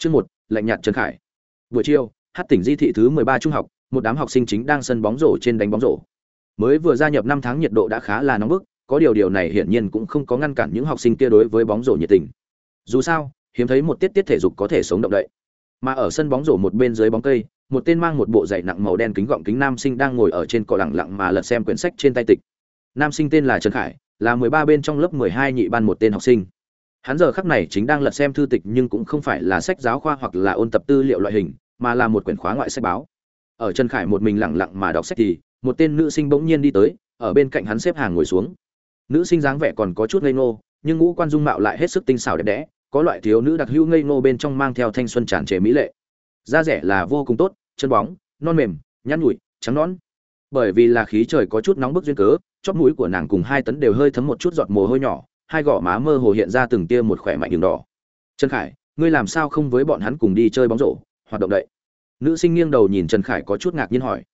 Chương một, lạnh nhạt Trần Khải. Buổi chiều, hát tỉnh di thị thứ 13 trung học, một đám học sinh chính đang sân bóng rổ trên đánh bóng rổ. Mới vừa gia nhập năm tháng nhiệt độ đã khá là nóng bức, có điều điều này hiển nhiên cũng không có ngăn cản những học sinh kia đối với bóng rổ nhiệt tình. Dù sao, hiếm thấy một tiết tiết thể dục có thể sống động đậy. Mà ở sân bóng rổ một bên dưới bóng cây, một tên mang một bộ giày nặng màu đen kính gọng kính nam sinh đang ngồi ở trên cỏ lặng lặng mà lật xem quyển sách trên tay tịch. Nam sinh tên là Trần Khải, là 13 bên trong lớp 12 nhị ban một tên học sinh. Hắn giờ khắc này chính đang lật xem thư tịch nhưng cũng không phải là sách giáo khoa hoặc là ôn tập tư liệu loại hình, mà là một quyển khóa ngoại sách báo. Ở Trần Khải một mình lặng lặng mà đọc sách thì, một tên nữ sinh bỗng nhiên đi tới, ở bên cạnh hắn xếp hàng ngồi xuống. Nữ sinh dáng vẻ còn có chút ngây ngô, nhưng ngũ quan dung mạo lại hết sức tinh xảo đẹp đẽ, có loại thiếu nữ đặc hữu ngây ngô bên trong mang theo thanh xuân tràn trề mỹ lệ. Da rẻ là vô cùng tốt, chân bóng, non mềm, nhăn nhủi, trắng nõn. Bởi vì là khí trời có chút nóng bức duyên cớ, chóp mũi của nàng cùng hai tấn đều hơi thấm một chút giọt mồ hôi nhỏ, hai gò má mơ hồ hiện ra từng tia một khỏe mạnh đường đỏ. Trần Khải, ngươi làm sao không với bọn hắn cùng đi chơi bóng rổ, hoạt động đậy? Nữ sinh nghiêng đầu nhìn Trần Khải có chút ngạc nhiên hỏi.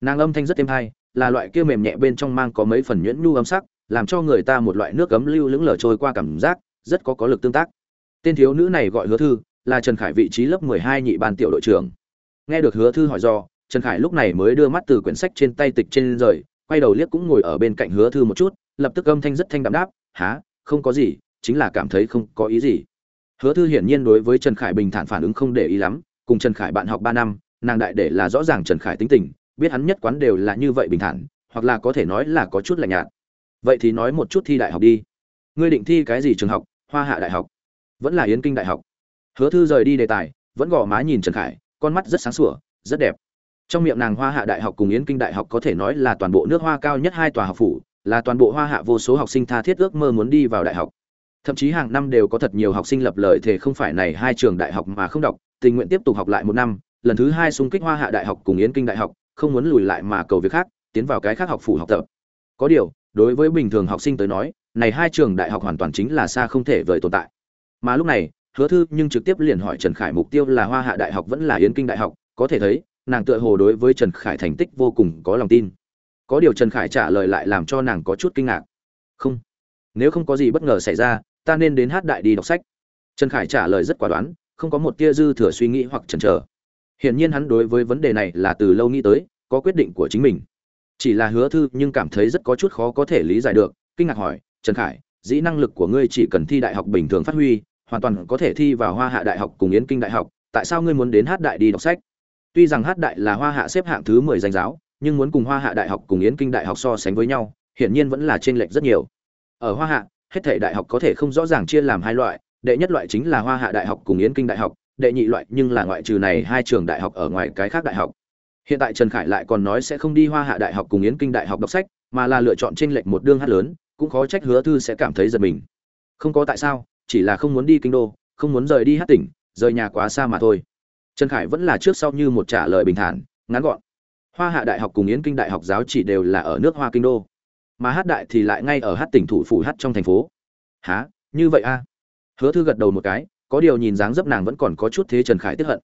Nàng âm thanh rất êm hay, là loại kia mềm nhẹ bên trong mang có mấy phần nhuyễn nhu âm sắc, làm cho người ta một loại nước cấm lưu lững lờ trôi qua cảm giác, rất có có lực tương tác. Tên thiếu nữ này gọi Hứa Thư, là Trần Khải vị trí lớp 12 nhị ban tiểu đội trưởng. Nghe được Hứa Thư hỏi do, Trần Khải lúc này mới đưa mắt từ quyển sách trên tay tịch trên rời, quay đầu liếc cũng ngồi ở bên cạnh Hứa Thư một chút, lập tức âm thanh rất thanh đạm đáp, "Hả? Không có gì, chính là cảm thấy không có ý gì." Hứa Thư hiển nhiên đối với Trần Khải bình thản phản ứng không để ý lắm, cùng Trần Khải bạn học ba năm, nàng đại để là rõ ràng Trần Khải tính tình, biết hắn nhất quán đều là như vậy bình thản, hoặc là có thể nói là có chút lạnh nhạt. Vậy thì nói một chút thi đại học đi. Ngươi định thi cái gì trường học? Hoa Hạ đại học, vẫn là Yến Kinh đại học? Hứa Thư rời đi đề tài, vẫn gò má nhìn Trần Khải, con mắt rất sáng sủa, rất đẹp trong miệng nàng hoa hạ đại học cùng yến kinh đại học có thể nói là toàn bộ nước hoa cao nhất hai tòa học phủ là toàn bộ hoa hạ vô số học sinh tha thiết ước mơ muốn đi vào đại học. Thậm chí hàng năm đều có thật nhiều học sinh lập lời thể không phải này hai trường đại học mà không đọc, tình nguyện tiếp tục học lại một năm, lần thứ hai xung kích hoa hạ đại học cùng yến kinh đại học, không muốn lùi lại mà cầu việc khác, tiến vào cái khác học phủ học tập. Có điều, đối với bình thường học sinh tới nói, này hai trường đại học hoàn toàn chính là xa không thể vời tồn tại. Mà lúc này, hứa thư nhưng trực tiếp liền hỏi trần khải mục tiêu là hoa hạ đại học vẫn là yến kinh đại học, có thể thấy, nàng tựa hồ đối với trần khải thành tích vô cùng có lòng tin có điều trần khải trả lời lại làm cho nàng có chút kinh ngạc. Không. Nếu không có gì bất ngờ xảy ra ta nên đến hát đại đi đọc sách. Trần khải trả lời rất quả đoán không có một tia dư thừa suy nghĩ hoặc chần chờ. Hiển nhiên hắn đối với vấn đề này là từ lâu nghĩ tới có quyết định của chính mình. Chỉ là hứa thư nhưng cảm thấy rất có chút khó có thể lý giải được kinh ngạc hỏi trần khải dĩ năng lực của ngươi chỉ cần thi đại học bình thường phát huy hoàn toàn có thể thi vào hoa hạ đại học cùng yến kinh đại học tại sao ngươi muốn đến hát đại đi đọc sách? Tuy rằng Hát Đại là Hoa Hạ xếp hạng thứ 10 danh giáo, nhưng muốn cùng Hoa Hạ Đại học cùng Yến Kinh Đại học so sánh với nhau, hiển nhiên vẫn là chênh lệch rất nhiều. Ở Hoa Hạ, hết thảy đại học có thể không rõ ràng chia làm hai loại, đệ nhất loại chính là Hoa Hạ Đại học cùng Yến Kinh Đại học, đệ nhị loại nhưng là ngoại trừ này hai trường đại học ở ngoài cái khác đại học. Hiện tại Trần Khải lại còn nói sẽ không đi Hoa Hạ Đại học cùng Yến Kinh Đại học đọc sách, mà là lựa chọn chênh lệch một đương hát lớn, cũng khó trách Hứa Thư sẽ cảm thấy giật mình. Không có tại sao, chỉ là không muốn đi kinh đô, không muốn rời đi hát tỉnh, rời nhà quá xa mà thôi trần khải vẫn là trước sau như một trả lời bình thản ngắn gọn hoa hạ đại học cùng yến kinh đại học giáo chỉ đều là ở nước hoa kinh đô. Mà hát đại thì lại ngay ở hát tỉnh thủ phủ hát trong thành phố. Há như vậy a à? hứa thư gật đầu một cái, có điều nhìn dáng dấp nàng vẫn còn có chút thế trần khải tiếp hận.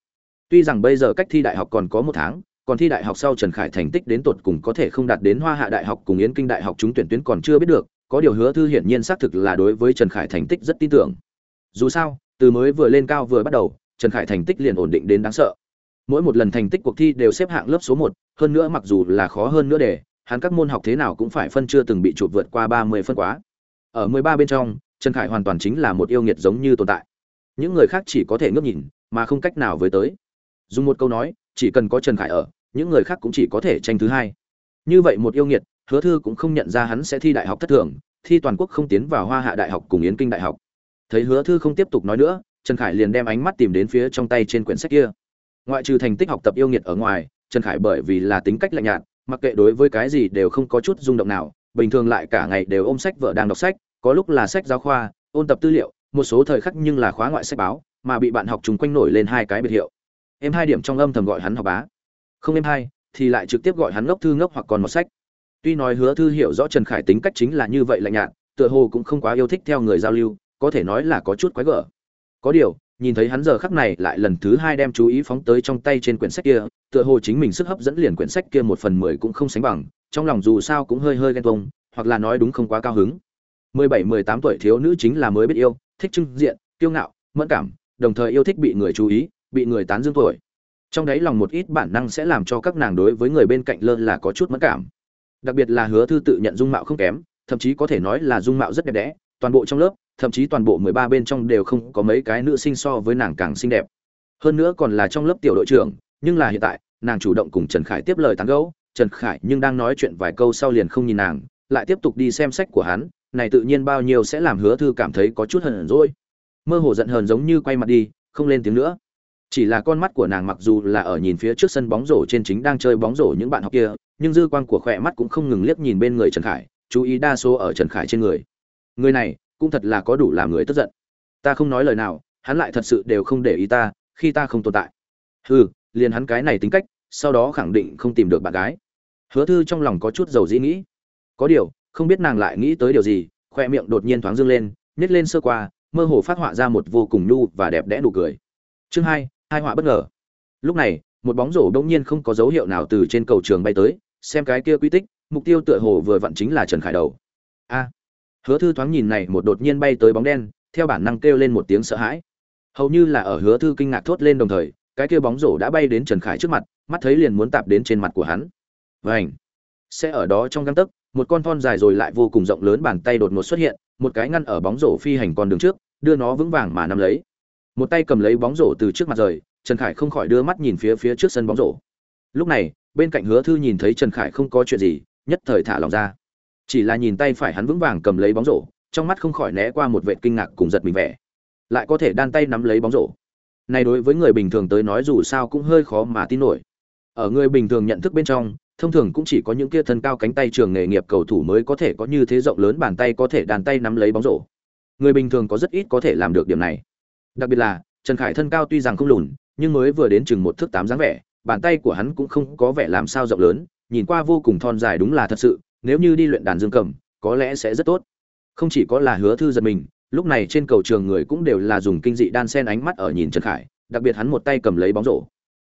Tuy rằng bây giờ cách thi đại học còn có một tháng, còn thi đại học sau trần khải thành tích đến tột cùng có thể không đạt đến hoa hạ đại học cùng yến kinh đại học trúng tuyển tuyến còn chưa biết được, có điều hứa thư hiển nhiên xác thực là đối với trần khải thành tích rất tin tưởng. Dù sao, từ mới vừa lên cao vừa bắt đầu, Trần Khải thành tích liền ổn định đến đáng sợ. Mỗi một lần thành tích cuộc thi đều xếp hạng lớp số một, hơn nữa mặc dù là khó hơn nữa để, hắn các môn học thế nào cũng phải phân chưa từng bị chụp vượt qua ba mươi phân quá. Ở mười ba bên trong, Trần Khải hoàn toàn chính là một yêu nghiệt giống như tồn tại. Những người khác chỉ có thể ngước nhìn, mà không cách nào với tới. Dùng một câu nói, chỉ cần có Trần Khải ở, những người khác cũng chỉ có thể tranh thứ hai. Như vậy một yêu nghiệt, Hứa Thư cũng không nhận ra hắn sẽ thi đại học thất thường, thi toàn quốc không tiến vào Hoa Hạ Đại học cùng Yến Kinh Đại học. Thấy Hứa Thư không tiếp tục nói nữa, trần khải liền đem ánh mắt tìm đến phía trong tay trên quyển sách kia ngoại trừ thành tích học tập yêu nghiệt ở ngoài, trần khải bởi vì là tính cách lạnh nhạt, mặc kệ đối với cái gì đều không có chút rung động nào, bình thường lại cả ngày đều ôm sách vợ đang đọc sách, có lúc là sách giáo khoa, ôn tập tư liệu, một số thời khắc nhưng là khóa ngoại sách báo, mà bị bạn học chung quanh nổi lên hai cái biệt hiệu. Em hai điểm trong âm thầm gọi hắn học bá. Không em hai, thì lại trực tiếp gọi hắn ngốc thư ngốc hoặc còn một sách. Tuy nói hứa thư hiểu rõ trần khải tính cách chính là như vậy lạnh nhạt, tựa hồ cũng không quá yêu thích theo người giao lưu, có thể nói là có chút quái gở. Có điều nhìn thấy hắn giờ khắc này lại lần thứ hai đem chú ý phóng tới trong tay trên quyển sách kia, tựa hồ chính mình sức hấp dẫn liền quyển sách kia một phần mười cũng không sánh bằng, trong lòng dù sao cũng hơi hơi ghen tuông, hoặc là nói đúng không quá cao hứng. Mười bảy, mười tám tuổi thiếu nữ chính là mới biết yêu, thích trưng diện, kiêu ngạo, mẫn cảm, đồng thời yêu thích bị người chú ý, bị người tán dương tuổi. Trong đấy lòng một ít bản năng sẽ làm cho các nàng đối với người bên cạnh lơ là có chút mất cảm. Đặc biệt là hứa thư tự nhận dung mạo không kém, thậm chí có thể nói là dung mạo rất đẹp đẽ, toàn bộ trong lớp thậm chí toàn bộ mười ba bên trong đều không có mấy cái nữ sinh so với nàng càng xinh đẹp. Hơn nữa còn là trong lớp tiểu đội trưởng, nhưng là hiện tại, nàng chủ động cùng trần khải tiếp lời tán gẫu, trần khải nhưng đang nói chuyện vài câu sau liền không nhìn nàng, lại tiếp tục đi xem sách của hắn, này tự nhiên bao nhiêu sẽ làm hứa thư cảm thấy có chút hờn rồi. Mơ hồ giận hờn giống như quay mặt đi, không lên tiếng nữa. Chỉ là con mắt của nàng mặc dù là ở nhìn phía trước sân bóng rổ trên chính đang chơi bóng rổ những bạn học kia, nhưng dư quang của khỏe mắt cũng không ngừng liếc nhìn bên người trần khải, chú ý đa số ở trần khải trên người. Người này cũng thật là có đủ làm người tức giận. Ta không nói lời nào, hắn lại thật sự đều không để ý ta, khi ta không tồn tại. Hừ, liền hắn cái này tính cách, sau đó khẳng định không tìm được bạn gái. Hứa thư trong lòng có chút dầu dĩ nghĩ. Có điều, không biết nàng lại nghĩ tới điều gì, khoe miệng đột nhiên thoáng dương lên nhét lên sơ qua, mơ hồ phát họa ra một vô cùng nhu và đẹp đẽ nụ cười. Chương hai hai họa bất ngờ. Lúc này, một bóng rổ đông nhiên không có dấu hiệu nào từ trên cầu trường bay tới, xem cái kia quy tích, mục tiêu tựa hồ vừa vặn chính là trần khải đầu. A! Hứa thư thoáng nhìn này, một đột nhiên bay tới bóng đen, theo bản năng kêu lên một tiếng sợ hãi. Hầu như là ở hứa thư kinh ngạc thốt lên đồng thời, cái kia bóng rổ đã bay đến trần khải trước mặt, mắt thấy liền muốn tạp đến trên mặt của hắn. Vảnh sẽ ở đó trong găng tấc, một con thon dài rồi lại vô cùng rộng lớn bàn tay đột ngột xuất hiện, một cái ngăn ở bóng rổ phi hành con đường trước, đưa nó vững vàng mà nắm lấy. Một tay cầm lấy bóng rổ từ trước mặt rời, trần khải không khỏi đưa mắt nhìn phía phía trước sân bóng rổ. Lúc này, bên cạnh hứa thư nhìn thấy trần khải không có chuyện gì, nhất thời thả lòng ra chỉ là nhìn tay phải hắn vững vàng cầm lấy bóng rổ, trong mắt không khỏi né qua một vệ kinh ngạc cùng giật mình vẻ. Lại có thể đan tay nắm lấy bóng rổ. Này đối với người bình thường tới nói dù sao cũng hơi khó mà tin nổi. Ở người bình thường nhận thức bên trong, thông thường cũng chỉ có những kia thân cao cánh tay trường nghề nghiệp cầu thủ mới có thể có như thế rộng lớn bàn tay có thể đàn tay nắm lấy bóng rổ. Người bình thường có rất ít có thể làm được điểm này. Đặc biệt là, trần khải thân cao tuy rằng không lùn, nhưng mới vừa đến chừng một thước tám dáng vẻ, bàn tay của hắn cũng không có vẻ làm sao rộng lớn, nhìn qua vô cùng thon dài đúng là thật sự nếu như đi luyện đàn dương cầm, có lẽ sẽ rất tốt. Không chỉ có là hứa thư giật mình, lúc này trên cầu trường người cũng đều là dùng kinh dị đan sen ánh mắt ở nhìn trần khải, đặc biệt hắn một tay cầm lấy bóng rổ.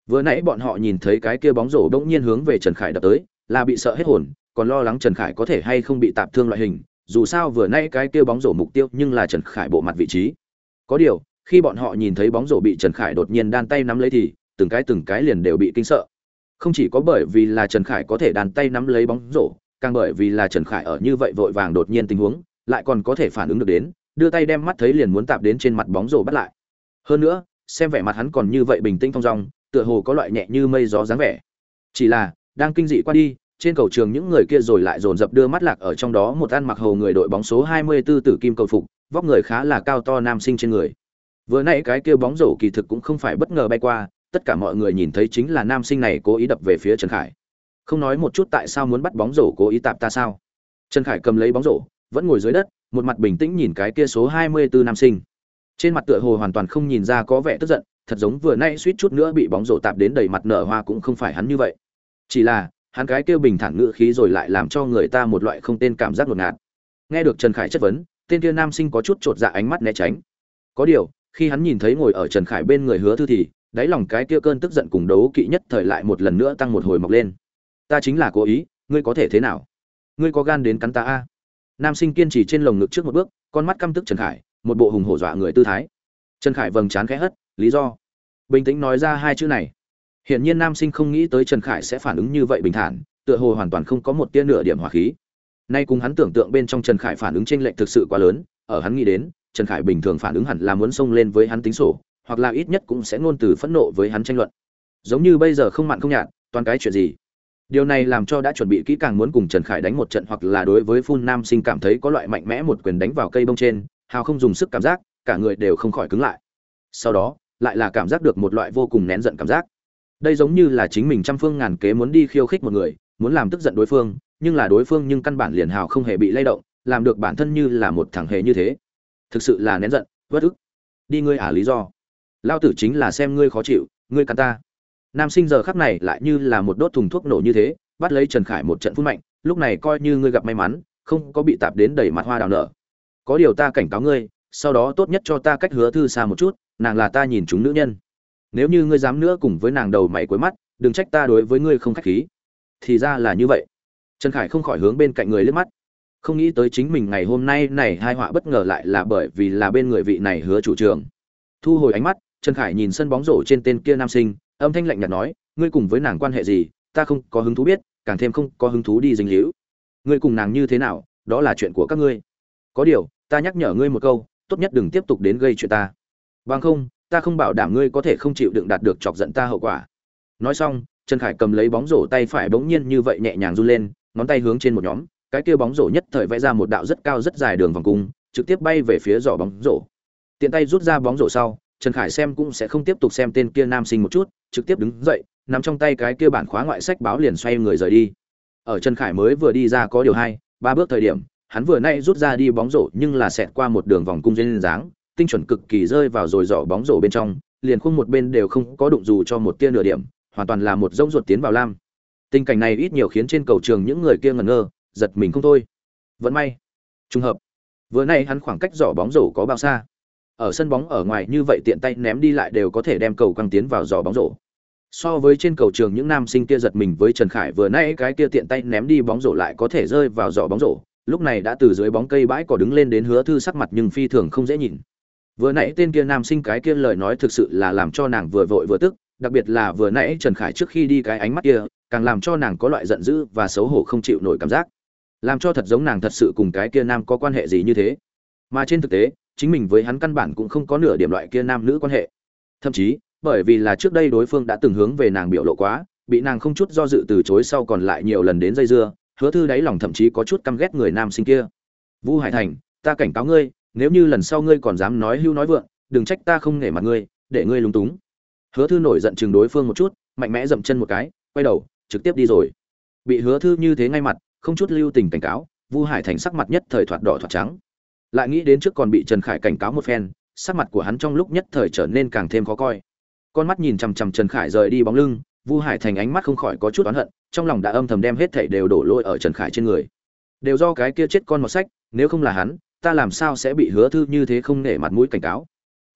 Vừa nãy bọn họ nhìn thấy cái kia bóng rổ bỗng nhiên hướng về trần khải đập tới, là bị sợ hết hồn, còn lo lắng trần khải có thể hay không bị tạp thương loại hình, dù sao vừa nãy cái kia bóng rổ mục tiêu nhưng là trần khải bộ mặt vị trí. Có điều, khi bọn họ nhìn thấy bóng rổ bị trần khải đột nhiên đan tay nắm lấy thì, từng cái từng cái liền đều bị kinh sợ. Không chỉ có bởi vì là trần khải có thể đàn tay nắm lấy bóng rổ càng bởi vì là trần khải ở như vậy vội vàng đột nhiên tình huống, lại còn có thể phản ứng được đến, đưa tay đem mắt thấy liền muốn tạp đến trên mặt bóng rổ bắt lại. Hơn nữa, xem vẻ mặt hắn còn như vậy bình tĩnh thong dong, tựa hồ có loại nhẹ như mây gió dáng vẻ. Chỉ là, đang kinh dị qua đi, trên cầu trường những người kia rồi lại dồn dập đưa mắt lạc ở trong đó một ăn mặc hầu người đội bóng số 24 tử kim cầu phục, vóc người khá là cao to nam sinh trên người. Vừa nãy cái kia bóng rổ kỳ thực cũng không phải bất ngờ bay qua, tất cả mọi người nhìn thấy chính là nam sinh này cố ý đập về phía trần khải không nói một chút tại sao muốn bắt bóng rổ cố ý tạp ta sao? Trần khải cầm lấy bóng rổ, vẫn ngồi dưới đất, một mặt bình tĩnh nhìn cái kia số 24 nam sinh. Trên mặt tựa hồ hoàn toàn không nhìn ra có vẻ tức giận, thật giống vừa nay suýt chút nữa bị bóng rổ tạp đến đầy mặt nở hoa cũng không phải hắn như vậy. Chỉ là, hắn cái kêu bình thản ngự khí rồi lại làm cho người ta một loại không tên cảm giác ngột ngạt. Nghe được trần khải chất vấn, tên kia nam sinh có chút chột dạ ánh mắt né tránh. Có điều, khi hắn nhìn thấy ngồi ở trần khải bên người hứa thư thì, đáy lòng cái kia cơn tức giận cùng đấu kỵ nhất thời lại một lần nữa tăng một hồi mọc lên ta chính là cố ý, ngươi có thể thế nào? Ngươi có gan đến cắn ta a? Nam sinh kiên trì trên lồng ngực trước một bước, con mắt căm tức trần khải, một bộ hùng hổ dọa người tư thái. Trần khải vầng trán khẽ hất, lý do. Bình tĩnh nói ra hai chữ này. Hiển nhiên nam sinh không nghĩ tới trần khải sẽ phản ứng như vậy bình thản, tựa hồ hoàn toàn không có một tia nửa điểm hỏa khí. Nay cùng hắn tưởng tượng bên trong trần khải phản ứng trên lệch thực sự quá lớn, ở hắn nghĩ đến, trần khải bình thường phản ứng hẳn là muốn xông lên với hắn tính sổ, hoặc là ít nhất cũng sẽ ngôn từ phẫn nộ với hắn tranh luận. Giống như bây giờ không mặn không nhạt, toàn cái chuyện gì? Điều này làm cho đã chuẩn bị kỹ càng muốn cùng trần khải đánh một trận hoặc là đối với phun nam sinh cảm thấy có loại mạnh mẽ một quyền đánh vào cây bông trên, hào không dùng sức cảm giác, cả người đều không khỏi cứng lại. Sau đó, lại là cảm giác được một loại vô cùng nén giận cảm giác. Đây giống như là chính mình trăm phương ngàn kế muốn đi khiêu khích một người, muốn làm tức giận đối phương, nhưng là đối phương nhưng căn bản liền hào không hề bị lay động, làm được bản thân như là một thằng hề như thế. Thực sự là nén giận vất ức. Đi ngươi ả lý do. Lao tử chính là xem ngươi khó chịu, ngươi cắn ta nam sinh giờ khắc này lại như là một đốt thùng thuốc nổ như thế, bắt lấy trần khải một trận phun mạnh, lúc này coi như ngươi gặp may mắn, không có bị tạp đến đầy mặt hoa đào nở. Có điều ta cảnh cáo ngươi, sau đó tốt nhất cho ta cách hứa thư xa một chút, nàng là ta nhìn chúng nữ nhân. Nếu như ngươi dám nữa cùng với nàng đầu mày cuối mắt, đừng trách ta đối với ngươi không khách khí. Thì ra là như vậy. Trần khải không khỏi hướng bên cạnh người liếc mắt. Không nghĩ tới chính mình ngày hôm nay này hai họa bất ngờ lại là bởi vì là bên người vị này hứa chủ trường thu hồi ánh mắt, trần khải nhìn sân bóng rổ trên tên kia nam sinh âm thanh lạnh nhạt nói, ngươi cùng với nàng quan hệ gì, ta không có hứng thú biết, càng thêm không có hứng thú đi dình hữu ngươi cùng nàng như thế nào, đó là chuyện của các ngươi. Có điều, ta nhắc nhở ngươi một câu, tốt nhất đừng tiếp tục đến gây chuyện ta. Bằng không, ta không bảo đảm ngươi có thể không chịu đựng đạt được chọc giận ta hậu quả. Nói xong, trần khải cầm lấy bóng rổ tay phải bỗng nhiên như vậy nhẹ nhàng run lên, ngón tay hướng trên một nhóm, cái kia bóng rổ nhất thời vẽ ra một đạo rất cao rất dài đường vòng cung, trực tiếp bay về phía giỏ bóng rổ. Tiện tay rút ra bóng rổ sau, trần khải xem cũng sẽ không tiếp tục xem tên kia nam sinh một chút trực tiếp đứng dậy, nắm trong tay cái kia bản khóa ngoại sách báo liền xoay người rời đi. Ở trần khải mới vừa đi ra có điều hai, ba bước thời điểm, hắn vừa nay rút ra đi bóng rổ nhưng là xẹt qua một đường vòng cung duyên dáng, tinh chuẩn cực kỳ rơi vào rồi giỏ bóng rổ bên trong, liền khung một bên đều không có đụng dù cho một tia nửa điểm, hoàn toàn là một rông ruột tiến vào lam. Tình cảnh này ít nhiều khiến trên cầu trường những người kia ngẩn ngơ, giật mình không thôi. Vẫn may. Trùng hợp. Vừa nay hắn khoảng cách giỏ bóng rổ có bao xa? Ở sân bóng ở ngoài như vậy tiện tay ném đi lại đều có thể đem cầu căng tiến vào giỏ bóng rổ so với trên cầu trường những nam sinh kia giật mình với trần khải vừa nay cái kia tiện tay ném đi bóng rổ lại có thể rơi vào giỏ bóng rổ. Lúc này đã từ dưới bóng cây bãi cỏ đứng lên đến hứa thư sắc mặt nhưng phi thường không dễ nhìn. Vừa nãy tên kia nam sinh cái kia lời nói thực sự là làm cho nàng vừa vội vừa tức, đặc biệt là vừa nãy trần khải trước khi đi cái ánh mắt kia, càng làm cho nàng có loại giận dữ và xấu hổ không chịu nổi cảm giác. Làm cho thật giống nàng thật sự cùng cái kia nam có quan hệ gì như thế. Mà trên thực tế, chính mình với hắn căn bản cũng không có nửa điểm loại kia nam nữ quan hệ. Thậm chí bởi vì là trước đây đối phương đã từng hướng về nàng biểu lộ quá, bị nàng không chút do dự từ chối sau còn lại nhiều lần đến dây dưa, hứa thư đáy lòng thậm chí có chút căm ghét người nam sinh kia. Vu hải thành, ta cảnh cáo ngươi, nếu như lần sau ngươi còn dám nói hưu nói vượng, đừng trách ta không nể mặt ngươi, để ngươi lúng túng. Hứa thư nổi giận chừng đối phương một chút, mạnh mẽ dậm chân một cái, quay đầu, trực tiếp đi rồi. Bị hứa thư như thế ngay mặt, không chút lưu tình cảnh cáo, vu hải thành sắc mặt nhất thời thoạt đỏ thoạt trắng. Lại nghĩ đến trước còn bị trần khải cảnh cáo một phen, sắc mặt của hắn trong lúc nhất thời trở nên càng thêm khó coi con mắt nhìn chằm chằm trần khải rời đi bóng lưng, vu hải thành ánh mắt không khỏi có chút oán hận, trong lòng đã âm thầm đem hết thảy đều đổ lỗi ở trần khải trên người. Đều do cái kia chết con một sách, nếu không là hắn, ta làm sao sẽ bị hứa thư như thế không nể mặt mũi cảnh cáo?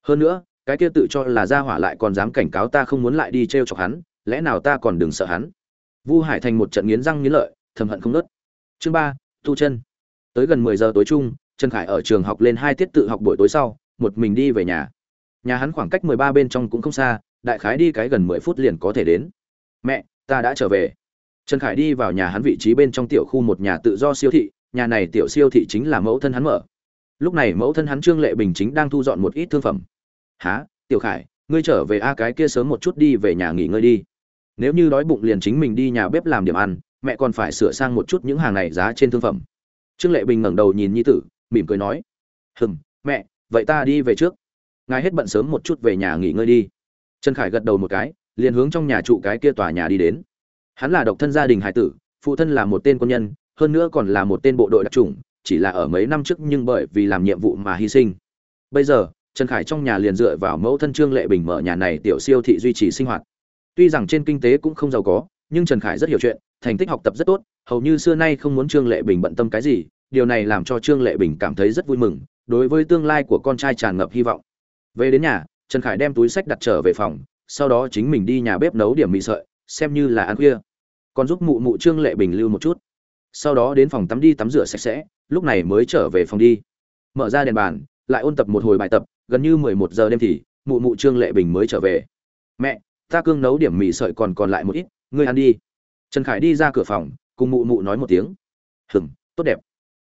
Hơn nữa, cái kia tự cho là ra hỏa lại còn dám cảnh cáo ta không muốn lại đi t r e o chọc hắn, lẽ nào ta còn đừng sợ hắn? Vu hải thành một trận nghiến răng nghiến lợi, thầm hận không nớt chương ba, tu chân. Tới gần mười giờ tối chung, trần khải ở trường học lên hai tiết tự học buổi tối sau, một mình đi về nhà. Nhà hắn khoảng cách mười ba bên trong cũng không xa đại khái đi cái gần mười phút liền có thể đến. Mẹ, ta đã trở về. Trần khải đi vào nhà hắn vị trí bên trong tiểu khu một nhà tự do siêu thị, nhà này tiểu siêu thị chính là mẫu thân hắn mở. Lúc này mẫu thân hắn trương lệ bình chính đang thu dọn một ít thương phẩm. Há tiểu khải, ngươi trở về a, cái kia sớm một chút đi về nhà nghỉ ngơi đi. Nếu như đói bụng liền chính mình đi nhà bếp làm điểm ăn, mẹ còn phải sửa sang một chút những hàng này giá trên thương phẩm. Trương lệ bình ngẩng đầu nhìn nhi tử, mỉm cười nói, hừm, mẹ, vậy ta đi về trước. Ngài hết bận sớm một chút về nhà nghỉ ngơi đi trần khải gật đầu một cái, liền hướng trong nhà trụ cái kia tòa nhà đi đến. Hắn là độc thân gia đình hải tử, phụ thân là một tên quân nhân, hơn nữa còn là một tên bộ đội đặc trùng chỉ là ở mấy năm trước nhưng bởi vì làm nhiệm vụ mà hy sinh. Bây giờ, trần khải trong nhà liền dựa vào mẫu thân trương lệ bình mở nhà này tiểu siêu thị duy trì sinh hoạt. Tuy rằng trên kinh tế cũng không giàu có, nhưng trần khải rất hiểu chuyện, thành tích học tập rất tốt, hầu như xưa nay không muốn trương lệ bình bận tâm cái gì, điều này làm cho trương lệ bình cảm thấy rất vui mừng, đối với tương lai của con trai tràn ngập hy vọng. Về đến nhà trần khải đem túi sách đặt trở về phòng, sau đó chính mình đi nhà bếp nấu điểm mì sợi, xem như là ăn khuya. Còn giúp mụ mụ trương lệ bình lưu một chút. Sau đó đến phòng tắm đi tắm rửa sạch sẽ, lúc này mới trở về phòng đi. Mở ra đèn bàn, lại ôn tập một hồi bài tập, gần như mười một giờ đêm thì, mụ mụ trương lệ bình mới trở về. Mẹ, ta cương nấu điểm mì sợi còn còn lại một ít, ngươi ăn đi. Trần khải đi ra cửa phòng, cùng mụ mụ nói một tiếng. Hừm, tốt đẹp.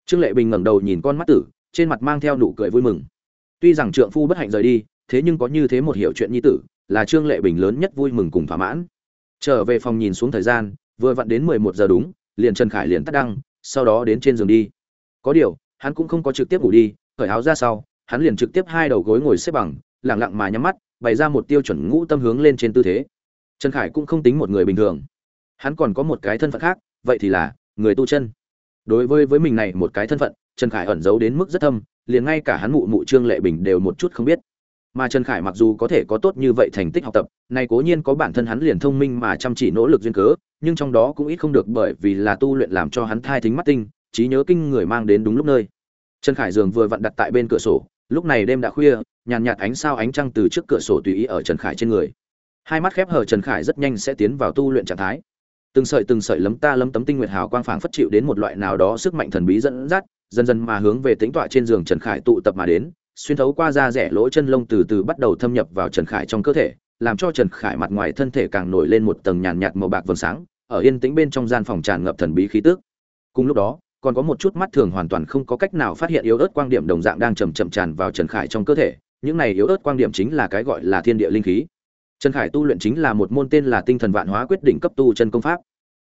Trương lệ bình ngẩng đầu nhìn con mắt tử, trên mặt mang theo nụ cười vui mừng. Tuy rằng trượng phu bất hạnh rời đi thế nhưng có như thế một hiểu chuyện nhi tử, là trương lệ bình lớn nhất vui mừng cùng thỏa mãn. Trở về phòng nhìn xuống thời gian, vừa vặn đến mười một giờ đúng, liền trần khải liền tắt đăng, sau đó đến trên giường đi. Có điều, hắn cũng không có trực tiếp ngủ đi khởi áo ra sau, hắn liền trực tiếp hai đầu gối ngồi xếp bằng lẳng lặng mà nhắm mắt, bày ra một tiêu chuẩn ngũ tâm hướng lên trên tư thế. Trần khải cũng không tính một người bình thường. Hắn còn có một cái thân phận khác, vậy thì là người tu chân. Đối với với mình này một cái thân phận, trần khải ẩn giấu đến mức rất thâm, liền ngay cả hắn mụ mụ trương lệ bình đều một chút không biết mà trần khải mặc dù có thể có tốt như vậy thành tích học tập này cố nhiên có bản thân hắn liền thông minh mà chăm chỉ nỗ lực duyên cớ, nhưng trong đó cũng ít không được bởi vì là tu luyện làm cho hắn thai thính mắt tinh, trí nhớ kinh người mang đến đúng lúc nơi. Trần khải giường vừa vặn đặt tại bên cửa sổ, lúc này đêm đã khuya, nhàn nhạt ánh sao ánh trăng từ trước cửa sổ tùy ý ở trần khải trên người. Hai mắt khép hờ trần khải rất nhanh sẽ tiến vào tu luyện trạng thái. Từng sợi từng sợi lấm ta lấm tấm tinh nguyệt hào quang phảng phất chịu đến một loại nào đó sức mạnh thần bí dẫn dắt, dần dần mà hướng về tính tọa trên giường trần khải tụ tập mà đến xuyên thấu qua da rẻ lỗ chân lông từ từ bắt đầu thâm nhập vào trần khải trong cơ thể, làm cho trần khải mặt ngoài thân thể càng nổi lên một tầng nhàn nhạt màu bạc vầng sáng, ở yên tĩnh bên trong gian phòng tràn ngập thần bí khí tức. Cùng lúc đó, còn có một chút mắt thường hoàn toàn không có cách nào phát hiện yếu ớt quang điểm đồng dạng đang chậm chậm tràn vào trần khải trong cơ thể, những này yếu ớt quang điểm chính là cái gọi là thiên địa linh khí. Trần khải tu luyện chính là một môn tên là tinh thần vạn hóa quyết định cấp tu chân công pháp.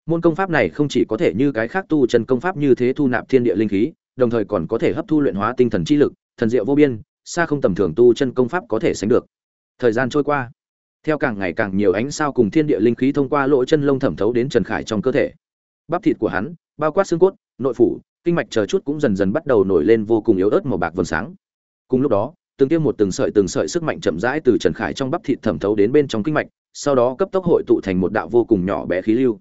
Môn công pháp này không chỉ có thể như cái khác tu chân công pháp như thế thu nạp thiên địa linh khí, đồng thời còn có thể hấp thu luyện hóa tinh thần chi lực thần diệu vô biên, xa không tầm thường tu chân công pháp có thể sánh được. Thời gian trôi qua, theo càng ngày càng nhiều ánh sao cùng thiên địa linh khí thông qua lỗ chân lông thẩm thấu đến trần khải trong cơ thể. Bắp thịt của hắn, bao quát xương cốt, nội phủ, kinh mạch chờ chút cũng dần dần bắt đầu nổi lên vô cùng yếu ớt màu bạc vầng sáng. Cùng lúc đó, từng tiêm một từng sợi từng sợi sức mạnh chậm rãi từ trần khải trong bắp thịt thẩm thấu đến bên trong kinh mạch, sau đó cấp tốc hội tụ thành một đạo vô cùng nhỏ bé khí lưu.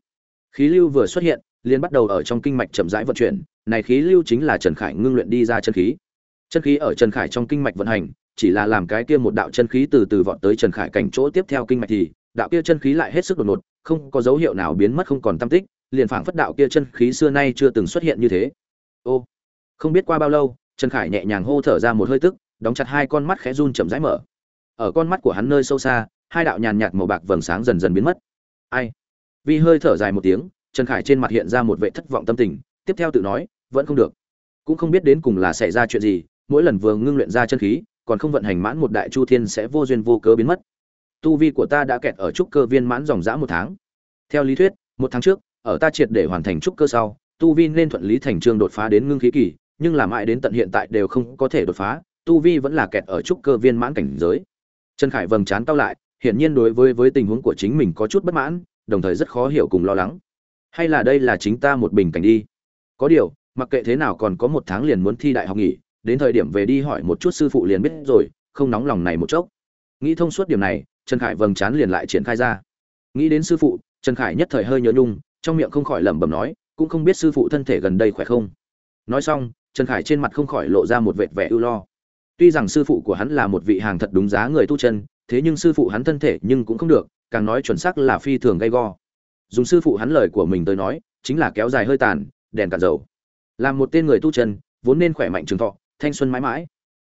Khí lưu vừa xuất hiện, liền bắt đầu ở trong kinh mạch chậm rãi vận chuyển, này khí lưu chính là trần khải ngưng luyện đi ra chân khí chân khí ở trần khải trong kinh mạch vận hành, chỉ là làm cái kia một đạo chân khí từ từ vọt tới trần khải cảnh chỗ tiếp theo kinh mạch thì, đạo kia chân khí lại hết sức đột ngột, không có dấu hiệu nào biến mất, không còn tâm tích, liền phảng phất đạo kia chân khí xưa nay chưa từng xuất hiện như thế. Ô, không biết qua bao lâu, trần khải nhẹ nhàng hô thở ra một hơi tức, đóng chặt hai con mắt khẽ run chậm rãi mở. Ở con mắt của hắn nơi sâu xa, hai đạo nhàn nhạt màu bạc vầng sáng dần dần biến mất. Ai? Vì hơi thở dài một tiếng, trần khải trên mặt hiện ra một vệ thất vọng tâm tình, tiếp theo tự nói, vẫn không được. Cũng không biết đến cùng là xảy ra chuyện gì mỗi lần vừa ngưng luyện ra chân khí, còn không vận hành mãn một đại chu thiên sẽ vô duyên vô cớ biến mất. Tu vi của ta đã kẹt ở trúc cơ viên mãn dòng dã một tháng. Theo lý thuyết, một tháng trước, ở ta triệt để hoàn thành trúc cơ sau, tu vi nên thuận lý thành trương đột phá đến ngưng khí kỳ, nhưng là mãi đến tận hiện tại đều không có thể đột phá, tu vi vẫn là kẹt ở trúc cơ viên mãn cảnh giới. Trần khải vầng trán tao lại, hiển nhiên đối với với tình huống của chính mình có chút bất mãn, đồng thời rất khó hiểu cùng lo lắng. Hay là đây là chính ta một bình cảnh đi? Có điều, mặc kệ thế nào còn có một tháng liền muốn thi đại học nghỉ đến thời điểm về đi hỏi một chút sư phụ liền biết rồi không nóng lòng này một chốc. Nghĩ thông suốt điểm này trần khải vầng trán liền lại triển khai ra. Nghĩ đến sư phụ trần khải nhất thời hơi nhớ nhung trong miệng không khỏi lẩm bẩm nói cũng không biết sư phụ thân thể gần đây khỏe không. Nói xong trần khải trên mặt không khỏi lộ ra một vệt vẻ ưu lo. Tuy rằng sư phụ của hắn là một vị hàng thật đúng giá người tu chân thế nhưng sư phụ hắn thân thể nhưng cũng không được càng nói chuẩn xác là phi thường gay go. Dùng sư phụ hắn lời của mình tới nói chính là kéo dài hơi tàn đèn cạn dầu. Làm một tên người tu chân vốn nên khỏe mạnh trường thọ thanh xuân mãi mãi.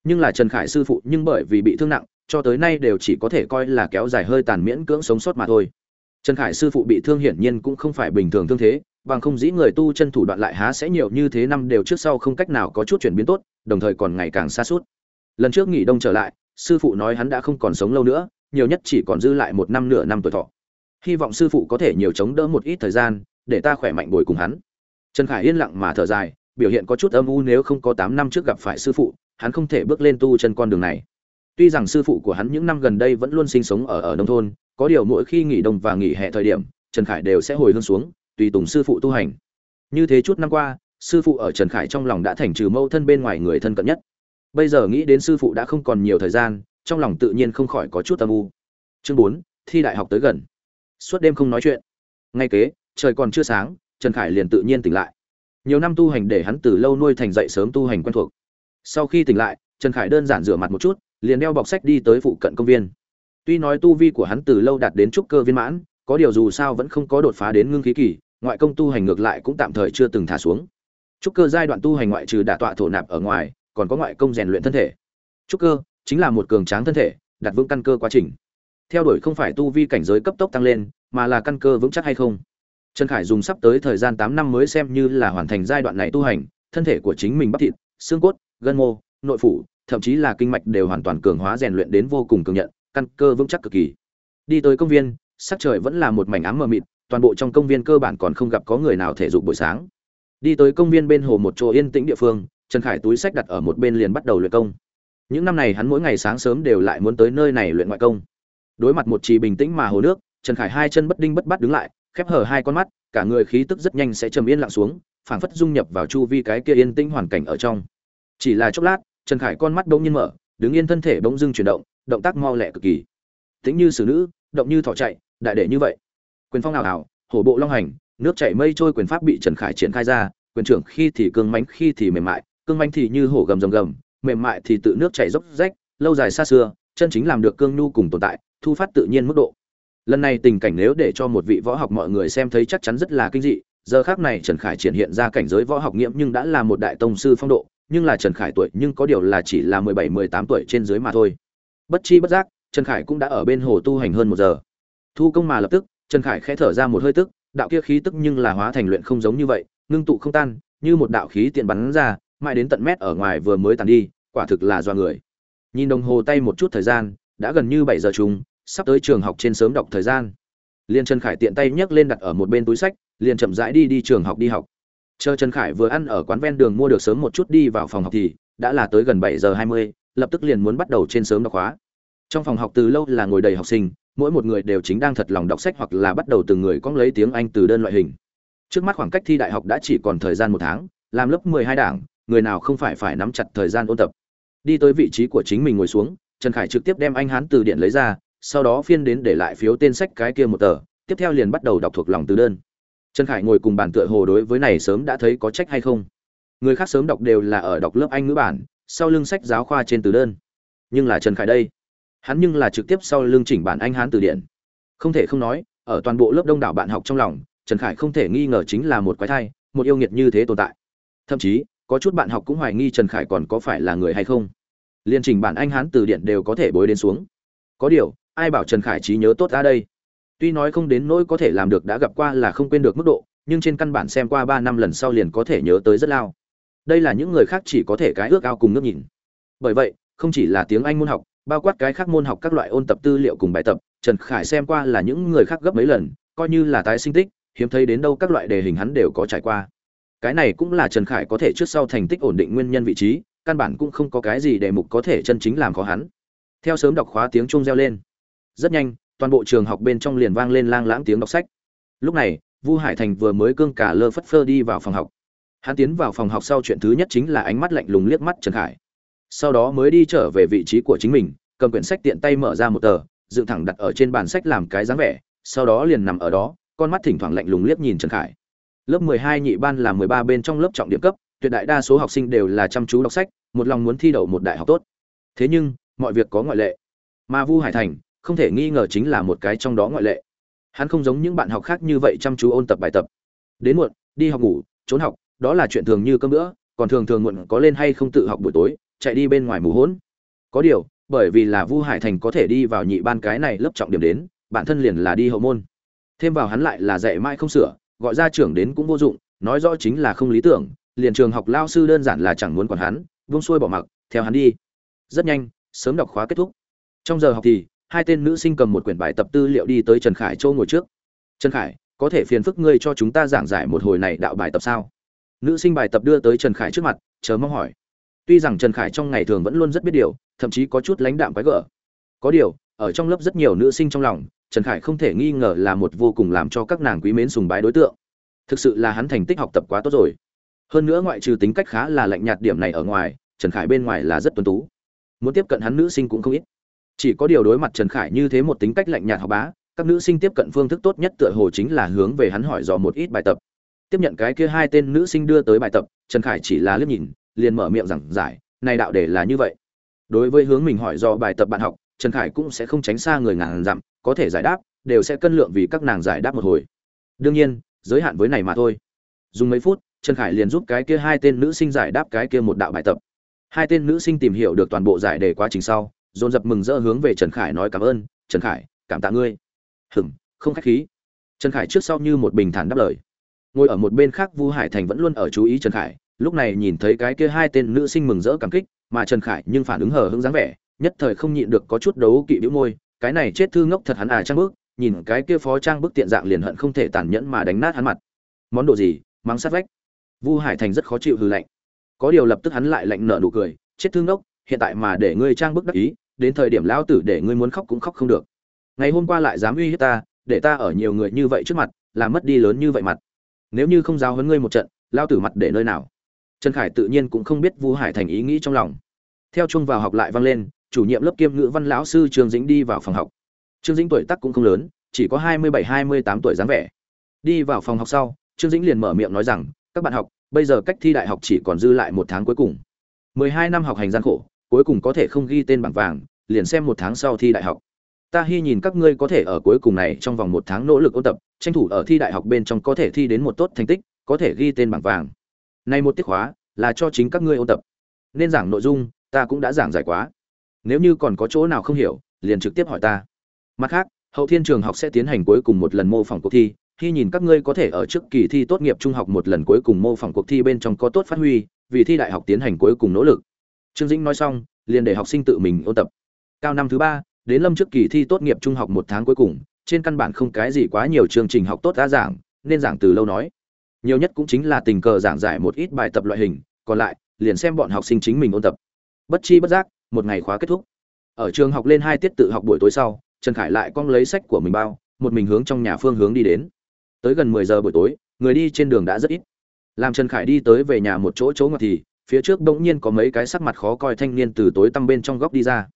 Nhưng là trần khải sư phụ nhưng bởi vì bị thương nặng, cho tới nay đều chỉ có thể coi là kéo dài hơi tàn miễn cưỡng sống sót mà thôi. Trần khải sư phụ bị thương hiển nhiên cũng không phải bình thường thương thế, bằng không dĩ người tu chân thủ đoạn lại há sẽ nhiều như thế năm đều trước sau không cách nào có chút chuyển biến tốt, đồng thời còn ngày càng xa suốt lần trước nghỉ đông trở lại, sư phụ nói hắn đã không còn sống lâu nữa, nhiều nhất chỉ còn dư lại một năm nửa năm tuổi thọ. Hy vọng sư phụ có thể nhiều chống đỡ một ít thời gian, để ta khỏe mạnh bồi cùng hắn. Trần khải yên lặng mà thở dài biểu hiện có chút âm u nếu không có tám năm trước gặp phải sư phụ, hắn không thể bước lên tu chân con đường này. Tuy rằng sư phụ của hắn những năm gần đây vẫn luôn sinh sống ở ở nông thôn, có điều mỗi khi nghỉ đông và nghỉ hè thời điểm, trần khải đều sẽ hồi hương xuống, tùy tùng sư phụ tu hành. Như thế chút năm qua, sư phụ ở trần khải trong lòng đã thành trừ mâu thân bên ngoài người thân cận nhất. Bây giờ nghĩ đến sư phụ đã không còn nhiều thời gian, trong lòng tự nhiên không khỏi có chút âm u. Chương bốn, thi đại học tới gần. Suốt đêm không nói chuyện. Ngay kế, trời còn chưa sáng, trần khải liền tự nhiên tỉnh lại nhiều năm tu hành để hắn từ lâu nuôi thành dậy sớm tu hành quen thuộc. Sau khi tỉnh lại, trần khải đơn giản rửa mặt một chút, liền đeo bọc sách đi tới phụ cận công viên. Tuy nói tu vi của hắn từ lâu đạt đến trúc cơ viên mãn, có điều dù sao vẫn không có đột phá đến ngưng khí kỳ, ngoại công tu hành ngược lại cũng tạm thời chưa từng thả xuống. Trúc cơ giai đoạn tu hành ngoại trừ đả tọa thổ nạp ở ngoài, còn có ngoại công rèn luyện thân thể. Trúc cơ chính là một cường tráng thân thể, đặt vững căn cơ quá trình. Theo đuổi không phải tu vi cảnh giới cấp tốc tăng lên, mà là căn cơ vững chắc hay không? Trần khải dùng sắp tới thời gian tám năm mới xem như là hoàn thành giai đoạn này tu hành, thân thể của chính mình bắp thịt, xương cốt, gân mô, nội phủ, thậm chí là kinh mạch đều hoàn toàn cường hóa rèn luyện đến vô cùng cường nhận, căn cơ vững chắc cực kỳ. Đi tới công viên, sắc trời vẫn là một mảnh ám mờ mịt, toàn bộ trong công viên cơ bản còn không gặp có người nào thể dục buổi sáng. Đi tới công viên bên hồ một chỗ yên tĩnh địa phương, trần khải túi sách đặt ở một bên liền bắt đầu luyện công. Những năm này hắn mỗi ngày sáng sớm đều lại muốn tới nơi này luyện ngoại công. Đối mặt một trì bình tĩnh mà hồ nước, trần khải hai chân bất đinh bất bắt đứng lại khép hở hai con mắt, cả người khí tức rất nhanh sẽ trầm yên lặng xuống, phảng phất dung nhập vào chu vi cái kia yên tĩnh hoàn cảnh ở trong. Chỉ là chốc lát, trần khải con mắt bỗng nhiên mở, đứng yên thân thể bỗng dưng chuyển động động tác mau lẹ cực kỳ. Tính như xử nữ, động như thỏ chạy, đại đệ như vậy. Quyền phong ảo ảo, hổ bộ long hành, nước chảy mây trôi quyền pháp bị trần khải triển khai ra, quyền trưởng khi thì cương mánh khi thì mềm mại, cương mánh thì như hổ gầm rầm gầm, mềm mại thì tự nước chảy dốc rách, lâu dài xa xưa, chân chính làm được cương nhu cùng tồn tại, thu phát tự nhiên mức độ lần này tình cảnh nếu để cho một vị võ học mọi người xem thấy chắc chắn rất là kinh dị, giờ khác này trần khải triển hiện ra cảnh giới võ học nghiễm nhưng đã là một đại tông sư phong độ, nhưng là trần khải tuổi nhưng có điều là chỉ là mười bảy, mười tám tuổi trên dưới mà thôi. Bất chi bất giác, trần khải cũng đã ở bên hồ tu hành hơn một giờ. Thu công mà lập tức, trần khải khẽ thở ra một hơi tức, đạo kia khí tức nhưng là hóa thành luyện không giống như vậy, ngưng tụ không tan, như một đạo khí tiện bắn ra, mãi đến tận mét ở ngoài vừa mới tàn đi, quả thực là do người. Nhìn đồng hồ tay một chút thời gian, đã gần như bảy giờ chung sắp tới trường học trên sớm đọc thời gian. Liền trần khải tiện tay nhấc lên đặt ở một bên túi sách, liền chậm rãi đi đi trường học đi học. Chờ trần khải vừa ăn ở quán ven đường mua được sớm một chút đi vào phòng học thì, đã là tới gần bảy giờ hai mươi, lập tức liền muốn bắt đầu trên sớm đọc khóa. Trong phòng học từ lâu là ngồi đầy học sinh, mỗi một người đều chính đang thật lòng đọc sách hoặc là bắt đầu từng người cóng lấy tiếng anh từ đơn loại hình. Trước mắt khoảng cách thi đại học đã chỉ còn thời gian một tháng, làm lớp mười hai đảng, người nào không phải phải nắm chặt thời gian ôn tập. Đi tới vị trí của chính mình ngồi xuống, trần khải trực tiếp đem anh hán từ điển lấy ra sau đó phiên đến để lại phiếu tên sách cái kia một tờ, tiếp theo liền bắt đầu đọc thuộc lòng từ đơn. Trần khải ngồi cùng bàn tựa hồ đối với này sớm đã thấy có trách hay không. Người khác sớm đọc đều là ở đọc lớp anh ngữ bản, sau lưng sách giáo khoa trên từ đơn. Nhưng là trần khải đây. Hắn nhưng là trực tiếp sau lưng chỉnh bản anh hán từ điển. Không thể không nói, ở toàn bộ lớp đông đảo bạn học trong lòng, trần khải không thể nghi ngờ chính là một quái thai, một yêu nghiệt như thế tồn tại. Thậm chí, có chút bạn học cũng hoài nghi trần khải còn có phải là người hay không. Liên trình bản anh hán từ điển đều có thể bối đến xuống. Có điều ai bảo trần khải trí nhớ tốt ra đây? Tuy nói không đến nỗi có thể làm được đã gặp qua là không quên được mức độ, nhưng trên căn bản xem qua ba năm lần sau liền có thể nhớ tới rất lao. Đây là những người khác chỉ có thể cái ước ao cùng nước nhìn. Bởi vậy, không chỉ là tiếng anh môn học, bao quát cái khác môn học các loại ôn tập tư liệu cùng bài tập, trần khải xem qua là những người khác gấp mấy lần, coi như là tái sinh tích, hiếm thấy đến đâu các loại đề hình hắn đều có trải qua. Cái này cũng là trần khải có thể trước sau thành tích ổn định nguyên nhân vị trí, căn bản cũng không có cái gì đề mục có thể chân chính làm khó hắn. Theo sớm đọc khóa tiếng chuông reo lên rất nhanh, toàn bộ trường học bên trong liền vang lên lang lãng tiếng đọc sách. Lúc này, vu hải thành vừa mới cương cả lơ phất phơ đi vào phòng học. Hắn tiến vào phòng học sau chuyện thứ nhất chính là ánh mắt lạnh lùng liếc mắt trần khải. Sau đó mới đi trở về vị trí của chính mình, cầm quyển sách tiện tay mở ra một tờ, dựng thẳng đặt ở trên bàn sách làm cái dáng vẻ, sau đó liền nằm ở đó, con mắt thỉnh thoảng lạnh lùng liếc nhìn trần khải. Lớp mười hai nhị ban là mười ba bên trong lớp trọng điểm cấp, tuyệt đại đa số học sinh đều là chăm chú đọc sách, một lòng muốn thi đậu một đại học tốt. Thế nhưng, mọi việc có ngoại lệ. Mà vu hải thành không thể nghi ngờ chính là một cái trong đó ngoại lệ. Hắn không giống những bạn học khác như vậy chăm chú ôn tập bài tập. Đến muộn, đi học ngủ, trốn học, đó là chuyện thường như cơm bữa, còn thường thường muộn có lên hay không tự học buổi tối, chạy đi bên ngoài mù hỗn. Có điều, bởi vì là vu hải thành có thể đi vào nhị ban cái này lớp trọng điểm đến, bản thân liền là đi hậu môn. Thêm vào hắn lại là dạy mãi không sửa, gọi ra trưởng đến cũng vô dụng, nói rõ chính là không lý tưởng, liền trường học lao sư đơn giản là chẳng muốn quản hắn vung xuôi bỏ mặc, theo hắn đi. Rất nhanh, sớm đọc khóa kết thúc. Trong giờ học thì hai tên nữ sinh cầm một quyển bài tập tư liệu đi tới trần khải châu ngồi trước. Trần khải, có thể phiền phức ngươi cho chúng ta giảng giải một hồi này đạo bài tập sao? Nữ sinh bài tập đưa tới trần khải trước mặt, chờ mong hỏi. Tuy rằng trần khải trong ngày thường vẫn luôn rất biết điều, thậm chí có chút lãnh đạm quái gở. Có điều, ở trong lớp rất nhiều nữ sinh trong lòng, trần khải không thể nghi ngờ là một vô cùng làm cho các nàng quý mến sùng bái đối tượng. Thực sự là hắn thành tích học tập quá tốt rồi. Hơn nữa ngoại trừ tính cách khá là lạnh nhạt điểm này ở ngoài, trần khải bên ngoài là rất tuân tú. Muốn tiếp cận hắn nữ sinh cũng không ít chỉ có điều đối mặt trần khải như thế một tính cách lạnh nhạt học bá, các nữ sinh tiếp cận phương thức tốt nhất tựa hồ chính là hướng về hắn hỏi dò một ít bài tập. Tiếp nhận cái kia hai tên nữ sinh đưa tới bài tập, trần khải chỉ là liếc nhìn, liền mở miệng giảng giải, này đạo đề là như vậy. Đối với hướng mình hỏi do bài tập bạn học, trần khải cũng sẽ không tránh xa người ngàn dặm, có thể giải đáp, đều sẽ cân lượng vì các nàng giải đáp một hồi. Đương nhiên, giới hạn với này mà thôi. Dùng mấy phút, trần khải liền giúp cái kia hai tên nữ sinh giải đáp cái kia một đạo bài tập. Hai tên nữ sinh tìm hiểu được toàn bộ giải đề quá trình sau dồn dập mừng rỡ hướng về trần khải nói cảm ơn, trần khải, cảm tạ ngươi. Hừng không khách khí. Trần khải trước sau như một bình thản đáp lời. Ngồi ở một bên khác vu hải thành vẫn luôn ở chú ý trần khải, lúc này nhìn thấy cái kia hai tên nữ sinh mừng rỡ cảm kích, mà trần khải nhưng phản ứng hờ hững dáng vẻ, nhất thời không nhịn được có chút đấu kỵ bĩu môi, cái này chết thư ngốc thật hắn à trang bước nhìn cái kia phó trang bức tiện dạng liền hận không thể tàn nhẫn mà đánh nát hắn mặt. Món đồ gì? Mắng sát vách. Vu hải thành rất khó chịu hư lạnh. Có điều lập tức hắn lại lạnh nở nụ cười, chết thương đốc hiện tại mà để ngươi trang bức đắc ý, đến thời điểm lão tử để ngươi muốn khóc cũng khóc không được. Ngày hôm qua lại dám uy hiếp ta, để ta ở nhiều người như vậy trước mặt làm mất đi lớn như vậy mặt. Nếu như không giao huấn ngươi một trận lao tử mặt để nơi nào? Trần khải tự nhiên cũng không biết vu hải thành ý nghĩ trong lòng. Theo chung vào học lại vang lên, chủ nhiệm lớp kiêm ngữ văn lão sư trương dĩnh đi vào phòng học. Trương dĩnh tuổi tác cũng không lớn, chỉ có hai mươi bảy, hai mươi tám tuổi dáng vẻ. Đi vào phòng học sau, trương dĩnh liền mở miệng nói rằng, các bạn học, bây giờ cách thi đại học chỉ còn dư lại một tháng cuối cùng. mười hai năm học hành gian khổ cuối cùng có thể không ghi tên bảng vàng, liền xem một tháng sau thi đại học. Ta hy nhìn các ngươi có thể ở cuối cùng này trong vòng một tháng nỗ lực ôn tập, tranh thủ ở thi đại học bên trong có thể thi đến một tốt thành tích, có thể ghi tên bảng vàng. Này một tiết khóa, là cho chính các ngươi ôn tập. Nên giảng nội dung, ta cũng đã giảng giải quá. Nếu như còn có chỗ nào không hiểu, liền trực tiếp hỏi ta. Mặt khác, hậu thiên trường học sẽ tiến hành cuối cùng một lần mô phỏng cuộc thi khi nhìn các ngươi có thể ở trước kỳ thi tốt nghiệp trung học một lần cuối cùng mô phỏng cuộc thi bên trong có tốt phát huy, vì thi đại học tiến hành cuối cùng nỗ lực trương dĩnh nói xong, liền để học sinh tự mình ôn tập. Cao năm thứ ba, đến lâm trước kỳ thi tốt nghiệp trung học một tháng cuối cùng, trên căn bản không cái gì quá nhiều chương trình học tốt đã giảng, nên giảng từ lâu nói. Nhiều nhất cũng chính là tình cờ giảng giải một ít bài tập loại hình, còn lại, liền xem bọn học sinh chính mình ôn tập. Bất chi bất giác, một ngày khóa kết thúc. Ở trường học lên hai tiết tự học buổi tối sau, trần khải lại cong lấy sách của mình bao, một mình hướng trong nhà phương hướng đi đến. Tới gần mười giờ buổi tối, người đi trên đường đã rất ít. Làm trần khải đi tới về nhà một chỗ chỗ ngọt thì phía trước bỗng nhiên có mấy cái sắc mặt khó coi thanh niên từ tối tăm bên trong góc đi ra.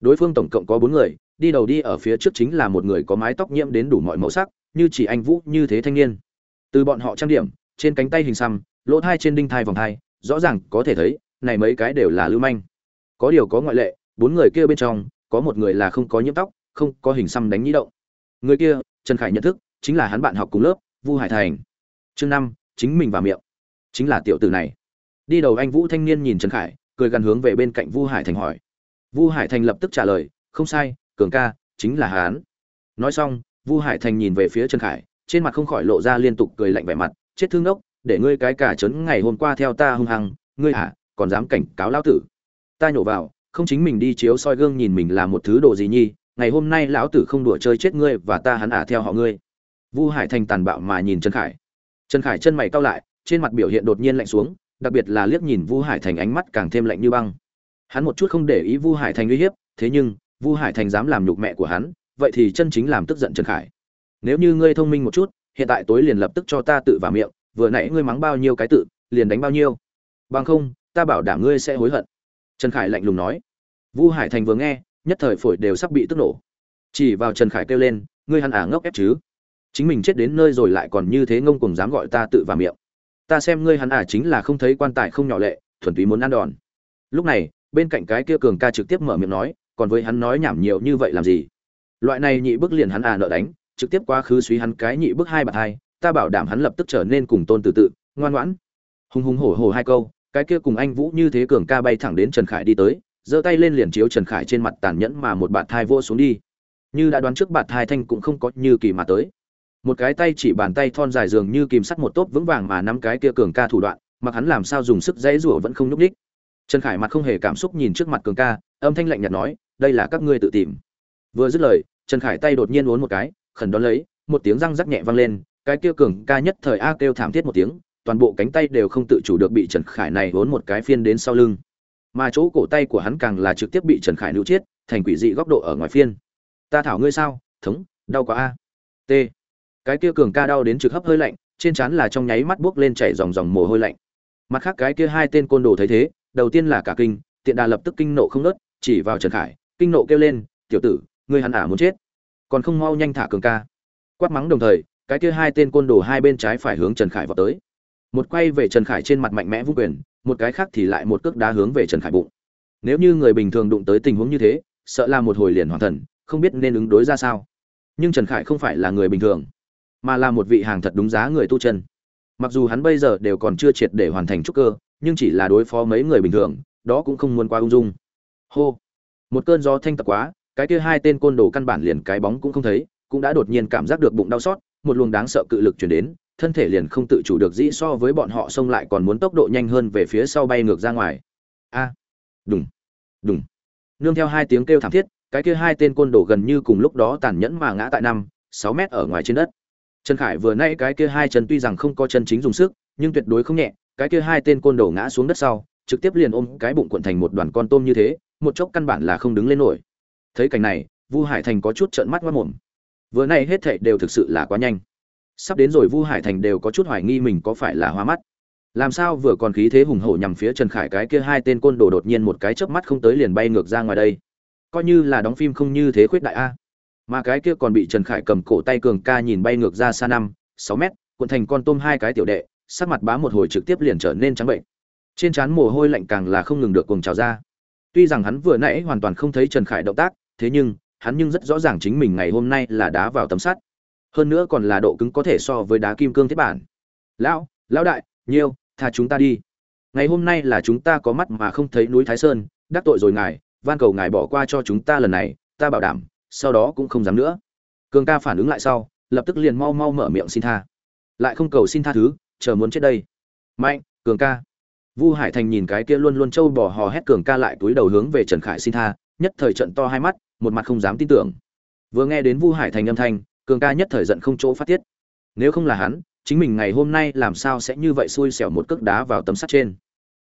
Đối phương tổng cộng có bốn người, đi đầu đi ở phía trước chính là một người có mái tóc nhiễm đến đủ mọi màu sắc, như chỉ anh vũ, như thế thanh niên. Từ bọn họ trang điểm, trên cánh tay hình xăm, lỗ thai trên đinh thai vòng thai, rõ ràng có thể thấy, này mấy cái đều là lưu manh. Có điều có ngoại lệ, bốn người kia bên trong, có một người là không có nhiễm tóc, không có hình xăm đánh nhĩ động. Người kia, trần khải nhận thức, chính là hắn bạn học cùng lớp, vu hải thành. Chương năm, chính mình và miệng. Chính là tiểu tử này đi đầu anh vũ thanh niên nhìn trần khải, cười gần hướng về bên cạnh vu hải thành hỏi. Vu hải thành lập tức trả lời, không sai, cường ca, chính là hán nói xong, vu hải thành nhìn về phía trần khải, trên mặt không khỏi lộ ra liên tục cười lạnh vẻ mặt, chết thương đốc, để ngươi cái cả trấn ngày hôm qua theo ta hung hăng, ngươi hả, còn dám cảnh cáo lão tử? Ta nhổ vào, không chính mình đi chiếu soi gương nhìn mình là một thứ đồ gì nhi, ngày hôm nay lão tử không đùa chơi chết ngươi và ta hắn ả theo họ ngươi. Vu hải thành tàn bạo mà nhìn trần khải. Trần khải chân mày cau lại, trên mặt biểu hiện đột nhiên lạnh xuống đặc biệt là liếc nhìn vu hải thành ánh mắt càng thêm lạnh như băng. Hắn một chút không để ý vu hải thành uy hiếp, thế nhưng, vu hải thành dám làm nhục mẹ của hắn, vậy thì chân chính làm tức giận trần khải. Nếu như ngươi thông minh một chút, hiện tại tối liền lập tức cho ta tự vào miệng, vừa nãy ngươi mắng bao nhiêu cái tự, liền đánh bao nhiêu. Bằng không, ta bảo đảm ngươi sẽ hối hận. Trần khải lạnh lùng nói. Vu hải thành vừa nghe, nhất thời phổi đều sắp bị tức nổ. Chỉ vào trần khải kêu lên, ngươi hắn à ngốc ép chứ? Chính mình chết đến nơi rồi lại còn như thế ngông cuồng dám gọi ta tự vào miệng ta xem ngươi hắn à chính là không thấy quan tài không nhỏ lệ, thuần túy muốn ăn đòn. Lúc này, bên cạnh cái kia cường ca trực tiếp mở miệng nói, còn với hắn nói nhảm nhiều như vậy làm gì? Loại này nhị bức liền hắn à nợ đánh, trực tiếp quá khứ suy hắn cái nhị bức hai bạc hai, ta bảo đảm hắn lập tức trở nên cùng tôn tự tự, ngoan ngoãn. Hùng hùng hổ hổ hai câu, cái kia cùng anh vũ như thế cường ca bay thẳng đến trần khải đi tới, giơ tay lên liền chiếu trần khải trên mặt tàn nhẫn mà một bạt thai vô xuống đi. Như đã đoán trước bạt thai thanh cũng không có như kỳ mà tới một cái tay chỉ bàn tay thon dài dường như kìm sắt một tốp vững vàng mà năm cái kia cường ca thủ đoạn, mặc hắn làm sao dùng sức dãy rủa vẫn không nhúc ních trần khải mặt không hề cảm xúc nhìn trước mặt cường ca, âm thanh lạnh nhạt nói, đây là các ngươi tự tìm. Vừa dứt lời, trần khải tay đột nhiên uốn một cái, khẩn đón lấy, một tiếng răng rắc nhẹ vang lên, cái kia cường ca nhất thời a kêu thảm thiết một tiếng, toàn bộ cánh tay đều không tự chủ được bị trần khải này uốn một cái phiên đến sau lưng. Mà chỗ cổ tay của hắn càng là trực tiếp bị trần khải nữ chết, thành quỷ dị góc độ ở ngoài phiên. Ta thảo ngươi sao? Thống, đau quá a. T cái kia cường ca đau đến trực hấp hơi lạnh, trên trán là trong nháy mắt buốc lên chảy dòng dòng mồ hôi lạnh. Mặt khác cái kia hai tên côn đồ thấy thế, đầu tiên là cả kinh, tiện đà lập tức kinh nộ không nớt, chỉ vào trần khải, kinh nộ kêu lên, tiểu tử, ngươi hẳn ả muốn chết. Còn không mau nhanh thả cường ca. Quát mắng đồng thời, cái kia hai tên côn đồ hai bên trái phải hướng trần khải vào tới. Một quay về trần khải trên mặt mạnh mẽ vũ quyền, một cái khác thì lại một cước đá hướng về trần khải bụng. Nếu như người bình thường đụng tới tình huống như thế, sợ là một hồi liền hoàn thần, không biết nên ứng đối ra sao. Nhưng trần khải không phải là người bình thường mà là một vị hàng thật đúng giá người tu chân. Mặc dù hắn bây giờ đều còn chưa triệt để hoàn thành trúc cơ nhưng chỉ là đối phó mấy người bình thường đó cũng không muốn qua ung dung. Hô! Một cơn gió thanh tập quá cái kia hai tên côn đồ căn bản liền cái bóng cũng không thấy cũng đã đột nhiên cảm giác được bụng đau xót một luồng đáng sợ cự lực chuyển đến thân thể liền không tự chủ được dĩ so với bọn họ xông lại còn muốn tốc độ nhanh hơn về phía sau bay ngược ra ngoài. A! À, đùng! Đùng! Nương theo hai tiếng kêu thảm thiết cái kia hai tên côn đồ gần như cùng lúc đó tàn nhẫn mà ngã tại năm sáu mét ở ngoài trên đất trần khải vừa nãy cái kia hai chân tuy rằng không có chân chính dùng sức, nhưng tuyệt đối không nhẹ, cái kia hai tên côn đồ ngã xuống đất sau, trực tiếp liền ôm cái bụng cuộn thành một đoàn con tôm như thế, một chốc căn bản là không đứng lên nổi. Thấy cảnh này, vu hải thành có chút trợn mắt ngoạm. mồm. Vừa nãy hết thảy đều thực sự là quá nhanh. Sắp đến rồi vu hải thành đều có chút hoài nghi mình có phải là hoa mắt. Làm sao vừa còn khí thế hùng hổ nhằm phía trần khải cái kia hai tên côn đồ đột nhiên một cái chớp mắt không tới liền bay ngược ra ngoài đây? Coi như là đóng phim không như thế khuyết đại a mà cái kia còn bị trần khải cầm cổ tay cường ca nhìn bay ngược ra xa năm, sáu mét, cuộn thành con tôm hai cái tiểu đệ, sắc mặt bá một hồi trực tiếp liền trở nên trắng bệnh. Trên trán mồ hôi lạnh càng là không ngừng được cuồng trào ra. Tuy rằng hắn vừa nãy hoàn toàn không thấy trần khải động tác, thế nhưng, hắn nhưng rất rõ ràng chính mình ngày hôm nay là đá vào tấm sắt. Hơn nữa còn là độ cứng có thể so với đá kim cương thiết bản. Lão lão đại nhiêu tha chúng ta đi. Ngày hôm nay là chúng ta có mắt mà không thấy núi thái sơn, đắc tội rồi ngài, van cầu ngài bỏ qua cho chúng ta lần này, ta bảo đảm sau đó cũng không dám nữa. Cường ca phản ứng lại sau, lập tức liền mau mau mở miệng xin tha. Lại không cầu xin tha thứ, chờ muốn chết đây. Mạnh, cường ca. Vu hải thành nhìn cái kia luôn luôn trâu bỏ hò hét cường ca lại túi đầu hướng về trần khải xin tha, nhất thời trận to hai mắt, một mặt không dám tin tưởng. Vừa nghe đến vu hải thành âm thanh, cường ca nhất thời giận không chỗ phát tiết. Nếu không là hắn, chính mình ngày hôm nay làm sao sẽ như vậy xui xẻo một cước đá vào tấm sắt trên.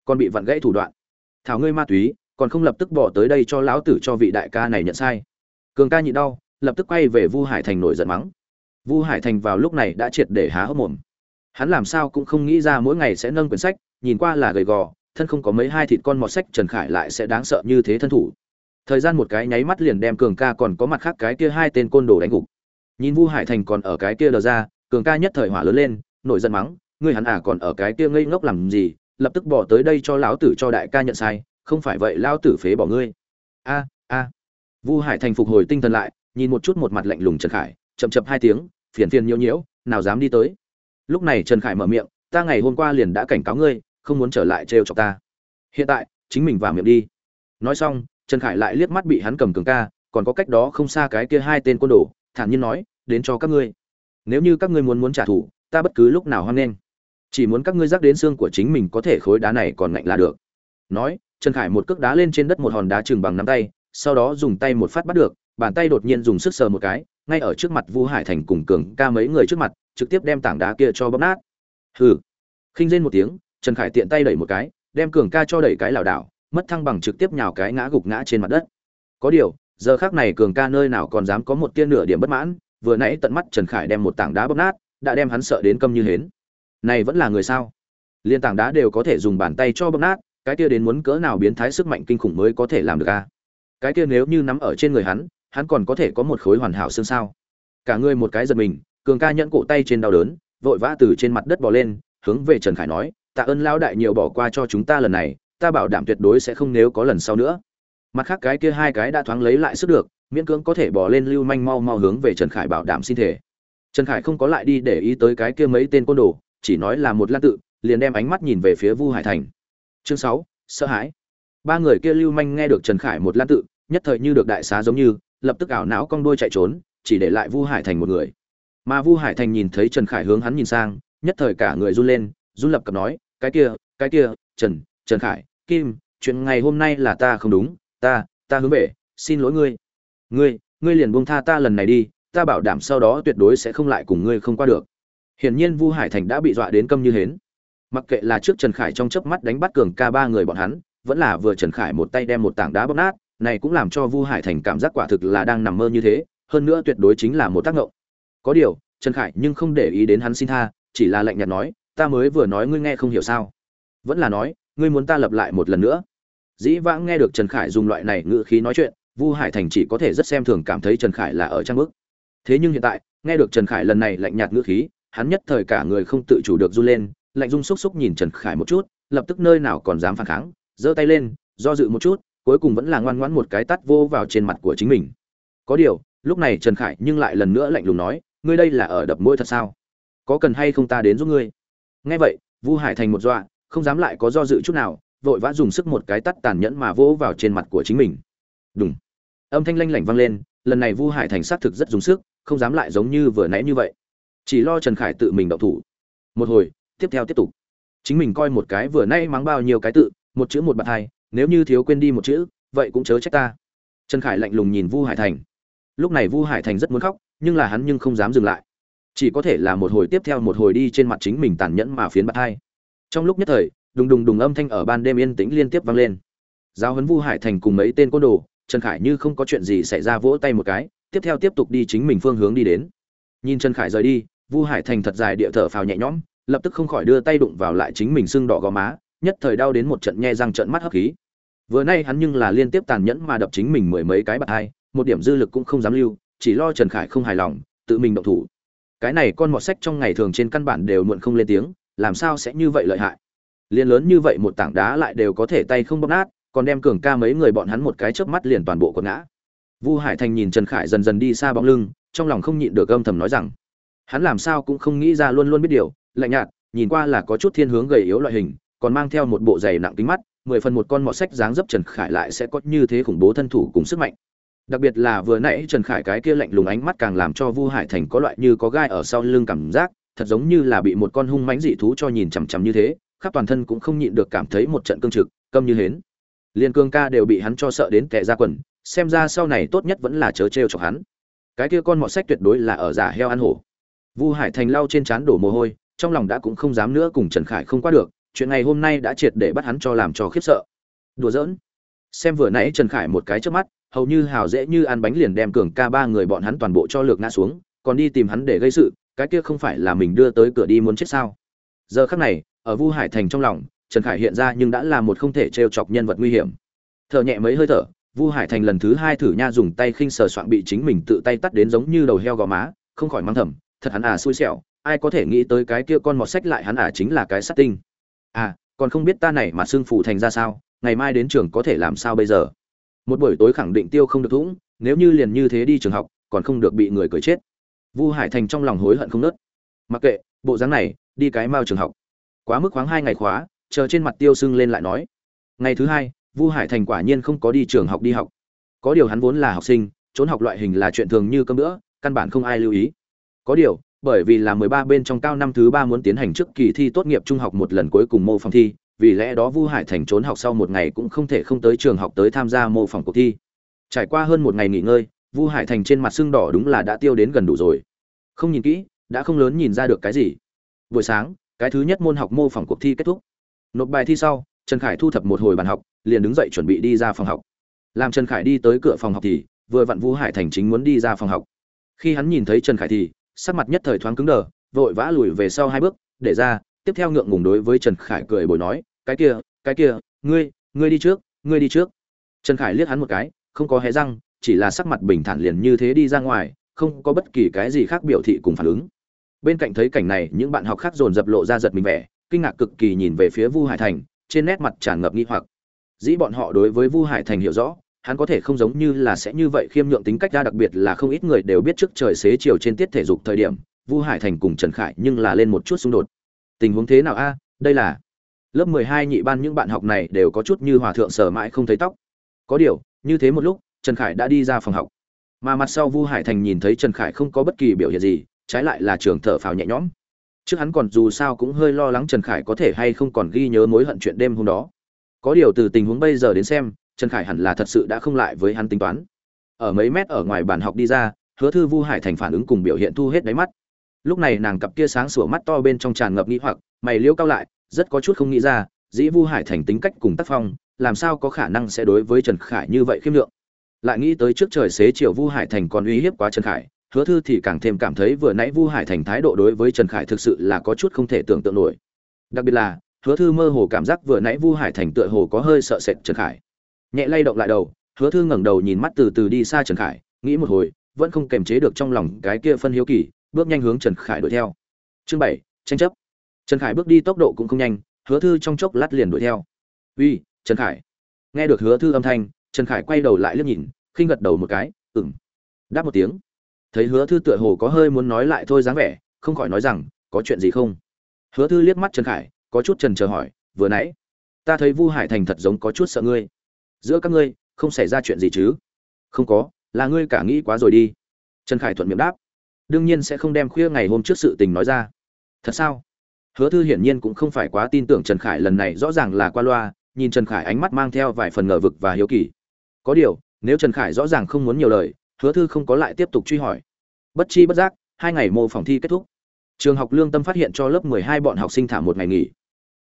Còn bị vặn gãy thủ đoạn. Thảo ngươi ma túy, còn không lập tức bỏ tới đây cho lão tử cho vị đại ca này nhận sai cường ca nhịn đau, lập tức quay về vu hải thành nổi giận mắng. Vu hải thành vào lúc này đã triệt để há hốc mồm. Hắn làm sao cũng không nghĩ ra mỗi ngày sẽ nâng quyển sách, nhìn qua là gầy gò, thân không có mấy hai thịt con mọt sách, trần khải lại sẽ đáng sợ như thế thân thủ. Thời gian một cái nháy mắt liền đem cường ca còn có mặt khác cái kia hai tên côn đồ đánh gục. Nhìn vu hải thành còn ở cái kia đờ ra, cường ca nhất thời hỏa lớn lên, nổi giận mắng, ngươi hắn à còn ở cái kia ngây ngốc làm gì? Lập tức bỏ tới đây cho lão tử cho đại ca nhận sai, không phải vậy lão tử phế bỏ ngươi. A a vu hải thành phục hồi tinh thần lại, nhìn một chút một mặt lạnh lùng trần khải, chậm chậm hai tiếng, phiền phiền nhiễu nhiễu, nào dám đi tới? Lúc này trần khải mở miệng, ta ngày hôm qua liền đã cảnh cáo ngươi, không muốn trở lại trêu chọc ta. Hiện tại, chính mình vào miệng đi. Nói xong, trần khải lại liếc mắt bị hắn cầm cường ca, còn có cách đó không xa cái kia hai tên côn đồ, thản nhiên nói, đến cho các ngươi. Nếu như các ngươi muốn muốn trả thù, ta bất cứ lúc nào hoan nghênh. Chỉ muốn các ngươi rắc đến xương của chính mình có thể khối đá này còn ngạnh là được. Nói, trần khải một cước đá lên trên đất một hòn đá chừng bằng nắm tay sau đó dùng tay một phát bắt được, bàn tay đột nhiên dùng sức sờ một cái, ngay ở trước mặt vu hải thành cùng cường ca mấy người trước mặt, trực tiếp đem tảng đá kia cho bóp nát. Hừ. Khinh rên một tiếng, trần khải tiện tay đẩy một cái, đem cường ca cho đẩy cái lảo đảo, mất thăng bằng trực tiếp nhào cái ngã gục ngã trên mặt đất. Có điều, giờ khác này cường ca nơi nào còn dám có một tia nửa điểm bất mãn, vừa nãy tận mắt trần khải đem một tảng đá bóp nát, đã đem hắn sợ đến câm như hến. Này vẫn là người sao? Liên tảng đá đều có thể dùng bàn tay cho bóp nát, cái kia đến muốn cỡ nào biến thái sức mạnh kinh khủng mới có thể làm được a? Cái kia nếu như nắm ở trên người hắn hắn còn có thể có một khối hoàn hảo xương sao? Cả người một cái giật mình, cường ca nhẫn cổ tay trên đau đớn, vội vã từ trên mặt đất bò lên, hướng về trần khải nói, tạ ơn lão đại nhiều bỏ qua cho chúng ta lần này, ta bảo đảm tuyệt đối sẽ không nếu có lần sau nữa. Mặt khác cái kia hai cái đã thoáng lấy lại sức được, miễn cưỡng có thể bỏ lên lưu manh mau mau hướng về trần khải bảo đảm xin thể. Trần khải không có lại đi để ý tới cái kia mấy tên côn đồ, chỉ nói là một lan tự, liền đem ánh mắt nhìn về phía vu hải thành. Chương sáu, sợ hãi. Ba người kia lưu manh nghe được trần khải một lan tự nhất thời như được đại xá giống như, lập tức ảo não cong đuôi chạy trốn, chỉ để lại vu hải thành một người. Mà vu hải thành nhìn thấy trần khải hướng hắn nhìn sang, nhất thời cả người run lên, run lập cập nói, cái kia cái kia, trần trần khải, kim, chuyện ngày hôm nay là ta không đúng, ta ta hướng về, xin lỗi ngươi. Ngươi ngươi liền buông tha ta lần này đi, ta bảo đảm sau đó tuyệt đối sẽ không lại cùng ngươi không qua được. Hiển nhiên vu hải thành đã bị dọa đến câm như hến. Mặc kệ là trước trần khải trong chớp mắt đánh bắt cường ca ba người bọn hắn, vẫn là vừa trần khải một tay đem một tảng đá bóp nát này cũng làm cho vu hải thành cảm giác quả thực là đang nằm mơ như thế, hơn nữa tuyệt đối chính là một tác động có điều, trần khải nhưng không để ý đến hắn xin tha, chỉ là lạnh nhạt nói, ta mới vừa nói ngươi nghe không hiểu sao. Vẫn là nói, ngươi muốn ta lặp lại một lần nữa? Dĩ vãng nghe được trần khải dùng loại này ngữ khí nói chuyện, vu hải thành chỉ có thể rất xem thường cảm thấy trần khải là ở trang bức. Thế nhưng hiện tại, nghe được trần khải lần này lạnh nhạt ngữ khí, hắn nhất thời cả người không tự chủ được run lên, lạnh rung xúc xúc nhìn trần khải một chút, lập tức nơi nào còn dám phản kháng, giơ tay lên, do dự một chút cuối cùng vẫn là ngoan ngoãn một cái tắt vô vào trên mặt của chính mình. Có điều, lúc này trần khải nhưng lại lần nữa lạnh lùng nói, ngươi đây là ở đập mũi thật sao? Có cần hay không ta đến giúp ngươi? Nghe vậy, vu hải thành một dọa, không dám lại có do dự chút nào, vội vã dùng sức một cái tắt tàn nhẫn mà vỗ vào trên mặt của chính mình. Đúng âm thanh lanh lảnh vang lên, lần này vu hải thành xác thực rất dùng sức, không dám lại giống như vừa nãy như vậy. Chỉ lo trần khải tự mình động thủ. Một hồi, tiếp theo tiếp tục. Chính mình coi một cái vừa nay mắng bao nhiêu cái tự, một chữ một bạt hai nếu như thiếu quên đi một chữ, vậy cũng chớ trách ta. Trần khải lạnh lùng nhìn vu hải thành. Lúc này vu hải thành rất muốn khóc, nhưng là hắn nhưng không dám dừng lại. Chỉ có thể là một hồi tiếp theo một hồi đi trên mặt chính mình tàn nhẫn mà phiến bạt hai trong lúc nhất thời, đùng đùng đùng âm thanh ở ban đêm yên tĩnh liên tiếp vang lên. Giáo huấn vu hải thành cùng mấy tên côn đồ, trần khải như không có chuyện gì xảy ra vỗ tay một cái, tiếp theo tiếp tục đi chính mình phương hướng đi đến. Nhìn trần khải rời đi, vu hải thành thật dài địa thở phào nhẹ nhõm, lập tức không khỏi đưa tay đụng vào lại chính mình sưng đỏ gò má, nhất thời đau đến một trận nhe răng trận mắt hấp khí vừa nay hắn nhưng là liên tiếp tàn nhẫn mà đập chính mình mười mấy cái bạt hai, một điểm dư lực cũng không dám lưu, chỉ lo trần khải không hài lòng, tự mình động thủ. Cái này con mọt sách trong ngày thường trên căn bản đều muộn không lên tiếng, làm sao sẽ như vậy lợi hại? Liên lớn như vậy một tảng đá lại đều có thể tay không bóp nát, còn đem cường ca mấy người bọn hắn một cái chớp mắt liền toàn bộ quật ngã. Vu hải thành nhìn trần khải dần dần đi xa bóng lưng, trong lòng không nhịn được âm thầm nói rằng, hắn làm sao cũng không nghĩ ra luôn luôn biết điều, lạnh nhạt, nhìn qua là có chút thiên hướng gầy yếu loại hình, còn mang theo một bộ giày nặng tính mắt mười phần một con mọt sách dáng dấp trần khải lại sẽ có như thế khủng bố thân thủ cùng sức mạnh. Đặc biệt là vừa nãy trần khải cái kia lạnh lùng ánh mắt càng làm cho vu hải thành có loại như có gai ở sau lưng cảm giác, thật giống như là bị một con hung mãnh dị thú cho nhìn chằm chằm như thế, khắp toàn thân cũng không nhịn được cảm thấy một trận cương trực, câm như hến. Liên cương ca đều bị hắn cho sợ đến tệ ra quần, xem ra sau này tốt nhất vẫn là chớ trêu chọc hắn. Cái kia con mọt sách tuyệt đối là ở giả heo ăn hổ. Vu hải thành lau trên trán đổ mồ hôi, trong lòng đã cũng không dám nữa cùng trần khải không qua được chuyện ngày hôm nay đã triệt để bắt hắn cho làm cho khiếp sợ. Đùa giỡn. Xem vừa nãy trần khải một cái trước mắt, hầu như hào dễ như ăn bánh liền đem cường ca ba người bọn hắn toàn bộ cho lược ngã xuống, còn đi tìm hắn để gây sự, cái kia không phải là mình đưa tới cửa đi muốn chết sao? Giờ khắc này, ở vu hải thành trong lòng, trần khải hiện ra nhưng đã là một không thể t chọc nhân vật nguy hiểm. Thở nhẹ mấy hơi thở, vu hải thành lần thứ hai thử nha dùng tay khinh sờ soạn bị chính mình tự tay tắt đến giống như đầu heo gò má, không khỏi mang thầm, thật hắn à xui xẻo, ai có thể nghĩ tới cái kia con mọt sách lại hắn à chính là cái sát tinh à còn không biết ta này mà xương phủ thành ra sao, ngày mai đến trường có thể làm sao bây giờ? Một buổi tối khẳng định tiêu không được thủng, nếu như liền như thế đi trường học, còn không được bị người cười chết. Vu hải thành trong lòng hối hận không nớt. Mặc kệ, bộ dáng này, đi cái mao trường học. Quá mức khoáng hai ngày khóa, chờ trên mặt tiêu sưng lên lại nói. Ngày thứ hai, vu hải thành quả nhiên không có đi trường học đi học. Có điều hắn vốn là học sinh, trốn học loại hình là chuyện thường như cơm nữa căn bản không ai lưu ý. Có điều bởi vì là 13 bên trong cao năm thứ ba muốn tiến hành trước kỳ thi tốt nghiệp trung học một lần cuối cùng mô phỏng thi, vì lẽ đó Vu Hải Thành trốn học sau một ngày cũng không thể không tới trường học tới tham gia mô phỏng cuộc thi. Trải qua hơn một ngày nghỉ ngơi, Vu Hải Thành trên mặt sưng đỏ đúng là đã tiêu đến gần đủ rồi. Không nhìn kỹ, đã không lớn nhìn ra được cái gì. Buổi sáng, cái thứ nhất môn học mô phỏng cuộc thi kết thúc. Nộp bài thi sau, Trần Khải thu thập một hồi bàn học, liền đứng dậy chuẩn bị đi ra phòng học. Làm Trần Khải đi tới cửa phòng học thì, vừa vặn Vu Hải Thành chính muốn đi ra phòng học. Khi hắn nhìn thấy Trần Khải thì, sắc mặt nhất thời thoáng cứng đờ, vội vã lùi về sau hai bước, để ra, tiếp theo ngượng ngùng đối với trần khải cười bồi nói, cái kia cái kia, ngươi ngươi đi trước, ngươi đi trước. Trần khải liếc hắn một cái, không có hé răng, chỉ là sắc mặt bình thản liền như thế đi ra ngoài, không có bất kỳ cái gì khác biểu thị cùng phản ứng. Bên cạnh thấy cảnh này, những bạn học khác dồn dập lộ ra giật mình vẻ, kinh ngạc cực kỳ nhìn về phía vu hải thành, trên nét mặt tràn ngập nghi hoặc. Dĩ bọn họ đối với vu hải thành hiểu rõ hắn có thể không giống như là sẽ như vậy khiêm nhượng tính cách, ra đặc biệt là không ít người đều biết trước trời xế chiều trên tiết thể dục thời điểm, vu hải thành cùng trần khải nhưng là lên một chút xung đột. Tình huống thế nào a? Đây là lớp mười hai nhị ban những bạn học này đều có chút như hòa thượng sở mãi không thấy tóc. Có điều, như thế một lúc, trần khải đã đi ra phòng học. Mà mặt sau vu hải thành nhìn thấy trần khải không có bất kỳ biểu hiện gì, trái lại là trường thở phào nhẹ nhõm. Trước hắn còn dù sao cũng hơi lo lắng trần khải có thể hay không còn ghi nhớ mối hận chuyện đêm hôm đó. Có điều từ tình huống bây giờ đến xem trần khải hẳn là thật sự đã không lại với hắn tính toán. Ở mấy mét ở ngoài bàn học đi ra, hứa thư vu hải thành phản ứng cùng biểu hiện thu hết đáy mắt. Lúc này nàng cặp kia sáng sủa mắt to bên trong tràn ngập nghĩ hoặc, mày liêu cao lại, rất có chút không nghĩ ra, dĩ vu hải thành tính cách cùng tác phong, làm sao có khả năng sẽ đối với trần khải như vậy khiêm lượng lại nghĩ tới trước trời xế chiều vu hải thành còn uy hiếp quá trần khải, hứa thư thì càng thêm cảm thấy vừa nãy vu hải thành thái độ đối với trần khải thực sự là có chút không thể tưởng tượng nổi. Đặc biệt là, hứa thư mơ hồ cảm giác vừa nãy vu hải thành tựa hồ có hơi sợ sệt trần khải nhẹ lay động lại đầu, hứa thư ngẩng đầu nhìn mắt từ từ đi xa trần khải, nghĩ một hồi, vẫn không kềm chế được trong lòng cái kia phân hiếu kỳ, bước nhanh hướng trần khải đuổi theo. Chương bảy, tranh chấp. Trần khải bước đi tốc độ cũng không nhanh, hứa thư trong chốc lát liền đuổi theo. Uy, trần khải. Nghe được hứa thư âm thanh, trần khải quay đầu lại liếc nhìn, khinh gật đầu một cái ừng đáp một tiếng. Thấy hứa thư tựa hồ có hơi muốn nói lại thôi dáng vẻ, không khỏi nói rằng, có chuyện gì không? Hứa thư liếc mắt trần khải, có chút trần chờ hỏi, vừa nãy, ta thấy vu hải thành thật giống có chút sợ ngươi giữa các ngươi, không xảy ra chuyện gì chứ? Không có, là ngươi cả nghĩ quá rồi đi. Trần khải thuận miệng đáp. Đương nhiên sẽ không đem khuya ngày hôm trước sự tình nói ra. Thật sao? Hứa thư hiển nhiên cũng không phải quá tin tưởng trần khải lần này rõ ràng là qua loa, nhìn trần khải ánh mắt mang theo vài phần ngờ vực và hiếu kỳ. Có điều, nếu trần khải rõ ràng không muốn nhiều lời, hứa thư không có lại tiếp tục truy hỏi. Bất chi bất giác, hai ngày mô phòng thi kết thúc. Trường học lương tâm phát hiện cho lớp 12 bọn học sinh thả một ngày nghỉ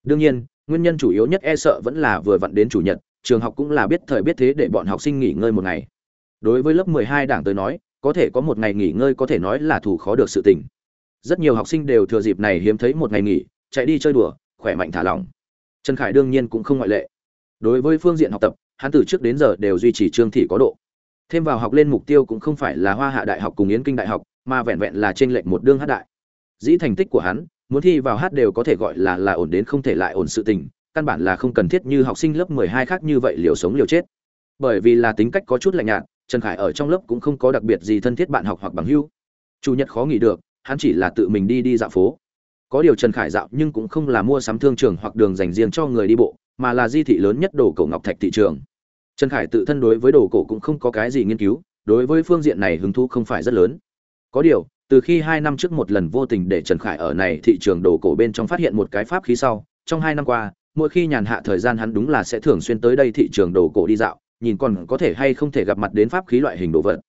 đương nhiên, nguyên nhân chủ yếu nhất e sợ vẫn là vừa vặn đến chủ nhật, trường học cũng là biết thời biết thế để bọn học sinh nghỉ ngơi một ngày. Đối với lớp 12 đảng tới nói, có thể có một ngày nghỉ ngơi có thể nói là thủ khó được sự tình. Rất nhiều học sinh đều thừa dịp này hiếm thấy một ngày nghỉ, chạy đi chơi đùa, khỏe mạnh thả lỏng. Trần khải đương nhiên cũng không ngoại lệ. Đối với phương diện học tập, hắn từ trước đến giờ đều duy trì trương thị có độ. Thêm vào học lên mục tiêu cũng không phải là hoa hạ đại học cùng yến kinh đại học, mà vẹn vẹn là trên lệnh một đương hát đại. Dĩ thành tích của hắn muốn thi vào hát đều có thể gọi là là ổn đến không thể lại ổn sự tình, căn bản là không cần thiết như học sinh lớp 12 khác như vậy liều sống liều chết. Bởi vì là tính cách có chút lạnh nhạt, trần khải ở trong lớp cũng không có đặc biệt gì thân thiết bạn học hoặc bằng hữu. Chủ nhật khó nghỉ được, hắn chỉ là tự mình đi đi dạo phố. Có điều trần khải dạo nhưng cũng không là mua sắm thương trường hoặc đường dành riêng cho người đi bộ, mà là di thị lớn nhất đồ cổ ngọc thạch thị trường. Trần khải tự thân đối với đồ cổ cũng không có cái gì nghiên cứu, đối với phương diện này hứng thú không phải rất lớn. Có điều từ khi hai năm trước một lần vô tình để trần khải ở này thị trường đồ cổ bên trong phát hiện một cái pháp khí sau, trong hai năm qua, mỗi khi nhàn hạ thời gian hắn đúng là sẽ thường xuyên tới đây thị trường đồ cổ đi dạo, nhìn còn có thể hay không thể gặp mặt đến pháp khí loại hình đồ vật.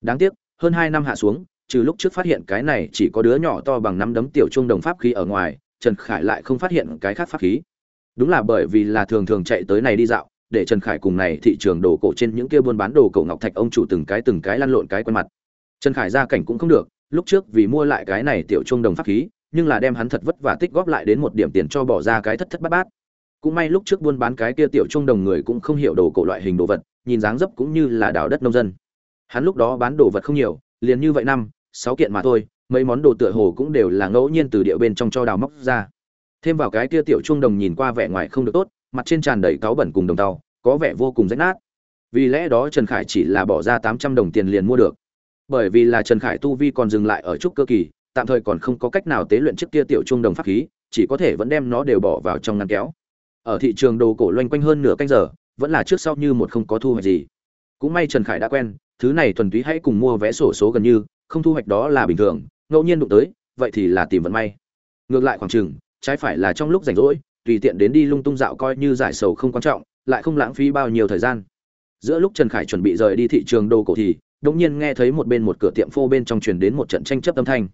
Đáng tiếc, hơn hai năm hạ xuống, trừ lúc trước phát hiện cái này chỉ có đứa nhỏ to bằng năm đấm tiểu trung đồng pháp khí ở ngoài, trần khải lại không phát hiện cái khác pháp khí. Đúng là bởi vì là thường thường chạy tới này đi dạo, để trần khải cùng này thị trường đồ cổ trên những kia buôn bán đồ cổ ngọc thạch ông chủ từng cái từng cái lăn lộn cái quen mặt. Trần khải ra cảnh cũng không được lúc trước vì mua lại cái này tiểu trung đồng pháp khí, nhưng là đem hắn thật vất vả tích góp lại đến một điểm tiền cho bỏ ra cái thất thất bát bát. Cũng may lúc trước buôn bán cái kia tiểu trung đồng người cũng không hiểu đồ cổ loại hình đồ vật, nhìn dáng dấp cũng như là đào đất nông dân. Hắn lúc đó bán đồ vật không nhiều, liền như vậy năm, sáu kiện mà thôi, mấy món đồ tựa hồ cũng đều là ngẫu nhiên từ địa bên trong cho đào móc ra. Thêm vào cái kia tiểu trung đồng nhìn qua vẻ ngoài không được tốt, mặt trên tràn đầy cáu bẩn cùng đồng tàu, có vẻ vô cùng rách nát. Vì lẽ đó trần khải chỉ là bỏ ra tám trăm đồng tiền liền mua được bởi vì là trần khải tu vi còn dừng lại ở trúc cơ kỳ, tạm thời còn không có cách nào tế luyện trước kia tiểu trung đồng pháp khí, chỉ có thể vẫn đem nó đều bỏ vào trong ngăn kéo. Ở thị trường đồ cổ loanh quanh hơn nửa canh giờ, vẫn là trước sau như một không có thu hoạch gì. Cũng may trần khải đã quen, thứ này thuần túy hãy cùng mua vé sổ số gần như, không thu hoạch đó là bình thường, ngẫu nhiên đụng tới, vậy thì là tìm vận may. Ngược lại khoảng chừng, trái phải là trong lúc rảnh rỗi, tùy tiện đến đi lung tung dạo coi như giải sầu không quan trọng, lại không lãng phí bao nhiêu thời gian. Giữa lúc trần khải chuẩn bị rời đi thị trường đồ cổ thì đống nhiên nghe thấy một bên một cửa tiệm phô bên trong truyền đến một trận tranh chấp âm thanh.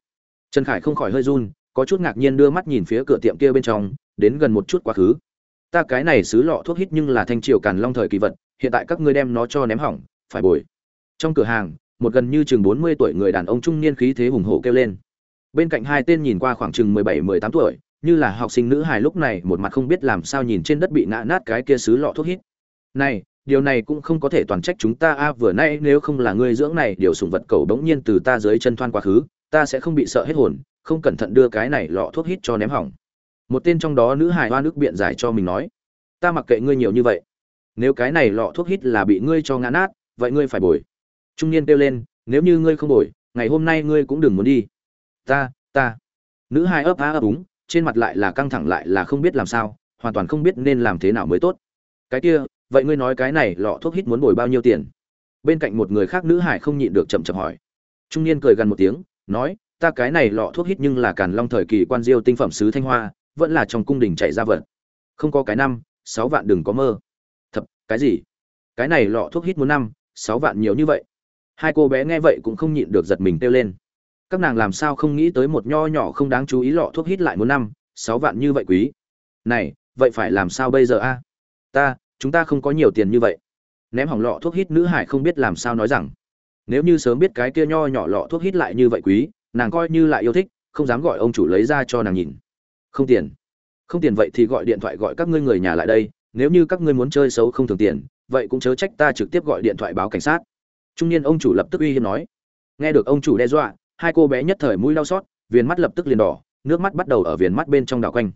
Trần khải không khỏi hơi run, có chút ngạc nhiên đưa mắt nhìn phía cửa tiệm kia bên trong, đến gần một chút quá khứ. Ta cái này xứ lọ thuốc hít nhưng là thanh triều càn long thời kỳ vật, hiện tại các ngươi đem nó cho ném hỏng, phải bồi. Trong cửa hàng, một gần như chừng bốn mươi tuổi người đàn ông trung niên khí thế hùng hổ kêu lên. Bên cạnh hai tên nhìn qua khoảng chừng mười bảy, mười tám tuổi, như là học sinh nữ hài lúc này một mặt không biết làm sao nhìn trên đất bị nã nát cái kia xứ lọ thuốc hít. Này điều này cũng không có thể toàn trách chúng ta. A, vừa nay nếu không là ngươi dưỡng này, điều sùng vật cầu bỗng nhiên từ ta dưới chân thoan quá khứ, ta sẽ không bị sợ hết hồn, không cẩn thận đưa cái này lọ thuốc hít cho ném hỏng. Một tên trong đó nữ hài hoa nước biện giải cho mình nói, ta mặc kệ ngươi nhiều như vậy. Nếu cái này lọ thuốc hít là bị ngươi cho ngã nát, vậy ngươi phải bồi. Trung niên kêu lên, nếu như ngươi không bồi, ngày hôm nay ngươi cũng đừng muốn đi. Ta ta. Nữ hài ấp á ấp úng, trên mặt lại là căng thẳng lại là không biết làm sao, hoàn toàn không biết nên làm thế nào mới tốt. Cái kia vậy ngươi nói cái này lọ thuốc hít muốn bồi bao nhiêu tiền? Bên cạnh một người khác nữ hải không nhịn được chậm chậm hỏi. Trung niên cười gần một tiếng, nói, ta cái này lọ thuốc hít nhưng là càn long thời kỳ quan diêu tinh phẩm sứ thanh hoa, vẫn là trong cung đình chạy ra vật. Không có cái năm, sáu vạn đừng có mơ. Thật cái gì? Cái này lọ thuốc hít muốn năm, sáu vạn nhiều như vậy. Hai cô bé nghe vậy cũng không nhịn được giật mình kêu lên. Các nàng làm sao không nghĩ tới một nho nhỏ không đáng chú ý lọ thuốc hít lại muốn năm, sáu vạn như vậy quý. Này, vậy phải làm sao bây giờ a? Ta chúng ta không có nhiều tiền như vậy. Ném hỏng lọ thuốc hít nữ hải không biết làm sao nói rằng, nếu như sớm biết cái kia nho nhỏ lọ thuốc hít lại như vậy quý, nàng coi như lại yêu thích, không dám gọi ông chủ lấy ra cho nàng nhìn. Không tiền. Không tiền vậy thì gọi điện thoại gọi các ngươi người nhà lại đây, nếu như các ngươi muốn chơi xấu không thường tiền, vậy cũng chớ trách ta trực tiếp gọi điện thoại báo cảnh sát. Trung niên ông chủ lập tức uy hiếp nói. Nghe được ông chủ đe dọa, hai cô bé nhất thời mũi đau xót, viền mắt lập tức liền đỏ, nước mắt bắt đầu ở viền mắt bên trong đảo quanh.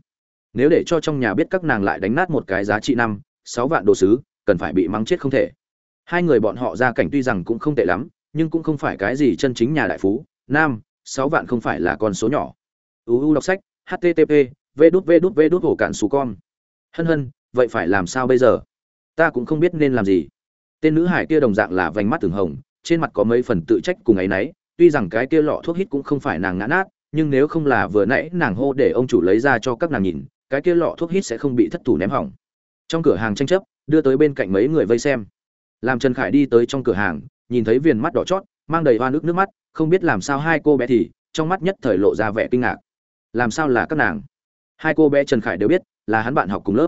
Nếu để cho trong nhà biết các nàng lại đánh nát một cái giá trị năm sáu vạn đồ sứ, cần phải bị mắng chết không thể. Hai người bọn họ ra cảnh tuy rằng cũng không tệ lắm, nhưng cũng không phải cái gì chân chính nhà đại phú. Nam, sáu vạn không phải là con số nhỏ. Uu đọc sách http v đút v đút v đút hổ cạn xú con. Hân hân, vậy phải làm sao bây giờ? Ta cũng không biết nên làm gì. Tên nữ hải kia đồng dạng là vành mắt từng hồng, trên mặt có mấy phần tự trách cùng ấy nấy tuy rằng cái kia lọ thuốc hít cũng không phải nàng ngã nát, nhưng nếu không là vừa nãy nàng hô để ông chủ lấy ra cho các nàng nhìn, cái kia lọ thuốc hít sẽ không bị thất thủ ném hỏng trong cửa hàng tranh chấp, đưa tới bên cạnh mấy người vây xem. Làm trần khải đi tới trong cửa hàng, nhìn thấy viền mắt đỏ chót, mang đầy hoa nước nước mắt, không biết làm sao hai cô bé thì, trong mắt nhất thời lộ ra vẻ kinh ngạc. Làm sao là các nàng? Hai cô bé trần khải đều biết, là hắn bạn học cùng lớp.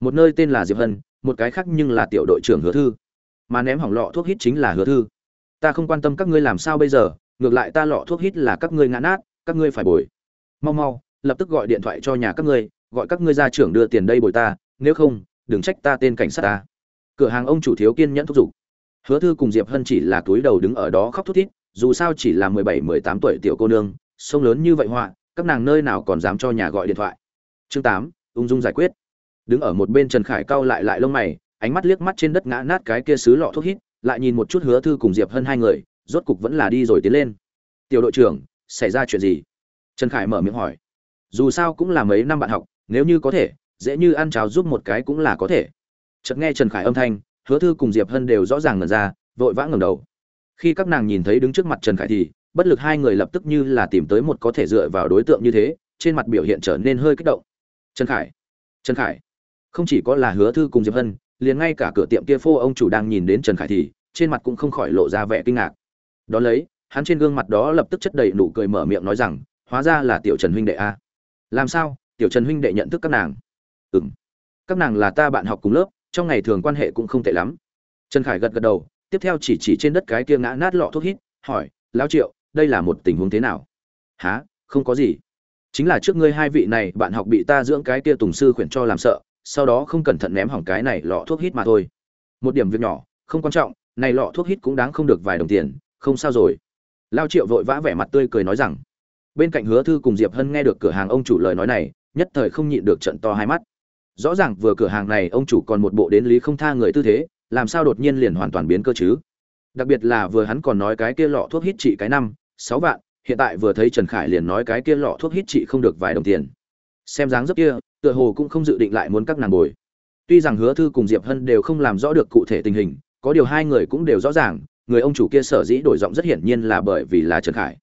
Một nơi tên là diệp hân, một cái khác nhưng là tiểu đội trưởng hứa thư. Mà ném hỏng lọ thuốc hít chính là hứa thư. Ta không quan tâm các ngươi làm sao bây giờ, ngược lại ta lọ thuốc hít là các ngươi ngã nát, các ngươi phải bồi. Mau mau, lập tức gọi điện thoại cho nhà các ngươi, gọi các ngươi ra trưởng đưa tiền đây bồi ta, nếu không đừng trách ta tên cảnh sát ta. Cửa hàng ông chủ thiếu kiên nhẫn thúc giục. Hứa thư cùng diệp hân chỉ là túi đầu đứng ở đó khóc thút thít, dù sao chỉ là mười bảy, mười tám tuổi tiểu cô nương, sông lớn như vậy họa, các nàng nơi nào còn dám cho nhà gọi điện thoại. Chương tám, ung dung giải quyết. Đứng ở một bên trần khải cau lại lại lông mày, ánh mắt liếc mắt trên đất ngã nát cái kia xứ lọ thuốc hít, lại nhìn một chút hứa thư cùng diệp hân hai người, rốt cục vẫn là đi rồi tiến lên. Tiểu đội trưởng, xảy ra chuyện gì? Trần khải mở miệng hỏi. Dù sao cũng là mấy năm bạn học, nếu như có thể dễ như ăn cháo giúp một cái cũng là có thể. Chợt nghe trần khải âm thanh, hứa thư cùng diệp hân đều rõ ràng ngần ra, vội vã ngẩng đầu. Khi các nàng nhìn thấy đứng trước mặt trần khải thì, bất lực hai người lập tức như là tìm tới một có thể dựa vào đối tượng như thế, trên mặt biểu hiện trở nên hơi kích động. Trần khải trần khải. Không chỉ có là hứa thư cùng diệp hân, liền ngay cả cửa tiệm kia phô ông chủ đang nhìn đến trần khải thì, trên mặt cũng không khỏi lộ ra vẻ kinh ngạc. Đ ó lấy, hắn trên gương mặt đó lập tức chất đầy nụ cười mở miệng nói rằng, hóa ra là tiểu trần huynh đệ a. Làm sao? Tiểu trần huynh đệ nhận thức các nàng ừm. Các nàng là ta bạn học cùng lớp, trong ngày thường quan hệ cũng không tệ lắm. Trần khải gật gật đầu, tiếp theo chỉ chỉ trên đất cái kia ngã nát lọ thuốc hít, hỏi, lão triệu, đây là một tình huống thế nào? Há không có gì. Chính là trước ngươi hai vị này bạn học bị ta dưỡng cái kia tùng sư khuyển cho làm sợ, sau đó không cẩn thận ném hỏng cái này lọ thuốc hít mà thôi. Một điểm việc nhỏ, không quan trọng, này lọ thuốc hít cũng đáng không được vài đồng tiền, không sao rồi. Lao triệu vội vã vẻ mặt tươi cười nói rằng, bên cạnh hứa thư cùng diệp hân nghe được cửa hàng ông chủ lời nói này, nhất thời không nhịn được trận to hai mắt rõ ràng vừa cửa hàng này ông chủ còn một bộ đến lý không tha người tư thế, làm sao đột nhiên liền hoàn toàn biến cơ chứ? Đặc biệt là vừa hắn còn nói cái kia lọ thuốc hít trị cái năm, sáu vạn, hiện tại vừa thấy trần khải liền nói cái kia lọ thuốc hít trị không được vài đồng tiền. Xem dáng dấp kia, tựa hồ cũng không dự định lại muốn các nàng bồi. Tuy rằng hứa thư cùng diệp hân đều không làm rõ được cụ thể tình hình, có điều hai người cũng đều rõ ràng, người ông chủ kia sở dĩ đổi giọng rất hiển nhiên là bởi vì là trần khải.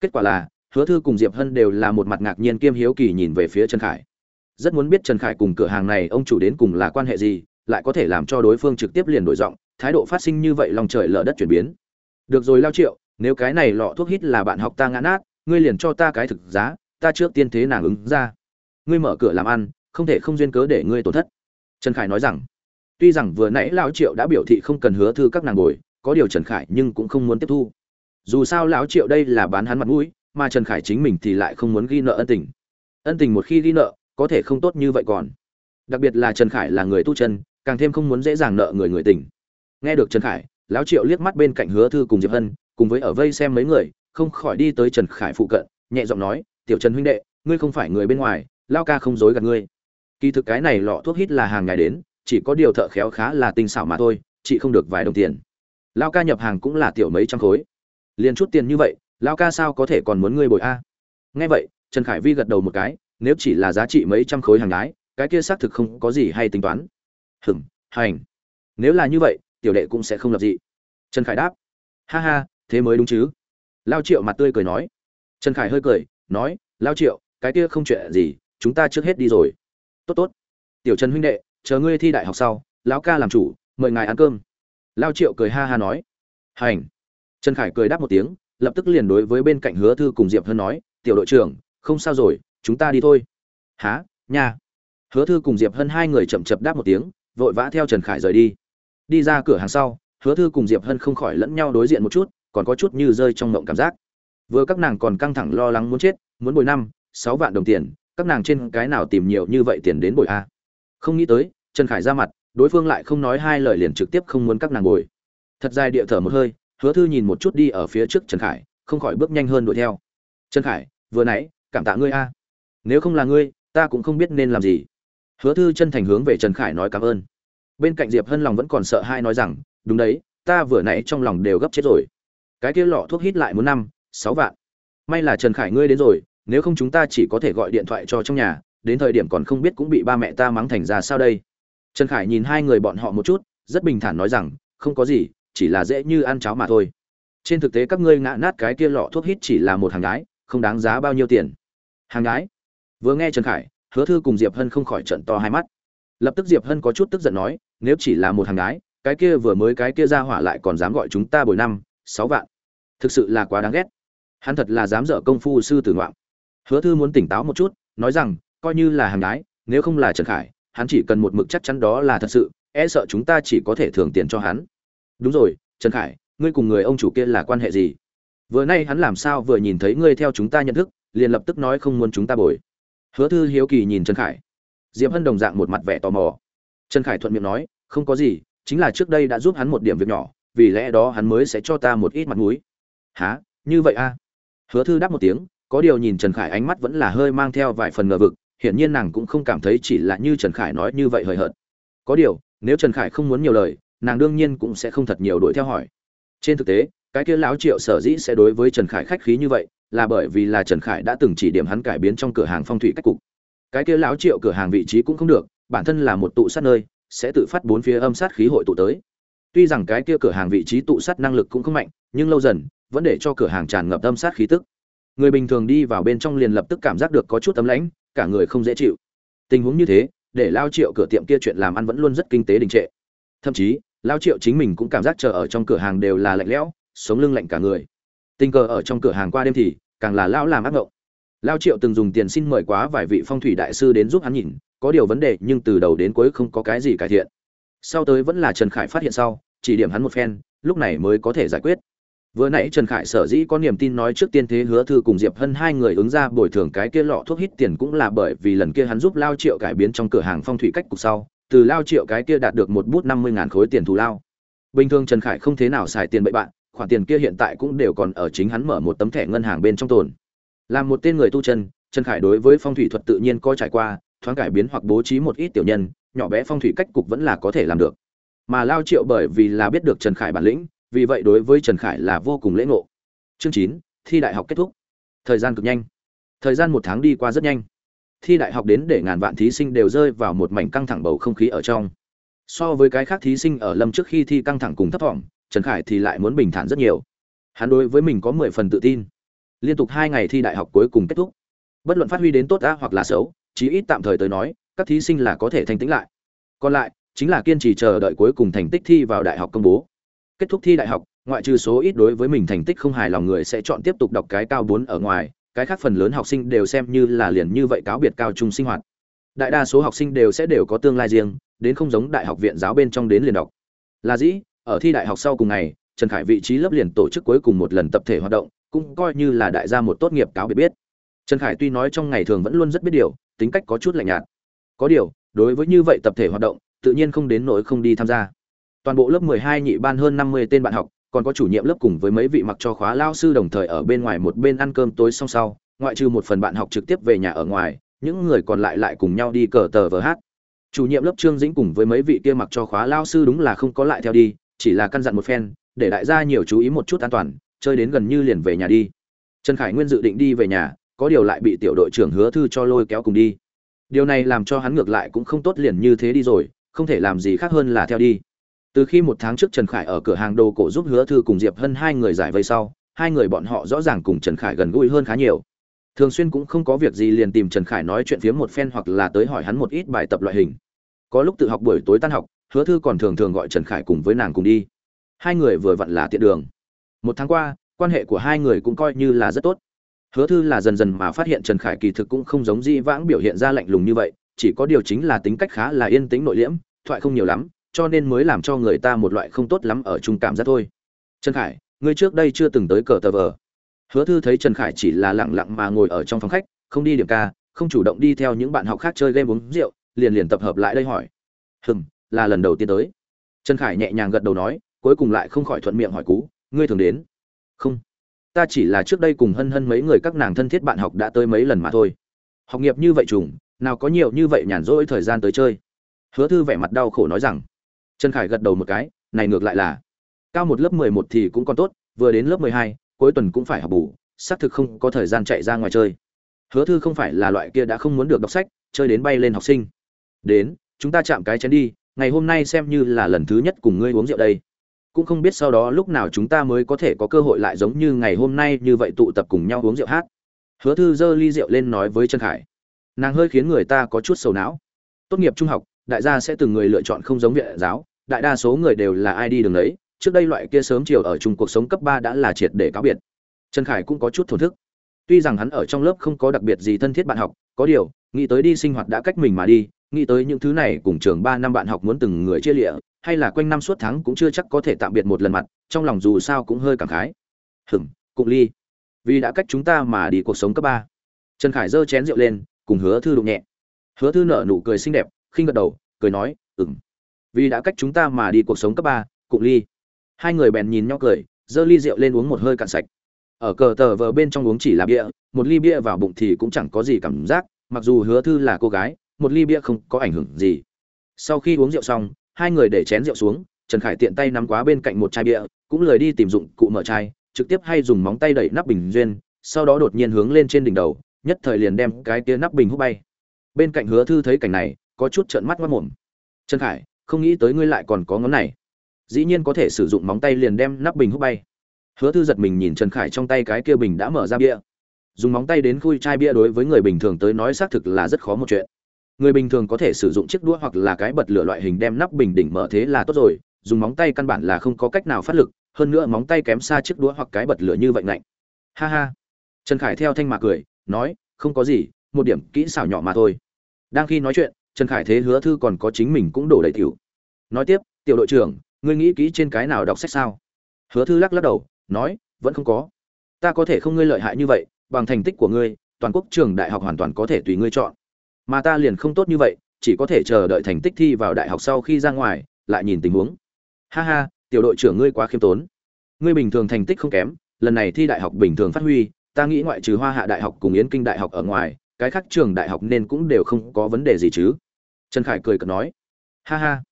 Kết quả là, hứa thư cùng diệp hân đều là một mặt ngạc nhiên kiêm hiếu kỳ nhìn về phía trần khải rất muốn biết trần khải cùng cửa hàng này ông chủ đến cùng là quan hệ gì, lại có thể làm cho đối phương trực tiếp liền đổi giọng, thái độ phát sinh như vậy lòng trời lở đất chuyển biến. Được rồi lao triệu, nếu cái này lọ thuốc hít là bạn học ta ngã nát, ngươi liền cho ta cái thực giá, ta trước tiên thế nàng ứng ra. Ngươi mở cửa làm ăn, không thể không duyên cớ để ngươi tổn thất. Trần khải nói rằng, tuy rằng vừa nãy lão triệu đã biểu thị không cần hứa thư các nàng bồi có điều trần khải nhưng cũng không muốn tiếp thu. Dù sao lão triệu đây là bán hắn mặt mũi, mà trần khải chính mình thì lại không muốn ghi nợ ân tình. Ân tình một khi ghi nợ có thể không tốt như vậy còn. Đặc biệt là trần khải là người tu chân, càng thêm không muốn dễ dàng nợ người người tình. Nghe được trần khải, lão triệu liếc mắt bên cạnh hứa thư cùng diệp hân, cùng với ở vây xem mấy người, không khỏi đi tới trần khải phụ cận, nhẹ giọng nói, tiểu trần huynh đệ, ngươi không phải người bên ngoài lao ca không dối gạt ngươi. Kỳ thực cái này lọ thuốc hít là hàng ngày đến, chỉ có điều thợ khéo khá là tinh xảo mà thôi, chị không được vài đồng tiền. Lao ca nhập hàng cũng là tiểu mấy trăm khối. Liền chút tiền như vậy lao ca sao có thể còn muốn ngươi bồi a? Nghe vậy, trần khải vi gật đầu một cái nếu chỉ là giá trị mấy trăm khối hàng nhái, cái kia xác thực không có gì hay tính toán. Hừm hành. Nếu là như vậy, tiểu đệ cũng sẽ không lập dị. Trần khải đáp. Ha ha, thế mới đúng chứ. Lao triệu mặt tươi cười nói. Trần khải hơi cười, nói, lao triệu, cái kia không chuyện gì, chúng ta trước hết đi rồi. Tốt tốt. Tiểu trần huynh đệ, chờ ngươi thi đại học sau, lão ca làm chủ, mời ngài ăn cơm. Lao triệu cười ha ha nói. Hành. Trần khải cười đáp một tiếng, lập tức liền đối với bên cạnh hứa thư cùng diệp hân nói, tiểu đội trưởng, không sao rồi chúng ta đi thôi. Há nha. Hứa thư cùng diệp hân hai người chậm chập đáp một tiếng, vội vã theo trần khải rời đi. Đi ra cửa hàng sau, hứa thư cùng diệp hân không khỏi lẫn nhau đối diện một chút, còn có chút như rơi trong ngộng cảm giác. Vừa các nàng còn căng thẳng lo lắng muốn chết, muốn bồi năm, sáu vạn đồng tiền, các nàng trên cái nào tìm nhiều như vậy tiền đến bồi a? Không nghĩ tới, trần khải ra mặt, đối phương lại không nói hai lời liền trực tiếp không muốn các nàng bồi. Thật dài địa thở một hơi, hứa thư nhìn một chút đi ở phía trước trần khải, không khỏi bước nhanh hơn đuổi theo. Trần khải, vừa nãy, cảm tạ ngươi a nếu không là ngươi, ta cũng không biết nên làm gì. Hứa thư chân thành hướng về trần khải nói cảm ơn. Bên cạnh diệp hân lòng vẫn còn sợ hai nói rằng, đúng đấy, ta vừa nãy trong lòng đều gấp chết rồi. Cái kia lọ thuốc hít lại muốn năm, sáu vạn. May là trần khải ngươi đến rồi, nếu không chúng ta chỉ có thể gọi điện thoại cho trong nhà, đến thời điểm còn không biết cũng bị ba mẹ ta mắng thành ra sao đây. Trần khải nhìn hai người bọn họ một chút, rất bình thản nói rằng, không có gì, chỉ là dễ như ăn cháo mà thôi. Trên thực tế các ngươi ngã nát cái kia lọ thuốc hít chỉ là một hàng gái, không đáng giá bao nhiêu tiền. Hàng gái? Vừa nghe trần khải, hứa thư cùng diệp hân không khỏi trận to hai mắt. Lập tức diệp hân có chút tức giận nói, nếu chỉ là một hàng gái, cái kia vừa mới cái kia ra hỏa lại còn dám gọi chúng ta bồi năm, sáu vạn. Thực sự là quá đáng ghét. Hắn thật là dám dở công phu sư tử ngoạn hứa thư muốn tỉnh táo một chút, nói rằng, coi như là hàng gái, nếu không là trần khải, hắn chỉ cần một mực chắc chắn đó là thật sự e sợ chúng ta chỉ có thể thưởng tiền cho hắn. Đúng rồi, trần khải, ngươi cùng người ông chủ kia là quan hệ gì? Vừa nay hắn làm sao vừa nhìn thấy ngươi theo chúng ta nhận thức, liền lập tức nói không muốn chúng ta bồi hứa thư hiếu kỳ nhìn trần khải. Diệp hân đồng dạng một mặt vẻ tò mò. Trần khải thuận miệng nói, không có gì, chính là trước đây đã giúp hắn một điểm việc nhỏ, vì lẽ đó hắn mới sẽ cho ta một ít mặt mũi. Há như vậy a à? hứa thư đáp một tiếng, có điều nhìn trần khải ánh mắt vẫn là hơi mang theo vài phần ngờ vực, hiển nhiên nàng cũng không cảm thấy chỉ là như trần khải nói như vậy hời hợt. Có điều, nếu trần khải không muốn nhiều lời, nàng đương nhiên cũng sẽ không thật nhiều đuổi theo hỏi. Trên thực tế, cái kia lão triệu sở dĩ sẽ đối với trần khải khách khí như vậy là bởi vì là trần khải đã từng chỉ điểm hắn cải biến trong cửa hàng phong thủy cách cục. Cái kia lão triệu cửa hàng vị trí cũng không được, bản thân là một tụ sát nơi, sẽ tự phát bốn phía âm sát khí hội tụ tới. Tuy rằng cái kia cửa hàng vị trí tụ sát năng lực cũng không mạnh, nhưng lâu dần, vẫn để cho cửa hàng tràn ngập âm sát khí tức. Người bình thường đi vào bên trong liền lập tức cảm giác được có chút ấm lãnh, cả người không dễ chịu. Tình huống như thế, để lao triệu cửa tiệm kia chuyện làm ăn vẫn luôn rất kinh tế đình trệ. Thậm chí lao triệu chính mình cũng cảm giác chờ ở trong cửa hàng đều là lạnh lẽo, sống lưng lạnh cả người tình cờ ở trong cửa hàng qua đêm thì, càng là lão làm ác ngộng. Lao triệu từng dùng tiền xin mời quá vài vị phong thủy đại sư đến giúp hắn nhìn, có điều vấn đề nhưng từ đầu đến cuối không có cái gì cải thiện. Sau tới vẫn là trần khải phát hiện sau, chỉ điểm hắn một phen, lúc này mới có thể giải quyết. Vừa nãy trần khải sở dĩ có niềm tin nói trước tiên thế hứa thư cùng diệp hân hai người ứng ra bồi thường cái kia lọ thuốc hít tiền cũng là bởi vì lần kia hắn giúp lao triệu cải biến trong cửa hàng phong thủy cách cục sau, từ lao triệu cái kia đạt được một bút năm mươi ngàn khối tiền thù lao. Bình thường trần khải không thế nào xài tiền bậy bạn khoản tiền kia hiện tại cũng đều còn ở chính hắn mở một tấm thẻ ngân hàng bên trong tồn. Làm một tên người tu chân, trần khải đối với phong thủy thuật tự nhiên có trải qua, thoáng cải biến hoặc bố trí một ít tiểu nhân, nhỏ bé phong thủy cách cục vẫn là có thể làm được. Mà lao triệu bởi vì là biết được trần khải bản lĩnh, vì vậy đối với trần khải là vô cùng lễ ngộ. Chương chín, thi đại học kết thúc. Thời gian cực nhanh. Thời gian một tháng đi qua rất nhanh. Thi đại học đến để ngàn vạn thí sinh đều rơi vào một mảnh căng thẳng bầu không khí ở trong. So với cái khác thí sinh ở lâm trước khi thi căng thẳng cùng thấp thỏm trần khải thì lại muốn bình thản rất nhiều. Hắn đối với mình có mười phần tự tin. Liên tục hai ngày thi đại học cuối cùng kết thúc. Bất luận phát huy đến tốt á hoặc là xấu, chí ít tạm thời tới nói, các thí sinh là có thể thanh tĩnh lại. Còn lại, chính là kiên trì chờ đợi cuối cùng thành tích thi vào đại học công bố. Kết thúc thi đại học, ngoại trừ số ít đối với mình thành tích không hài lòng người sẽ chọn tiếp tục đọc cái cao bốn ở ngoài, cái khác phần lớn học sinh đều xem như là liền như vậy cáo biệt cao trung sinh hoạt. Đại đa số học sinh đều sẽ đều có tương lai riêng, đến không giống đại học viện giáo bên trong đến liền đọc. Là dĩ ở thi đại học sau cùng ngày, trần khải vị trí lớp liền tổ chức cuối cùng một lần tập thể hoạt động, cũng coi như là đại gia một tốt nghiệp cáo biệt biết. Trần khải tuy nói trong ngày thường vẫn luôn rất biết điều, tính cách có chút lạnh nhạt. Có điều, đối với như vậy tập thể hoạt động, tự nhiên không đến nỗi không đi tham gia. Toàn bộ lớp 12 nhị ban hơn 50 tên bạn học, còn có chủ nhiệm lớp cùng với mấy vị mặc cho khóa lao sư đồng thời ở bên ngoài một bên ăn cơm tối xong sau, ngoại trừ một phần bạn học trực tiếp về nhà ở ngoài, những người còn lại lại cùng nhau đi cờ tờ vờ hát. Chủ nhiệm lớp trương dĩnh cùng với mấy vị kia mặc cho khóa lao sư đúng là không có lại theo đi chỉ là căn dặn một phen, để đại gia nhiều chú ý một chút an toàn, chơi đến gần như liền về nhà đi. Trần khải nguyên dự định đi về nhà, có điều lại bị tiểu đội trưởng hứa thư cho lôi kéo cùng đi. Điều này làm cho hắn ngược lại cũng không tốt liền như thế đi rồi, không thể làm gì khác hơn là theo đi. Từ khi một tháng trước trần khải ở cửa hàng đồ cổ giúp hứa thư cùng diệp hân hai người giải vây sau, hai người bọn họ rõ ràng cùng trần khải gần gũi hơn khá nhiều. Thường xuyên cũng không có việc gì liền tìm trần khải nói chuyện phiếm một phen hoặc là tới hỏi hắn một ít bài tập loại hình. Có lúc tự học buổi tối tan học hứa thư còn thường thường gọi trần khải cùng với nàng cùng đi. Hai người vừa vặn là tiện đường. Một tháng qua, quan hệ của hai người cũng coi như là rất tốt. Hứa thư là dần dần mà phát hiện trần khải kỳ thực cũng không giống di vãng biểu hiện ra lạnh lùng như vậy, chỉ có điều chính là tính cách khá là yên tĩnh nội liễm, thoại không nhiều lắm, cho nên mới làm cho người ta một loại không tốt lắm ở chung cảm giác thôi. Trần khải, ngươi trước đây chưa từng tới cờ tờ vờ. Hứa thư thấy trần khải chỉ là lặng lặng mà ngồi ở trong phòng khách, không đi điểm ca, không chủ động đi theo những bạn học khác chơi game uống rượu, liền liền tập hợp lại đây hỏi. Hừm là lần đầu tiên tới. Trần khải nhẹ nhàng gật đầu nói, cuối cùng lại không khỏi thuận miệng hỏi cú, ngươi thường đến? Không. Ta chỉ là trước đây cùng hân hân mấy người các nàng thân thiết bạn học đã tới mấy lần mà thôi. Học nghiệp như vậy trùng, nào có nhiều như vậy nhàn rỗi thời gian tới chơi. Hứa thư vẻ mặt đau khổ nói rằng. Trần khải gật đầu một cái, này ngược lại là, cao một lớp mười một thì cũng còn tốt, vừa đến lớp mười hai, cuối tuần cũng phải học bù, xác thực không có thời gian chạy ra ngoài chơi. Hứa thư không phải là loại kia đã không muốn được đọc sách, chơi đến bay lên học sinh. Đến, chúng ta chạm cái chén đi ngày hôm nay xem như là lần thứ nhất cùng ngươi uống rượu đây. Cũng không biết sau đó lúc nào chúng ta mới có thể có cơ hội lại giống như ngày hôm nay như vậy tụ tập cùng nhau uống rượu hát. Hứa thư giơ ly rượu lên nói với trần khải. Nàng hơi khiến người ta có chút sầu não. Tốt nghiệp trung học, đại gia sẽ từng người lựa chọn không giống viện giáo, đại đa số người đều là ai đi đường đấy, trước đây loại kia sớm chiều ở chung cuộc sống cấp ba đã là triệt để cáo biệt. Trần khải cũng có chút thổn thức. Tuy rằng hắn ở trong lớp không có đặc biệt gì thân thiết bạn học, có điều, nghĩ tới đi sinh hoạt đã cách mình mà đi nghĩ tới những thứ này, cùng trường ba năm bạn học muốn từng người chia lịa, hay là quanh năm suốt tháng cũng chưa chắc có thể tạm biệt một lần mặt, trong lòng dù sao cũng hơi cảm khái. Hửng cụng ly. Vì đã cách chúng ta mà đi cuộc sống cấp ba. Trần khải giơ chén rượu lên, cùng hứa thư đụng nhẹ. Hứa thư nở nụ cười xinh đẹp, khinh gật đầu, cười nói, ừm. Vì đã cách chúng ta mà đi cuộc sống cấp ba, cụng ly. Hai người bèn nhìn nhau cười, giơ ly rượu lên uống một hơi cạn sạch. Ở cờ tờ vờ bên trong uống chỉ là bia, một ly bia vào bụng thì cũng chẳng có gì cảm giác, mặc dù hứa thư là cô gái một ly bia không có ảnh hưởng gì. Sau khi uống rượu xong, hai người để chén rượu xuống, trần khải tiện tay nắm quá bên cạnh một chai bia, cũng lười đi tìm dụng cụ mở chai, trực tiếp hay dùng móng tay đẩy nắp bình duyên, sau đó đột nhiên hướng lên trên đỉnh đầu, nhất thời liền đem cái kia nắp bình hút bay. Bên cạnh hứa thư thấy cảnh này, có chút trợn mắt mất mồm trần khải, không nghĩ tới ngươi lại còn có ngón này. Dĩ nhiên có thể sử dụng móng tay liền đem nắp bình hút bay. Hứa thư giật mình nhìn trần khải trong tay cái kia bình đã mở ra bia. Dùng móng tay đến khui chai bia đối với người bình thường tới nói xác thực là rất khó một chuyện người bình thường có thể sử dụng chiếc đũa hoặc là cái bật lửa loại hình đem nắp bình đỉnh mở thế là tốt rồi, dùng móng tay căn bản là không có cách nào phát lực, hơn nữa móng tay kém xa chiếc đũa hoặc cái bật lửa như vậy lạnh ha ha. Trần khải theo thanh mạc cười, nói, không có gì, một điểm kỹ xảo nhỏ mà thôi. Đang khi nói chuyện, trần khải thế hứa thư còn có chính mình cũng đổ đầy tiểu. Nói tiếp, tiểu đội trưởng, ngươi nghĩ kỹ trên cái nào đọc sách sao? Hứa thư lắc lắc đầu, nói, vẫn không có. Ta có thể không ngươi lợi hại như vậy, bằng thành tích của ngươi, toàn quốc trường đại học hoàn toàn có thể tùy ngươi chọn mà ta liền không tốt như vậy, chỉ có thể chờ đợi thành tích thi vào đại học sau khi ra ngoài, lại nhìn tình huống. Ha ha, tiểu đội trưởng ngươi quá khiêm tốn. Ngươi bình thường thành tích không kém, lần này thi đại học bình thường phát huy, ta nghĩ ngoại trừ hoa hạ đại học cùng yến kinh đại học ở ngoài, cái khác trường đại học nên cũng đều không có vấn đề gì chứ. Trần khải cười cợt nói. Ha ha,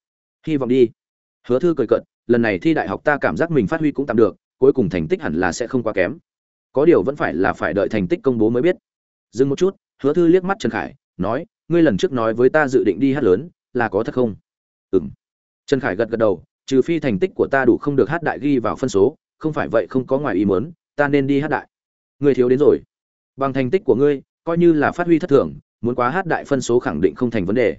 hy vọng đi. Hứa thư cười cợt, lần này thi đại học ta cảm giác mình phát huy cũng tạm được, cuối cùng thành tích hẳn là sẽ không quá kém. Có điều vẫn phải là phải đợi thành tích công bố mới biết. Dừng một chút, hứa thư liếc mắt trần khải nói, ngươi lần trước nói với ta dự định đi hát lớn, là có thật không? Ừm. Trần khải gật gật đầu, trừ phi thành tích của ta đủ không được hát đại ghi vào phân số, không phải vậy không có ngoài ý muốn, ta nên đi hát đại. Ngươi thiếu đến rồi. Bằng thành tích của ngươi, coi như là phát huy thất thường, muốn quá hát đại phân số khẳng định không thành vấn đề.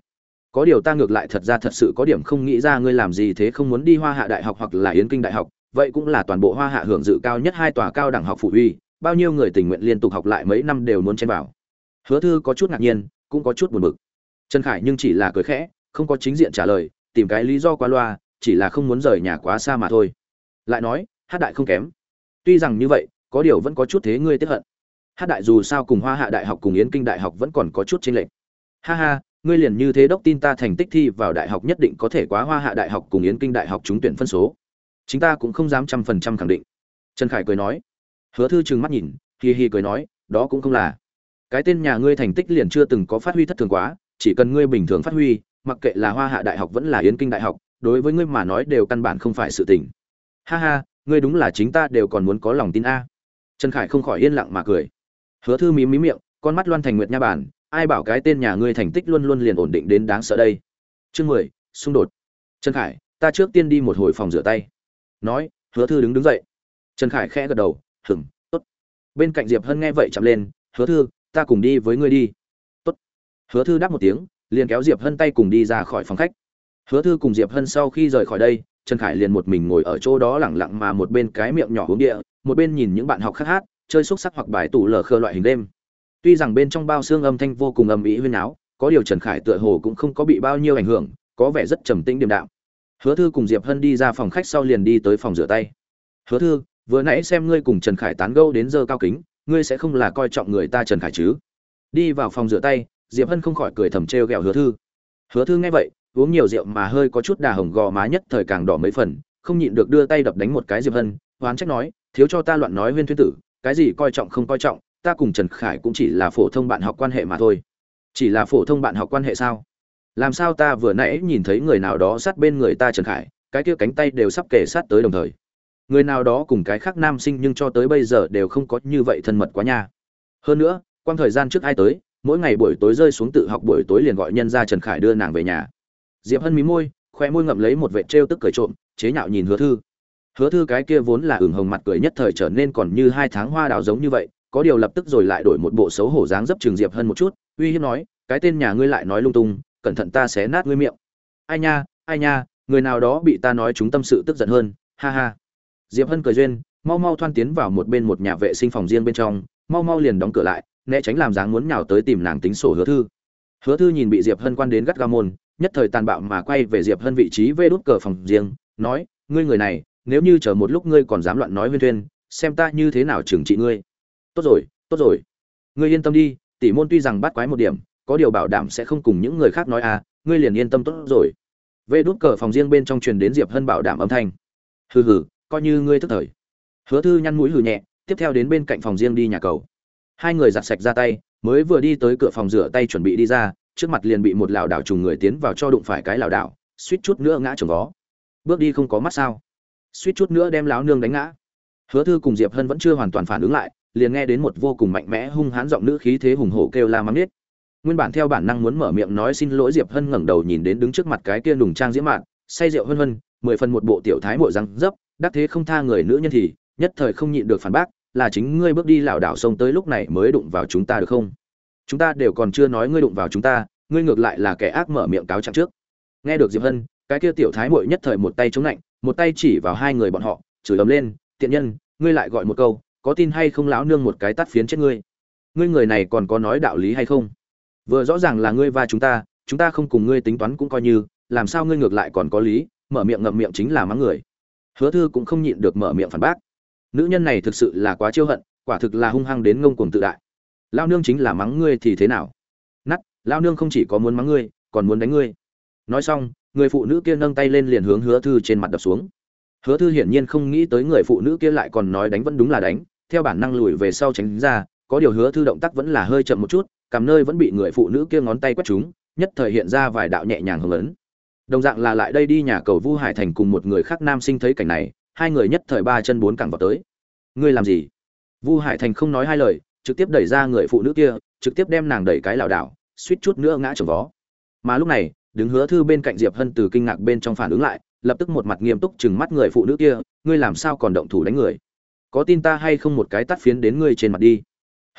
Có điều ta ngược lại thật ra thật sự có điểm không nghĩ ra ngươi làm gì thế không muốn đi hoa hạ đại học hoặc là yến kinh đại học, vậy cũng là toàn bộ hoa hạ hưởng dự cao nhất hai tòa cao đẳng học phụ huy, bao nhiêu người tình nguyện liên tục học lại mấy năm đều muốn chen vào. Hứa thư có chút ngạc nhiên cũng có chút buồn bực. Trần khải nhưng chỉ là cười khẽ, không có chính diện trả lời, tìm cái lý do qua loa, chỉ là không muốn rời nhà quá xa mà thôi. Lại nói, hát đại không kém. Tuy rằng như vậy, có điều vẫn có chút thế ngươi tiếp hận. Hát đại dù sao cùng hoa hạ đại học cùng yến kinh đại học vẫn còn có chút chênh lệch. Ha ha, ngươi liền như thế đốc tin ta thành tích thi vào đại học nhất định có thể quá hoa hạ đại học cùng yến kinh đại học trúng tuyển phân số. Chính ta cũng không dám trăm phần trăm khẳng định. Trần khải cười nói. Hứa thư trừng mắt nhìn, hì hì cười nói, đó cũng không là cái tên nhà ngươi thành tích liền chưa từng có phát huy thất thường quá, chỉ cần ngươi bình thường phát huy, mặc kệ là hoa hạ đại học vẫn là yến kinh đại học, đối với ngươi mà nói đều căn bản không phải sự tình. Ha ha, ngươi đúng là chính ta đều còn muốn có lòng tin a. Trần khải không khỏi yên lặng mà cười. Hứa thư mí mí miệng, con mắt loan thành nguyệt nha bản ai bảo cái tên nhà ngươi thành tích luôn luôn liền ổn định đến đáng sợ đây. Chương mười, xung đột. Trần khải, ta trước tiên đi một hồi phòng rửa tay. Nói, hứa thư đứng đứng dậy. Trần khải khẽ gật đầu hừng tốt. Bên cạnh diệp hân nghe vậy chậm lên, hứa thư ta cùng đi với ngươi đi. Tốt. Hứa thư đáp một tiếng, liền kéo diệp hân tay cùng đi ra khỏi phòng khách. Hứa thư cùng diệp hân sau khi rời khỏi đây, trần khải liền một mình ngồi ở chỗ đó lẳng lặng mà một bên cái miệng nhỏ uống địa, một bên nhìn những bạn học khác hát, chơi xúc sắc hoặc bài tủ lờ khơ loại hình đêm. Tuy rằng bên trong bao xương âm thanh vô cùng âm ý huyên áo có điều trần khải tựa hồ cũng không có bị bao nhiêu ảnh hưởng, có vẻ rất trầm tĩnh điềm đạm. Hứa thư cùng diệp hân đi ra phòng khách sau liền đi tới phòng rửa tay. Hứa thư, vừa nãy xem ngươi cùng trần khải tán gẫu đến giờ cao kính ngươi sẽ không là coi trọng người ta trần khải chứ? Đi vào phòng rửa tay, diệp hân không khỏi cười thầm trêu ghẹo hứa thư. Hứa thư nghe vậy, uống nhiều rượu mà hơi có chút đà hồng gò má nhất thời càng đỏ mấy phần, không nhịn được đưa tay đập đánh một cái diệp hân, oán trách nói, thiếu cho ta loạn nói huyên thuyên tử, cái gì coi trọng không coi trọng, ta cùng trần khải cũng chỉ là phổ thông bạn học quan hệ mà thôi. Chỉ là phổ thông bạn học quan hệ sao? Làm sao ta vừa nãy nhìn thấy người nào đó sát bên người ta trần khải, cái kia cánh tay đều sắp kề sát tới đồng thời? Người nào đó cùng cái khác nam sinh nhưng cho tới bây giờ đều không có như vậy thân mật quá nha. Hơn nữa, quang thời gian trước ai tới, mỗi ngày buổi tối rơi xuống tự học buổi tối liền gọi nhân ra trần khải đưa nàng về nhà. Diệp hân mí môi, khoe môi ngậm lấy một vệ trêu tức cười trộm, chế nhạo nhìn hứa thư. Hứa thư cái kia vốn là ửng hồng mặt cười nhất thời trở nên còn như hai tháng hoa đào giống như vậy, có điều lập tức rồi lại đổi một bộ xấu hổ dáng dấp trường diệp hân một chút, uy hiếp nói, cái tên nhà ngươi lại nói lung tung, cẩn thận ta sẽ nát ngươi miệng. Ai nha ai nha, người nào đó bị ta nói chúng tâm sự tức giận hơn, ha ha diệp hân cười duyên, mau mau thoan tiến vào một bên một nhà vệ sinh phòng riêng bên trong, mau mau liền đóng cửa lại, né tránh làm dáng muốn nhào tới tìm nàng tính sổ hứa thư. Hứa thư nhìn bị diệp hân quan đến gắt ga môn, nhất thời tàn bạo mà quay về diệp hân vị trí vê đút cờ phòng riêng, nói, ngươi người này, nếu như chờ một lúc ngươi còn dám loạn nói huyên thuyên, xem ta như thế nào trừng trị ngươi. Tốt rồi tốt rồi. Ngươi yên tâm đi tỷ môn tuy rằng bắt quái một điểm, có điều bảo đảm sẽ không cùng những người khác nói à ngươi liền yên tâm tốt rồi. Vê đút cờ phòng riêng bên trong truyền đến diệp hân bảo đảm âm thanh. Hừ hừ coi như ngươi thức thời. Hứa thư nhăn mũi hừ nhẹ, tiếp theo đến bên cạnh phòng riêng đi nhà cầu. Hai người giặt sạch ra tay, mới vừa đi tới cửa phòng rửa tay chuẩn bị đi ra, trước mặt liền bị một lảo đảo trùng người tiến vào cho đụng phải cái lảo đảo, suýt chút nữa ngã chồng vó. Bước đi không có mắt sao? Suýt chút nữa đem láo nương đánh ngã. Hứa thư cùng diệp hân vẫn chưa hoàn toàn phản ứng lại, liền nghe đến một vô cùng mạnh mẽ hung hãn giọng nữ khí thế hùng hổ kêu la mắng nết nguyên bản theo bản năng muốn mở miệng nói xin lỗi diệp hân ngẩng đầu nhìn đến đứng trước mặt cái kia nùng trang diễm mạn, say rượu hân hân, mười phần một bộ tiểu thái mội răng dấp đắc thế không tha người nữ nhân thì, nhất thời không nhịn được phản bác, là chính ngươi bước đi lảo đảo sông tới lúc này mới đụng vào chúng ta được không? Chúng ta đều còn chưa nói ngươi đụng vào chúng ta, ngươi ngược lại là kẻ ác mở miệng cáo trạng trước. Nghe được diệp hân, cái kia tiểu thái muội nhất thời một tay chống lạnh, một tay chỉ vào hai người bọn họ, chửi ầm lên, tiện nhân, ngươi lại gọi một câu, có tin hay không lão nương một cái tắt phiến chết ngươi? Ngươi người này còn có nói đạo lý hay không? Vừa rõ ràng là ngươi và chúng ta chúng ta không cùng ngươi tính toán cũng coi như, làm sao ngươi ngược lại còn có lý? Mở miệng ngậm miệng chính là mắng người hứa thư cũng không nhịn được mở miệng phản bác. Nữ nhân này thực sự là quá chiêu hận, quả thực là hung hăng đến ngông cuồng tự đại. Lao nương chính là mắng ngươi thì thế nào? Nắt lao nương không chỉ có muốn mắng ngươi, còn muốn đánh ngươi. Nói xong, người phụ nữ kia nâng tay lên liền hướng hứa thư trên mặt đập xuống. Hứa thư hiển nhiên không nghĩ tới người phụ nữ kia lại còn nói đánh vẫn đúng là đánh, theo bản năng lùi về sau tránh ra, có điều hứa thư động tác vẫn là hơi chậm một chút, cầm nơi vẫn bị người phụ nữ kia ngón tay quét chúng, nhất thời hiện ra vài đạo nhẹ nhàng hưng lớn đồng dạng là lại đây đi nhà cầu vu hải thành cùng một người khác nam sinh thấy cảnh này, hai người nhất thời ba chân bốn cẳng vào tới. Ngươi làm gì? Vu hải thành không nói hai lời, trực tiếp đẩy ra người phụ nữ kia, trực tiếp đem nàng đẩy cái lảo đảo, suýt chút nữa ngã trồng vó. Mà lúc này, đứng hứa thư bên cạnh diệp hân từ kinh ngạc bên trong phản ứng lại, lập tức một mặt nghiêm túc chừng mắt người phụ nữ kia, ngươi làm sao còn động thủ đánh người? Có tin ta hay không một cái tắt phiến đến ngươi trên mặt đi?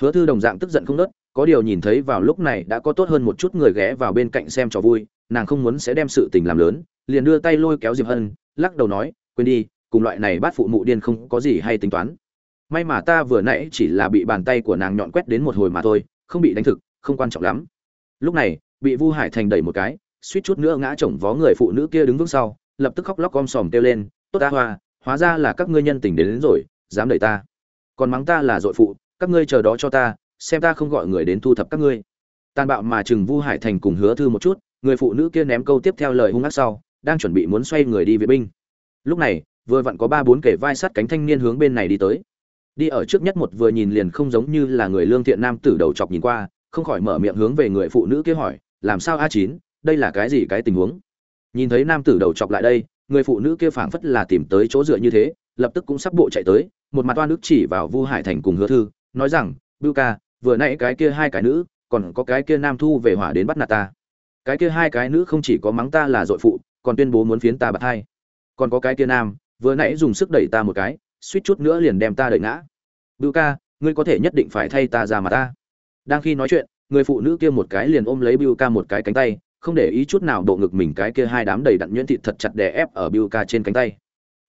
Hứa thư đồng dạng tức giận không nớt, có điều nhìn thấy vào lúc này đã có tốt hơn một chút người ghé vào bên cạnh xem trò vui nàng không muốn sẽ đem sự tình làm lớn liền đưa tay lôi kéo diệp hân lắc đầu nói quên đi cùng loại này bắt phụ mụ điên không có gì hay tính toán. May mà ta vừa nãy chỉ là bị bàn tay của nàng nhọn quét đến một hồi mà thôi không bị đánh thực không quan trọng lắm. Lúc này bị vu hải thành đẩy một cái suýt chút nữa ngã chồng vó người phụ nữ kia đứng vững sau lập tức khóc lóc om sòm kêu lên tốt ta hoa hóa ra là các ngươi nhân tình đến, đến rồi dám đẩy ta. Còn mắng ta là dội phụ các ngươi chờ đó cho ta xem ta không gọi người đến thu thập các ngươi. Tàn bạo mà chừng vu hải thành cùng hứa thư một chút người phụ nữ kia ném câu tiếp theo lời hung ác sau, đang chuẩn bị muốn xoay người đi vệ binh. Lúc này, vừa vặn có ba bốn kẻ vai sắt cánh thanh niên hướng bên này đi tới. Đi ở trước nhất một vừa nhìn liền không giống như là người lương thiện nam tử đầu chọc nhìn qua, không khỏi mở miệng hướng về người phụ nữ kia hỏi, làm sao a chín, đây là cái gì cái tình huống? Nhìn thấy nam tử đầu chọc lại đây, người phụ nữ kia phảng phất là tìm tới chỗ dựa như thế, lập tức cũng sắp bộ chạy tới, một mặt oan ức chỉ vào vu hải thành cùng hứa thư, nói rằng, bưu ca, vừa nãy cái kia hai cái nữ, còn có cái kia nam thu về hỏa đến bắt nạt ta cái kia hai cái nữ không chỉ có mắng ta là dội phụ, còn tuyên bố muốn phiến ta bạc hai. Còn có cái kia nam, vừa nãy dùng sức đẩy ta một cái, suýt chút nữa liền đem ta đẩy ngã. Bưu ca, ngươi có thể nhất định phải thay ta ra mà ta. Đang khi nói chuyện, người phụ nữ kia một cái liền ôm lấy bưu ca một cái cánh tay, không để ý chút nào bộ ngực mình cái kia hai đám đầy đặn nhuyễn thịt thật chặt đè ép ở bưu ca trên cánh tay.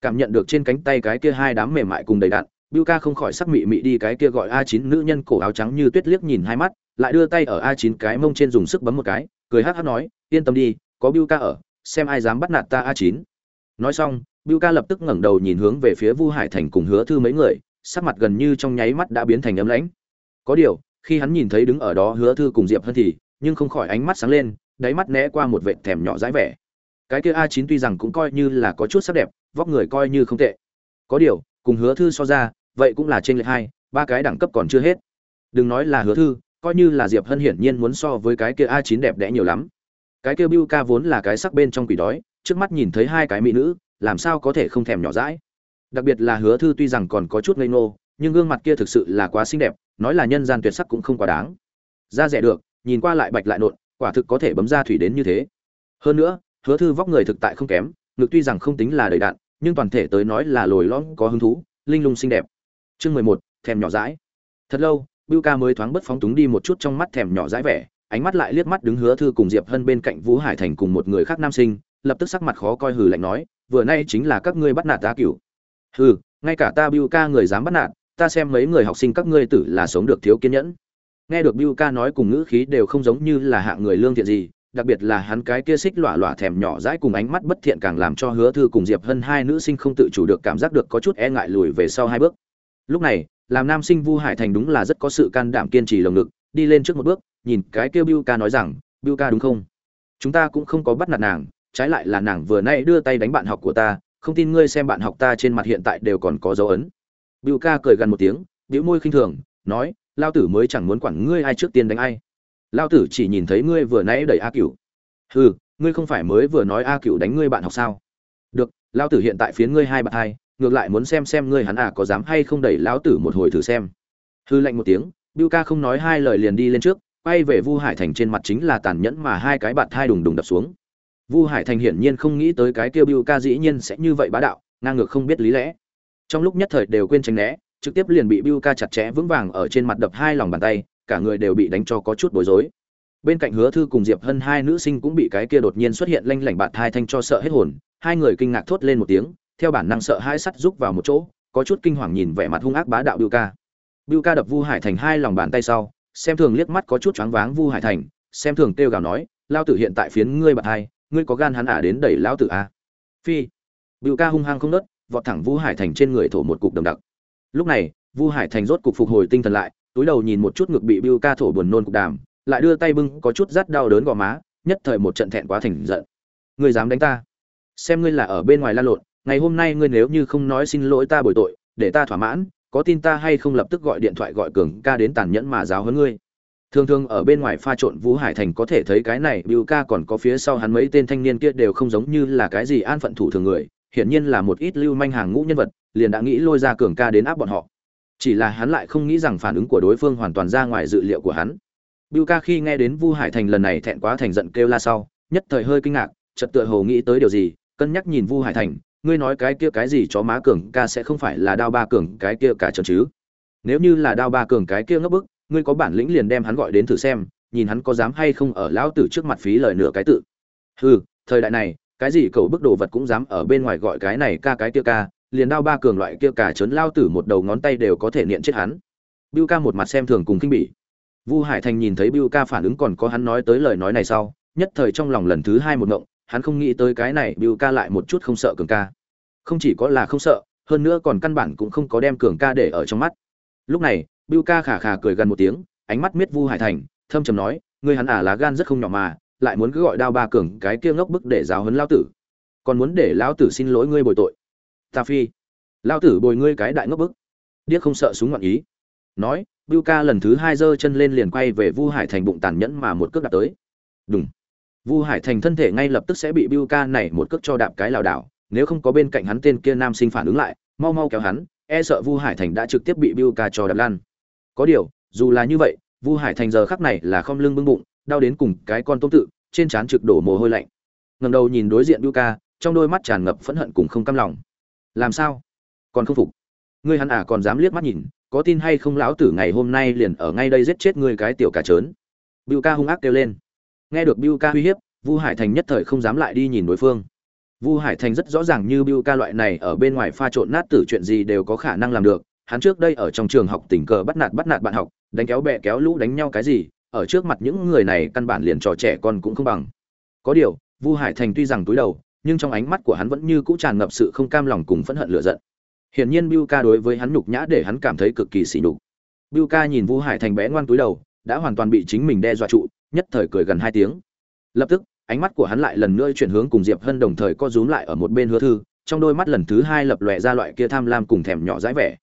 Cảm nhận được trên cánh tay cái kia hai đám mềm mại cùng đầy đặn, bưu ca không khỏi sắc mị mị đi cái kia gọi a chín nữ nhân cổ áo trắng như tuyết liếc nhìn hai mắt lại đưa tay ở a chín cái mông trên dùng sức bấm một cái, cười hắc hắc nói, yên tâm đi, có bưu ca ở, xem ai dám bắt nạt ta a chín. Nói xong bưu ca lập tức ngẩng đầu nhìn hướng về phía vu hải thành cùng hứa thư mấy người, sắc mặt gần như trong nháy mắt đã biến thành ấm lãnh. Có điều, khi hắn nhìn thấy đứng ở đó hứa thư cùng diệp hân thì, nhưng không khỏi ánh mắt sáng lên, đáy mắt né qua một vệt thèm nhỏ dãi vẻ. Cái kia a chín tuy rằng cũng coi như là có chút sắc đẹp, vóc người coi như không tệ. Có điều, cùng hứa thư so ra, vậy cũng là trên lệch hai, ba cái đẳng cấp còn chưa hết. Đừng nói là hứa thư coi như là diệp hân hiển nhiên muốn so với cái kia a chín đẹp đẽ nhiều lắm. Cái kia bưu ca vốn là cái sắc bên trong quỷ đói, trước mắt nhìn thấy hai cái mỹ nữ, làm sao có thể không thèm nhỏ dãi. Đặc biệt là hứa thư tuy rằng còn có chút ngây ngô, nhưng gương mặt kia thực sự là quá xinh đẹp, nói là nhân gian tuyệt sắc cũng không quá đáng. Da rẻ được, nhìn qua lại bạch lại nộn, quả thực có thể bấm ra thủy đến như thế. Hơn nữa, hứa thư vóc người thực tại không kém, ngực tuy rằng không tính là đầy đạn nhưng toàn thể tới nói là lồi lõm, có hứng thú, linh lung xinh đẹp. Chương mười một, thèm nhỏ dãi. Thật lâu bưu ca mới thoáng bất phóng túng đi một chút trong mắt thèm nhỏ dãi vẻ, ánh mắt lại liếc mắt đứng hứa thư cùng diệp hân bên cạnh vũ hải thành cùng một người khác nam sinh, lập tức sắc mặt khó coi hừ lạnh nói, vừa nay chính là các ngươi bắt nạt ta cửu. Hừ, ngay cả ta bưu ca người dám bắt nạt, ta xem mấy người học sinh các ngươi tử là sống được thiếu kiên nhẫn. Nghe được bưu ca nói cùng ngữ khí đều không giống như là hạng người lương thiện gì, đặc biệt là hắn cái kia xích lỏa lỏa thèm nhỏ dãi cùng ánh mắt bất thiện càng làm cho hứa thư cùng diệp hân hai nữ sinh không tự chủ được cảm giác được có chút e ngại lùi về sau hai bước. Lúc này làm nam sinh vu hải thành đúng là rất có sự can đảm kiên trì lồng ngực, đi lên trước một bước, nhìn cái kêu Biu ca nói rằng Biu ca đúng không? Chúng ta cũng không có bắt nạt nàng, trái lại là nàng vừa nay đưa tay đánh bạn học của ta, không tin ngươi xem bạn học ta trên mặt hiện tại đều còn có dấu ấn. Biu ca cười gần một tiếng, bĩu môi khinh thường, nói, lao tử mới chẳng muốn quản ngươi ai trước tiên đánh ai. Lao tử chỉ nhìn thấy ngươi vừa nãy đẩy a cửu. Hừ, ngươi không phải mới vừa nói a cửu đánh ngươi bạn học sao? Được, lao tử hiện tại phiến ngươi hai bạn hai ngược lại muốn xem xem ngươi hắn à có dám hay không đẩy lão tử một hồi thử xem. Hư lạnh một tiếng Biu ca không nói hai lời liền đi lên trước, quay về vu hải thành trên mặt chính là tàn nhẫn mà hai cái bạt thai đùng đùng đập xuống. Vu hải thành hiển nhiên không nghĩ tới cái kia Biu ca dĩ nhiên sẽ như vậy bá đạo, ngang ngược không biết lý lẽ. Trong lúc nhất thời đều quên tránh né, trực tiếp liền bị Biu ca chặt chẽ vững vàng ở trên mặt đập hai lòng bàn tay, cả người đều bị đánh cho có chút bối rối. Bên cạnh hứa thư cùng diệp hân hai nữ sinh cũng bị cái kia đột nhiên xuất hiện lanh lảnh bạt thai thanh cho sợ hết hồn, hai người kinh ngạc thốt lên một tiếng theo bản năng sợ hai sắt rúc vào một chỗ có chút kinh hoàng nhìn vẻ mặt hung ác bá đạo Biu ca Biu ca đập Vu Hải Thành hai lòng bàn tay sau, xem thường liếc mắt có chút choáng váng Vu Hải Thành, xem thường kêu gào nói, lao tử hiện tại phiến ngươi bạc hai, ngươi có gan hắn ả đến đẩy lão tử a. À? Phi. Biu ca hung hăng không nớt, vọt thẳng Vu Hải Thành trên người thổ một cục đầm đặc. Lúc này, Vu Hải Thành rốt cục phục hồi tinh thần lại, túi đầu nhìn một chút ngực bị Biu ca thổ buồn nôn cục đàm, lại đưa tay bưng có chút rát đau đớn gò má, nhất thời một trận thẹn quá thành giận. Ngươi dám đánh ta? Xem ngươi là ở bên ngoài la lộn, ngày hôm nay ngươi nếu như không nói xin lỗi ta bồi tội, để ta thỏa mãn, có tin ta hay không lập tức gọi điện thoại gọi cường ca đến tàn nhẫn mà giáo huấn ngươi. Thường thường ở bên ngoài pha trộn vũ hải thành có thể thấy cái này bưu ca còn có phía sau hắn mấy tên thanh niên kia đều không giống như là cái gì an phận thủ thường người hiển nhiên là một ít lưu manh hàng ngũ nhân vật liền đã nghĩ lôi ra cường ca đến áp bọn họ. Chỉ là hắn lại không nghĩ rằng phản ứng của đối phương hoàn toàn ra ngoài dự liệu của hắn. Bưu ca khi nghe đến vu hải thành lần này thẹn quá thành giận kêu la sau nhất thời hơi kinh ngạc chợt tựa hồ nghĩ tới điều gì cân nhắc nhìn vu hải thành ngươi nói cái kia cái gì chó má cường ca sẽ không phải là đao ba cường cái kia cả trận chứ? Nếu như là đao ba cường cái kia ngấp bức, ngươi có bản lĩnh liền đem hắn gọi đến thử xem, nhìn hắn có dám hay không ở lão tử trước mặt phí lời nửa cái tự. Hừ, thời đại này, cái gì cầu bức đồ vật cũng dám ở bên ngoài gọi cái này ca cái kia ca, liền đao ba cường loại kia cả trấn lao tử một đầu ngón tay đều có thể niệm chết hắn. Bưu ca một mặt xem thường cùng kinh bỉ. Vu hải thành nhìn thấy Bưu ca phản ứng còn có hắn nói tới lời nói này sau, nhất thời trong lòng lần thứ hai một ngộng hắn không nghĩ tới cái này Bưu ca lại một chút không sợ cường ca. Không chỉ có là không sợ, hơn nữa còn căn bản cũng không có đem cường ca để ở trong mắt. Lúc này, Bưu ca khả khả cười gần một tiếng, ánh mắt miết Vu Hải Thành, thâm trầm nói, ngươi hắn à lá gan rất không nhỏ mà, lại muốn cứ gọi đao ba cường cái kia ngốc bức để giáo huấn lão tử. Còn muốn để lão tử xin lỗi ngươi bồi tội. Ta phi, lão tử bồi ngươi cái đại ngốc bức. Điếc không sợ súng ngọn ý. Nói, Bưu ca lần thứ hai giơ chân lên liền quay về Vu Hải Thành bụng tàn nhẫn mà một cước đạp tới. Đùng. Vu Hải Thành thân thể ngay lập tức sẽ bị Bưu Ca này một cước cho đạp cái lảo đảo, nếu không có bên cạnh hắn tên kia nam sinh phản ứng lại, mau mau kéo hắn, e sợ Vu Hải Thành đã trực tiếp bị Bưu Ca cho đạp lăn. Có điều, dù là như vậy, Vu Hải Thành giờ khắc này là không lưng bưng bụng, đau đến cùng cái con tôm tự, trên trán trực đổ mồ hôi lạnh. Ngẩng đầu nhìn đối diện Bưu Ca, trong đôi mắt tràn ngập phẫn hận cùng không cam lòng. Làm sao? Còn không phục? Ngươi hắn à còn dám liếc mắt nhìn, có tin hay không lão tử ngày hôm nay liền ở ngay đây giết chết ngươi cái tiểu cả trớn. Bưu Ca hung ác kêu lên nghe được Biu Ca uy hiếp, Vu Hải Thành nhất thời không dám lại đi nhìn đối phương. Vu Hải Thành rất rõ ràng như Biu Ca loại này ở bên ngoài pha trộn nát tử chuyện gì đều có khả năng làm được, hắn trước đây ở trong trường học tình cờ bắt nạt bắt nạt bạn học, đánh kéo bè kéo lũ đánh nhau cái gì, ở trước mặt những người này căn bản liền trò trẻ con cũng không bằng. Có điều, Vu Hải Thành tuy rằng túi đầu, nhưng trong ánh mắt của hắn vẫn như cũ tràn ngập sự không cam lòng cùng phẫn hận lửa giận. Hiển nhiên Biu Ca đối với hắn nhục nhã để hắn cảm thấy cực kỳ sỉ nhục. Biu Ca nhìn Vu Hải Thành bé ngoan túi đầu, đã hoàn toàn bị chính mình đe dọa trụ, nhất thời cười gần hai tiếng. Lập tức, ánh mắt của hắn lại lần nữa chuyển hướng cùng diệp hân đồng thời co rúm lại ở một bên hứa thư, trong đôi mắt lần thứ hai lập lòe ra loại kia tham lam cùng thèm nhỏ dãi vẻ.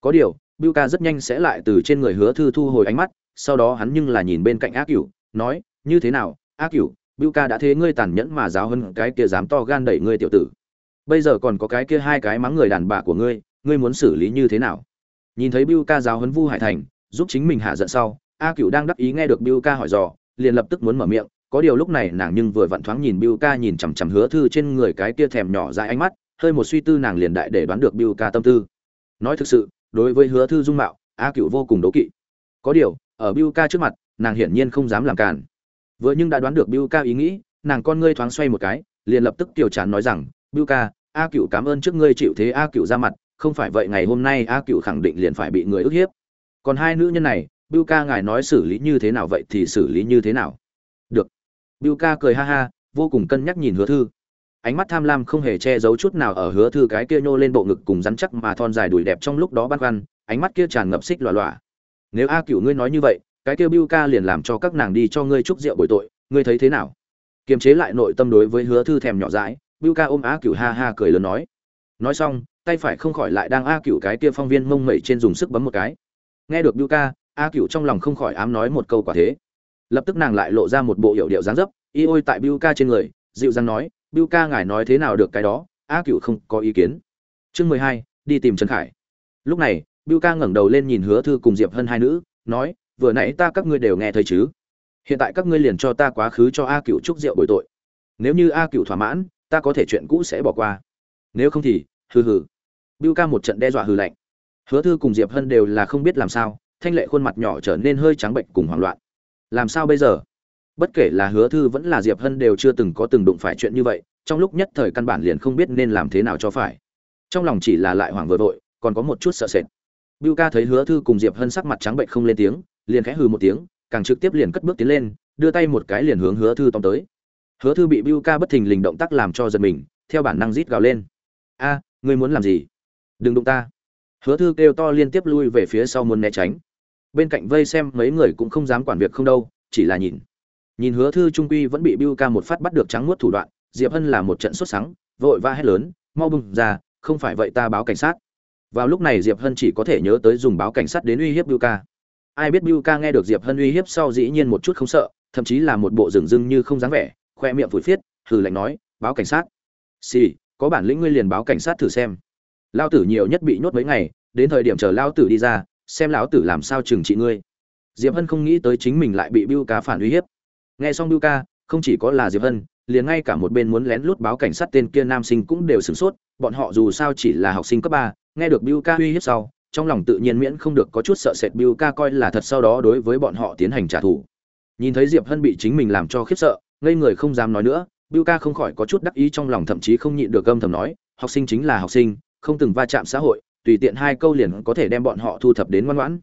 Có điều, Bưu ca rất nhanh sẽ lại từ trên người hứa thư thu hồi ánh mắt, sau đó hắn nhưng là nhìn bên cạnh ác cửu, nói, như thế nào, ác cửu, Bưu ca đã thế ngươi tàn nhẫn mà giáo hơn cái kia dám to gan đẩy ngươi tiểu tử. Bây giờ còn có cái kia hai cái mắng người đàn bà của ngươi ngươi muốn xử lý như thế nào? Nhìn thấy Bưu ca giáo huấn vu hải thành, giúp chính mình hạ giận sau a cựu đang đắc ý nghe được Bưu ca hỏi dò liền lập tức muốn mở miệng có điều lúc này nàng nhưng vừa vặn thoáng nhìn Biu Ca nhìn chằm chằm Hứa Thư trên người cái kia thèm nhỏ dại ánh mắt, hơi một suy tư nàng liền đại để đoán được Biu Ca tâm tư. Nói thực sự, đối với Hứa Thư dung mạo, A Cửu vô cùng đố kỵ. Có điều, ở Biu Ca trước mặt, nàng hiển nhiên không dám làm cản. Vừa nhưng đã đoán được Biu Ca ý nghĩ, nàng con ngươi thoáng xoay một cái, liền lập tức tiểu chán nói rằng, "Biu Ca, A Cửu cảm ơn trước ngươi chịu thế A Cửu ra mặt, không phải vậy ngày hôm nay A Cửu khẳng định liền phải bị người ức hiếp. Còn hai nữ nhân này, Biu Ca ngài nói xử lý như thế nào vậy thì xử lý như thế nào?" Được. Bưu ca cười ha ha, vô cùng cân nhắc nhìn Hứa Thư. Ánh mắt tham lam không hề che giấu chút nào ở Hứa Thư cái kia nhô lên bộ ngực cùng rắn chắc mà thon dài đùi đẹp trong lúc đó băn khoăn, ánh mắt kia tràn ngập xích lòa lòa. Nếu A Cửu ngươi nói như vậy, cái kia Bưu ca liền làm cho các nàng đi cho ngươi chúc rượu bồi tội, ngươi thấy thế nào? Kiềm chế lại nội tâm đối với Hứa Thư thèm nhỏ dãi, Bưu ca ôm A Cửu ha ha cười lớn nói. Nói xong, tay phải không khỏi lại đang A Cửu cái kia phong viên mông mẩy trên dùng sức bấm một cái. Nghe được Bưu ca, A Cửu trong lòng không khỏi ám nói một câu quả thế lập tức nàng lại lộ ra một bộ hiệu điệu dáng dấp y ôi tại biu ca trên người dịu dàng nói biu ca ngài nói thế nào được cái đó a cựu không có ý kiến chương mười hai đi tìm trần khải lúc này Biu Ca ngẩng đầu lên nhìn Hứa Thư cùng Diệp Hân hai nữ, nói, vừa nãy ta các ngươi đều nghe thấy chứ? Hiện tại các ngươi liền cho ta quá khứ cho A Cửu chúc rượu bồi tội. Nếu như A Cửu thỏa mãn, ta có thể chuyện cũ sẽ bỏ qua. Nếu không thì, hừ hừ. Biu Ca một trận đe dọa hừ lạnh. Hứa Thư cùng Diệp Hân đều là không biết làm sao, thanh lệ khuôn mặt nhỏ trở nên hơi trắng bệnh cùng hoảng loạn. Làm sao bây giờ? Bất kể là Hứa Thư vẫn là Diệp Hân đều chưa từng có từng đụng phải chuyện như vậy, trong lúc nhất thời căn bản liền không biết nên làm thế nào cho phải. Trong lòng chỉ là lại hoảng vừa vội, còn có một chút sợ sệt. Bưu Ca thấy Hứa Thư cùng Diệp Hân sắc mặt trắng bệnh không lên tiếng, liền khẽ hừ một tiếng, càng trực tiếp liền cất bước tiến lên, đưa tay một cái liền hướng Hứa Thư tóm tới. Hứa Thư bị Bưu Ca bất thình lình động tác làm cho giật mình, theo bản năng rít gào lên. "A, ngươi muốn làm gì? Đừng đụng ta!" Hứa Thư kêu to liên tiếp lui về phía sau muốn né tránh. Bên cạnh vây xem mấy người cũng không dám quản việc không đâu, chỉ là nhìn. Nhìn Hứa Thư trung quy vẫn bị Bưu Ca một phát bắt được trắng muốt thủ đoạn, Diệp Hân là một trận sốt sắng, vội va hét lớn, "Mau bừng ra, không phải vậy ta báo cảnh sát." vào lúc này diệp hân chỉ có thể nhớ tới dùng báo cảnh sát đến uy hiếp bưu ca ai biết bưu ca nghe được diệp hân uy hiếp sau dĩ nhiên một chút không sợ thậm chí là một bộ rừng rưng như không dáng vẻ khoe miệng phủi phiết hừ lạnh nói báo cảnh sát xì、sì, có bản lĩnh ngươi liền báo cảnh sát thử xem lao tử nhiều nhất bị nhốt mấy ngày đến thời điểm chờ lao tử đi ra xem lão tử làm sao trừng trị ngươi diệp hân không nghĩ tới chính mình lại bị bưu ca phản uy hiếp nghe xong bưu ca không chỉ có là diệp hân liền ngay cả một bên muốn lén lút báo cảnh sát tên kia nam sinh cũng đều sửng sốt bọn họ dù sao chỉ là học sinh cấp ba nghe được Biu Ca uy hiếp sau, trong lòng tự nhiên miễn không được có chút sợ sệt Biu Ca coi là thật sau đó đối với bọn họ tiến hành trả thù. Nhìn thấy Diệp Hân bị chính mình làm cho khiếp sợ, ngây người không dám nói nữa, Biu Ca không khỏi có chút đắc ý trong lòng thậm chí không nhịn được gầm thầm nói, học sinh chính là học sinh, không từng va chạm xã hội, tùy tiện hai câu liền có thể đem bọn họ thu thập đến ngoan ngoãn.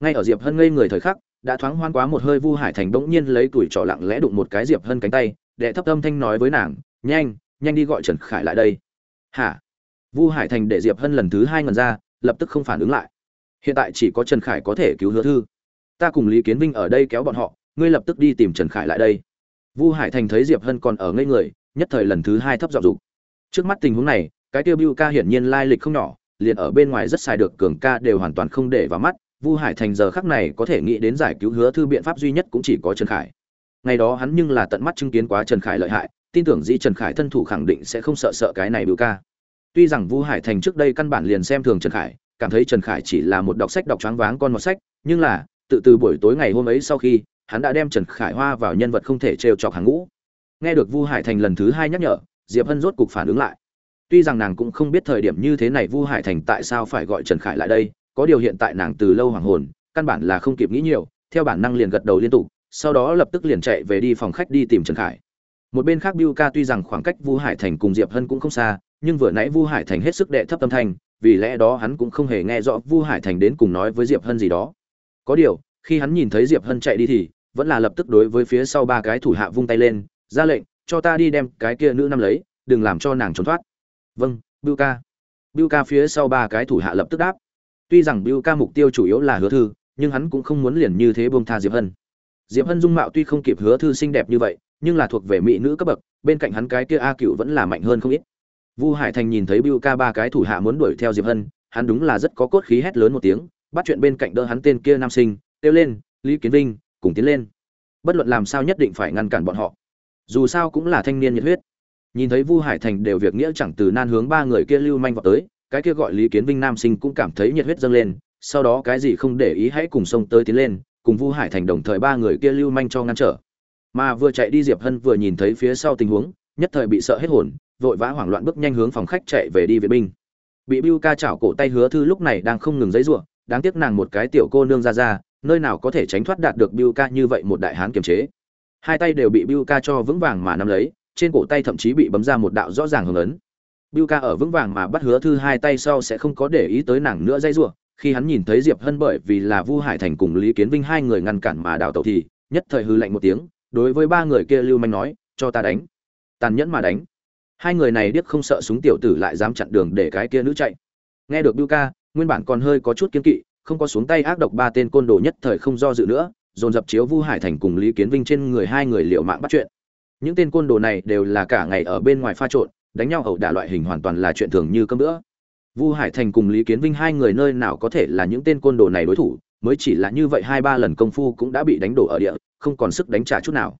Ngay ở Diệp Hân ngây người thời khắc, đã thoáng hoan quá một hơi Vu Hải Thành bỗng nhiên lấy tuổi trọ lặng lẽ đụng một cái Diệp Hân cánh tay, đệ thấp âm thanh nói với nàng, "Nhanh, nhanh đi gọi Trần Khải lại đây." "Hả?" vu hải thành để diệp hân lần thứ hai ngần ra lập tức không phản ứng lại hiện tại chỉ có trần khải có thể cứu hứa thư ta cùng lý kiến vinh ở đây kéo bọn họ ngươi lập tức đi tìm trần khải lại đây vu hải thành thấy diệp hân còn ở ngây người nhất thời lần thứ hai thấp giọng dục trước mắt tình huống này cái tiêu bưu ca hiển nhiên lai lịch không nhỏ liền ở bên ngoài rất xài được cường ca đều hoàn toàn không để vào mắt vu hải thành giờ khắc này có thể nghĩ đến giải cứu hứa thư biện pháp duy nhất cũng chỉ có trần khải ngày đó hắn nhưng là tận mắt chứng kiến quá trần khải lợi hại tin tưởng dĩ trần khải thân thủ khẳng định sẽ không sợ sợ cái này bưu ca Tuy rằng Vu Hải Thành trước đây căn bản liền xem thường Trần Khải, cảm thấy Trần Khải chỉ là một đọc sách đọc choáng váng con một sách, nhưng là, tự từ buổi tối ngày hôm ấy sau khi, hắn đã đem Trần Khải Hoa vào nhân vật không thể trêu chọc hàng ngũ. Nghe được Vu Hải Thành lần thứ hai nhắc nhở, Diệp Hân rốt cục phản ứng lại. Tuy rằng nàng cũng không biết thời điểm như thế này Vu Hải Thành tại sao phải gọi Trần Khải lại đây, có điều hiện tại nàng từ lâu hoàng hồn, căn bản là không kịp nghĩ nhiều, theo bản năng liền gật đầu liên tục, sau đó lập tức liền chạy về đi phòng khách đi tìm Trần Khải. Một bên khác Biu Ca tuy rằng khoảng cách Vu Hải Thành cùng Diệp Hân cũng không xa, nhưng vừa nãy Vu Hải Thành hết sức đệ thấp âm thanh, vì lẽ đó hắn cũng không hề nghe rõ Vu Hải Thành đến cùng nói với Diệp Hân gì đó. Có điều, khi hắn nhìn thấy Diệp Hân chạy đi thì vẫn là lập tức đối với phía sau ba cái thủ hạ vung tay lên, ra lệnh, cho ta đi đem cái kia nữ năm lấy, đừng làm cho nàng trốn thoát. Vâng, Bưu ca. Bưu ca phía sau ba cái thủ hạ lập tức đáp. Tuy rằng Bưu ca mục tiêu chủ yếu là Hứa Thư, nhưng hắn cũng không muốn liền như thế buông tha Diệp Hân. Diệp Hân dung mạo tuy không kịp Hứa Thư xinh đẹp như vậy, nhưng là thuộc về mỹ nữ cấp bậc, bên cạnh hắn cái kia A Cựu vẫn là mạnh hơn không ít. Vu Hải Thành nhìn thấy Bưu Ca ba cái thủ hạ muốn đuổi theo Diệp Hân, hắn đúng là rất có cốt khí hét lớn một tiếng, bắt chuyện bên cạnh đỡ hắn tên kia nam sinh, kêu lên, Lý Kiến Vinh, cùng tiến lên. Bất luận làm sao nhất định phải ngăn cản bọn họ. Dù sao cũng là thanh niên nhiệt huyết. Nhìn thấy Vu Hải Thành đều việc nghĩa chẳng từ nan hướng ba người kia lưu manh vào tới, cái kia gọi Lý Kiến Vinh nam sinh cũng cảm thấy nhiệt huyết dâng lên, sau đó cái gì không để ý hãy cùng xông tới tiến lên, cùng Vu Hải Thành đồng thời ba người kia lưu manh cho ngăn trở. Mà vừa chạy đi Diệp Hân vừa nhìn thấy phía sau tình huống, nhất thời bị sợ hết hồn, vội vã hoảng loạn bước nhanh hướng phòng khách chạy về đi viện binh bị bưu ca chảo cổ tay hứa thư lúc này đang không ngừng giấy ruộng đáng tiếc nàng một cái tiểu cô nương ra ra nơi nào có thể tránh thoát đạt được bưu ca như vậy một đại hán kiềm chế hai tay đều bị bưu ca cho vững vàng mà nắm lấy trên cổ tay thậm chí bị bấm ra một đạo rõ ràng hưởng ấn. Bưu ca ở vững vàng mà bắt hứa thư hai tay sau sẽ không có để ý tới nàng nữa dây ruộng khi hắn nhìn thấy diệp hân bởi vì là vu hải thành cùng lý kiến vinh hai người ngăn cản mà đào tẩu thì, nhất thời hư lạnh một tiếng, đối với ba người kia lưu manh nói, cho ta đánh. Tàn nhẫn mà đánh. Hai người này điếc không sợ súng tiểu tử lại dám chặn đường để cái kia nữ chạy. Nghe được bưu ca, nguyên bản còn hơi có chút kiên kỵ, không có xuống tay ác độc ba tên côn đồ nhất thời không do dự nữa, dồn dập chiếu vu hải thành cùng lý kiến vinh trên người hai người liệu mạng bắt chuyện những tên côn đồ này đều là cả ngày ở bên ngoài pha trộn, đánh nhau ẩu đả loại hình hoàn toàn là chuyện thường như cơm nữa vu hải thành cùng lý kiến vinh hai người nơi nào có thể là những tên côn đồ này đối thủ, mới chỉ là như vậy hai ba lần công phu cũng đã bị đánh đổ ở địa, không còn sức đánh trả chút nào.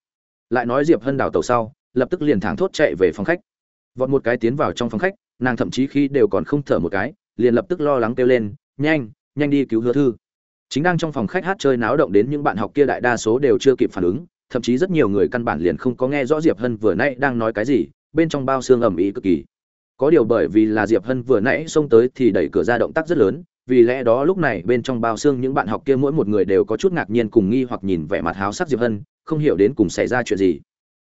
Lại nói diệp hân đào tàu sau, lập tức liền thẳng thốt chạy về phòng khách. Vọt một cái tiến vào trong phòng khách, nàng thậm chí khi đều còn không thở một cái, liền lập tức lo lắng kêu lên, nhanh nhanh đi cứu hứa thư. Chính đang trong phòng khách hát chơi náo động đến những bạn học kia đại đa số đều chưa kịp phản ứng thậm chí rất nhiều người căn bản liền không có nghe rõ diệp hân vừa nãy đang nói cái gì, bên trong bao xương ẩm ý cực kỳ. Có điều bởi vì là diệp hân vừa nãy xông tới thì đẩy cửa ra động tác rất lớn, vì lẽ đó lúc này bên trong bao xương những bạn học kia mỗi một người đều có chút ngạc nhiên cùng nghi hoặc nhìn vẻ mặt háo sắc diệp hân, không hiểu đến cùng xảy ra chuyện gì.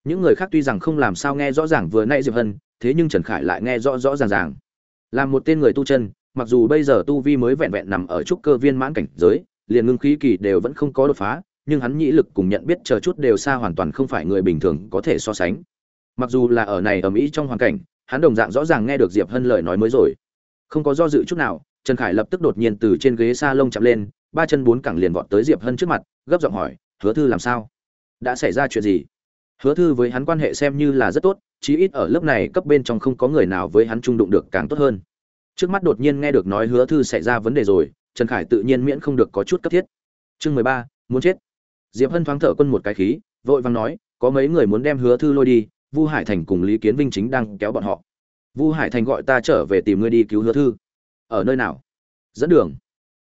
Những người khác tuy rằng không làm sao nghe rõ ràng vừa nãy diệp hân, thế nhưng trần khải lại nghe rõ rõ ràng ràng. Là một tên người tu chân, mặc dù bây giờ tu vi mới vẹn vẹn nằm ở trúc cơ viên mãn cảnh giới, liền ngưng khí kỳ đều vẫn không có đột phá nhưng hắn nhĩ lực cùng nhận biết chờ chút đều xa hoàn toàn không phải người bình thường có thể so sánh. Mặc dù là ở này ở mỹ trong hoàn cảnh, hắn đồng dạng rõ ràng nghe được diệp hân lời nói mới rồi. Không có do dự chút nào, trần khải lập tức đột nhiên từ trên ghế s a lông chạm lên, ba chân bốn cẳng liền vọt tới diệp hân trước mặt, gấp giọng hỏi, hứa thư làm sao? Đã xảy ra chuyện gì? Hứa thư với hắn quan hệ xem như là rất tốt, chí ít ở lớp này cấp bên trong không có người nào với hắn trung đụng được càng tốt hơn. Trước mắt đột nhiên nghe được nói hứa thư xảy ra vấn đề rồi, trần khải tự nhiên miễn không được có chút cấp thiết. Chương mười ba, muốn chết diệp hân thoáng thở quân một cái khí, vội vàng nói, có mấy người muốn đem hứa thư lôi đi, vu hải thành cùng lý kiến vinh chính đang kéo bọn họ. Vu hải thành gọi ta trở về tìm ngươi đi cứu hứa thư. Ở nơi nào? Dẫn đường.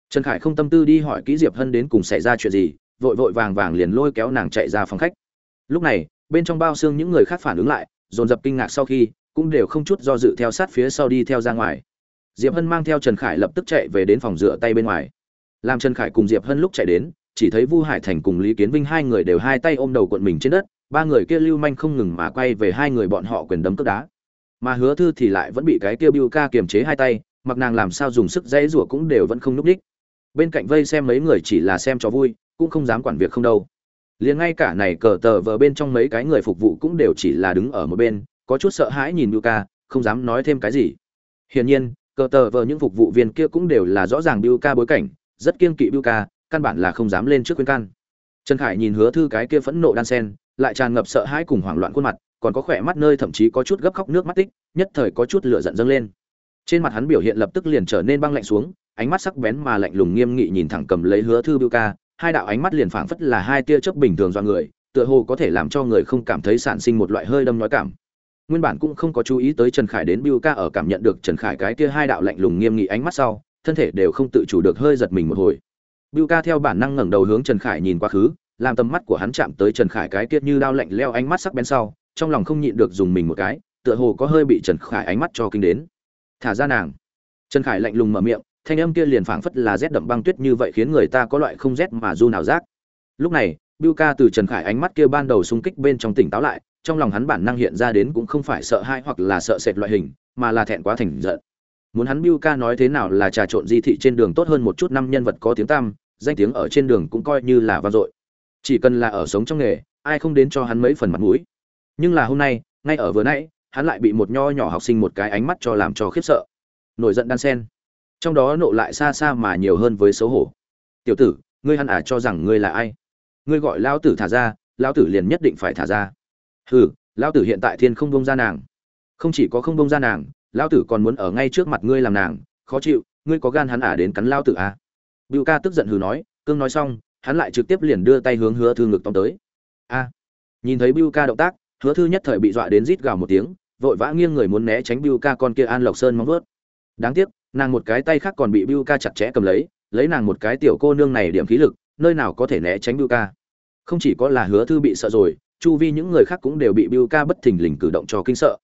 Trần khải không tâm tư đi hỏi kỹ diệp hân đến cùng xảy ra chuyện gì, vội vội vàng vàng liền lôi kéo nàng chạy ra phòng khách. Lúc này, bên trong bao xương những người khác phản ứng lại, dồn dập kinh ngạc sau khi, cũng đều không chút do dự theo sát phía sau đi theo ra ngoài. Diệp hân mang theo trần khải lập tức chạy về đến phòng rửa tay bên ngoài. Làm trần khải cùng diệp hân lúc chạy đến chỉ thấy vu hải thành cùng lý kiến vinh hai người đều hai tay ôm đầu cuộn mình trên đất, ba người kia lưu manh không ngừng mà quay về hai người bọn họ quyền đấm cước đá. Mà hứa thư thì lại vẫn bị cái kia bưu ca kiềm chế hai tay, mặc nàng làm sao dùng sức dãy rủa cũng đều vẫn không núp đích bên cạnh vây xem mấy người chỉ là xem cho vui, cũng không dám quản việc không đâu. Liền ngay cả này cờ tờ vờ bên trong mấy cái người phục vụ cũng đều chỉ là đứng ở một bên, có chút sợ hãi nhìn bưu ca, không dám nói thêm cái gì. Hiển nhiên, cờ tờ vờ những phục vụ viên kia cũng đều là rõ ràng bưu ca bối cảnh, rất kiên kỵ bưu ca căn bản là không dám lên trước khuyên can. Trần khải nhìn hứa thư cái kia phẫn nộ đan sen, lại tràn ngập sợ hãi cùng hoảng loạn khuôn mặt, còn có khỏe mắt nơi thậm chí có chút gấp khóc nước mắt tích, nhất thời có chút lửa giận dâng lên. Trên mặt hắn biểu hiện lập tức liền trở nên băng lạnh xuống, ánh mắt sắc bén mà lạnh lùng nghiêm nghị nhìn thẳng cầm lấy hứa thư bưu ca, hai đạo ánh mắt liền phảng phất là hai tia chớp bình thường do người, tựa hồ có thể làm cho người không cảm thấy sản sinh một loại hơi đâm nói cảm. Nguyên bản cũng không có chú ý tới trần khải đến bưu ca ở cảm nhận được trần khải cái kia hai đạo lạnh lùng nghiêm nghị ánh mắt sau, thân thể đều không tự chủ được hơi giật mình một hồi bưu ca theo bản năng ngẩng đầu hướng trần khải nhìn quá khứ làm tầm mắt của hắn chạm tới trần khải cái kiết như đao lạnh leo ánh mắt sắc bén sau trong lòng không nhịn được dùng mình một cái tựa hồ có hơi bị trần khải ánh mắt cho kinh đến thả ra nàng trần khải lạnh lùng mở miệng thanh âm kia liền phảng phất là rét đậm băng tuyết như vậy khiến người ta có loại không rét mà du nào giác. lúc này Bưu Ca từ Trần Khải ánh mắt kia ban đầu xung kích bên trong tỉnh táo lại, trong lòng hắn bản năng hiện ra đến cũng không phải sợ hãi hoặc là sợ sệt loại hình, mà là thẹn quá thành giận. Muốn hắn Biu Ca nói thế nào là trà trộn di thị trên đường tốt hơn một chút năm nhân vật có tiếng tăm, danh tiếng ở trên đường cũng coi như là vang dội. Chỉ cần là ở sống trong nghề, ai không đến cho hắn mấy phần mặt mũi. Nhưng là hôm nay, ngay ở vừa nãy, hắn lại bị một nho nhỏ học sinh một cái ánh mắt cho làm cho khiếp sợ. Nổi giận đan sen. Trong đó nộ lại xa xa mà nhiều hơn với xấu hổ. "Tiểu tử, ngươi hắn à cho rằng ngươi là ai?" ngươi gọi lão tử thả ra lão tử liền nhất định phải thả ra hừ lão tử hiện tại thiên không bông ra nàng không chỉ có không bông ra nàng lão tử còn muốn ở ngay trước mặt ngươi làm nàng, khó chịu, ngươi có gan hắn ả đến cắn lão tử à? bưu ca tức giận hừ nói, cương nói xong, hắn lại trực tiếp liền đưa tay hướng hứa thư ngực tóm tới. A! Nhìn thấy bưu ca động tác, hứa thư nhất thời bị dọa đến rít gào một tiếng, vội vã nghiêng người muốn né tránh bưu ca con kia an lộc sơn móng vớt đáng tiếc, nàng một cái tay khác còn bị bưu ca chặt chẽ cầm lấy lấy nàng một cái tiểu cô nương này điểm khí lực, nơi nào có thể né tránh bưu ca? Không chỉ có là hứa thư bị sợ rồi, chu vi những người khác cũng đều bị biu ca bất thình lình cử động cho kinh sợ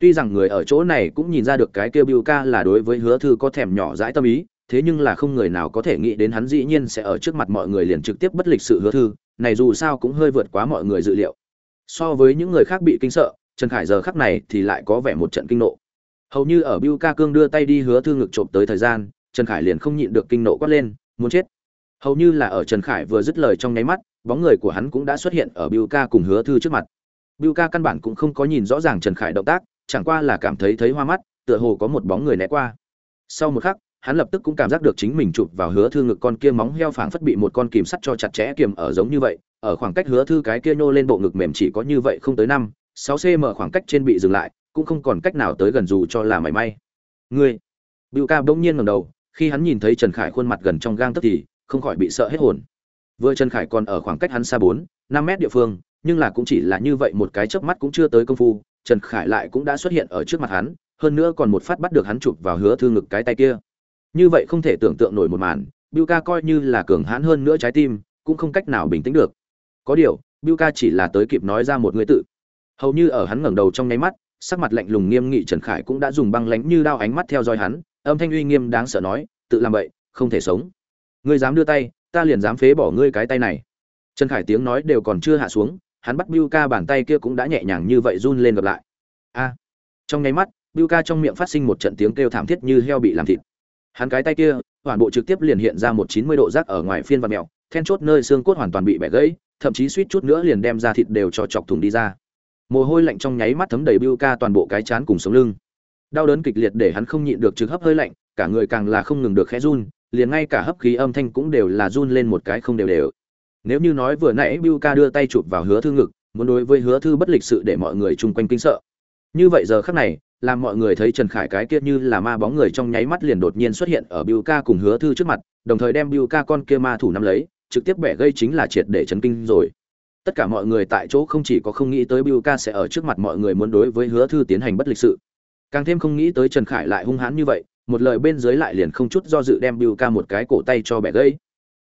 tuy rằng người ở chỗ này cũng nhìn ra được cái kia biu ca là đối với hứa thư có thèm nhỏ dãi tâm ý thế nhưng là không người nào có thể nghĩ đến hắn dĩ nhiên sẽ ở trước mặt mọi người liền trực tiếp bất lịch sự hứa thư này dù sao cũng hơi vượt quá mọi người dự liệu. So với những người khác bị kinh sợ trần khải giờ khắc này thì lại có vẻ một trận kinh nộ. Hầu như ở biu ca cương đưa tay đi hứa thư ngực trộm tới thời gian trần khải liền không nhịn được kinh nộ quát lên muốn chết. Hầu như là ở trần khải vừa dứt lời trong nháy mắt bóng người của hắn cũng đã xuất hiện ở Bưu Ca cùng Hứa Thư trước mặt. Bưu Ca căn bản cũng không có nhìn rõ ràng Trần Khải động tác, chẳng qua là cảm thấy thấy hoa mắt, tựa hồ có một bóng người né qua. Sau một khắc, hắn lập tức cũng cảm giác được chính mình chụp vào Hứa Thư ngực con kia móng heo phảng phất bị một con kìm sắt cho chặt chẽ kiềm ở giống như vậy, ở khoảng cách Hứa Thư cái kia nhô lên bộ ngực mềm chỉ có như vậy không tới năm, sáu cm khoảng cách trên bị dừng lại, cũng không còn cách nào tới gần dù cho là mảy may. Người, Bưu Ca bỗng nhiên ngẩng đầu, khi hắn nhìn thấy Trần Khải khuôn mặt gần trong gang tấc thì không khỏi bị sợ hết hồn. Vừa Trần Khải còn ở khoảng cách hắn xa 4, 5 mét địa phương, nhưng là cũng chỉ là như vậy một cái chớp mắt cũng chưa tới công phu, Trần Khải lại cũng đã xuất hiện ở trước mặt hắn, hơn nữa còn một phát bắt được hắn chụp vào hứa thư ngực cái tay kia. Như vậy không thể tưởng tượng nổi một màn, Biu ca coi như là cường hãn hơn nữa trái tim, cũng không cách nào bình tĩnh được. Có điều, Biu ca chỉ là tới kịp nói ra một người tự. Hầu như ở hắn ngẩng đầu trong nháy mắt, sắc mặt lạnh lùng nghiêm nghị Trần Khải cũng đã dùng băng lãnh như đao ánh mắt theo dõi hắn, âm thanh uy nghiêm đáng sợ nói, tự làm vậy, không thể sống. Ngươi dám đưa tay, ta liền dám phế bỏ ngươi cái tay này. Trần Khải tiếng nói đều còn chưa hạ xuống, hắn bắt Biu ca bàn tay kia cũng đã nhẹ nhàng như vậy run lên gặp lại. A. Trong nháy mắt, Biu ca trong miệng phát sinh một trận tiếng kêu thảm thiết như heo bị làm thịt. Hắn cái tay kia, toàn bộ trực tiếp liền hiện ra một chín mươi độ rác ở ngoài phiên và mèo, then chốt nơi xương cốt hoàn toàn bị bẻ gãy, thậm chí suýt chút nữa liền đem ra thịt đều cho chọc thủng đi ra. Mồ hôi lạnh trong nháy mắt thấm đầy Biu ca toàn bộ cái chán cùng sống lưng. Đau đớn kịch liệt để hắn không nhịn được trực hấp hơi lạnh, cả người càng là không ngừng được khẽ run, liền ngay cả hấp khí âm thanh cũng đều là run lên một cái không đều đều. Nếu như nói vừa nãy Biu ca đưa tay chụp vào Hứa Thư ngực, muốn đối với Hứa Thư bất lịch sự để mọi người chung quanh kinh sợ. Như vậy giờ khắc này, làm mọi người thấy Trần Khải cái kia như là ma bóng người trong nháy mắt liền đột nhiên xuất hiện ở Biu ca cùng Hứa Thư trước mặt, đồng thời đem Biu ca con kia ma thủ nắm lấy, trực tiếp bẻ gây chính là triệt để chấn kinh rồi. Tất cả mọi người tại chỗ không chỉ có không nghĩ tới Biu ca sẽ ở trước mặt mọi người muốn đối với Hứa Thư tiến hành bất lịch sự, càng thêm không nghĩ tới Trần Khải lại hung hãn như vậy, một lời bên dưới lại liền không chút do dự đem Biu ca một cái cổ tay cho bẻ gây.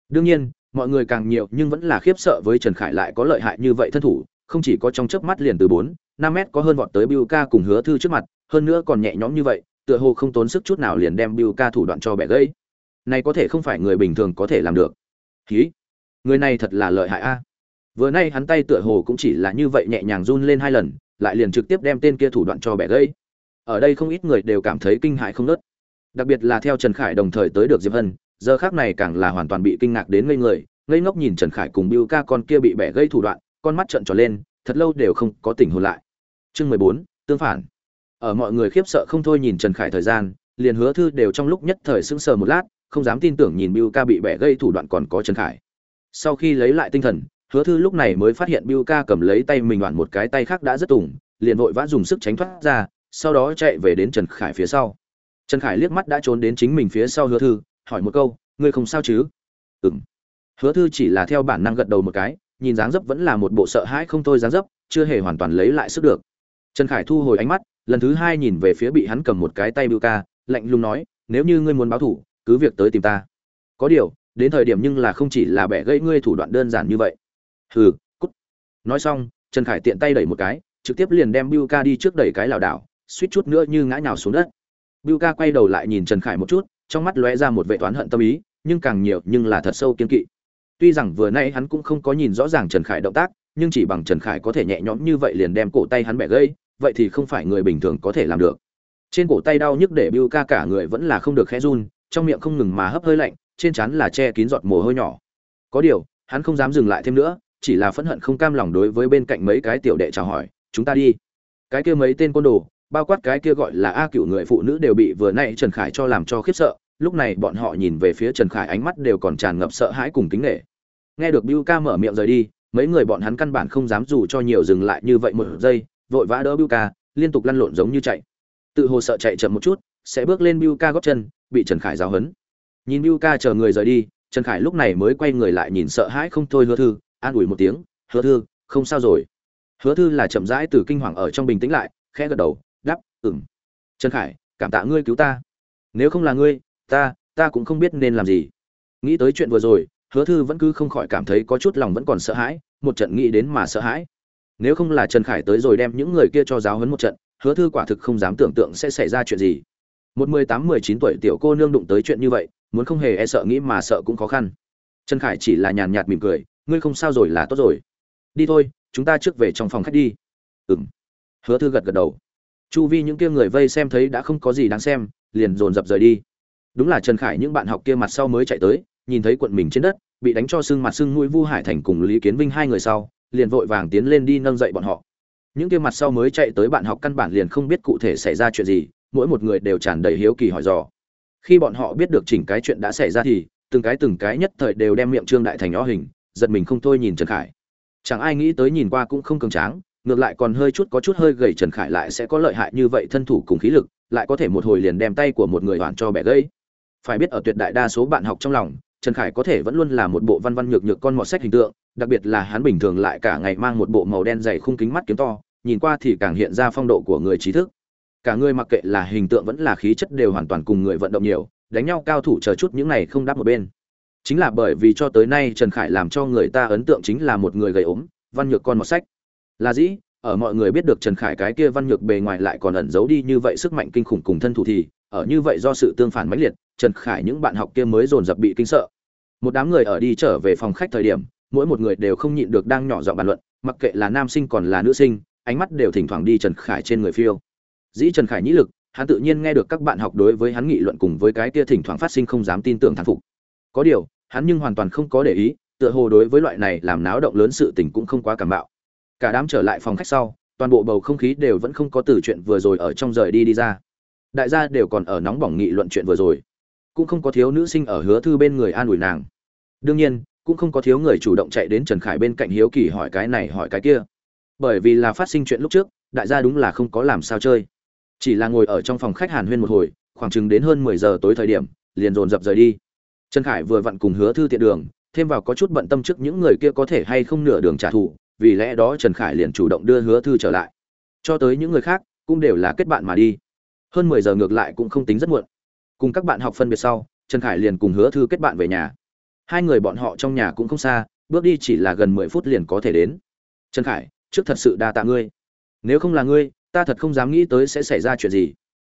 Đương nhiên, mọi người càng nhiều nhưng vẫn là khiếp sợ với Trần Khải lại có lợi hại như vậy thân thủ, không chỉ có trong chớp mắt liền từ 4, 5 mét có hơn vọt tới Biu ca cùng Hứa Thư trước mặt, hơn nữa còn nhẹ nhõm như vậy, tựa hồ không tốn sức chút nào liền đem Biu ca thủ đoạn cho bẻ gãy. Này có thể không phải người bình thường có thể làm được. Hí, người này thật là lợi hại a. Vừa nay hắn tay tựa hồ cũng chỉ là như vậy nhẹ nhàng run lên hai lần, lại liền trực tiếp đem tên kia thủ đoạn cho bẻ gãy. Ở đây không ít người đều cảm thấy kinh hại không nớt Đặc biệt là theo Trần Khải đồng thời tới được Diệp Hân, giờ khác này càng là hoàn toàn bị kinh ngạc đến ngây người, ngây ngốc nhìn Trần Khải cùng Biu ca con kia bị bẻ gây thủ đoạn, con mắt trợn tròn lên, thật lâu đều không có tỉnh hồn lại. Chương mười bốn tương phản. Ở mọi người khiếp sợ không thôi nhìn trần khải thời gian liền hứa thư đều trong lúc nhất thời sững sờ một lát không dám tin tưởng nhìn biu ca bị bẻ gây thủ đoạn còn có trần khải. Sau khi lấy lại tinh thần hứa thư lúc này mới phát hiện biu ca cầm lấy tay mình đoạn một cái tay khác đã rất tủng liền vội vã dùng sức tránh thoát ra sau đó chạy về đến trần khải phía sau. Trần khải liếc mắt đã trốn đến chính mình phía sau hứa thư hỏi một câu, ngươi không sao chứ? Ừ m hứa thư chỉ là theo bản năng gật đầu một cái, nhìn dáng dấp vẫn là một bộ sợ hãi không thôi dáng dấp, chưa hề hoàn toàn lấy lại sức được. Trần khải thu hồi ánh mắt, lần thứ hai nhìn về phía bị hắn cầm một cái tay bưu ca, lạnh lùng nói, nếu như ngươi muốn báo thủ, cứ việc tới tìm ta. Có điều, đến thời điểm nhưng là không chỉ là bẻ gãy ngươi thủ đoạn đơn giản như vậy. Hừ, cút. Nói xong, trần khải tiện tay đẩy một cái, trực tiếp liền đem bưu ca đi trước đẩy cái lảo đảo, suýt chút nữa như ngã nhào xuống đất. Bưu ca quay đầu lại nhìn trần khải một chút trong mắt lóe ra một vệ toán hận tâm ý, nhưng càng nhiều nhưng là thật sâu kiên kỵ. Tuy rằng vừa nay hắn cũng không có nhìn rõ ràng trần khải động tác, nhưng chỉ bằng trần khải có thể nhẹ nhõm như vậy liền đem cổ tay hắn bẻ gãy, vậy thì không phải người bình thường có thể làm được. Trên cổ tay đau nhức để Biu ca cả người vẫn là không được khẽ run, trong miệng không ngừng mà hấp hơi lạnh, trên trán là che kín giọt mồ hôi nhỏ. Có điều, hắn không dám dừng lại thêm nữa, chỉ là phẫn hận không cam lòng đối với bên cạnh mấy cái tiểu đệ chào hỏi, chúng ta đi. Cái kia mấy tên côn đồ bao quát cái kia gọi là a cựu người phụ nữ đều bị vừa nãy trần khải cho làm cho khiếp sợ lúc này bọn họ nhìn về phía trần khải ánh mắt đều còn tràn ngập sợ hãi cùng kính nể. nghe được Biu ca mở miệng rời đi mấy người bọn hắn căn bản không dám dù cho nhiều dừng lại như vậy một giây vội vã đỡ Biu ca, liên tục lăn lộn giống như chạy. Tự hồ sợ chạy chậm một chút, sẽ bước lên Biu ca gót chân, bị Trần Khải giáo hấn. Nhìn Biu ca chờ người rời đi, Trần Khải lúc này mới quay người lại nhìn sợ hãi không thôi Hứa Thư, an ủi một tiếng, "Hứa Thư, không sao rồi." Hứa Thư là chậm rãi từ kinh hoàng ở trong bình tĩnh lại, khẽ gật đầu, "Ừm." Trần Khải, cảm tạ ngươi cứu ta. Nếu không là ngươi, ta, ta cũng không biết nên làm gì. Nghĩ tới chuyện vừa rồi, Hứa Thư vẫn cứ không khỏi cảm thấy có chút lòng vẫn còn sợ hãi, một trận nghĩ đến mà sợ hãi. Nếu không là trần khải tới rồi đem những người kia cho giáo hấn một trận hứa thư quả thực không dám tưởng tượng sẽ xảy ra chuyện gì. Một mười tám mười chín tuổi tiểu cô nương đụng tới chuyện như vậy muốn không hề e sợ nghĩ mà sợ cũng khó khăn. Trần khải chỉ là nhàn nhạt mỉm cười ngươi không sao rồi là tốt rồi. Đi thôi chúng ta trước về trong phòng khách đi. Ừng hứa thư gật gật đầu chu vi những kia người vây xem thấy đã không có gì đáng xem, liền dồn dập rời đi. Đúng là trần khải những bạn học kia mặt sau mới chạy tới, nhìn thấy quận mình trên đất, bị đánh cho sưng mặt sưng mũi vu hải thành cùng lý kiến vinh hai người sau, liền vội vàng tiến lên đi nâng dậy bọn họ. Những kia mặt sau mới chạy tới bạn học căn bản liền không biết cụ thể xảy ra chuyện gì, mỗi một người đều tràn đầy hiếu kỳ hỏi dò. Khi bọn họ biết được chỉnh cái chuyện đã xảy ra thì, từng cái từng cái nhất thời đều đem miệng trương đại thành ó hình, giật mình không thôi nhìn trần khải. Chẳng ai nghĩ tới nhìn qua cũng không cường tráng ngược lại còn hơi chút có chút hơi gầy trần khải lại sẽ có lợi hại như vậy thân thủ cùng khí lực, lại có thể một hồi liền đem tay của một người hoàn cho bẻ gãy. Phải biết ở tuyệt đại đa số bạn học trong lòng, trần khải có thể vẫn luôn là một bộ văn văn nhược nhược con mọt sách hình tượng, đặc biệt là hắn bình thường lại cả ngày mang một bộ màu đen dày khung kính mắt kiếm to, nhìn qua thì càng hiện ra phong độ của người trí thức. Cả người mặc kệ là hình tượng vẫn là khí chất đều hoàn toàn cùng người vận động nhiều, đánh nhau cao thủ chờ chút những này không đáp một bên. Chính là bởi vì cho tới nay trần khải làm cho người ta ấn tượng chính là một người gầy ốm, văn nhược con mọt sách là dĩ, ở mọi người biết được trần khải cái kia văn nhược bề ngoài lại còn ẩn giấu đi như vậy sức mạnh kinh khủng cùng thân thủ thì, ở như vậy do sự tương phản mãnh liệt, trần khải những bạn học kia mới dồn dập bị kinh sợ. Một đám người ở đi trở về phòng khách thời điểm, mỗi một người đều không nhịn được đang nhỏ giọng bàn luận, mặc kệ là nam sinh còn là nữ sinh, ánh mắt đều thỉnh thoảng đi trần khải trên người phiêu. Dĩ trần khải nhĩ lực, hắn tự nhiên nghe được các bạn học đối với hắn nghị luận cùng với cái kia thỉnh thoảng phát sinh không dám tin tưởng thán phục. Có điều, hắn nhưng hoàn toàn không có để ý, tựa hồ đối với loại này làm náo động lớn sự tình cũng không quá cảm bạo cả đám trở lại phòng khách sau, toàn bộ bầu không khí đều vẫn không có từ chuyện vừa rồi ở trong rời đi đi ra. Đại gia đều còn ở nóng bỏng nghị luận chuyện vừa rồi. Cũng không có thiếu nữ sinh ở hứa thư bên người an ủi nàng. Đương nhiên, cũng không có thiếu người chủ động chạy đến trần khải bên cạnh hiếu kỳ hỏi cái này hỏi cái kia. Bởi vì là phát sinh chuyện lúc trước, đại gia đúng là không có làm sao chơi. Chỉ là ngồi ở trong phòng khách hàn huyên một hồi, khoảng chừng đến hơn mười giờ tối thời điểm, liền dồn dập rời đi. Trần khải vừa vặn cùng hứa thư tiện đường, thêm vào có chút bận tâm trước những người kia có thể hay không nửa đường trả thù vì lẽ đó trần khải liền chủ động đưa hứa thư trở lại. Cho tới những người khác, cũng đều là kết bạn mà đi. Hơn mười giờ ngược lại cũng không tính rất muộn. Cùng các bạn học phân biệt sau, trần khải liền cùng hứa thư kết bạn về nhà. Hai người bọn họ trong nhà cũng không xa, bước đi chỉ là gần mười phút liền có thể đến. Trần khải, trước thật sự đa tạ ngươi. Nếu không là ngươi, ta thật không dám nghĩ tới sẽ xảy ra chuyện gì.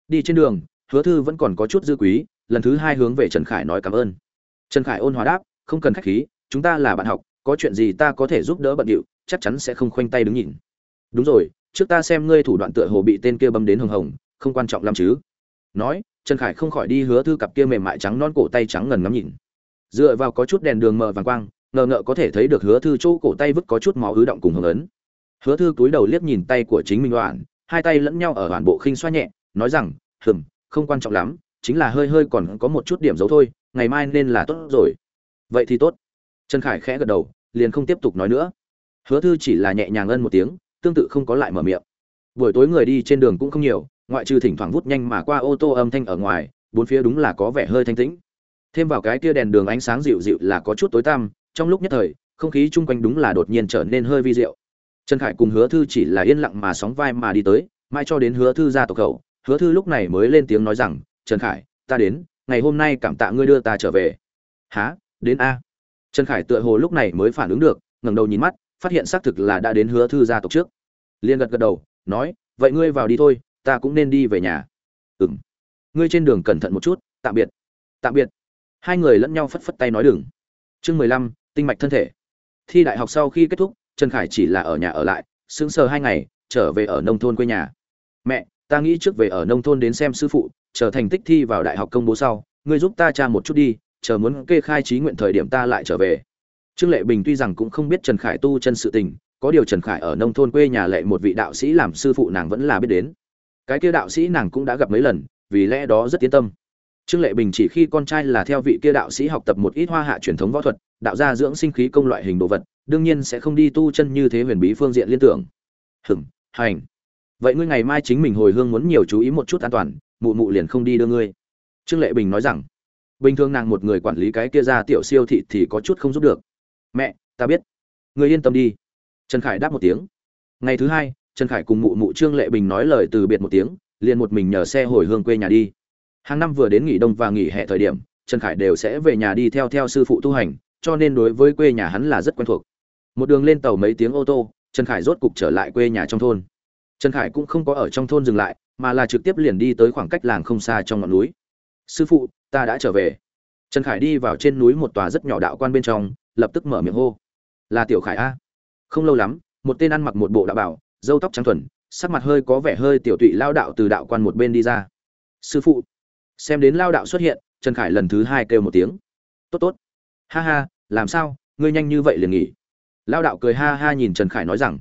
Đi trên đường, hứa thư vẫn còn có chút dư quý, lần thứ hai hướng về trần khải nói cảm ơn. Trần khải ôn hòa đáp, không cần khách khí, chúng ta là bạn học có chuyện gì ta có thể giúp đỡ bận điệu, chắc chắn sẽ không khoanh tay đứng nhìn. Đúng rồi, trước ta xem ngươi thủ đoạn tựa hồ bị tên kia bấm đến hồng hồng, không quan trọng lắm chứ. Nói, trần khải không khỏi đi hứa thư cặp kia mềm mại trắng non cổ tay trắng ngần ngắm nhìn. Dựa vào có chút đèn đường mờ vàng quang, ngờ ngợ có thể thấy được hứa thư chỗ cổ tay vứt có chút máu ứ động cùng hồng ấn. Hứa thư cúi đầu liếc nhìn tay của chính mình đoạn, hai tay lẫn nhau ở hoàn bộ khinh xoa nhẹ, nói rằng, hừm, không quan trọng lắm, chính là hơi hơi còn có một chút điểm dấu thôi, ngày mai nên là tốt rồi. Vậy thì tốt. Trần khải khẽ gật đầu liền không tiếp tục nói nữa. Hứa thư chỉ là nhẹ nhàng ân một tiếng, tương tự không có lại mở miệng. Buổi tối người đi trên đường cũng không nhiều, ngoại trừ thỉnh thoảng vút nhanh mà qua ô tô âm thanh ở ngoài, bốn phía đúng là có vẻ hơi thanh tĩnh. Thêm vào cái kia đèn đường ánh sáng dịu dịu là có chút tối tăm, trong lúc nhất thời, không khí chung quanh đúng là đột nhiên trở nên hơi vi diệu. Trần khải cùng hứa thư chỉ là yên lặng mà sóng vai mà đi tới mai cho đến hứa thư ra tộc khẩu hứa thư lúc này mới lên tiếng nói rằng, trần khải, ta đến, ngày hôm nay cảm tạ ngươi đưa ta trở về. Há đến a? Trần khải tựa hồ lúc này mới phản ứng được ngẩng đầu nhìn mắt phát hiện xác thực là đã đến hứa thư gia tộc trước. Liền gật gật đầu nói vậy ngươi vào đi thôi ta cũng nên đi về nhà. Ừm, ngươi trên đường cẩn thận một chút tạm biệt. Tạm biệt. Hai người lẫn nhau phất phất tay nói đừng. Chương mười lăm tinh mạch thân thể. Thi đại học sau khi kết thúc trần khải chỉ là ở nhà ở lại sững sờ hai ngày trở về ở nông thôn quê nhà. Mẹ ta nghĩ trước về ở nông thôn đến xem sư phụ chờ thành tích thi vào đại học công bố sau ngươi giúp ta tra một chút đi chờ muốn kê khai trí nguyện thời điểm ta lại trở về. Trương lệ bình tuy rằng cũng không biết trần khải tu chân sự tình, có điều trần khải ở nông thôn quê nhà lệ một vị đạo sĩ làm sư phụ nàng vẫn là biết đến. Cái kia đạo sĩ nàng cũng đã gặp mấy lần, vì lẽ đó rất yên tâm. Trương lệ bình chỉ khi con trai là theo vị kia đạo sĩ học tập một ít hoa hạ truyền thống võ thuật, đạo gia dưỡng sinh khí công loại hình đồ vật, đương nhiên sẽ không đi tu chân như thế huyền bí phương diện liên tưởng. Hừng hành. Vậy ngươi ngày mai chính mình hồi hương muốn nhiều chú ý một chút an toàn, mụ mụ liền không đi đưa ngươi. Trương lệ bình nói rằng bình thường nàng một người quản lý cái kia ra tiểu siêu thị thì có chút không giúp được. Mẹ, ta biết. Người yên tâm đi. Trần khải đáp một tiếng. Ngày thứ hai, trần khải cùng mụ mụ trương lệ bình nói lời từ biệt một tiếng, liền một mình nhờ xe hồi hương quê nhà đi. Hàng năm vừa đến nghỉ đông và nghỉ hè thời điểm, trần khải đều sẽ về nhà đi theo theo sư phụ tu hành, cho nên đối với quê nhà hắn là rất quen thuộc. Một đường lên tàu mấy tiếng ô tô, trần khải rốt cục trở lại quê nhà trong thôn. Trần khải cũng không có ở trong thôn dừng lại, mà là trực tiếp liền đi tới khoảng cách làng không xa trong ngọn núi. Sư phụ ta đã trở về. Trần khải đi vào trên núi một tòa rất nhỏ đạo quan bên trong, lập tức mở miệng hô. Là tiểu khải a. Không lâu lắm, một tên ăn mặc một bộ đạo bảo dâu tóc trắng thuần, sắc mặt hơi có vẻ hơi tiểu tụy lao đạo từ đạo quan một bên đi ra. Sư phụ, xem đến lao đạo xuất hiện, trần khải lần thứ hai kêu một tiếng. Tốt tốt. Ha ha, làm sao, ngươi nhanh như vậy liền nghỉ? Lao đạo cười ha ha nhìn trần khải nói rằng.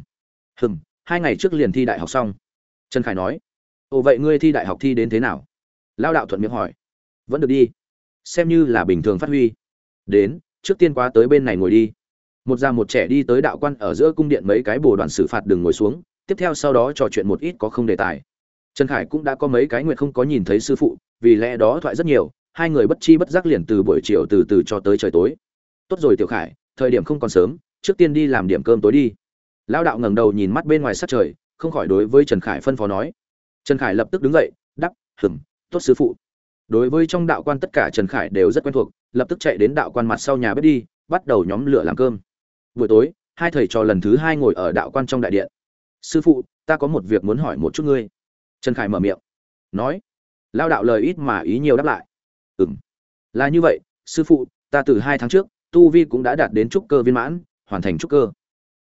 Hừm, hai ngày trước liền thi đại học xong. Trần khải nói. Ồ vậy ngươi thi đại học thi đến thế nào? Lao đạo thuận miệng hỏi vẫn được đi. Xem như là bình thường phát huy. Đến, trước tiên quá tới bên này ngồi đi. Một già một trẻ đi tới đạo quan ở giữa cung điện mấy cái bồ đoàn xử phạt đừng ngồi xuống, tiếp theo sau đó trò chuyện một ít có không đề tài. Trần khải cũng đã có mấy cái nguyện không có nhìn thấy sư phụ, vì lẽ đó thoại rất nhiều, hai người bất chi bất giác liền từ buổi chiều từ từ cho tới trời tối. Tốt rồi tiểu khải, thời điểm không còn sớm, trước tiên đi làm điểm cơm tối đi. Lão đạo ngẩng đầu nhìn mắt bên ngoài sát trời, không khỏi đối với trần khải phân phó nói. Trần khải lập tức đứng dậy đắp hừm, tốt sư phụ đối với trong đạo quan tất cả trần khải đều rất quen thuộc, lập tức chạy đến đạo quan mặt sau nhà bếp đi, bắt đầu nhóm lửa làm cơm. Buổi tối, hai thầy trò lần thứ hai ngồi ở đạo quan trong đại điện. Sư phụ, ta có một việc muốn hỏi một chút ngươi. Trần khải mở miệng. Nói. Lao đạo lời ít mà ý nhiều đáp lại. Ừ m là như vậy, sư phụ, ta từ hai tháng trước, tu vi cũng đã đạt đến trúc cơ viên mãn, hoàn thành trúc cơ.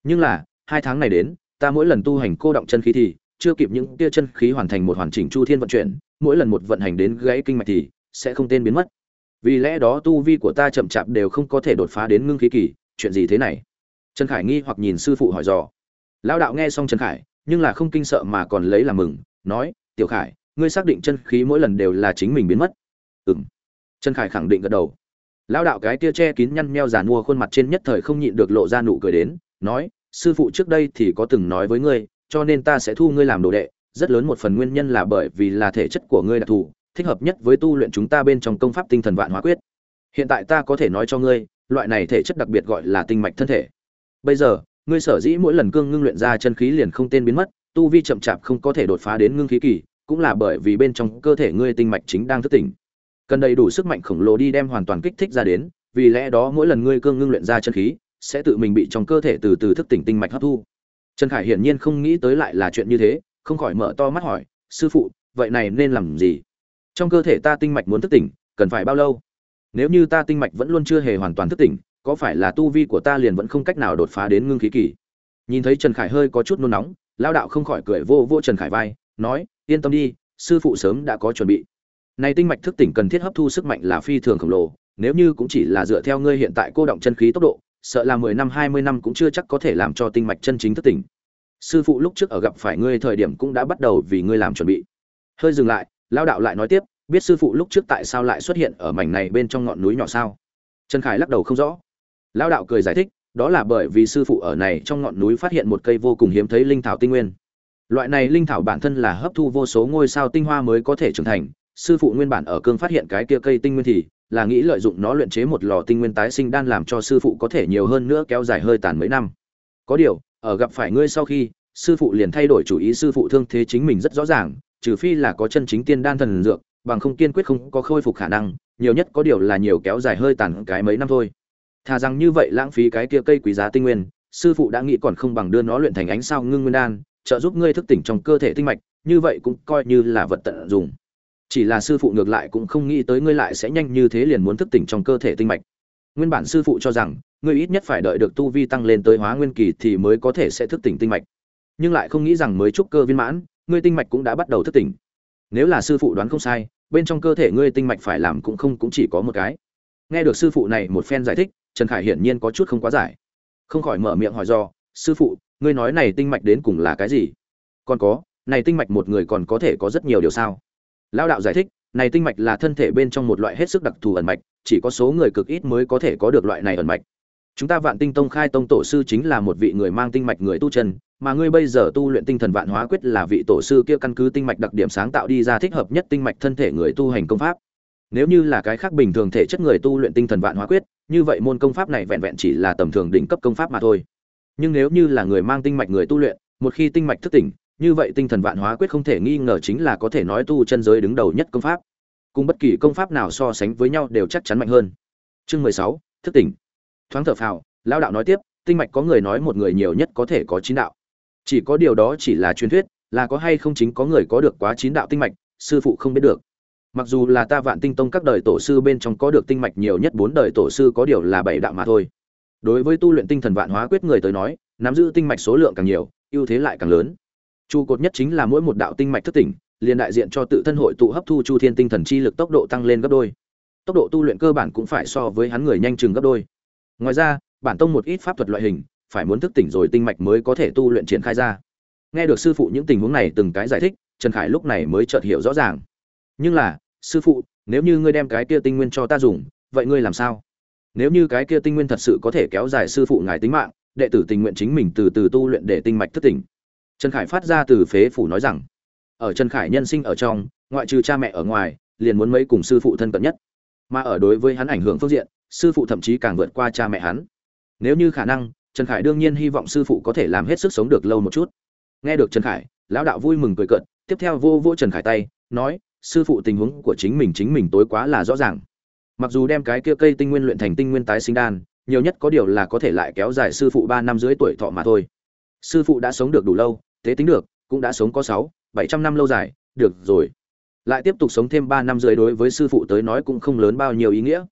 Nhưng là, hai tháng này đến, ta mỗi lần tu hành cô động chân khí thì, chưa kịp những tia chân khí hoàn thành một hoàn chỉnh chu thiên vận chuyển mỗi lần một vận hành đến gãy kinh mạch thì sẽ không tên biến mất. Vì lẽ đó tu vi của ta chậm chạp đều không có thể đột phá đến ngưng khí kỳ, chuyện gì thế này? Trần khải nghi hoặc nhìn sư phụ hỏi dò. Lão đạo nghe xong trần khải, nhưng là không kinh sợ mà còn lấy làm mừng, nói, tiểu khải, ngươi xác định chân khí mỗi lần đều là chính mình biến mất? Ừm. trần khải khẳng định gật đầu. Lão đạo cái kia che kín nhăn meo giàn mua khuôn mặt trên nhất thời không nhịn được lộ ra nụ cười đến, nói, sư phụ trước đây thì có từng nói với ngươi, cho nên ta sẽ thu ngươi làm đồ đệ rất lớn một phần nguyên nhân là bởi vì là thể chất của ngươi đặc thù, thích hợp nhất với tu luyện chúng ta bên trong công pháp tinh thần vạn hóa quyết. Hiện tại ta có thể nói cho ngươi, loại này thể chất đặc biệt gọi là tinh mạch thân thể. Bây giờ, ngươi sở dĩ mỗi lần cương ngưng luyện ra chân khí liền không tên biến mất, tu vi chậm chạp không có thể đột phá đến ngưng khí kỳ, cũng là bởi vì bên trong cơ thể ngươi tinh mạch chính đang thức tỉnh. Cần đầy đủ sức mạnh khổng lồ đi đem hoàn toàn kích thích ra đến, vì lẽ đó mỗi lần ngươi cương ngưng luyện ra chân khí, sẽ tự mình bị trong cơ thể từ từ thức tỉnh tinh mạch hấp thu. Trần khải hiển nhiên không nghĩ tới lại là chuyện như thế không khỏi mở to mắt hỏi, sư phụ, vậy này nên làm gì? Trong cơ thể ta tinh mạch muốn thức tỉnh, cần phải bao lâu? Nếu như ta tinh mạch vẫn luôn chưa hề hoàn toàn thức tỉnh, có phải là tu vi của ta liền vẫn không cách nào đột phá đến ngưng khí kỳ? Nhìn thấy trần khải hơi có chút nôn nóng lao đạo không khỏi cười vô vô trần khải vai, nói, yên tâm đi, sư phụ sớm đã có chuẩn bị. Này tinh mạch thức tỉnh cần thiết hấp thu sức mạnh là phi thường khổng lồ, nếu như cũng chỉ là dựa theo ngươi hiện tại cô động chân khí tốc độ, sợ là mười năm, hai mươi năm cũng chưa chắc có thể làm cho tinh mạch chân chính thức tỉnh sư phụ lúc trước ở gặp phải ngươi thời điểm cũng đã bắt đầu vì ngươi làm chuẩn bị. Hơi dừng lại lao đạo lại nói tiếp, biết sư phụ lúc trước tại sao lại xuất hiện ở mảnh này bên trong ngọn núi nhỏ sao? Trần khải lắc đầu không rõ. Lao đạo cười giải thích, đó là bởi vì sư phụ ở này trong ngọn núi phát hiện một cây vô cùng hiếm thấy linh thảo tinh nguyên. Loại này linh thảo bản thân là hấp thu vô số ngôi sao tinh hoa mới có thể trưởng thành, sư phụ nguyên bản ở cương phát hiện cái kia cây tinh nguyên thì là nghĩ lợi dụng nó luyện chế một lò tinh nguyên tái sinh đan làm cho sư phụ có thể nhiều hơn nữa kéo dài hơi tàn mấy năm. Có điều ở gặp phải ngươi sau khi, sư phụ liền thay đổi chủ ý, sư phụ thương thế chính mình rất rõ ràng, trừ phi là có chân chính tiên đan thần dược, bằng không kiên quyết không có khôi phục khả năng, nhiều nhất có điều là nhiều kéo dài hơi tàn cái mấy năm thôi. Thà rằng như vậy lãng phí cái kia cây quý giá tinh nguyên, sư phụ đã nghĩ còn không bằng đưa nó luyện thành ánh sao ngưng nguyên đan, trợ giúp ngươi thức tỉnh trong cơ thể tinh mạch, như vậy cũng coi như là vật tận dụng. Chỉ là sư phụ ngược lại cũng không nghĩ tới ngươi lại sẽ nhanh như thế liền muốn thức tỉnh trong cơ thể tinh mạch. Nguyên bản sư phụ cho rằng ngươi ít nhất phải đợi được tu vi tăng lên tới hóa nguyên kỳ thì mới có thể sẽ thức tỉnh tinh mạch. Nhưng lại không nghĩ rằng mới trúc cơ viên mãn, ngươi tinh mạch cũng đã bắt đầu thức tỉnh. Nếu là sư phụ đoán không sai, bên trong cơ thể ngươi tinh mạch phải làm cũng không cũng chỉ có một cái. Nghe được sư phụ này một phen giải thích, trần khải hiển nhiên có chút không quá giải. Không khỏi mở miệng hỏi do, sư phụ, ngươi nói này tinh mạch đến cùng là cái gì? Còn có, này tinh mạch một người còn có thể có rất nhiều điều sao? Lao đạo giải thích, này tinh mạch là thân thể bên trong một loại hết sức đặc thù ẩn mạch, chỉ có số người cực ít mới có thể có được loại này ẩn mạch chúng ta vạn tinh tông khai tông tổ sư chính là một vị người mang tinh mạch người tu chân, mà ngươi bây giờ tu luyện tinh thần vạn hóa quyết là vị tổ sư kia căn cứ tinh mạch đặc điểm sáng tạo đi ra thích hợp nhất tinh mạch thân thể người tu hành công pháp. Nếu như là cái khác bình thường thể chất người tu luyện tinh thần vạn hóa quyết, như vậy môn công pháp này vẹn vẹn chỉ là tầm thường đỉnh cấp công pháp mà thôi. Nhưng nếu như là người mang tinh mạch người tu luyện, một khi tinh mạch thức tỉnh, như vậy tinh thần vạn hóa quyết không thể nghi ngờ chính là có thể nói tu chân giới đứng đầu nhất công pháp. Cùng bất kỳ công pháp nào so sánh với nhau đều chắc chắn mạnh hơn. Chương mười sáu, thức tỉnh thoáng thở phào, lão đạo nói tiếp, tinh mạch có người nói một người nhiều nhất có thể có chín đạo. Chỉ có điều đó chỉ là truyền thuyết, là có hay không chính có người có được quá chín đạo tinh mạch, sư phụ không biết được. Mặc dù là ta vạn tinh tông các đời tổ sư bên trong có được tinh mạch nhiều nhất bốn đời tổ sư có điều là bảy đạo mà thôi. Đối với tu luyện tinh thần vạn hóa quyết người tới nói, nắm giữ tinh mạch số lượng càng nhiều, ưu thế lại càng lớn. Trụ cột nhất chính là mỗi một đạo tinh mạch thất tỉnh, liền đại diện cho tự thân hội tụ hấp thu chu thiên tinh thần chi lực tốc độ tăng lên gấp đôi. Tốc độ tu luyện cơ bản cũng phải so với hắn người nhanh chừng gấp đôi ngoài ra, bản tông một ít pháp thuật loại hình, phải muốn thức tỉnh rồi tinh mạch mới có thể tu luyện triển khai ra. Nghe được sư phụ những tình huống này từng cái giải thích, trần khải lúc này mới chợt hiểu rõ ràng. Nhưng là, sư phụ, nếu như ngươi đem cái kia tinh nguyên cho ta dùng, vậy ngươi làm sao? Nếu như cái kia tinh nguyên thật sự có thể kéo dài sư phụ ngài tính mạng, đệ tử tình nguyện chính mình từ từ tu luyện để tinh mạch thức tỉnh. Trần khải phát ra từ phế phủ nói rằng, ở trần khải nhân sinh ở trong, ngoại trừ cha mẹ ở ngoài, liền muốn mấy cùng sư phụ thân cận nhất. Mà ở đối với hắn ảnh hưởng phương diện sư phụ thậm chí càng vượt qua cha mẹ hắn. Nếu như khả năng, trần khải đương nhiên hy vọng sư phụ có thể làm hết sức sống được lâu một chút. Nghe được trần khải, lão đạo vui mừng cười cợt, tiếp theo vô vô trần khải tay, nói, sư phụ tình huống của chính mình chính mình tối quá là rõ ràng. Mặc dù đem cái kia cây tinh nguyên luyện thành tinh nguyên tái sinh đan, nhiều nhất có điều là có thể lại kéo dài sư phụ ba năm dưới tuổi thọ mà thôi. Sư phụ đã sống được đủ lâu tế tính được, cũng đã sống có sáu, bảy trăm năm lâu dài, được rồi. Lại tiếp tục sống thêm ba năm dưới đối với sư phụ tới nói cũng không lớn bao nhiêu ý nghĩa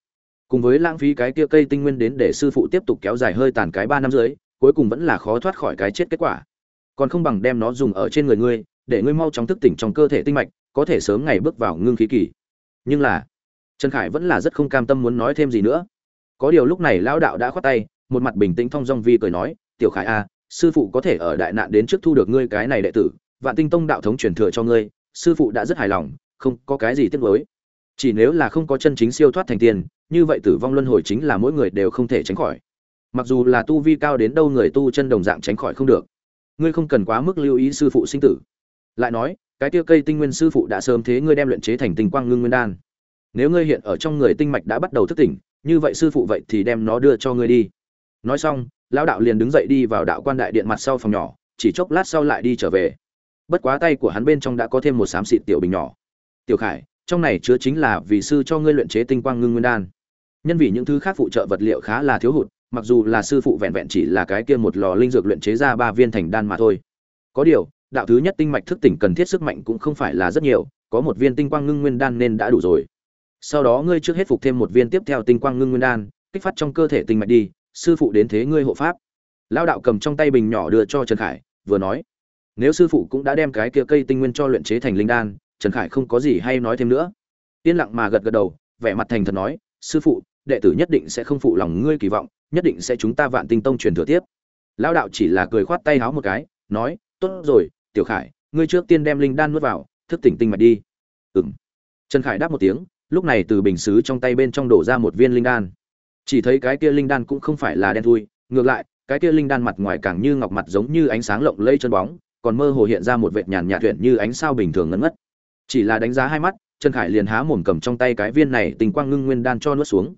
cùng với lãng phí cái kia cây tinh nguyên đến để sư phụ tiếp tục kéo dài hơi tàn cái ba năm dưới cuối cùng vẫn là khó thoát khỏi cái chết kết quả. Còn không bằng đem nó dùng ở trên người ngươi, để ngươi mau chóng thức tỉnh trong cơ thể tinh mạch, có thể sớm ngày bước vào ngưng khí kỳ. Nhưng là, trần khải vẫn là rất không cam tâm muốn nói thêm gì nữa. Có điều lúc này lão đạo đã khoát tay, một mặt bình tĩnh thong dong vi cười nói, tiểu khải a sư phụ có thể ở đại nạn đến trước thu được ngươi cái này đệ tử, vạn tinh tông đạo thống truyền thừa cho ngươi, sư phụ đã rất hài lòng, không có cái gì tiếc nuối. Chỉ nếu là không có chân chính siêu thoát thành tiền như vậy tử vong luân hồi chính là mỗi người đều không thể tránh khỏi. Mặc dù là tu vi cao đến đâu người tu chân đồng dạng tránh khỏi không được. Ngươi không cần quá mức lưu ý sư phụ sinh tử. Lại nói, cái tia cây tinh nguyên sư phụ đã sớm thế ngươi đem luyện chế thành tinh quang ngưng nguyên đan. Nếu ngươi hiện ở trong người tinh mạch đã bắt đầu thức tỉnh, như vậy sư phụ vậy thì đem nó đưa cho ngươi đi. Nói xong, lão đạo liền đứng dậy đi vào đạo quan đại điện mặt sau phòng nhỏ, chỉ chốc lát sau lại đi trở về. Bất quá tay của hắn bên trong đã có thêm một xám xịt tiểu bình nhỏ. Tiểu khải, trong này chứa chính là vì sư cho ngươi luyện chế tinh quang ngưng nguyên đan nhân vì những thứ khác phụ trợ vật liệu khá là thiếu hụt, mặc dù là sư phụ vẹn vẹn chỉ là cái kia một lò linh dược luyện chế ra ba viên thành đan mà thôi. Có điều, đạo thứ nhất tinh mạch thức tỉnh cần thiết sức mạnh cũng không phải là rất nhiều, có một viên tinh quang ngưng nguyên đan nên đã đủ rồi. Sau đó ngươi trước hết phục thêm một viên tiếp theo tinh quang ngưng nguyên đan, kích phát trong cơ thể tinh mạch đi, sư phụ đến thế ngươi hộ pháp. Lao đạo cầm trong tay bình nhỏ đưa cho trần khải, vừa nói, nếu sư phụ cũng đã đem cái kia cây tinh nguyên cho luyện chế thành linh đan, trần khải không có gì hay nói thêm nữa. Yên lặng mà gật gật đầu, vẻ mặt thành thật nói, sư phụ đệ tử nhất định sẽ không phụ lòng ngươi kỳ vọng, nhất định sẽ chúng ta vạn tinh tông truyền thừa tiếp. Lão đạo chỉ là cười khoát tay háo một cái, nói, tốt rồi, tiểu khải, ngươi trước tiên đem linh đan nuốt vào, thức tỉnh tinh mạch đi. Ừng trần khải đáp một tiếng, lúc này từ bình xứ trong tay bên trong đổ ra một viên linh đan. Chỉ thấy cái kia linh đan cũng không phải là đen thui, ngược lại, cái kia linh đan mặt ngoài càng như ngọc mặt giống như ánh sáng lộng lẫy chân bóng, còn mơ hồ hiện ra một vệt nhàn nhạt tuyển như ánh sao bình thường ngấn ngất. Chỉ là đánh giá hai mắt, trần khải liền há mồm cầm trong tay cái viên này tình quang ngưng nguyên đan cho nuốt xuống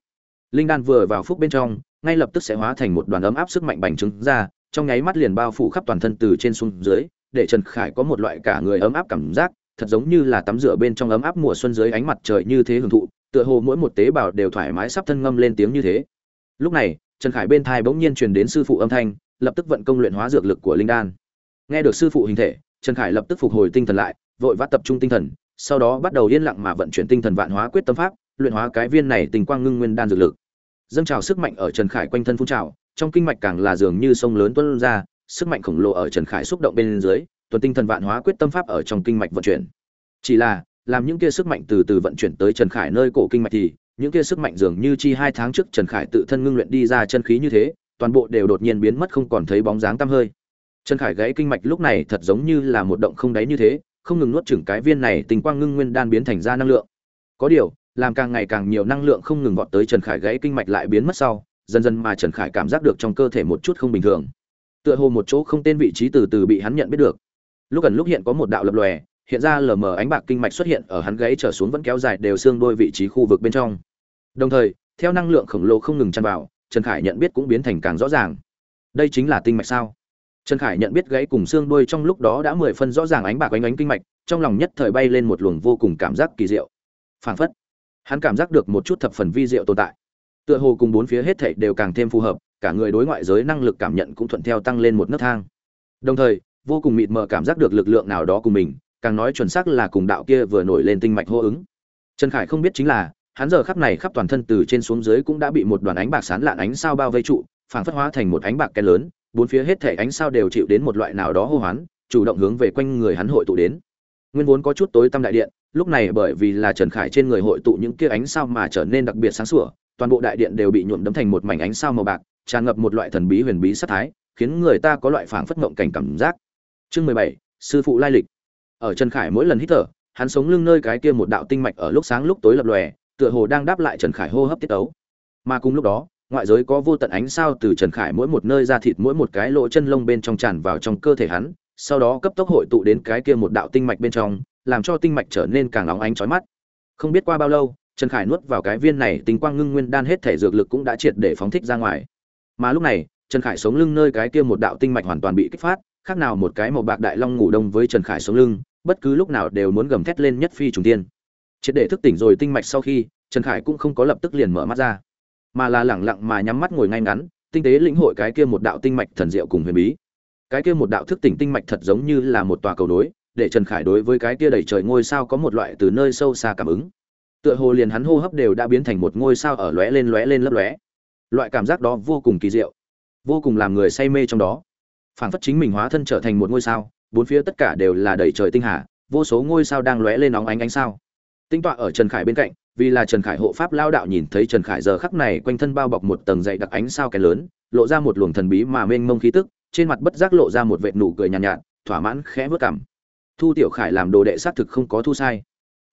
linh đan vừa vào phúc bên trong, ngay lập tức sẽ hóa thành một đoàn ấm áp sức mạnh bành trứng ra, trong nháy mắt liền bao phủ khắp toàn thân từ trên xuống dưới, để trần khải có một loại cả người ấm áp cảm giác, thật giống như là tắm rửa bên trong ấm áp mùa xuân dưới ánh mặt trời như thế hưởng thụ, tựa hồ mỗi một tế bào đều thoải mái sắp thân ngâm lên tiếng như thế. Lúc này, trần khải bên thai bỗng nhiên truyền đến sư phụ âm thanh, lập tức vận công luyện hóa dược lực của linh đan. Nghe được sư phụ hình thể, trần khải lập tức phục hồi tinh thần lại, vội vã tập trung tinh thần, sau đó bắt đầu yên lặng mà vận chuyển tinh thần vạn hóa quyết tâm pháp, luyện hóa cái viên này tình quang ngưng nguyên đan dược lực dâng trào sức mạnh ở trần khải quanh thân phun trào, trong kinh mạch càng là dường như sông lớn tuôn ra, sức mạnh khổng lồ ở trần khải xúc động bên dưới, tuần tinh thần vạn hóa quyết tâm pháp ở trong kinh mạch vận chuyển. Chỉ là, làm những kia sức mạnh từ từ vận chuyển tới trần khải nơi cổ kinh mạch thì, những kia sức mạnh dường như chi hai tháng trước trần khải tự thân ngưng luyện đi ra chân khí như thế, toàn bộ đều đột nhiên biến mất không còn thấy bóng dáng tăm hơi. Trần khải gãy kinh mạch lúc này thật giống như là một động không đáy như thế, không ngừng nuốt chửng cái viên này tình quang ngưng nguyên đan biến thành ra năng lượng. Có điều làm càng ngày càng nhiều năng lượng không ngừng vọt tới trần khải gãy kinh mạch lại biến mất sau, dần dần mà trần khải cảm giác được trong cơ thể một chút không bình thường. Tựa hồ một chỗ không tên vị trí từ từ bị hắn nhận biết được. Lúc gần lúc hiện có một đạo lập lòe, hiện ra lờ mờ ánh bạc kinh mạch xuất hiện ở hắn gãy trở xuống vẫn kéo dài đều xương đôi vị trí khu vực bên trong. Đồng thời, theo năng lượng khổng lồ không ngừng tràn vào, trần khải nhận biết cũng biến thành càng rõ ràng. Đây chính là tinh mạch sao? Trần khải nhận biết gãy cùng xương đôi trong lúc đó đã mười phân rõ ràng ánh bạc ánh ánh kinh mạch, trong lòng nhất thời bay lên một luồng vô cùng cảm giác kỳ diệu. Phảng phất hắn cảm giác được một chút thập phần vi diệu tồn tại. Tựa hồ cùng bốn phía hết thảy đều càng thêm phù hợp, cả người đối ngoại giới năng lực cảm nhận cũng thuận theo tăng lên một nấc thang. Đồng thời, vô cùng mịt mờ cảm giác được lực lượng nào đó cùng mình, càng nói chuẩn xác là cùng đạo kia vừa nổi lên tinh mạch hô ứng. Trần khải không biết chính là, hắn giờ khắp này khắp toàn thân từ trên xuống dưới cũng đã bị một đoàn ánh bạc sán lạn ánh sao bao vây trụ, phảng phất hóa thành một ánh bạc kén lớn, bốn phía hết thể ánh sao đều chịu đến một loại nào đó hô hoán, chủ động hướng về quanh người hắn hội tụ đến. Nguyên vốn có chút tối tăm đại điện lúc này bởi vì là trần khải trên người hội tụ những kia ánh sao mà trở nên đặc biệt sáng sủa, toàn bộ đại điện đều bị nhuộm đấm thành một mảnh ánh sao màu bạc, tràn ngập một loại thần bí huyền bí sát thái, khiến người ta có loại phảng phất mộng cảnh cảm giác. Chương mười bảy, sư phụ lai lịch. Ở trần khải mỗi lần hít thở, hắn sống lưng nơi cái kia một đạo tinh mạch ở lúc sáng lúc tối lập lòe, tựa hồ đang đáp lại trần khải hô hấp tiết tấu. Mà cùng lúc đó, ngoại giới có vô tận ánh sao từ trần khải mỗi một nơi ra thịt mỗi một cái lỗ chân lông bên trong tràn vào trong cơ thể hắn, sau đó cấp tốc hội tụ đến cái kia một đạo tinh mạch bên trong làm cho tinh mạch trở nên càng óng ánh chói mắt. Không biết qua bao lâu, trần khải nuốt vào cái viên này tinh quang ngưng nguyên đan hết thể dược lực cũng đã triệt để phóng thích ra ngoài. Mà lúc này, trần khải sống lưng nơi cái kia một đạo tinh mạch hoàn toàn bị kích phát, khác nào một cái màu bạc đại long ngủ đông với trần khải sống lưng, bất cứ lúc nào đều muốn gầm thét lên nhất phi trùng tiên. Triệt để thức tỉnh rồi tinh mạch sau khi, trần khải cũng không có lập tức liền mở mắt ra, mà là lẳng lặng mà nhắm mắt ngồi ngay ngắn, tinh tế lĩnh hội cái kia một đạo tinh mạch thần diệu cùng huyền bí. Cái kia một đạo thức tỉnh tinh mạch thật giống như là một tòa cầu đối để trần khải đối với cái kia đầy trời ngôi sao có một loại từ nơi sâu xa cảm ứng. Tựa hồ liền hắn hô hấp đều đã biến thành một ngôi sao ở lóe lên lóe lên lấp lóe. Loại cảm giác đó vô cùng kỳ diệu vô cùng làm người say mê trong đó. Phảng phất chính mình hóa thân trở thành một ngôi sao bốn phía tất cả đều là đầy trời tinh hà vô số ngôi sao đang lóe lên nóng ánh ánh sao. Tinh tọa ở trần khải bên cạnh vì là trần khải hộ pháp lao đạo nhìn thấy trần khải giờ khắc này quanh thân bao bọc một tầng dày đặc ánh sao kén lớn lộ ra một luồng thần bí mà mênh mông khí tức trên mặt bất giác lộ ra một vệt nụ cười nhàn nhạt, nhạt thỏa mãn khẽ bước cằm thu tiểu khải làm đồ đệ xác thực không có thu sai.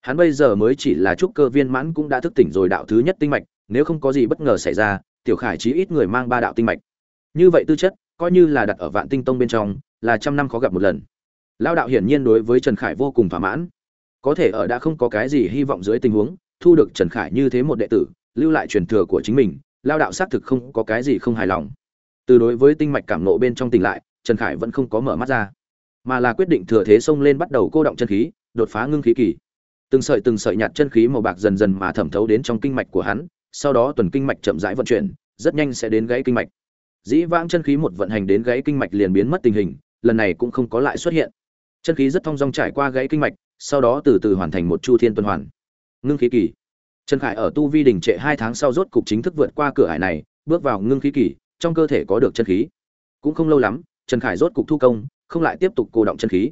Hắn bây giờ mới chỉ là trúc cơ viên mãn cũng đã thức tỉnh rồi đạo thứ nhất tinh mạch, nếu không có gì bất ngờ xảy ra, tiểu khải chí ít người mang ba đạo tinh mạch. Như vậy tư chất, coi như là đặt ở vạn tinh tông bên trong, là trăm năm khó gặp một lần. Lao đạo hiển nhiên đối với trần khải vô cùng thỏa mãn. Có thể ở đã không có cái gì hy vọng dưới tình huống, thu được trần khải như thế một đệ tử, lưu lại truyền thừa của chính mình lao đạo xác thực không có cái gì không hài lòng. Từ đối với tinh mạch cảm nộ bên trong tỉnh lại, trần khải vẫn không có mở mắt ra mà là quyết định thừa thế xông lên bắt đầu cô động chân khí, đột phá ngưng khí kỳ. Từng sợi từng sợi nhạt chân khí màu bạc dần dần mà thẩm thấu đến trong kinh mạch của hắn, sau đó tuần kinh mạch chậm rãi vận chuyển, rất nhanh sẽ đến gãy kinh mạch. Dĩ vãng chân khí một vận hành đến gãy kinh mạch liền biến mất tình hình, lần này cũng không có lại xuất hiện. Chân khí rất thong dong trải qua gãy kinh mạch, sau đó từ từ hoàn thành một chu thiên tuần hoàn. Ngưng khí kỳ. Trần khải ở tu vi đỉnh trệ hai tháng sau rốt cục chính thức vượt qua cửa hải này, bước vào ngưng khí kỳ, trong cơ thể có được chân khí. Cũng không lâu lắm, trần khải rốt cục thu công không lại tiếp tục cô động chân khí.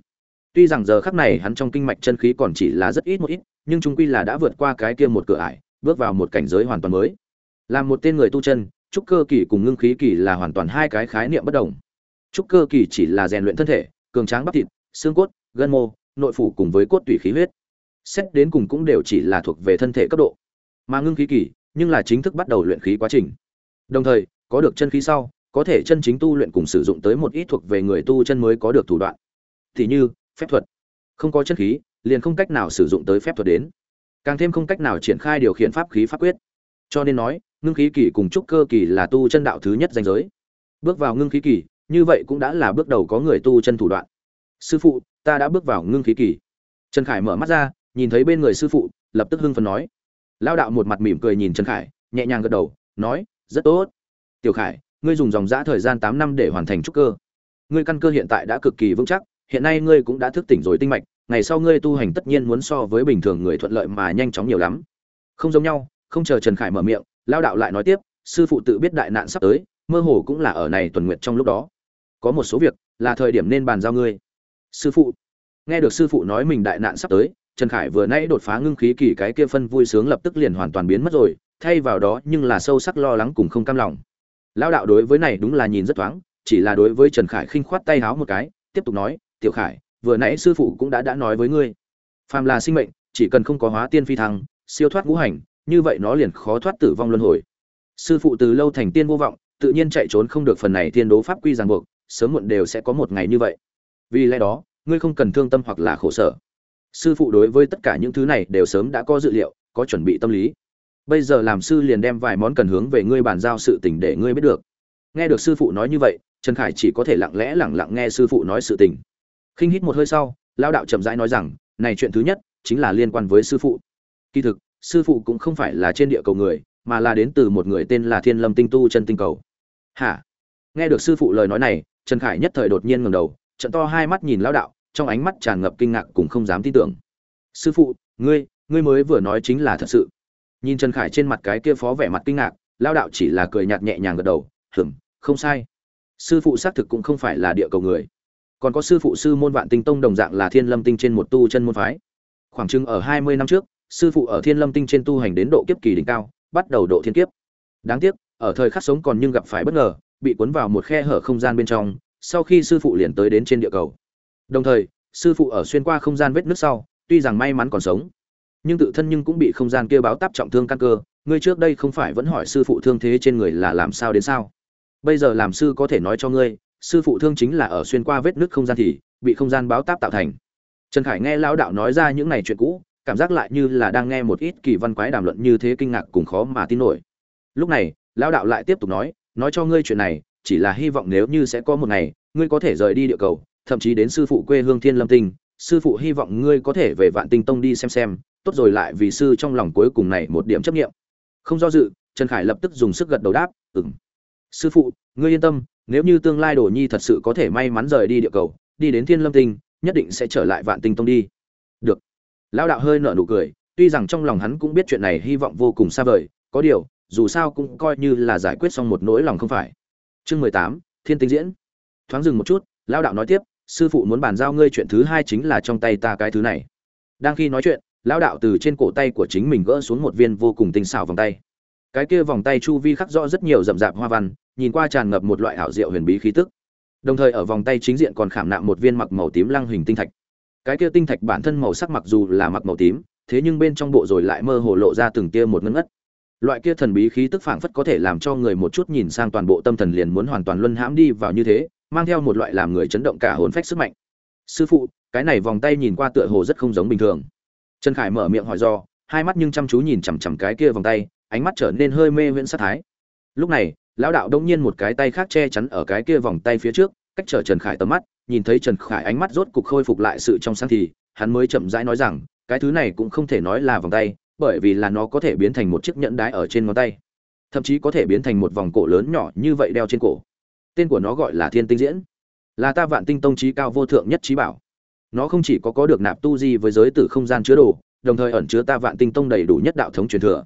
Tuy rằng giờ khắc này hắn trong kinh mạch chân khí còn chỉ là rất ít một ít, nhưng chúng quy là đã vượt qua cái kia một cửa ải, bước vào một cảnh giới hoàn toàn mới. Làm một tên người tu chân, trúc cơ kỳ cùng ngưng khí kỳ là hoàn toàn hai cái khái niệm bất đồng. Trúc cơ kỳ chỉ là rèn luyện thân thể, cường tráng bắp thịt, xương cốt, gân mô, nội phủ cùng với cốt tủy khí huyết. Xét đến cùng cũng đều chỉ là thuộc về thân thể cấp độ. Mà ngưng khí kỳ, nhưng là chính thức bắt đầu luyện khí quá trình. Đồng thời, có được chân khí sau có thể chân chính tu luyện cùng sử dụng tới một ít thuộc về người tu chân mới có được thủ đoạn. Thì như, phép thuật. Không có chân khí, liền không cách nào sử dụng tới phép thuật đến. Càng thêm không cách nào triển khai điều khiển pháp khí pháp quyết. Cho nên nói, ngưng khí kỳ cùng trúc cơ kỳ là tu chân đạo thứ nhất danh giới. Bước vào ngưng khí kỳ, như vậy cũng đã là bước đầu có người tu chân thủ đoạn. Sư phụ, ta đã bước vào ngưng khí kỳ. Trần khải mở mắt ra, nhìn thấy bên người sư phụ, lập tức hưng phấn nói. Lao đạo một mặt mỉm cười nhìn trần khải, nhẹ nhàng gật đầu, nói, rất tốt. Tiểu khải ngươi dùng dòng giã thời gian tám năm để hoàn thành trúc cơ. Ngươi căn cơ hiện tại đã cực kỳ vững chắc, hiện nay ngươi cũng đã thức tỉnh rồi tinh mạch, ngày sau ngươi tu hành tất nhiên muốn so với bình thường người thuận lợi mà nhanh chóng nhiều lắm. Không giống nhau, không chờ trần khải mở miệng, lao đạo lại nói tiếp, sư phụ tự biết đại nạn sắp tới, mơ hồ cũng là ở này tuần nguyệt trong lúc đó. Có một số việc, là thời điểm nên bàn giao ngươi. Sư phụ. Nghe được sư phụ nói mình đại nạn sắp tới, trần khải vừa nãy đột phá ngưng khí kỳ cái kia phân vui sướng lập tức liền hoàn toàn biến mất rồi, thay vào đó nhưng là sâu sắc lo lắng cùng không cam lòng. Lão đạo đối với này đúng là nhìn rất thoáng, chỉ là đối với trần khải khinh khoát tay háo một cái, tiếp tục nói, tiểu khải, vừa nãy sư phụ cũng đã đã nói với ngươi, phàm là sinh mệnh, chỉ cần không có hóa tiên phi thăng, siêu thoát ngũ hành, như vậy nó liền khó thoát tử vong luân hồi. Sư phụ từ lâu thành tiên vô vọng, tự nhiên chạy trốn không được phần này tiên đố pháp quy ràng buộc, sớm muộn đều sẽ có một ngày như vậy. Vì lẽ đó, ngươi không cần thương tâm hoặc là khổ sở. Sư phụ đối với tất cả những thứ này đều sớm đã có dự liệu, có chuẩn bị tâm lý bây giờ làm sư liền đem vài món cần hướng về ngươi bàn giao sự tình để ngươi biết được. Nghe được sư phụ nói như vậy, trần khải chỉ có thể lặng lẽ lẳng lặng nghe sư phụ nói sự tình. Khinh hít một hơi sau lao đạo chậm rãi nói rằng, này chuyện thứ nhất, chính là liên quan với sư phụ. Kỳ thực, sư phụ cũng không phải là trên địa cầu người, mà là đến từ một người tên là thiên lâm tinh tu chân tinh cầu. Hả? Nghe được sư phụ lời nói này, trần khải nhất thời đột nhiên ngầm đầu trận to hai mắt nhìn lao đạo, trong ánh mắt tràn ngập kinh ngạc cũng không dám tin tưởng. Sư phụ, ngươi ngươi mới vừa nói chính là thật sự nhìn trần khải trên mặt cái kia phó vẻ mặt kinh ngạc, lao đạo chỉ là cười nhạt nhẹ nhàng gật đầu hửng không sai. Sư phụ xác thực cũng không phải là địa cầu người. Còn có sư phụ sư môn vạn tinh tông đồng dạng là thiên lâm tinh trên một tu chân môn phái. Khoảng chừng ở hai mươi năm trước, sư phụ ở thiên lâm tinh trên tu hành đến độ kiếp kỳ đỉnh cao, bắt đầu độ thiên kiếp. Đáng tiếc, ở thời khắc sống còn nhưng gặp phải bất ngờ, bị cuốn vào một khe hở không gian bên trong, sau khi sư phụ liền tới đến trên địa cầu. Đồng thời, sư phụ ở xuyên qua không gian vết nước sau, tuy rằng may mắn còn sống nhưng tự thân nhưng cũng bị không gian kia báo táp trọng thương căn cơ, ngươi trước đây không phải vẫn hỏi sư phụ thương thế trên người là làm sao đến sao? Bây giờ làm sư có thể nói cho ngươi, sư phụ thương chính là ở xuyên qua vết nước không gian thì bị không gian báo táp tạo thành. Trần khải nghe lão đạo nói ra những này chuyện cũ, cảm giác lại như là đang nghe một ít kỳ văn quái đàm luận như thế kinh ngạc cùng khó mà tin nổi. Lúc này, lão đạo lại tiếp tục nói nói cho ngươi chuyện này, chỉ là hy vọng nếu như sẽ có một ngày, ngươi có thể rời đi địa cầu, thậm chí đến sư phụ quê hương thiên lâm tinh. Sư phụ hy vọng ngươi có thể về vạn tinh tông đi xem xem tốt rồi lại vì sư trong lòng cuối cùng này một điểm chấp nghiệm. Không do dự, trần khải lập tức dùng sức gật đầu đáp ừng sư phụ, ngươi yên tâm, nếu như tương lai đồ nhi thật sự có thể may mắn rời đi địa cầu, đi đến thiên lâm tinh, nhất định sẽ trở lại vạn tinh tông đi. Được. Lão đạo hơi nở nụ cười, tuy rằng trong lòng hắn cũng biết chuyện này hy vọng vô cùng xa vời, có điều, dù sao cũng coi như là giải quyết xong một nỗi lòng không phải. Chương mười tám, thiên tinh diễn. Thoáng dừng một chút, lão đạo nói tiếp, sư phụ muốn bàn giao ngươi chuyện thứ hai chính là trong tay ta cái thứ này. Đang khi nói chuyện lão đạo từ trên cổ tay của chính mình gỡ xuống một viên vô cùng tinh xảo vòng tay. Cái kia vòng tay chu vi khắc rõ rất nhiều rậm rạp hoa văn, nhìn qua tràn ngập một loại ảo diệu huyền bí khí tức. Đồng thời ở vòng tay chính diện còn khảm nạm một viên mặc màu tím lăng hình tinh thạch. Cái kia tinh thạch bản thân màu sắc mặc dù là mặc màu tím, thế nhưng bên trong bộ rồi lại mơ hồ lộ ra từng tia một ngân ngất. Loại kia thần bí khí tức phảng phất có thể làm cho người một chút nhìn sang toàn bộ tâm thần liền muốn hoàn toàn luân hãm đi vào như thế, mang theo một loại làm người chấn động cả hồn phách sức mạnh. Sư phụ, cái này vòng tay nhìn qua tựa hồ rất không giống bình thường trần khải mở miệng hỏi do, hai mắt nhưng chăm chú nhìn chằm chằm cái kia vòng tay, ánh mắt trở nên hơi mê viễn sát thái. Lúc này, lão đạo đông nhiên một cái tay khác che chắn ở cái kia vòng tay phía trước, cách trở trần khải tầm mắt, nhìn thấy trần khải ánh mắt rốt cục khôi phục lại sự trong sáng thì, hắn mới chậm rãi nói rằng, cái thứ này cũng không thể nói là vòng tay, bởi vì là nó có thể biến thành một chiếc nhẫn đái ở trên ngón tay. Thậm chí có thể biến thành một vòng cổ lớn nhỏ như vậy đeo trên cổ. Tên của nó gọi là thiên tinh diễn. Là ta vạn tinh tông trí cao vô thượng nhất trí bảo nó không chỉ có có được nạp tu di với giới tử không gian chứa đồ, đồng thời ẩn chứa ta vạn tinh tông đầy đủ nhất đạo thống truyền thừa.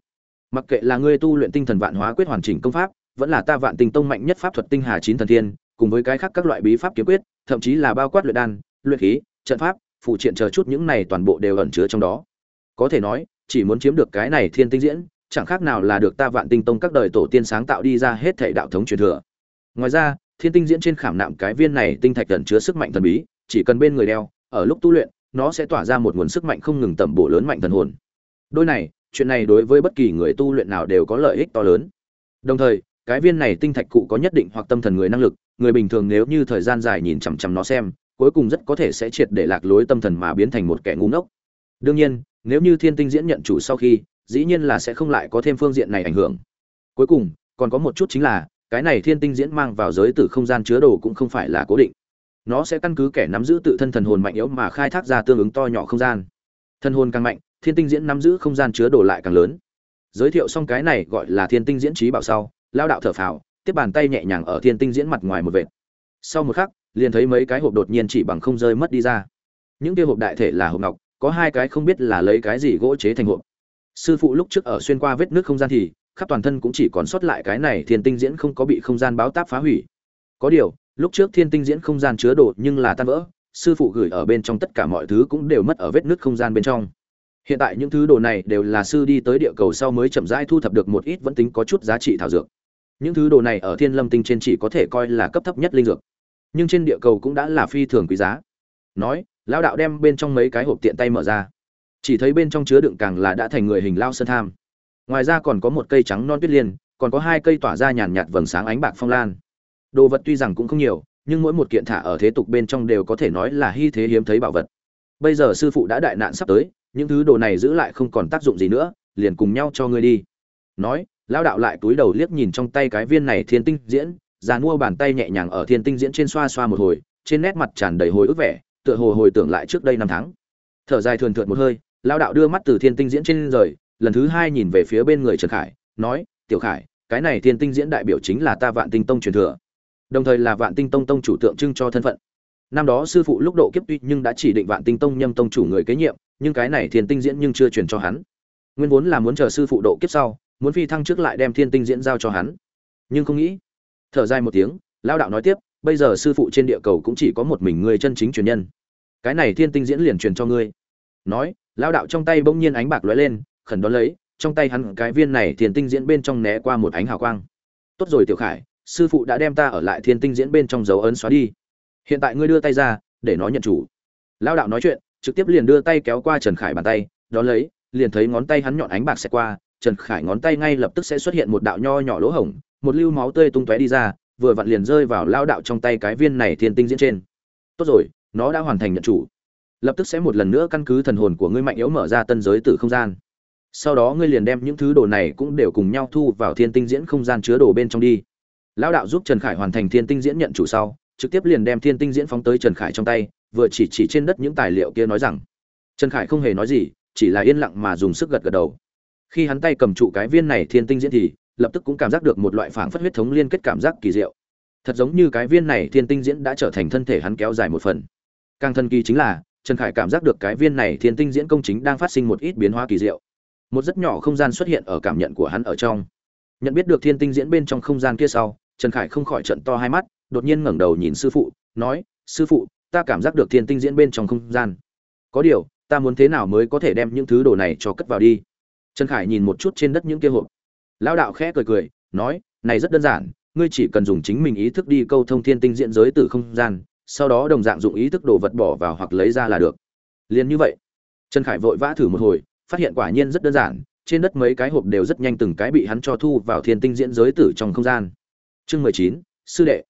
Mặc kệ là ngươi tu luyện tinh thần vạn hóa quyết hoàn chỉnh công pháp, vẫn là ta vạn tinh tông mạnh nhất pháp thuật tinh hà chín thần thiên, cùng với cái khác các loại bí pháp kiếm quyết, thậm chí là bao quát luyện đan, luyện khí, trận pháp phụ triện chờ chút những này toàn bộ đều ẩn chứa trong đó. Có thể nói, chỉ muốn chiếm được cái này thiên tinh diễn, chẳng khác nào là được ta vạn tinh tông các đời tổ tiên sáng tạo đi ra hết thảy đạo thống truyền thừa. Ngoài ra, thiên tinh diễn trên khảm nạm cái viên này tinh thạch ẩn chứa sức mạnh thần bí, chỉ cần bên người đeo ở lúc tu luyện, nó sẽ tỏa ra một nguồn sức mạnh không ngừng tẩm bổ lớn mạnh thần hồn. Đôi này, chuyện này đối với bất kỳ người tu luyện nào đều có lợi ích to lớn. Đồng thời, cái viên này tinh thạch cụ có nhất định hoặc tâm thần người năng lực, người bình thường nếu như thời gian dài nhìn chằm chằm nó xem, cuối cùng rất có thể sẽ triệt để lạc lối tâm thần mà biến thành một kẻ ngu ngốc. Đương nhiên, nếu như thiên tinh diễn nhận chủ sau khi, dĩ nhiên là sẽ không lại có thêm phương diện này ảnh hưởng. Cuối cùng, còn có một chút chính là, cái này thiên tinh diễn mang vào giới tử không gian chứa đồ cũng không phải là cố định nó sẽ căn cứ kẻ nắm giữ tự thân thần hồn mạnh yếu mà khai thác ra tương ứng to nhỏ không gian. Thần hồn càng mạnh, thiên tinh diễn nắm giữ không gian chứa đồ lại càng lớn. Giới thiệu xong cái này gọi là thiên tinh diễn trí bảo sau lao đạo thở phào, tiếp bàn tay nhẹ nhàng ở thiên tinh diễn mặt ngoài một vệt. Sau một khắc, liền thấy mấy cái hộp đột nhiên chỉ bằng không rơi mất đi ra. Những kia hộp đại thể là hộp ngọc, có hai cái không biết là lấy cái gì gỗ chế thành hộp. Sư phụ lúc trước ở xuyên qua vết nước không gian thì, khắp toàn thân cũng chỉ còn sót lại cái này thiên tinh diễn không có bị không gian báo táp phá hủy. Có điều lúc trước thiên tinh diễn không gian chứa đồ nhưng là tan vỡ, sư phụ gửi ở bên trong tất cả mọi thứ cũng đều mất ở vết nứt không gian bên trong. Hiện tại những thứ đồ này đều là sư đi tới địa cầu sau mới chậm rãi thu thập được một ít vẫn tính có chút giá trị thảo dược. Những thứ đồ này ở thiên lâm tinh trên chỉ có thể coi là cấp thấp nhất linh dược. Nhưng trên địa cầu cũng đã là phi thường quý giá. Nói, lão đạo đem bên trong mấy cái hộp tiện tay mở ra. Chỉ thấy bên trong chứa đựng càng là đã thành người hình lao sơn tham. Ngoài ra còn có một cây trắng non tuyết liên, còn có hai cây tỏa ra nhàn nhạt vầng sáng ánh bạc phong lan đồ vật tuy rằng cũng không nhiều, nhưng mỗi một kiện thả ở thế tục bên trong đều có thể nói là hy thế hiếm thấy bảo vật. Bây giờ sư phụ đã đại nạn sắp tới, những thứ đồ này giữ lại không còn tác dụng gì nữa, liền cùng nhau cho ngươi đi. Nói, lão đạo lại túi đầu liếc nhìn trong tay cái viên này thiên tinh diễn, già mua bàn tay nhẹ nhàng ở thiên tinh diễn trên xoa xoa một hồi, trên nét mặt tràn đầy hồi ức vẻ, tựa hồ hồi tưởng lại trước đây năm tháng. Thở dài thường thượt một hơi, lão đạo đưa mắt từ thiên tinh diễn trên rời, lần thứ hai nhìn về phía bên người trần khải, nói, tiểu khải, cái này thiên tinh diễn đại biểu chính là ta vạn tinh tông truyền thừa đồng thời là vạn tinh tông tông chủ tượng trưng cho thân phận. Năm đó sư phụ lúc độ kiếp tuy nhưng đã chỉ định vạn tinh tông nhâm tông chủ người kế nhiệm, nhưng cái này thiên tinh diễn nhưng chưa truyền cho hắn. Nguyên vốn là muốn chờ sư phụ độ kiếp sau, muốn phi thăng trước lại đem thiên tinh diễn giao cho hắn. Nhưng không nghĩ, thở dài một tiếng lao đạo nói tiếp, bây giờ sư phụ trên địa cầu cũng chỉ có một mình người chân chính truyền nhân. Cái này thiên tinh diễn liền truyền cho ngươi. Nói lao đạo trong tay bỗng nhiên ánh bạc lóe lên, khẩn đón lấy, trong tay hắn cái viên này thiên tinh diễn bên trong né qua một ánh hào quang. Tốt rồi, tiểu khải sư phụ đã đem ta ở lại thiên tinh diễn bên trong dấu ấn xóa đi. Hiện tại ngươi đưa tay ra, để nó nhận chủ. Lao đạo nói chuyện, trực tiếp liền đưa tay kéo qua trần khải bàn tay, đó lấy, liền thấy ngón tay hắn nhọn ánh bạc xẹt qua, trần khải ngón tay ngay lập tức sẽ xuất hiện một đạo nho nhỏ lỗ hổng, một lưu máu tươi tung tóe đi ra, vừa vặn liền rơi vào lao đạo trong tay cái viên này thiên tinh diễn trên. Tốt rồi, nó đã hoàn thành nhận chủ. Lập tức sẽ một lần nữa căn cứ thần hồn của ngươi mạnh yếu mở ra tân giới từ không gian. Sau đó ngươi liền đem những thứ đồ này cũng đều cùng nhau thu vào thiên tinh diễn không gian chứa đồ bên trong đi lão đạo giúp trần khải hoàn thành thiên tinh diễn nhận chủ sau, trực tiếp liền đem thiên tinh diễn phóng tới trần khải trong tay, vừa chỉ chỉ trên đất những tài liệu kia nói rằng. Trần khải không hề nói gì, chỉ là yên lặng mà dùng sức gật gật đầu. Khi hắn tay cầm trụ cái viên này thiên tinh diễn thì, lập tức cũng cảm giác được một loại phảng phất huyết thống liên kết cảm giác kỳ diệu. Thật giống như cái viên này thiên tinh diễn đã trở thành thân thể hắn kéo dài một phần. Càng thân kỳ chính là, trần khải cảm giác được cái viên này thiên tinh diễn công chính đang phát sinh một ít biến hóa kỳ diệu. Một rất nhỏ không gian xuất hiện ở cảm nhận của hắn ở trong. Nhận biết được thiên tinh diễn bên trong không gian kia sau trần khải không khỏi trận to hai mắt, đột nhiên ngẩng đầu nhìn sư phụ, nói, sư phụ, ta cảm giác được thiên tinh diễn bên trong không gian. Có điều, ta muốn thế nào mới có thể đem những thứ đồ này cho cất vào đi? Trần khải nhìn một chút trên đất những kia hộp. Lão đạo khẽ cười cười, nói, này rất đơn giản, ngươi chỉ cần dùng chính mình ý thức đi câu thông thiên tinh diễn giới từ không gian, sau đó đồng dạng dụng ý thức đồ vật bỏ vào hoặc lấy ra là được. Liền như vậy, trần khải vội vã thử một hồi, phát hiện quả nhiên rất đơn giản, trên đất mấy cái hộp đều rất nhanh từng cái bị hắn cho thu vào thiên tinh diễn giới tử trong không gian chương mười chín, sư đệ.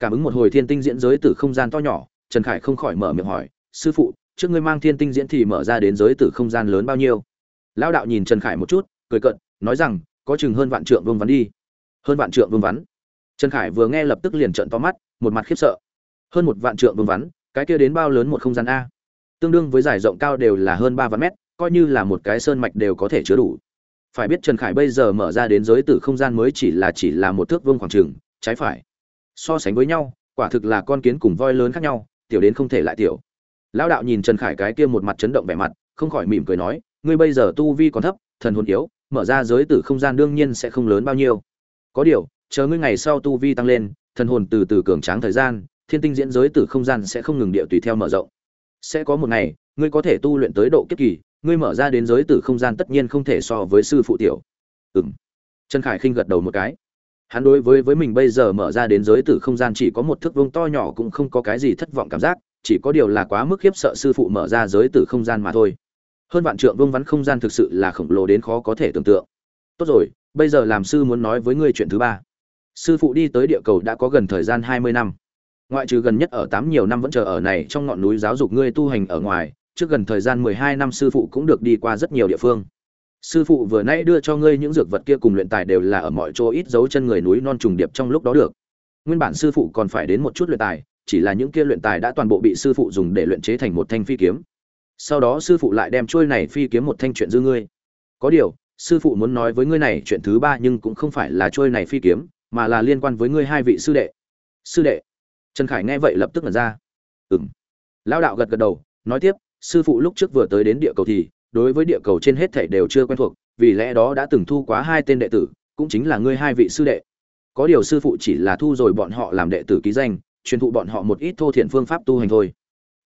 Cảm ứng một hồi thiên tinh diễn giới từ không gian to nhỏ, trần khải không khỏi mở miệng hỏi, sư phụ, trước ngươi mang thiên tinh diễn thì mở ra đến giới từ không gian lớn bao nhiêu? Lão đạo nhìn trần khải một chút, cười cận nói rằng, có chừng hơn vạn trượng vương vắn đi. Hơn vạn trượng vương vắn? Trần khải vừa nghe lập tức liền trợn to mắt, một mặt khiếp sợ. Hơn một vạn trượng vương vắn, cái kia đến bao lớn một không gian a? Tương đương với giải rộng cao đều là hơn ba vạn mét, coi như là một cái sơn mạch đều có thể chứa đủ phải biết trần khải bây giờ mở ra đến giới tử không gian mới chỉ là chỉ là một thước vương khoảng trường, trái phải. So sánh với nhau, quả thực là con kiến cùng voi lớn khác nhau, tiểu đến không thể lại tiểu. Lão đạo nhìn trần khải cái kia một mặt chấn động vẻ mặt, không khỏi mỉm cười nói, ngươi bây giờ tu vi còn thấp, thần hồn yếu, mở ra giới tử không gian đương nhiên sẽ không lớn bao nhiêu. Có điều, chờ ngươi ngày sau tu vi tăng lên, thần hồn từ từ cường tráng thời gian, thiên tinh diễn giới tử không gian sẽ không ngừng địa tùy theo mở rộng. Sẽ có một ngày, ngươi có thể tu luyện tới độ kiếp kỳ ngươi mở ra đến giới tử không gian tất nhiên không thể so với sư phụ tiểu. Ừng trần khải khinh gật đầu một cái. Hắn đối với với mình bây giờ mở ra đến giới tử không gian chỉ có một thước vuông to nhỏ cũng không có cái gì thất vọng cảm giác, chỉ có điều là quá mức khiếp sợ sư phụ mở ra giới tử không gian mà thôi. Hơn vạn trượng vương vắn không gian thực sự là khổng lồ đến khó có thể tưởng tượng. Tốt rồi, bây giờ làm sư muốn nói với ngươi chuyện thứ ba. Sư phụ đi tới địa cầu đã có gần thời gian hai mươi năm. Ngoại trừ gần nhất ở tám nhiều năm vẫn chờ ở này trong ngọn núi giáo dục ngươi tu hành ở ngoài trước gần thời gian mười hai năm sư phụ cũng được đi qua rất nhiều địa phương. Sư phụ vừa nãy đưa cho ngươi những dược vật kia cùng luyện tài đều là ở mọi chỗ ít dấu chân người núi non trùng điệp trong lúc đó được. Nguyên bản sư phụ còn phải đến một chút luyện tài chỉ là những kia luyện tài đã toàn bộ bị sư phụ dùng để luyện chế thành một thanh phi kiếm. Sau đó sư phụ lại đem chuôi này phi kiếm một thanh chuyện dư ngươi. Có điều sư phụ muốn nói với ngươi này chuyện thứ ba nhưng cũng không phải là chuôi này phi kiếm mà là liên quan với ngươi hai vị sư đệ. Sư đệ. Trần khải nghe vậy lập tức là ra. Ừm, lão đạo gật gật đầu nói tiếp sư phụ lúc trước vừa tới đến địa cầu thì, đối với địa cầu trên hết thảy đều chưa quen thuộc, vì lẽ đó đã từng thu quá hai tên đệ tử, cũng chính là ngươi hai vị sư đệ. Có điều sư phụ chỉ là thu rồi bọn họ làm đệ tử ký danh, truyền thụ bọn họ một ít thô thiện phương pháp tu hành thôi.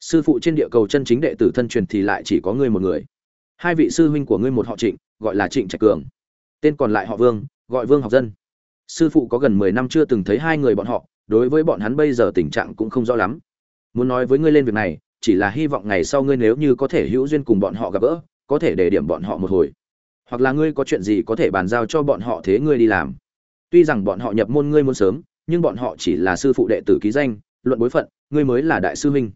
Sư phụ trên địa cầu chân chính đệ tử thân truyền thì lại chỉ có ngươi một người. Hai vị sư huynh của ngươi một họ trịnh, gọi là trịnh trạch cường. Tên còn lại họ vương, gọi vương học dân. Sư phụ có gần mười năm chưa từng thấy hai người bọn họ, đối với bọn hắn bây giờ tình trạng cũng không rõ lắm. Muốn nói với ngươi lên việc này chỉ là hy vọng ngày sau ngươi nếu như có thể hữu duyên cùng bọn họ gặp gỡ, có thể để điểm bọn họ một hồi. Hoặc là ngươi có chuyện gì có thể bàn giao cho bọn họ thế ngươi đi làm. Tuy rằng bọn họ nhập môn ngươi muốn sớm, nhưng bọn họ chỉ là sư phụ đệ tử ký danh, luận bối phận, ngươi mới là đại sư huynh.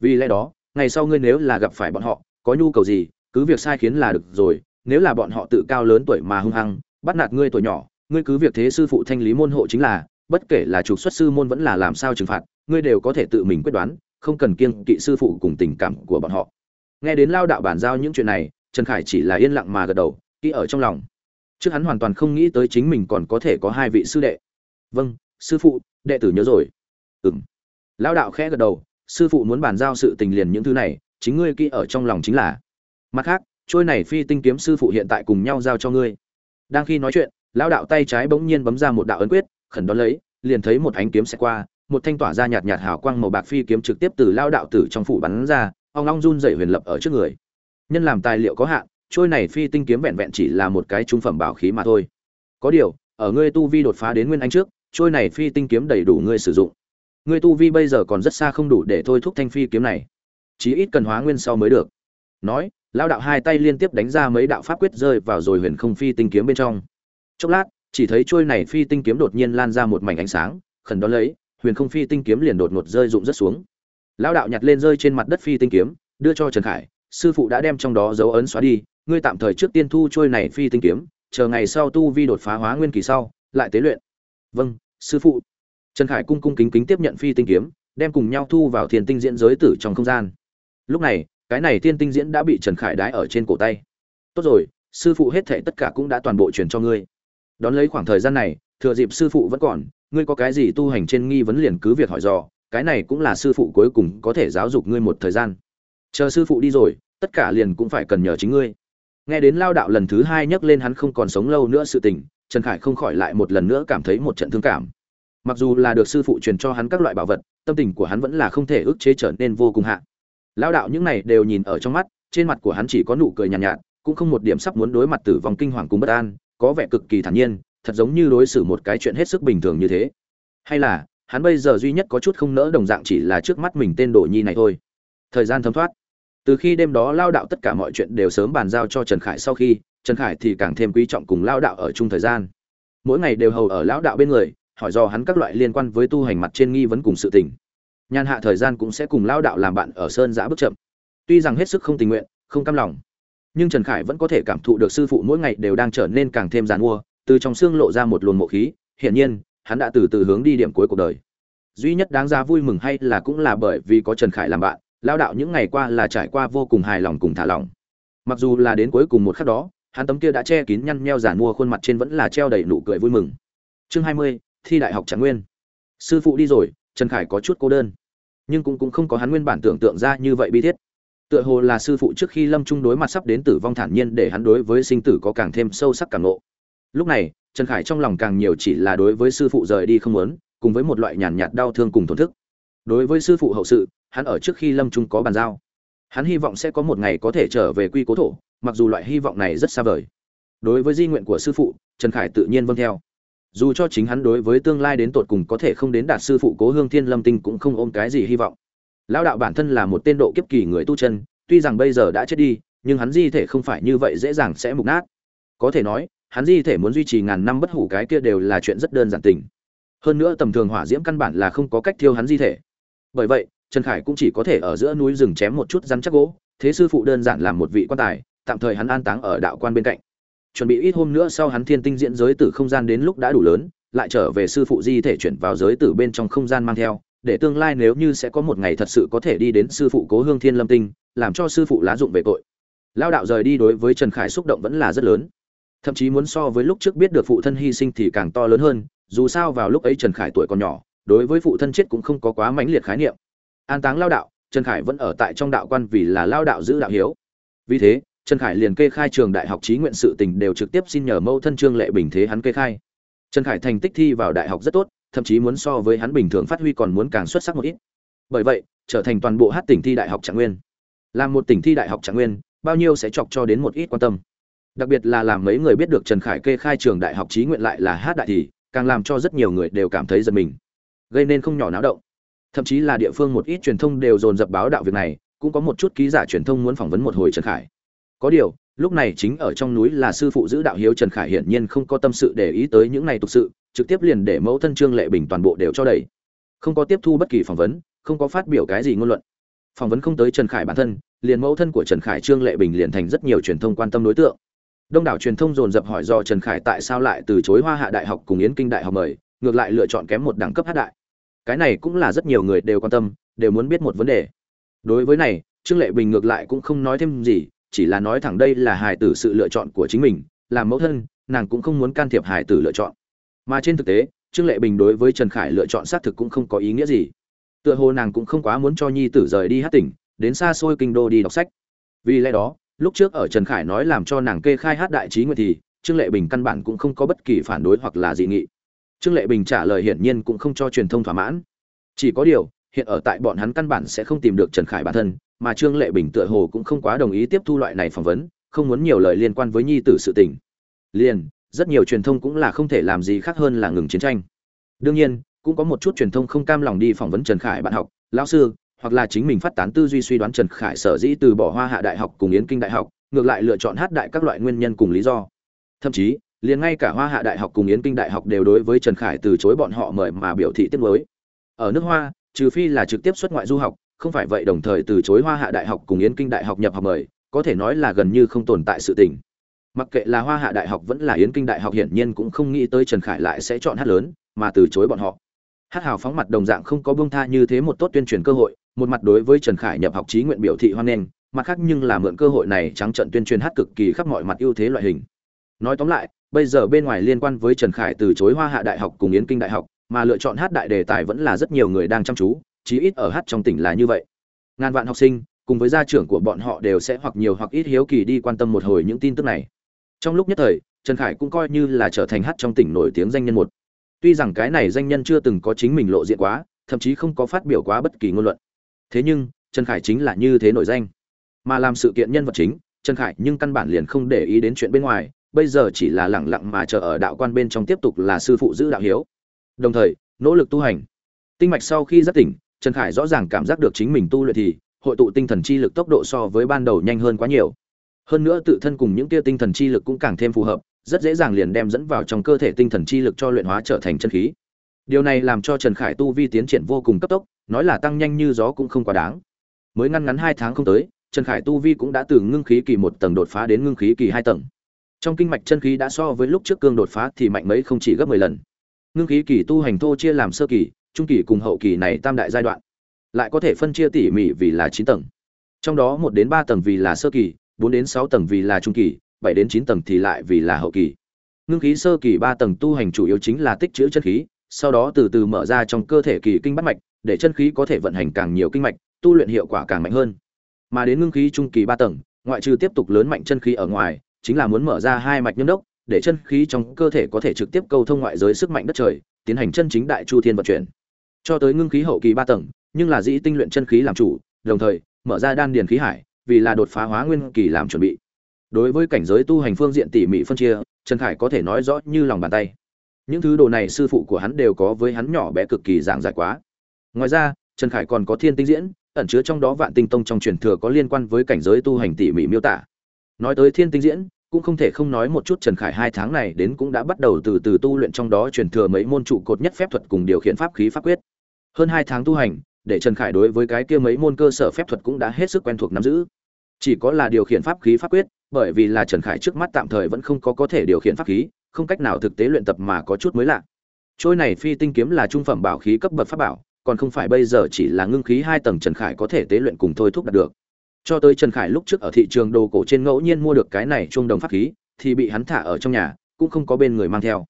Vì lẽ đó, ngày sau ngươi nếu là gặp phải bọn họ, có nhu cầu gì, cứ việc sai khiến là được rồi, nếu là bọn họ tự cao lớn tuổi mà hung hăng, bắt nạt ngươi tuổi nhỏ, ngươi cứ việc thế sư phụ thanh lý môn hộ chính là, bất kể là trục xuất sư môn vẫn là làm sao trừng phạt, ngươi đều có thể tự mình quyết đoán không cần kiêng kỵ sư phụ cùng tình cảm của bọn họ. Nghe đến lao đạo bản giao những chuyện này, trần khải chỉ là yên lặng mà gật đầu, kỹ ở trong lòng. Trước hắn hoàn toàn không nghĩ tới chính mình còn có thể có hai vị sư đệ. Vâng sư phụ, đệ tử nhớ rồi. Ừng lao đạo khẽ gật đầu, sư phụ muốn bàn giao sự tình liền những thứ này, chính ngươi kỹ ở trong lòng chính là. Mặt khác, trôi này phi tinh kiếm sư phụ hiện tại cùng nhau giao cho ngươi. Đang khi nói chuyện, lao đạo tay trái bỗng nhiên bấm ra một đạo ấn quyết, khẩn đón lấy, liền thấy một ánh kiếm sẽ qua một thanh tỏa ra nhạt nhạt hào quang màu bạc phi kiếm trực tiếp từ lao đạo tử trong phủ bắn ra, ong long run dậy huyền lập ở trước người. Nhân làm tài liệu có hạn, trôi này phi tinh kiếm vẹn vẹn chỉ là một cái trung phẩm bảo khí mà thôi. Có điều, ở ngươi tu vi đột phá đến nguyên anh trước, trôi này phi tinh kiếm đầy đủ ngươi sử dụng. Ngươi tu vi bây giờ còn rất xa không đủ để thôi thúc thanh phi kiếm này. Chí ít cần hóa nguyên sau mới được. Nói, lao đạo hai tay liên tiếp đánh ra mấy đạo pháp quyết rơi vào rồi huyền không phi tinh kiếm bên trong. Chốc lát, chỉ thấy trôi này phi tinh kiếm đột nhiên lan ra một mảnh ánh sáng, khẩn đó lấy huyền không phi tinh kiếm liền đột ngột rơi rụng rất xuống. Lão đạo nhặt lên rơi trên mặt đất phi tinh kiếm, đưa cho trần khải, sư phụ đã đem trong đó dấu ấn xóa đi, ngươi tạm thời trước tiên thu trôi này phi tinh kiếm, chờ ngày sau tu vi đột phá hóa nguyên kỳ sau, lại tế luyện. Vâng sư phụ. Trần khải cung cung kính kính tiếp nhận phi tinh kiếm, đem cùng nhau thu vào thiền tinh diễn giới tử trong không gian. Lúc này, cái này tiên tinh diễn đã bị trần khải đái ở trên cổ tay. Tốt rồi, sư phụ hết thệ tất cả cũng đã toàn bộ truyền cho ngươi. Đón lấy khoảng thời gian này, thừa dịp sư phụ vẫn còn ngươi có cái gì tu hành trên nghi vấn liền cứ việc hỏi dò cái này cũng là sư phụ cuối cùng có thể giáo dục ngươi một thời gian. Chờ sư phụ đi rồi tất cả liền cũng phải cần nhờ chính ngươi. Nghe đến lao đạo lần thứ hai nhắc lên hắn không còn sống lâu nữa sự tình trần khải không khỏi lại một lần nữa cảm thấy một trận thương cảm. Mặc dù là được sư phụ truyền cho hắn các loại bảo vật tâm tình của hắn vẫn là không thể ức chế trở nên vô cùng hạ. Lao đạo những này đều nhìn ở trong mắt trên mặt của hắn chỉ có nụ cười nhàn nhạt, nhạt cũng không một điểm sắp muốn đối mặt tử vong kinh hoàng cùng bất an có vẻ cực kỳ thản nhiên thật giống như đối xử một cái chuyện hết sức bình thường như thế. Hay là, hắn bây giờ duy nhất có chút không nỡ đồng dạng chỉ là trước mắt mình tên đồ nhi này thôi. Thời gian thấm thoát. Từ khi đêm đó lao đạo tất cả mọi chuyện đều sớm bàn giao cho trần khải sau khi, trần khải thì càng thêm quý trọng cùng lao đạo ở chung thời gian. Mỗi ngày đều hầu ở lão đạo bên người, hỏi do hắn các loại liên quan với tu hành mặt trên nghi vấn cùng sự tình. Nhàn hạ thời gian cũng sẽ cùng lao đạo làm bạn ở sơn giã bước chậm. Tuy rằng hết sức không tình nguyện, không cam lòng, nhưng trần khải vẫn có thể cảm thụ được sư phụ mỗi ngày đều đang trở nên càng thêm giàn mua từ trong xương lộ ra một luồng mộ khí, hiển nhiên, hắn đã từ từ hướng đi điểm cuối cuộc đời. Duy nhất đáng ra vui mừng hay là cũng là bởi vì có trần khải làm bạn lao đạo những ngày qua là trải qua vô cùng hài lòng cùng thả lỏng. Mặc dù là đến cuối cùng một khắc đó, hắn tấm kia đã che kín nhăn nheo giản mua khuôn mặt trên vẫn là treo đầy nụ cười vui mừng. Chương hai mươi, thi đại học trạng nguyên. Sư phụ đi rồi, trần khải có chút cô đơn. Nhưng cũng cũng không có hắn nguyên bản tưởng tượng ra như vậy bi thiết. Tựa hồ là sư phụ trước khi lâm trung đối mặt sắp đến tử vong thản nhiên để hắn đối với sinh tử có càng thêm sâu sắc càng ngộ lúc này, trần khải trong lòng càng nhiều chỉ là đối với sư phụ rời đi không muốn, cùng với một loại nhàn nhạt đau thương cùng thổn thức. Đối với sư phụ hậu sự, hắn ở trước khi lâm trung có bàn giao. Hắn hy vọng sẽ có một ngày có thể trở về quy cố thổ, mặc dù loại hy vọng này rất xa vời. Đối với di nguyện của sư phụ, trần khải tự nhiên vâng theo. Dù cho chính hắn đối với tương lai đến tột cùng có thể không đến đạt sư phụ cố hương thiên lâm tinh cũng không ôm cái gì hy vọng. Lão đạo bản thân là một tên độ kiếp kỳ người tu chân, tuy rằng bây giờ đã chết đi, nhưng hắn di thể không phải như vậy dễ dàng sẽ mục nát. Có thể nói hắn di thể muốn duy trì ngàn năm bất hủ cái kia đều là chuyện rất đơn giản tình. Hơn nữa tầm thường hỏa diễm căn bản là không có cách thiêu hắn di thể. Bởi vậy, trần khải cũng chỉ có thể ở giữa núi rừng chém một chút rắn chắc gỗ, thế sư phụ đơn giản làm một vị quan tài, tạm thời hắn an táng ở đạo quan bên cạnh. Chuẩn bị ít hôm nữa sau hắn thiên tinh diễn giới tử không gian đến lúc đã đủ lớn, lại trở về sư phụ di thể chuyển vào giới tử bên trong không gian mang theo, để tương lai nếu như sẽ có một ngày thật sự có thể đi đến sư phụ cố hương thiên lâm tinh, làm cho sư phụ lá dụng về tội. Lao đạo rời đi đối với trần khải xúc động vẫn là rất lớn thậm chí muốn so với lúc trước biết được phụ thân hy sinh thì càng to lớn hơn, dù sao vào lúc ấy trần khải tuổi còn nhỏ, đối với phụ thân chết cũng không có quá mãnh liệt khái niệm. An táng lao đạo, trần khải vẫn ở tại trong đạo quan vì là lao đạo giữ đạo hiếu. Vì thế, trần khải liền kê khai trường đại học trí nguyện sự tình đều trực tiếp xin nhờ mẫu thân trương lệ bình thế hắn kê khai. Trần khải thành tích thi vào đại học rất tốt, thậm chí muốn so với hắn bình thường phát huy còn muốn càng xuất sắc một ít. Bởi vậy, trở thành toàn bộ hát tỉnh thi đại học trạng nguyên. Làm một tỉnh thi đại học trạng nguyên, bao nhiêu sẽ chọc cho đến một ít quan tâm đặc biệt là làm mấy người biết được trần khải kê khai trường đại học trí nguyện lại là hát đại thì, càng làm cho rất nhiều người đều cảm thấy giật mình, gây nên không nhỏ náo động. Thậm chí là địa phương một ít truyền thông đều dồn dập báo đạo việc này, cũng có một chút ký giả truyền thông muốn phỏng vấn một hồi trần khải. Có điều, lúc này chính ở trong núi là sư phụ giữ đạo hiếu trần khải hiển nhiên không có tâm sự để ý tới những này tục sự, trực tiếp liền để mẫu thân trương lệ bình toàn bộ đều cho đầy không có tiếp thu bất kỳ phỏng vấn, không có phát biểu cái gì ngôn luận. Phỏng vấn không tới trần khải bản thân, liền mẫu thân của trần khải trương lệ bình liền thành rất nhiều truyền thông quan tâm đối tượng đông đảo truyền thông dồn dập hỏi do trần khải tại sao lại từ chối hoa hạ đại học cùng yến kinh đại học mời, ngược lại lựa chọn kém một đẳng cấp hát đại. Cái này cũng là rất nhiều người đều quan tâm, đều muốn biết một vấn đề. Đối với này, trương lệ bình ngược lại cũng không nói thêm gì, chỉ là nói thẳng đây là hài tử sự lựa chọn của chính mình, làm mẫu thân, nàng cũng không muốn can thiệp hài tử lựa chọn. Mà trên thực tế, trương lệ bình đối với trần khải lựa chọn xác thực cũng không có ý nghĩa gì. Tựa hồ nàng cũng không quá muốn cho nhi tử rời đi hát tỉnh, đến xa xôi kinh đô đi đọc sách. Vì lẽ đó lúc trước ở trần khải nói làm cho nàng kê khai hát đại trí nguyện thì, trương lệ bình căn bản cũng không có bất kỳ phản đối hoặc là dị nghị. Trương lệ bình trả lời hiển nhiên cũng không cho truyền thông thỏa mãn. Chỉ có điều, hiện ở tại bọn hắn căn bản sẽ không tìm được trần khải bản thân, mà trương lệ bình tựa hồ cũng không quá đồng ý tiếp thu loại này phỏng vấn, không muốn nhiều lời liên quan với nhi tử sự tình. Liền, rất nhiều truyền thông cũng là không thể làm gì khác hơn là ngừng chiến tranh. Đương nhiên, cũng có một chút truyền thông không cam lòng đi phỏng vấn trần khải bạn học, lão sư hoặc là chính mình phát tán tư duy suy đoán trần khải sở dĩ từ bỏ hoa hạ đại học cùng yến kinh đại học, ngược lại lựa chọn hát đại các loại nguyên nhân cùng lý do. Thậm chí, liền ngay cả hoa hạ đại học cùng yến kinh đại học đều đối với trần khải từ chối bọn họ mời mà biểu thị tiếc nuối. Ở nước hoa, trừ phi là trực tiếp xuất ngoại du học, không phải vậy đồng thời từ chối hoa hạ đại học cùng yến kinh đại học nhập học mời, có thể nói là gần như không tồn tại sự tình. Mặc kệ là hoa hạ đại học vẫn là yến kinh đại học hiển nhiên cũng không nghĩ tới trần khải lại sẽ chọn hát lớn, mà từ chối bọn họ. Hát hào phóng mặt đồng dạng không có buông tha như thế một tốt tuyên truyền cơ hội một mặt đối với trần khải nhập học trí nguyện biểu thị hoan nghênh, mặt khác nhưng là mượn cơ hội này trắng trận tuyên truyền hát cực kỳ khắp mọi mặt ưu thế loại hình. Nói tóm lại, bây giờ bên ngoài liên quan với trần khải từ chối hoa hạ đại học cùng yến kinh đại học, mà lựa chọn hát đại đề tài vẫn là rất nhiều người đang chăm chú, chí ít ở hát trong tỉnh là như vậy. Ngàn vạn học sinh, cùng với gia trưởng của bọn họ đều sẽ hoặc nhiều hoặc ít hiếu kỳ đi quan tâm một hồi những tin tức này. Trong lúc nhất thời, trần khải cũng coi như là trở thành hát trong tỉnh nổi tiếng danh nhân một. Tuy rằng cái này danh nhân chưa từng có chính mình lộ diện quá, thậm chí không có phát biểu quá bất kỳ ngôn luận thế nhưng, trần khải chính là như thế nổi danh. Mà làm sự kiện nhân vật chính, trần khải nhưng căn bản liền không để ý đến chuyện bên ngoài, bây giờ chỉ là lẳng lặng mà chờ ở đạo quan bên trong tiếp tục là sư phụ giữ đạo hiếu. Đồng thời, nỗ lực tu hành. Tinh mạch sau khi giác tỉnh, trần khải rõ ràng cảm giác được chính mình tu luyện thì, hội tụ tinh thần chi lực tốc độ so với ban đầu nhanh hơn quá nhiều. Hơn nữa tự thân cùng những tia tinh thần chi lực cũng càng thêm phù hợp, rất dễ dàng liền đem dẫn vào trong cơ thể tinh thần chi lực cho luyện hóa trở thành chân khí điều này làm cho trần khải tu vi tiến triển vô cùng cấp tốc, nói là tăng nhanh như gió cũng không quá đáng. Mới ngăn ngắn hai tháng không tới, trần khải tu vi cũng đã từ ngưng khí kỳ một tầng đột phá đến ngưng khí kỳ hai tầng. Trong kinh mạch chân khí đã so với lúc trước cương đột phá thì mạnh mấy không chỉ gấp mười lần. Ngưng khí kỳ tu hành thô chia làm sơ kỳ, trung kỳ cùng hậu kỳ này tam đại giai đoạn, lại có thể phân chia tỉ mỉ vì là chín tầng. Trong đó một đến ba tầng vì là sơ kỳ, bốn đến sáu tầng vì là trung kỳ, bảy đến chín tầng thì lại vì là hậu kỳ. Ngưng khí sơ kỳ ba tầng tu hành chủ yếu chính là tích trữ chân khí sau đó từ từ mở ra trong cơ thể kỳ kinh bắt mạch, để chân khí có thể vận hành càng nhiều kinh mạch, tu luyện hiệu quả càng mạnh hơn. Mà đến ngưng khí trung kỳ ba tầng, ngoại trừ tiếp tục lớn mạnh chân khí ở ngoài, chính là muốn mở ra hai mạch nhâm đốc, để chân khí trong cơ thể có thể trực tiếp câu thông ngoại giới sức mạnh đất trời, tiến hành chân chính đại chu thiên vận chuyển. Cho tới ngưng khí hậu kỳ ba tầng, nhưng là dĩ tinh luyện chân khí làm chủ, đồng thời, mở ra đan điền khí hải, vì là đột phá hóa nguyên kỳ làm chuẩn bị. Đối với cảnh giới tu hành phương diện tỉ mỉ phân chia, trần khải có thể nói rõ như lòng bàn tay những thứ đồ này sư phụ của hắn đều có với hắn nhỏ bé cực kỳ giảng giải quá. Ngoài ra, trần khải còn có thiên tinh diễn, ẩn chứa trong đó vạn tinh tông trong truyền thừa có liên quan với cảnh giới tu hành tỉ mỉ miêu tả. Nói tới thiên tinh diễn, cũng không thể không nói một chút trần khải hai tháng này đến cũng đã bắt đầu từ từ tu luyện trong đó truyền thừa mấy môn trụ cột nhất phép thuật cùng điều khiển pháp khí pháp quyết. Hơn hai tháng tu hành, để trần khải đối với cái kia mấy môn cơ sở phép thuật cũng đã hết sức quen thuộc nắm giữ. Chỉ có là điều khiển pháp khí pháp quyết, bởi vì là trần khải trước mắt tạm thời vẫn không có có thể điều khiển pháp khí không cách nào thực tế luyện tập mà có chút mới lạ. Trôi này phi tinh kiếm là trung phẩm bảo khí cấp bậc pháp bảo còn không phải bây giờ chỉ là ngưng khí hai tầng trần khải có thể tế luyện cùng thôi thúc đạt được. Cho tới trần khải lúc trước ở thị trường đồ cổ trên ngẫu nhiên mua được cái này trung đồng pháp khí thì bị hắn thả ở trong nhà cũng không có bên người mang theo.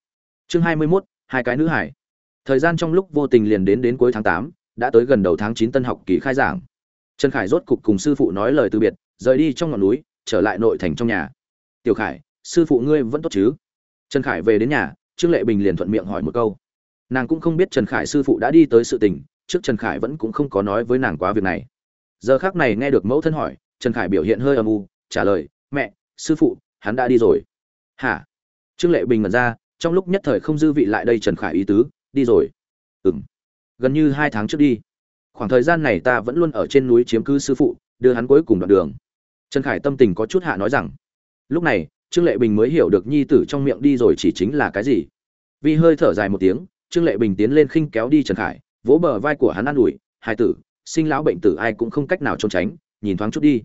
Chương hai mươi 21, hai cái nữ hải. Thời gian trong lúc vô tình liền đến đến cuối tháng tám đã tới gần đầu tháng chín tân học kỳ khai giảng. Trần khải rốt cục cùng sư phụ nói lời từ biệt rời đi trong ngọn núi trở lại nội thành trong nhà. Tiểu khải sư phụ ngươi vẫn tốt chứ? Trần khải về đến nhà, trương lệ bình liền thuận miệng hỏi một câu. Nàng cũng không biết trần khải sư phụ đã đi tới sự tình, trước trần khải vẫn cũng không có nói với nàng quá việc này. Giờ khác này nghe được mẫu thân hỏi, trần khải biểu hiện hơi âm u, trả lời, mẹ, sư phụ, hắn đã đi rồi. Hả? Trương lệ bình ngẩn ra, trong lúc nhất thời không dư vị lại đây trần khải ý tứ, đi rồi. Ừng gần như hai tháng trước đi. Khoảng thời gian này ta vẫn luôn ở trên núi chiếm cứ sư phụ, đưa hắn cuối cùng đoạn đường. Trần khải tâm tình có chút hạ nói rằng. Lúc này trương lệ bình mới hiểu được nhi tử trong miệng đi rồi chỉ chính là cái gì. Vì hơi thở dài một tiếng, trương lệ bình tiến lên khinh kéo đi trần khải, vỗ bờ vai của hắn an ủi hai tử, sinh lão bệnh tử ai cũng không cách nào trốn tránh, nhìn thoáng chút đi.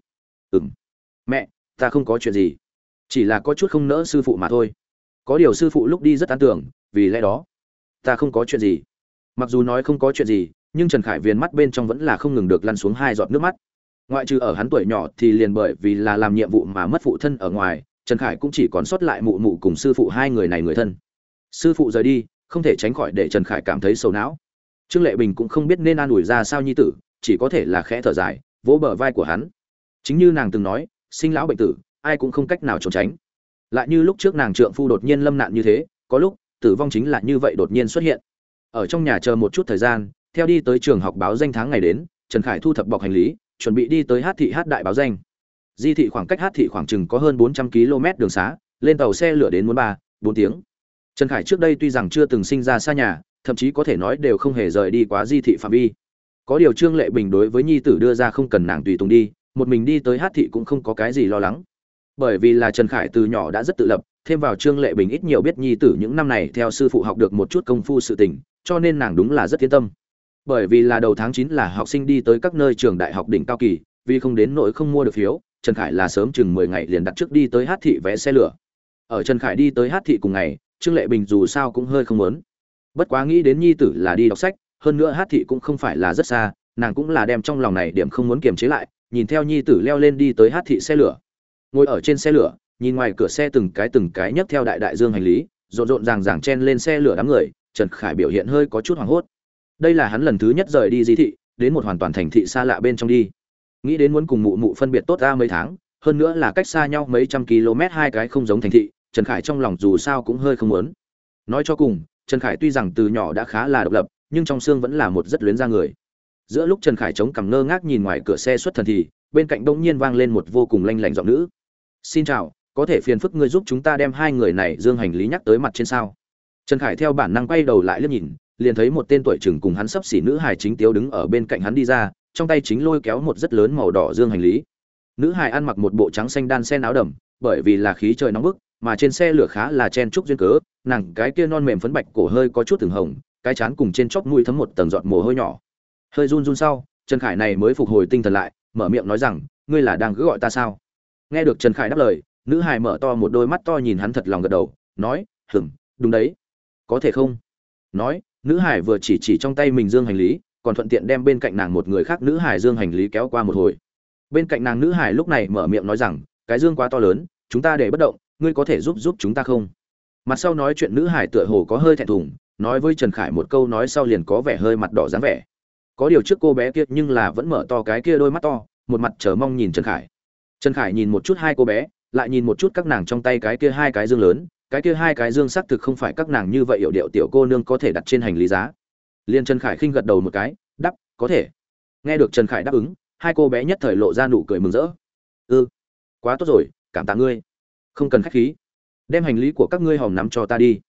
Ừ m mẹ, ta không có chuyện gì, chỉ là có chút không nỡ sư phụ mà thôi. Có điều sư phụ lúc đi rất tán tưởng vì lẽ đó, ta không có chuyện gì. Mặc dù nói không có chuyện gì, nhưng trần khải viền mắt bên trong vẫn là không ngừng được lăn xuống hai giọt nước mắt. Ngoại trừ ở hắn tuổi nhỏ thì liền bởi vì là làm nhiệm vụ mà mất phụ thân ở ngoài trần khải cũng chỉ còn sót lại mụ mụ cùng sư phụ hai người này người thân. Sư phụ rời đi, không thể tránh khỏi để trần khải cảm thấy sầu não. Trương lệ bình cũng không biết nên an ủi ra sao nhi tử, chỉ có thể là khẽ thở dài, vỗ bờ vai của hắn. Chính như nàng từng nói, sinh lão bệnh tử, ai cũng không cách nào trốn tránh. Lại như lúc trước nàng trượng phu đột nhiên lâm nạn như thế, có lúc, tử vong chính là như vậy đột nhiên xuất hiện. Ở trong nhà chờ một chút thời gian, theo đi tới trường học báo danh tháng ngày đến, trần khải thu thập bọc hành lý, chuẩn bị đi tới hát thị hát đại báo danh di thị khoảng cách hát thị khoảng chừng có hơn bốn trăm km đường xá, lên tàu xe lửa đến muốn ba, bốn tiếng. Trần khải trước đây tuy rằng chưa từng sinh ra xa nhà, thậm chí có thể nói đều không hề rời đi quá di thị phạm vi. Có điều trương lệ bình đối với nhi tử đưa ra không cần nàng tùy tùng đi, một mình đi tới hát thị cũng không có cái gì lo lắng. Bởi vì là trần khải từ nhỏ đã rất tự lập, thêm vào trương lệ bình ít nhiều biết nhi tử những năm này theo sư phụ học được một chút công phu sự tình, cho nên nàng đúng là rất yên tâm. Bởi vì là đầu tháng chín là học sinh đi tới các nơi trường đại học đỉnh cao kỳ, vì không đến nỗi không mua được phiếu trần khải là sớm chừng mười ngày liền đặt trước đi tới hát thị vé xe lửa. Ở trần khải đi tới hát thị cùng ngày, trương lệ bình dù sao cũng hơi không muốn. Bất quá nghĩ đến nhi tử là đi đọc sách, hơn nữa hát thị cũng không phải là rất xa, nàng cũng là đem trong lòng này điểm không muốn kiềm chế lại, nhìn theo nhi tử leo lên đi tới hát thị xe lửa. Ngồi ở trên xe lửa, nhìn ngoài cửa xe từng cái từng cái nhấc theo đại đại dương hành lý, rộn rộn ràng ràng chen lên xe lửa đám người, trần khải biểu hiện hơi có chút hoảng hốt. Đây là hắn lần thứ nhất rời đi di thị, đến một hoàn toàn thành thị xa lạ bên trong đi nghĩ đến muốn cùng mụ mụ phân biệt tốt ra mấy tháng, hơn nữa là cách xa nhau mấy trăm km hai cái không giống thành thị, trần khải trong lòng dù sao cũng hơi không muốn. Nói cho cùng, trần khải tuy rằng từ nhỏ đã khá là độc lập, nhưng trong xương vẫn là một rất luyến ra người. Giữa lúc trần khải chống cằm ngơ ngác nhìn ngoài cửa xe xuất thần thì, bên cạnh đông nhiên vang lên một vô cùng lanh lảnh giọng nữ. Xin chào, có thể phiền phức ngươi giúp chúng ta đem hai người này dương hành lý nhắc tới mặt trên sao? Trần khải theo bản năng quay đầu lại liếc nhìn, liền thấy một tên tuổi chừng cùng hắn sắp xỉ nữ hài chính tiếu đứng ở bên cạnh hắn đi ra trong tay chính lôi kéo một rất lớn màu đỏ dương hành lý. Nữ hài ăn mặc một bộ trắng xanh đan sen áo đầm, bởi vì là khí trời nóng bức, mà trên xe lửa khá là chen trúc duyên cớ, nàng cái kia non mềm phấn bạch cổ hơi có chút từng hồng, cái chán cùng trên chóp mũi thấm một tầng giọt mồ hôi nhỏ. Hơi run run sau, trần khải này mới phục hồi tinh thần lại, mở miệng nói rằng, ngươi là đang cứ gọi ta sao? Nghe được trần khải đáp lời, nữ hài mở to một đôi mắt to nhìn hắn thật lòng gật đầu, nói hừm đúng đấy. Có thể không? Nói, nữ hải vừa chỉ chỉ trong tay mình dương hành lý còn thuận tiện đem bên cạnh nàng một người khác nữ hải dương hành lý kéo qua một hồi. Bên cạnh nàng nữ hải lúc này mở miệng nói rằng, cái dương quá to lớn, chúng ta để bất động, ngươi có thể giúp giúp chúng ta không? Mặt sau nói chuyện nữ hải tựa hồ có hơi thẹn thùng, nói với trần khải một câu nói sau liền có vẻ hơi mặt đỏ dáng vẻ. Có điều trước cô bé kia nhưng là vẫn mở to cái kia đôi mắt to, một mặt chờ mong nhìn trần khải. Trần khải nhìn một chút hai cô bé, lại nhìn một chút các nàng trong tay cái kia hai cái dương lớn, cái kia hai cái dương xác thực không phải các nàng như vậy hiểu điệu tiểu cô nương có thể đặt trên hành lý giá liên trần khải khinh gật đầu một cái đắp có thể. Nghe được trần khải đáp ứng hai cô bé nhất thời lộ ra nụ cười mừng rỡ. Ư ừ, quá tốt rồi cảm tạ ngươi. Không cần khách khí. Đem hành lý của các ngươi hòm nắm cho ta đi.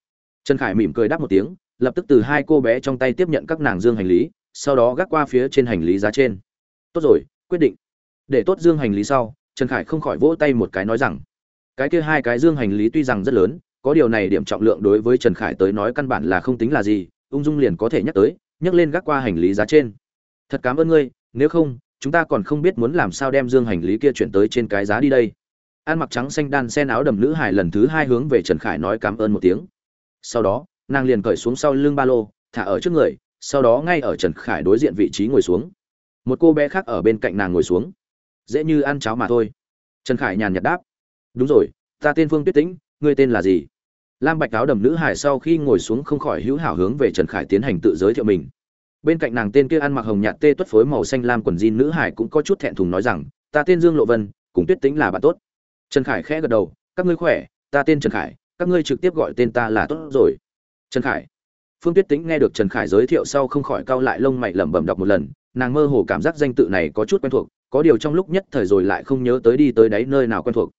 Trần khải mỉm cười đáp một tiếng lập tức từ hai cô bé trong tay tiếp nhận các nàng dương hành lý sau đó gác qua phía trên hành lý giá trên. Tốt rồi quyết định. Để tốt dương hành lý sau trần khải không khỏi vỗ tay một cái nói rằng cái kia hai cái dương hành lý tuy rằng rất lớn có điều này điểm trọng lượng đối với trần khải tới nói căn bản là không tính là gì ung dung liền có thể nhắc tới, nhắc lên gác qua hành lý giá trên. Thật cảm ơn ngươi, nếu không, chúng ta còn không biết muốn làm sao đem dương hành lý kia chuyển tới trên cái giá đi đây. An mặc trắng xanh đan sen áo đầm nữ hải lần thứ hai hướng về trần khải nói cảm ơn một tiếng. Sau đó, nàng liền cởi xuống sau lưng ba lô, thả ở trước người, sau đó ngay ở trần khải đối diện vị trí ngồi xuống. Một cô bé khác ở bên cạnh nàng ngồi xuống. Dễ như ăn cháo mà thôi. Trần khải nhàn nhạt đáp. Đúng rồi, ta tên phương tuyết tĩnh, ngươi tên là gì? Lam bạch áo đầm nữ hải sau khi ngồi xuống không khỏi hữu hảo hướng về trần khải tiến hành tự giới thiệu mình. Bên cạnh nàng tên kia ăn mặc hồng nhạt tê tuất phối màu xanh lam quần jean nữ hải cũng có chút thẹn thùng nói rằng, ta tên dương lộ vân, cùng tuyết tĩnh là bạn tốt. Trần khải khẽ gật đầu, các ngươi khỏe, ta tên trần khải, các ngươi trực tiếp gọi tên ta là tốt rồi. Trần khải. Phương tuyết tĩnh nghe được trần khải giới thiệu sau không khỏi cau lại lông mày lẩm bẩm đọc một lần, nàng mơ hồ cảm giác danh tự này có chút quen thuộc, có điều trong lúc nhất thời rồi lại không nhớ tới đi tới đáy nơi nào quen thuộc.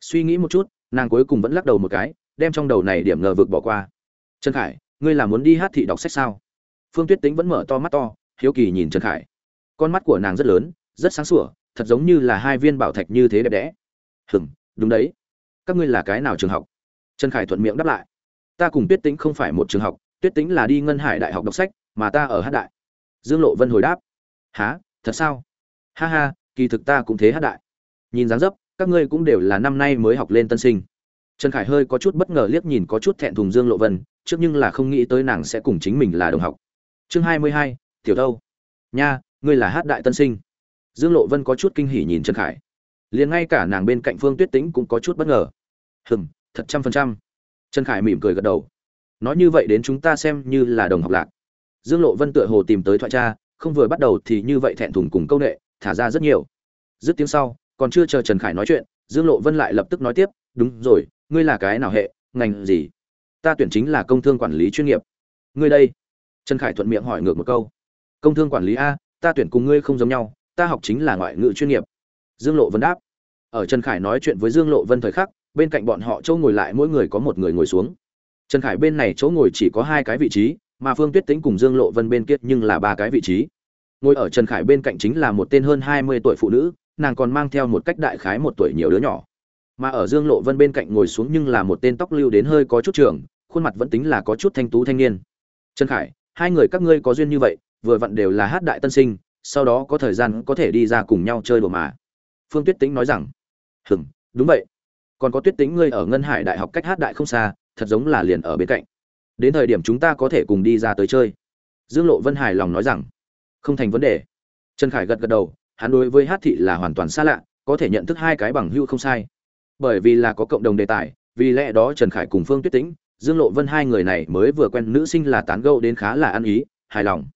Suy nghĩ một chút, nàng cuối cùng vẫn lắc đầu một cái đem trong đầu này điểm ngờ vực bỏ qua. Trần khải, ngươi là muốn đi hát thị đọc sách sao? Phương tuyết tính vẫn mở to mắt to, hiếu kỳ nhìn trần khải. Con mắt của nàng rất lớn, rất sáng sủa, thật giống như là hai viên bảo thạch như thế đẹp đẽ. Hừng đúng đấy. Các ngươi là cái nào trường học? Trần khải thuận miệng đáp lại. Ta cùng tuyết tính không phải một trường học, tuyết tính là đi ngân hải đại học đọc sách, mà ta ở hát đại. Dương lộ vân hồi đáp. Há thật sao? Ha ha, kỳ thực ta cũng thế hát đại. Nhìn dáng dấp, các ngươi cũng đều là năm nay mới học lên tân sinh trần khải hơi có chút bất ngờ liếc nhìn có chút thẹn thùng dương lộ vân, trước nhưng là không nghĩ tới nàng sẽ cùng chính mình là đồng học. Chương hai mươi hai, tiểu đâu nha, ngươi là hát đại tân sinh. Dương lộ vân có chút kinh hỉ nhìn trần khải. Liền ngay cả nàng bên cạnh phương tuyết tĩnh cũng có chút bất ngờ. Hừm, thật trăm phần trăm. Trần khải mỉm cười gật đầu. Nói như vậy đến chúng ta xem như là đồng học lạc. Dương lộ vân tựa hồ tìm tới thoại cha, không vừa bắt đầu thì như vậy thẹn thùng cùng câu nệ, thả ra rất nhiều. Dứt tiếng sau, còn chưa chờ trần khải nói chuyện, dương lộ vân lại lập tức nói tiếp, đúng rồi ngươi là cái nào hệ, ngành gì? Ta tuyển chính là công thương quản lý chuyên nghiệp. Ngươi đây. Trần khải thuận miệng hỏi ngược một câu. Công thương quản lý a, ta tuyển cùng ngươi không giống nhau, ta học chính là ngoại ngữ chuyên nghiệp. Dương lộ vân đáp. Ở trần khải nói chuyện với dương lộ vân thời khắc, bên cạnh bọn họ châu ngồi lại mỗi người có một người ngồi xuống. Trần khải bên này chỗ ngồi chỉ có hai cái vị trí, mà phương tuyết tính cùng dương lộ vân bên kia nhưng là ba cái vị trí. Ngồi ở trần khải bên cạnh chính là một tên hơn hai mươi tuổi phụ nữ, nàng còn mang theo một cách đại khái một tuổi nhiều đứa nhỏ mà ở dương lộ vân bên cạnh ngồi xuống nhưng là một tên tóc lưu đến hơi có chút trưởng, khuôn mặt vẫn tính là có chút thanh tú thanh niên. Trần khải hai người các ngươi có duyên như vậy vừa vặn đều là hát đại tân sinh sau đó có thời gian có thể đi ra cùng nhau chơi đùa mà. Phương tuyết tính nói rằng hừm đúng vậy. Còn có tuyết tính ngươi ở ngân hải đại học cách hát đại không xa thật giống là liền ở bên cạnh. Đến thời điểm chúng ta có thể cùng đi ra tới chơi. Dương lộ vân hài lòng nói rằng không thành vấn đề. Trần khải gật gật đầu hắn đối với hát thị là hoàn toàn xa lạ có thể nhận thức hai cái bằng hữu không sai bởi vì là có cộng đồng đề tài, vì lẽ đó trần khải cùng phương tuyết tĩnh, dương lộ vân hai người này mới vừa quen nữ sinh là tán gẫu đến khá là ăn ý, hài lòng.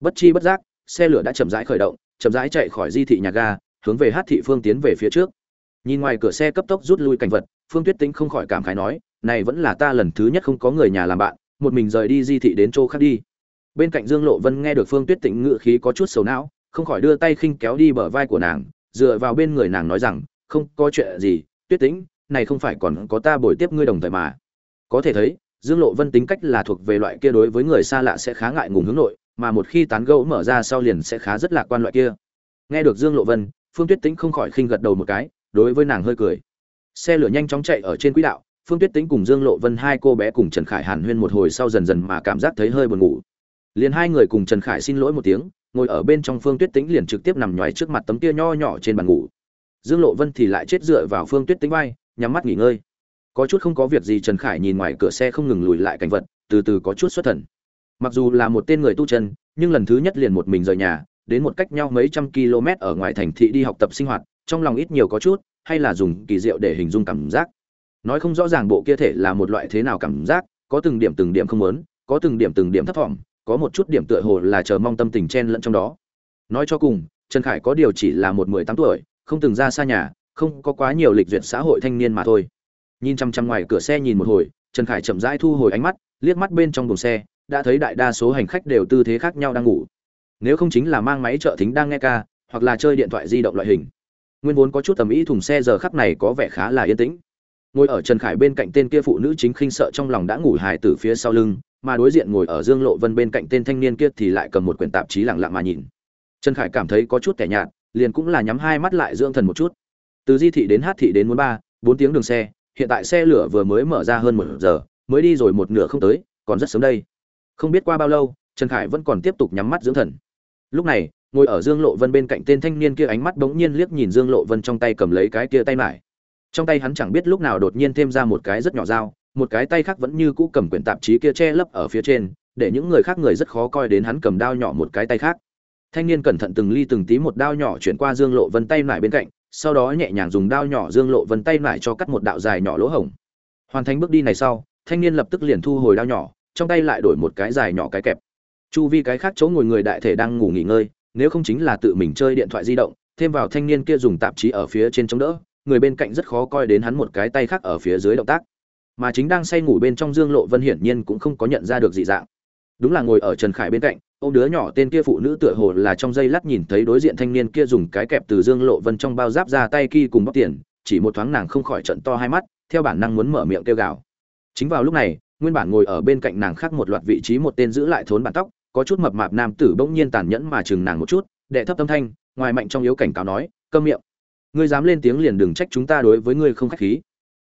Bất chi bất giác, xe lửa đã chậm rãi khởi động, chậm rãi chạy khỏi di thị nhà ga, hướng về hát thị phương tiến về phía trước. Nhìn ngoài cửa xe cấp tốc rút lui cảnh vật, phương tuyết tĩnh không khỏi cảm khái nói, này vẫn là ta lần thứ nhất không có người nhà làm bạn, một mình rời đi di thị đến chỗ khác đi. Bên cạnh dương lộ vân nghe được phương tuyết tĩnh ngự khí có chút sầu não, không khỏi đưa tay khinh kéo đi bờ vai của nàng, dựa vào bên người nàng nói rằng, không có chuyện gì tuyết tĩnh, này không phải còn có ta bồi tiếp ngươi đồng thời mà. Có thể thấy, dương lộ vân tính cách là thuộc về loại kia đối với người xa lạ sẽ khá ngại ngùng hướng nội, mà một khi tán gẫu mở ra sau liền sẽ khá rất lạc quan loại kia. Nghe được dương lộ vân, phương tuyết tĩnh không khỏi khinh gật đầu một cái, đối với nàng hơi cười. Xe lửa nhanh chóng chạy ở trên quỹ đạo, phương tuyết tĩnh cùng dương lộ vân hai cô bé cùng trần khải hàn huyên một hồi sau dần dần mà cảm giác thấy hơi buồn ngủ. Liền hai người cùng trần khải xin lỗi một tiếng, ngồi ở bên trong phương tuyết tĩnh liền trực tiếp nằm nhoài trước mặt tấm kia nho nhỏ trên bàn ngủ dương lộ vân thì lại chết dựa vào phương tuyết tính vai, nhắm mắt nghỉ ngơi. Có chút không có việc gì trần khải nhìn ngoài cửa xe không ngừng lùi lại cảnh vật, từ từ có chút xuất thần. Mặc dù là một tên người tu chân, nhưng lần thứ nhất liền một mình rời nhà, đến một cách nhau mấy trăm km ở ngoài thành thị đi học tập sinh hoạt, trong lòng ít nhiều có chút, hay là dùng kỳ diệu để hình dung cảm giác. Nói không rõ ràng bộ kia thể là một loại thế nào cảm giác, có từng điểm từng điểm không lớn có từng điểm từng điểm thấp thỏm, có một chút điểm tựa hồ là chờ mong tâm tình chen lẫn trong đó. Nói cho cùng, trần khải có điều chỉ là một mười tám tuổi không từng ra xa nhà, không có quá nhiều lịch duyệt xã hội thanh niên mà thôi. Nhìn chăm chăm ngoài cửa xe nhìn một hồi, trần khải chậm rãi thu hồi ánh mắt, liếc mắt bên trong buồng xe, đã thấy đại đa số hành khách đều tư thế khác nhau đang ngủ. Nếu không chính là mang máy trợ thính đang nghe ca, hoặc là chơi điện thoại di động loại hình. Nguyên vốn có chút tầm ý thùng xe giờ khắc này có vẻ khá là yên tĩnh. Ngồi ở trần khải bên cạnh tên kia phụ nữ chính khinh sợ trong lòng đã ngủ hài từ phía sau lưng, mà đối diện ngồi ở dương lộ vân bên cạnh tên thanh niên kia thì lại cầm một quyển tạp chí lặng lặng mà nhìn. Trần khải cảm thấy có chút kẻ nhạt liền cũng là nhắm hai mắt lại dưỡng thần một chút. Từ di thị đến hát thị đến muốn ba, bốn tiếng đường xe, hiện tại xe lửa vừa mới mở ra hơn một giờ, mới đi rồi một nửa không tới, còn rất sớm đây. Không biết qua bao lâu, trần khải vẫn còn tiếp tục nhắm mắt dưỡng thần. Lúc này, ngồi ở dương lộ vân bên cạnh tên thanh niên kia ánh mắt bỗng nhiên liếc nhìn dương lộ vân trong tay cầm lấy cái kia tay mải trong tay hắn chẳng biết lúc nào đột nhiên thêm ra một cái rất nhỏ dao, một cái tay khác vẫn như cũ cầm quyển tạp chí kia che lấp ở phía trên, để những người khác người rất khó coi đến hắn cầm đao nhỏ một cái tay khác thanh niên cẩn thận từng ly từng tí một đao nhỏ chuyển qua dương lộ vân tay nải bên cạnh, sau đó nhẹ nhàng dùng đao nhỏ dương lộ vân tay nải cho cắt một đạo dài nhỏ lỗ hổng. Hoàn thành bước đi này sau, thanh niên lập tức liền thu hồi đao nhỏ, trong tay lại đổi một cái dài nhỏ cái kẹp. Chu vi cái khác chỗ ngồi người đại thể đang ngủ nghỉ ngơi, nếu không chính là tự mình chơi điện thoại di động, thêm vào thanh niên kia dùng tạp chí ở phía trên chống đỡ, người bên cạnh rất khó coi đến hắn một cái tay khác ở phía dưới động tác. Mà chính đang say ngủ bên trong dương lộ vân hiển nhiên cũng không có nhận ra được dị dạng đúng là ngồi ở trần khải bên cạnh, ô đứa nhỏ tên kia phụ nữ tựa hồ là trong giây lát nhìn thấy đối diện thanh niên kia dùng cái kẹp từ dương lộ vân trong bao giáp ra tay kia cùng bóc tiền, chỉ một thoáng nàng không khỏi trận to hai mắt, theo bản năng muốn mở miệng kêu gào. Chính vào lúc này, nguyên bản ngồi ở bên cạnh nàng khác một loạt vị trí một tên giữ lại thốn bản tóc, có chút mập mạp nam tử bỗng nhiên tàn nhẫn mà chừng nàng một chút, đệ thấp tâm thanh, ngoài mạnh trong yếu cảnh cáo nói, câm miệng. Ngươi dám lên tiếng liền đừng trách chúng ta đối với ngươi không khách khí.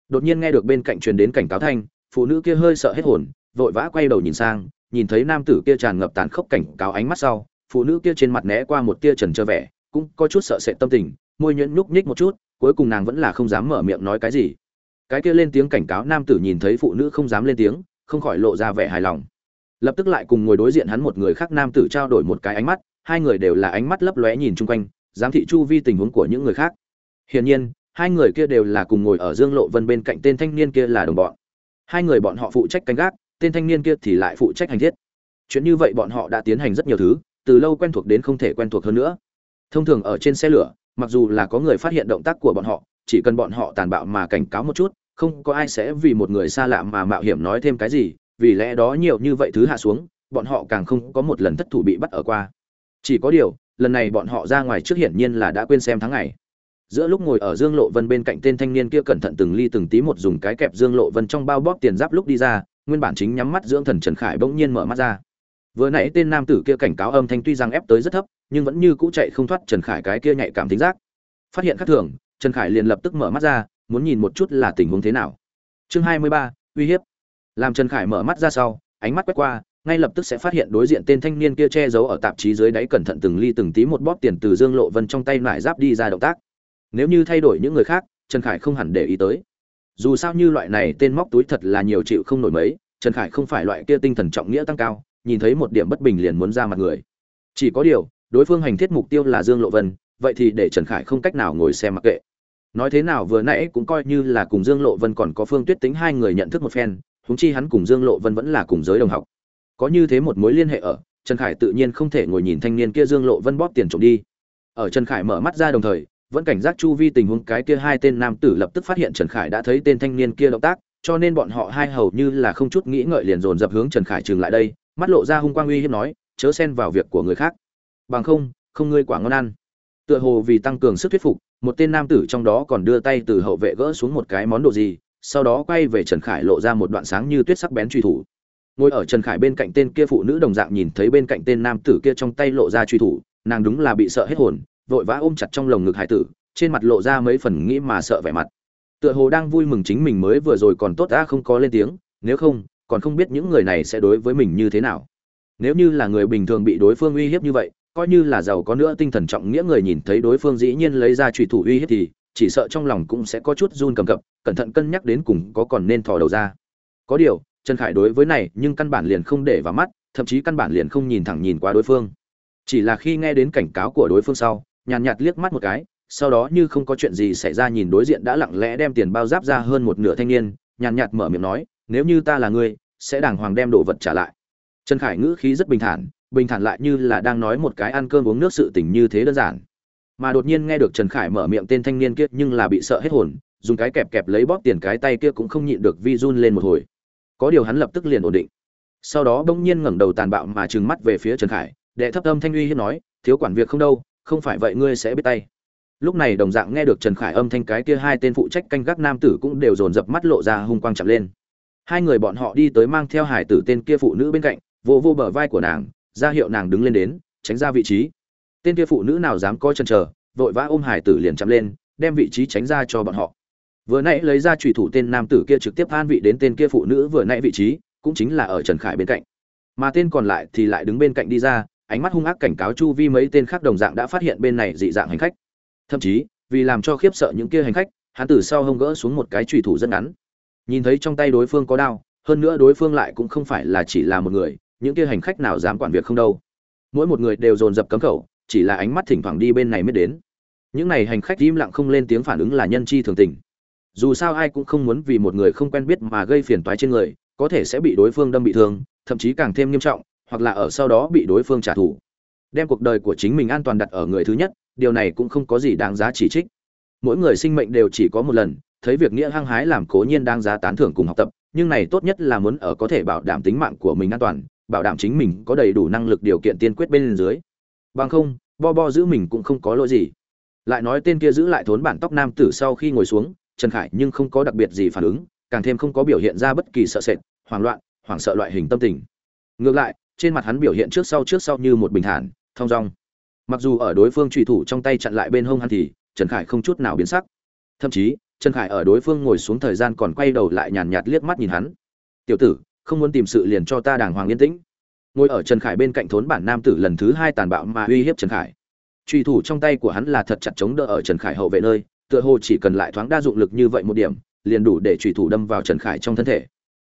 Đột nhiên nghe được bên cạnh truyền đến cảnh cáo thanh, phụ nữ kia hơi sợ hết hồn vội vã quay đầu nhìn sang, nhìn thấy nam tử kia tràn ngập tàn khốc cảnh cáo ánh mắt sau, phụ nữ kia trên mặt né qua một tia trần trơ vẻ, cũng có chút sợ sệt tâm tình, môi nhuyễn nhúc nhích một chút, cuối cùng nàng vẫn là không dám mở miệng nói cái gì. Cái kia lên tiếng cảnh cáo nam tử nhìn thấy phụ nữ không dám lên tiếng, không khỏi lộ ra vẻ hài lòng. Lập tức lại cùng ngồi đối diện hắn một người khác nam tử trao đổi một cái ánh mắt, hai người đều là ánh mắt lấp lóe nhìn chung quanh, giám thị chu vi tình huống của những người khác. Hiển nhiên, hai người kia đều là cùng ngồi ở dương lộ vân bên cạnh tên thanh niên kia là đồng bọn. Hai người bọn họ phụ trách canh gác tên thanh niên kia thì lại phụ trách hành thiết. Chuyện như vậy bọn họ đã tiến hành rất nhiều thứ, từ lâu quen thuộc đến không thể quen thuộc hơn nữa. Thông thường ở trên xe lửa, mặc dù là có người phát hiện động tác của bọn họ, chỉ cần bọn họ tàn bạo mà cảnh cáo một chút, không có ai sẽ vì một người xa lạ mà mạo hiểm nói thêm cái gì, vì lẽ đó nhiều như vậy thứ hạ xuống, bọn họ càng không có một lần thất thủ bị bắt ở qua. Chỉ có điều, lần này bọn họ ra ngoài trước hiển nhiên là đã quên xem tháng ngày. Giữa lúc ngồi ở dương lộ vân bên cạnh tên thanh niên kia cẩn thận từng ly từng tí một dùng cái kẹp dương lộ vân trong bao bóp tiền giáp lúc đi ra nguyên bản chính nhắm mắt dưỡng thần trần khải bỗng nhiên mở mắt ra. Vừa nãy tên nam tử kia cảnh cáo âm thanh tuy rằng ép tới rất thấp, nhưng vẫn như cũ chạy không thoát trần khải cái kia nhạy cảm tính giác. Phát hiện khác thường, trần khải liền lập tức mở mắt ra, muốn nhìn một chút là tình huống thế nào. Chương hai mươi ba, uy hiếp. Làm trần khải mở mắt ra sau, ánh mắt quét qua, ngay lập tức sẽ phát hiện đối diện tên thanh niên kia che giấu ở tạp chí dưới đáy cẩn thận từng ly từng tí một bóp tiền từ dương lộ vân trong tay lại giáp đi ra động tác. Nếu như thay đổi những người khác, trần khải không hẳn để ý tới dù sao như loại này tên móc túi thật là nhiều chịu không nổi mấy, trần khải không phải loại kia tinh thần trọng nghĩa tăng cao, nhìn thấy một điểm bất bình liền muốn ra mặt người. Chỉ có điều, đối phương hành thiết mục tiêu là dương lộ vân, vậy thì để trần khải không cách nào ngồi xem mặc kệ. Nói thế nào vừa nãy cũng coi như là cùng dương lộ vân còn có phương tuyết tính hai người nhận thức một phen húng chi hắn cùng dương lộ vân vẫn là cùng giới đồng học. Có như thế một mối liên hệ ở, trần khải tự nhiên không thể ngồi nhìn thanh niên kia dương lộ vân bóp tiền trộm đi. Ở trần khải mở mắt ra đồng thời vẫn cảnh giác chu vi tình huống, cái kia hai tên nam tử lập tức phát hiện trần khải đã thấy tên thanh niên kia động tác, cho nên bọn họ hai hầu như là không chút nghĩ ngợi liền dồn dập hướng trần khải trừng lại đây, mắt lộ ra hung quang uy hiếp nói, chớ xen vào việc của người khác. Bằng không không ngươi quả ngon ăn. Tựa hồ vì tăng cường sức thuyết phục, một tên nam tử trong đó còn đưa tay từ hậu vệ gỡ xuống một cái món đồ gì, sau đó quay về trần khải lộ ra một đoạn sáng như tuyết sắc bén truy thủ. Ngồi ở trần khải bên cạnh tên kia phụ nữ đồng dạng nhìn thấy bên cạnh tên nam tử kia trong tay lộ ra truy thủ, nàng đúng là bị sợ hết hồn vội vã ôm chặt trong lồng ngực hải tử, trên mặt lộ ra mấy phần nghĩ mà sợ vẻ mặt. Tựa hồ đang vui mừng chính mình mới vừa rồi còn tốt đã không có lên tiếng, nếu không, còn không biết những người này sẽ đối với mình như thế nào. Nếu như là người bình thường bị đối phương uy hiếp như vậy, coi như là giàu có nữa tinh thần trọng nghĩa người nhìn thấy đối phương dĩ nhiên lấy ra trùy thủ uy hiếp thì, chỉ sợ trong lòng cũng sẽ có chút run cầm cập, cẩn thận cân nhắc đến cùng có còn nên thò đầu ra. Có điều, trần khải đối với này nhưng căn bản liền không để vào mắt, thậm chí căn bản liền không nhìn thẳng nhìn qua đối phương. Chỉ là khi nghe đến cảnh cáo của đối phương sau nhàn nhạt liếc mắt một cái, sau đó như không có chuyện gì xảy ra nhìn đối diện đã lặng lẽ đem tiền bao giáp ra hơn một nửa thanh niên, nhàn nhạt mở miệng nói, nếu như ta là ngươi, sẽ đàng hoàng đem đồ vật trả lại. Trần khải ngữ khí rất bình thản bình thản lại như là đang nói một cái ăn cơm uống nước sự tình như thế đơn giản. Mà đột nhiên nghe được trần khải mở miệng tên thanh niên kia nhưng là bị sợ hết hồn, dùng cái kẹp kẹp lấy bóp tiền cái tay kia cũng không nhịn được vi run lên một hồi. Có điều hắn lập tức liền ổn định. Sau đó bỗng nhiên ngẩng đầu tàn bạo mà trừng mắt về phía trần khải, đệ thấp âm thanh uy hiếp nói, thiếu quản việc không đâu không phải vậy ngươi sẽ biết tay. Lúc này đồng dạng nghe được trần khải âm thanh cái kia hai tên phụ trách canh gác nam tử cũng đều dồn dập mắt lộ ra hung quang chậm lên. Hai người bọn họ đi tới mang theo hải tử tên kia phụ nữ bên cạnh, vô vô bờ vai của nàng, ra hiệu nàng đứng lên đến, tránh ra vị trí. Tên kia phụ nữ nào dám coi chân chờ, vội vã ôm hải tử liền chậm lên, đem vị trí tránh ra cho bọn họ. Vừa nãy lấy ra trùy thủ tên nam tử kia trực tiếp an vị đến tên kia phụ nữ vừa nãy vị trí, cũng chính là ở trần khải bên cạnh. Mà tên còn lại thì lại đứng bên cạnh đi ra ánh mắt hung ác cảnh cáo chu vi mấy tên khác đồng dạng đã phát hiện bên này dị dạng hành khách. Thậm chí, vì làm cho khiếp sợ những kia hành khách, hắn từ sau hông gỡ xuống một cái trùy thủ rất ngắn. Nhìn thấy trong tay đối phương có đao, hơn nữa đối phương lại cũng không phải là chỉ là một người, những kia hành khách nào dám quản việc không đâu. Mỗi một người đều dồn dập cấm khẩu, chỉ là ánh mắt thỉnh thoảng đi bên này mới đến. Những này hành khách im lặng không lên tiếng phản ứng là nhân chi thường tình. Dù sao ai cũng không muốn vì một người không quen biết mà gây phiền toái trên người, có thể sẽ bị đối phương đâm bị thương, thậm chí càng thêm nghiêm trọng hoặc là ở sau đó bị đối phương trả thù. Đem cuộc đời của chính mình an toàn đặt ở người thứ nhất, điều này cũng không có gì đáng giá chỉ trích. Mỗi người sinh mệnh đều chỉ có một lần, thấy việc nghĩa hăng hái làm cố nhiên đáng giá tán thưởng cùng học tập, nhưng này tốt nhất là muốn ở có thể bảo đảm tính mạng của mình an toàn, bảo đảm chính mình có đầy đủ năng lực điều kiện tiên quyết bên dưới. Bằng không, bo bo giữ mình cũng không có lỗi gì. Lại nói tên kia giữ lại thốn bản tóc nam tử sau khi ngồi xuống, trần khải nhưng không có đặc biệt gì phản ứng, càng thêm không có biểu hiện ra bất kỳ sợ sệt, hoảng loạn, hoảng sợ loại hình tâm tình. Ngược lại trên mặt hắn biểu hiện trước sau trước sau như một bình thản, thong dong. Mặc dù ở đối phương trùy thủ trong tay chặn lại bên hông hắn thì, trần khải không chút nào biến sắc. Thậm chí, trần khải ở đối phương ngồi xuống thời gian còn quay đầu lại nhàn nhạt liếc mắt nhìn hắn. Tiểu tử, không muốn tìm sự liền cho ta đàng hoàng yên tĩnh. Ngồi ở trần khải bên cạnh thốn bản nam tử lần thứ hai tàn bạo mà uy hiếp trần khải. Truy thủ trong tay của hắn là thật chặt chống đỡ ở trần khải hậu vệ nơi, tựa hồ chỉ cần lại thoáng đa dụng lực như vậy một điểm, liền đủ để truy thủ đâm vào trần khải trong thân thể.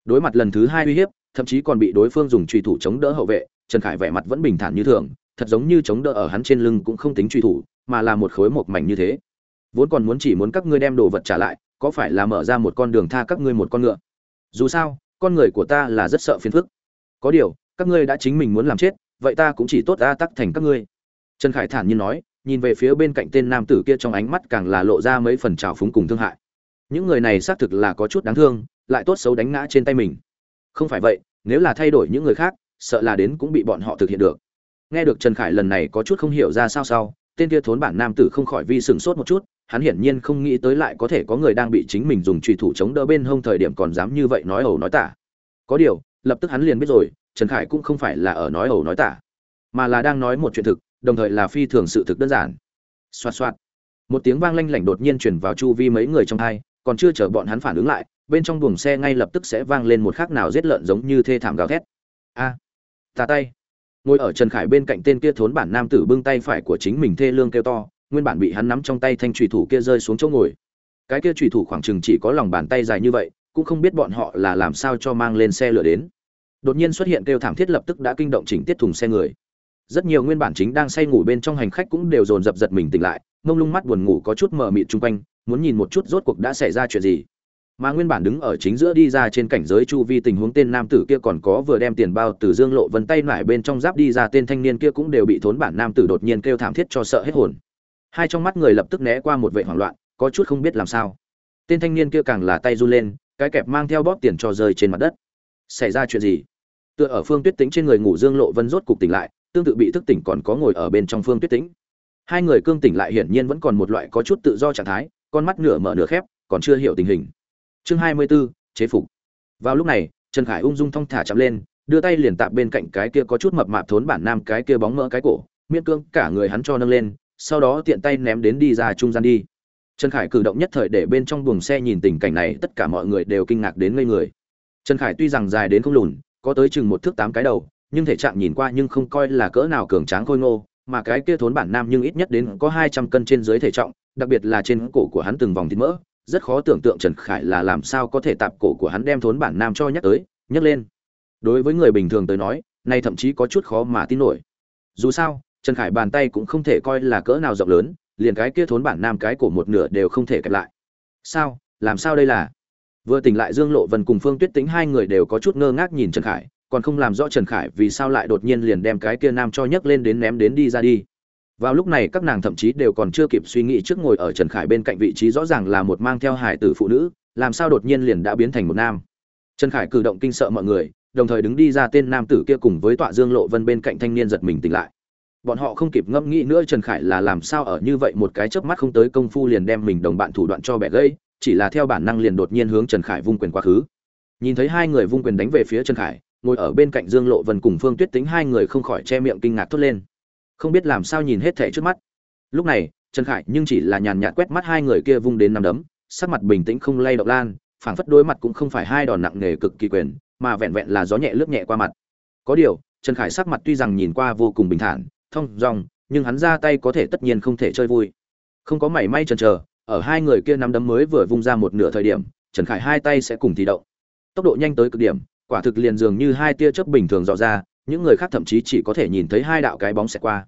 Đối mặt lần thứ hai uy hiếp thậm chí còn bị đối phương dùng truy thủ chống đỡ hậu vệ, trần khải vẻ mặt vẫn bình thản như thường, thật giống như chống đỡ ở hắn trên lưng cũng không tính truy thủ, mà là một khối mộc mảnh như thế. Vốn còn muốn chỉ muốn các ngươi đem đồ vật trả lại, có phải là mở ra một con đường tha các ngươi một con ngựa? Dù sao, con người của ta là rất sợ phiền phức. Có điều, các ngươi đã chính mình muốn làm chết, vậy ta cũng chỉ tốt ra tắc thành các ngươi. Trần khải thản nhiên nói, nhìn về phía bên cạnh tên nam tử kia trong ánh mắt càng là lộ ra mấy phần trào phúng cùng thương hại. Những người này xác thực là có chút đáng thương, lại tốt xấu đánh ngã trên tay mình không phải vậy, nếu là thay đổi những người khác, sợ là đến cũng bị bọn họ thực hiện được. Nghe được trần khải lần này có chút không hiểu ra sao sau, tên kia thốn bản nam tử không khỏi vi sừng sốt một chút, hắn hiển nhiên không nghĩ tới lại có thể có người đang bị chính mình dùng trùy thủ chống đỡ bên hông thời điểm còn dám như vậy nói ẩu nói tả. Có điều, lập tức hắn liền biết rồi, trần khải cũng không phải là ở nói ẩu nói tả, mà là đang nói một chuyện thực, đồng thời là phi thường sự thực đơn giản. Xoạt xoạt. Một tiếng vang lanh lảnh đột nhiên chuyển vào chu vi mấy người trong hai, còn chưa chờ bọn hắn phản ứng lại bên trong buồng xe ngay lập tức sẽ vang lên một khác nào giết lợn giống như thê thảm gào thét. A à, tà tay. Ngồi ở trần khải bên cạnh tên kia thốn bản nam tử bưng tay phải của chính mình thê lương kêu to nguyên bản bị hắn nắm trong tay thanh trùy thủ kia rơi xuống chỗ ngồi. Cái kia trùy thủ khoảng chừng chỉ có lòng bàn tay dài như vậy cũng không biết bọn họ là làm sao cho mang lên xe lửa đến. Đột nhiên xuất hiện kêu thảm thiết lập tức đã kinh động chỉnh tiết thùng xe người. Rất nhiều nguyên bản chính đang say ngủ bên trong hành khách cũng đều dồn dập giật mình tỉnh lại mông lung mắt buồn ngủ có chút mờ mịt chung quanh muốn nhìn một chút rốt cuộc đã xảy ra chuyện gì mà nguyên bản đứng ở chính giữa đi ra trên cảnh giới chu vi tình huống tên nam tử kia còn có vừa đem tiền bao từ dương lộ vân tay lại bên trong giáp đi ra, tên thanh niên kia cũng đều bị thốn bản nam tử đột nhiên kêu thảm thiết cho sợ hết hồn. Hai trong mắt người lập tức né qua một vệ hoảng loạn, có chút không biết làm sao. Tên thanh niên kia càng là tay run lên, cái kẹp mang theo bóp tiền cho rơi trên mặt đất. Xảy ra chuyện gì? Tựa ở phương tuyết tính trên người ngủ dương lộ vân rốt cục tỉnh lại, tương tự bị thức tỉnh còn có ngồi ở bên trong phương tuyết tĩnh. Hai người cương tỉnh lại hiển nhiên vẫn còn một loại có chút tự do trạng thái, con mắt nửa mở nửa khép, còn chưa hiểu tình hình chương hai mươi 24, chế phục. Vào lúc này trần khải ung dung thong thả chạm lên đưa tay liền tạp bên cạnh cái kia có chút mập mạp thốn bản nam cái kia bóng mỡ cái cổ miễn cương cả người hắn cho nâng lên sau đó tiện tay ném đến đi ra trung gian đi. Trần khải cử động nhất thời để bên trong buồng xe nhìn tình cảnh này tất cả mọi người đều kinh ngạc đến ngây người. Trần khải tuy rằng dài đến không lùn có tới chừng một thước tám cái đầu nhưng thể trạng nhìn qua nhưng không coi là cỡ nào cường tráng khôi ngô, mà cái kia thốn bản nam nhưng ít nhất đến có 200 cân trên dưới thể trọng, đặc biệt là trên cổ của hắn từng vòng thịt mỡ, rất khó tưởng tượng Trần Khải là làm sao có thể tạp cổ của hắn đem thốn bản nam cho nhắc tới, nhấc lên. Đối với người bình thường tới nói, này thậm chí có chút khó mà tin nổi. Dù sao, Trần Khải bàn tay cũng không thể coi là cỡ nào rộng lớn, liền cái kia thốn bản nam cái cổ một nửa đều không thể kẹp lại. Sao? Làm sao đây là? Vừa tỉnh lại Dương Lộ Vân cùng Phương Tuyết Tĩnh hai người đều có chút ngơ ngác nhìn Trần Khải, còn không làm rõ Trần Khải vì sao lại đột nhiên liền đem cái kia nam cho nhấc lên đến ném đến đi ra đi. Vào lúc này các nàng thậm chí đều còn chưa kịp suy nghĩ trước ngồi ở Trần Khải bên cạnh vị trí rõ ràng là một mang theo hải tử phụ nữ, làm sao đột nhiên liền đã biến thành một nam. Trần Khải cử động kinh sợ mọi người, đồng thời đứng đi ra tên nam tử kia cùng với tọa Dương Lộ Vân bên cạnh thanh niên giật mình tỉnh lại. Bọn họ không kịp ngẫm nghĩ nữa Trần Khải là làm sao ở như vậy một cái chớp mắt không tới công phu liền đem mình đồng bạn thủ đoạn cho bẻ gây chỉ là theo bản năng liền đột nhiên hướng Trần Khải vung quyền quá khứ. Nhìn thấy hai người vung quyền đánh về phía Trần Khải, ngồi ở bên cạnh Dương Lộ Vân cùng Phương Tuyết Tính hai người không khỏi che miệng kinh ngạc thốt lên. Không biết làm sao nhìn hết thảy trước mắt. Lúc này, Trần Khải nhưng chỉ là nhàn nhạt quét mắt hai người kia vung đến năm đấm, sắc mặt bình tĩnh không lay động lan, phảng phất đối mặt cũng không phải hai đòn nặng nề cực kỳ quyền, mà vẹn vẹn là gió nhẹ lướt nhẹ qua mặt. Có điều, Trần Khải sắc mặt tuy rằng nhìn qua vô cùng bình thản, thông dong, nhưng hắn ra tay có thể tất nhiên không thể chơi vui. Không có mảy may chần chờ, ở hai người kia năm đấm mới vừa vung ra một nửa thời điểm, Trần Khải hai tay sẽ cùng thì động. Tốc độ nhanh tới cực điểm, quả thực liền dường như hai tia chớp bình thường dò ra những người khác thậm chí chỉ có thể nhìn thấy hai đạo cái bóng sẽ qua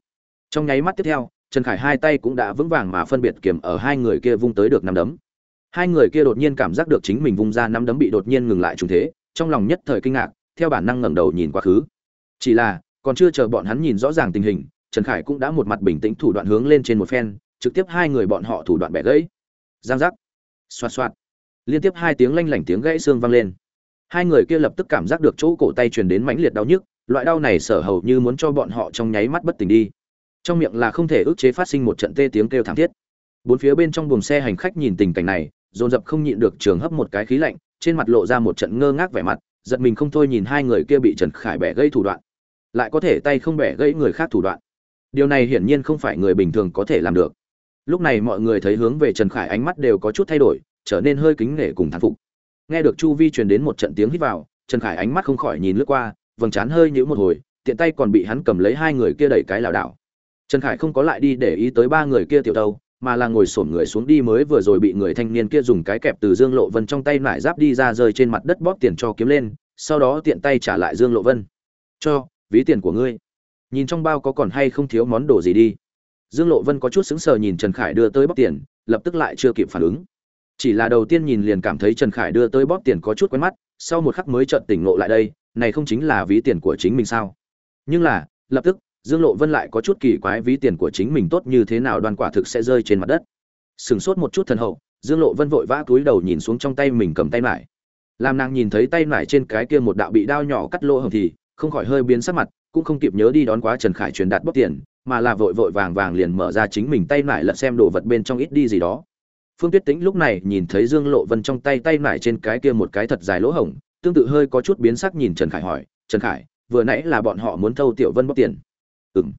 trong nháy mắt tiếp theo, trần khải hai tay cũng đã vững vàng mà phân biệt kiểm ở hai người kia vung tới được năm đấm. Hai người kia đột nhiên cảm giác được chính mình vung ra năm đấm bị đột nhiên ngừng lại trùng thế, trong lòng nhất thời kinh ngạc, theo bản năng ngẩng đầu nhìn quá khứ. Chỉ là, còn chưa chờ bọn hắn nhìn rõ ràng tình hình, trần khải cũng đã một mặt bình tĩnh thủ đoạn hướng lên trên một phen, trực tiếp hai người bọn họ thủ đoạn bẻ gãy. Giang giác. Xoạt xoạt. Liên tiếp hai tiếng lanh lảnh tiếng gãy xương vang lên. Hai người kia lập tức cảm giác được chỗ cổ tay truyền đến mãnh liệt đau nhức, loại đau này sở hầu như muốn cho bọn họ trong nháy mắt bất tỉnh đi trong miệng là không thể ức chế phát sinh một trận tê tiếng kêu thảm thiết. Bốn phía bên trong buồng xe hành khách nhìn tình cảnh này, dồn dập không nhịn được trường hấp một cái khí lạnh, trên mặt lộ ra một trận ngơ ngác vẻ mặt, giật mình không thôi nhìn hai người kia bị trần khải bẻ gây thủ đoạn. Lại có thể tay không bẻ gây người khác thủ đoạn. Điều này hiển nhiên không phải người bình thường có thể làm được. Lúc này mọi người thấy hướng về trần khải ánh mắt đều có chút thay đổi, trở nên hơi kính nể cùng thán phục. Nghe được chu vi truyền đến một trận tiếng hít vào, trần khải ánh mắt không khỏi nhìn lướt qua, vầng trán hơi nhíu một hồi, tiện tay còn bị hắn cầm lấy hai người kia đẩy cái lảo đảo trần khải không có lại đi để ý tới ba người kia tiểu đầu, mà là ngồi xổm người xuống đi mới vừa rồi bị người thanh niên kia dùng cái kẹp từ dương lộ vân trong tay nải giáp đi ra rơi trên mặt đất bóp tiền cho kiếm lên sau đó tiện tay trả lại dương lộ vân. Cho ví tiền của ngươi. Nhìn trong bao có còn hay không thiếu món đồ gì đi. Dương lộ vân có chút sững sờ nhìn trần khải đưa tới bóp tiền lập tức lại chưa kịp phản ứng. Chỉ là đầu tiên nhìn liền cảm thấy trần khải đưa tới bóp tiền có chút quen mắt sau một khắc mới chợt tỉnh ngộ lại đây này không chính là ví tiền của chính mình sao? Nhưng là lập tức dương lộ vân lại có chút kỳ quái ví tiền của chính mình tốt như thế nào đoan quả thực sẽ rơi trên mặt đất. Sừng sốt một chút thần hậu, dương lộ vân vội vã cúi đầu nhìn xuống trong tay mình cầm tay mải làm nàng nhìn thấy tay mải trên cái kia một đạo bị đao nhỏ cắt lỗ hồng thì, không khỏi hơi biến sắc mặt, cũng không kịp nhớ đi đón quá trần khải truyền đạt bóp tiền, mà là vội vội vàng vàng liền mở ra chính mình tay mải lật xem đồ vật bên trong ít đi gì đó. Phương tuyết tĩnh lúc này nhìn thấy dương lộ vân trong tay tay nải trên cái kia một cái thật dài lỗ hổng, tương tự hơi có chút biến sắc nhìn trần khải hỏi, trần khải, vừa nãy là bọn họ muốn thâu tiểu vân bóc tiền? Ừm.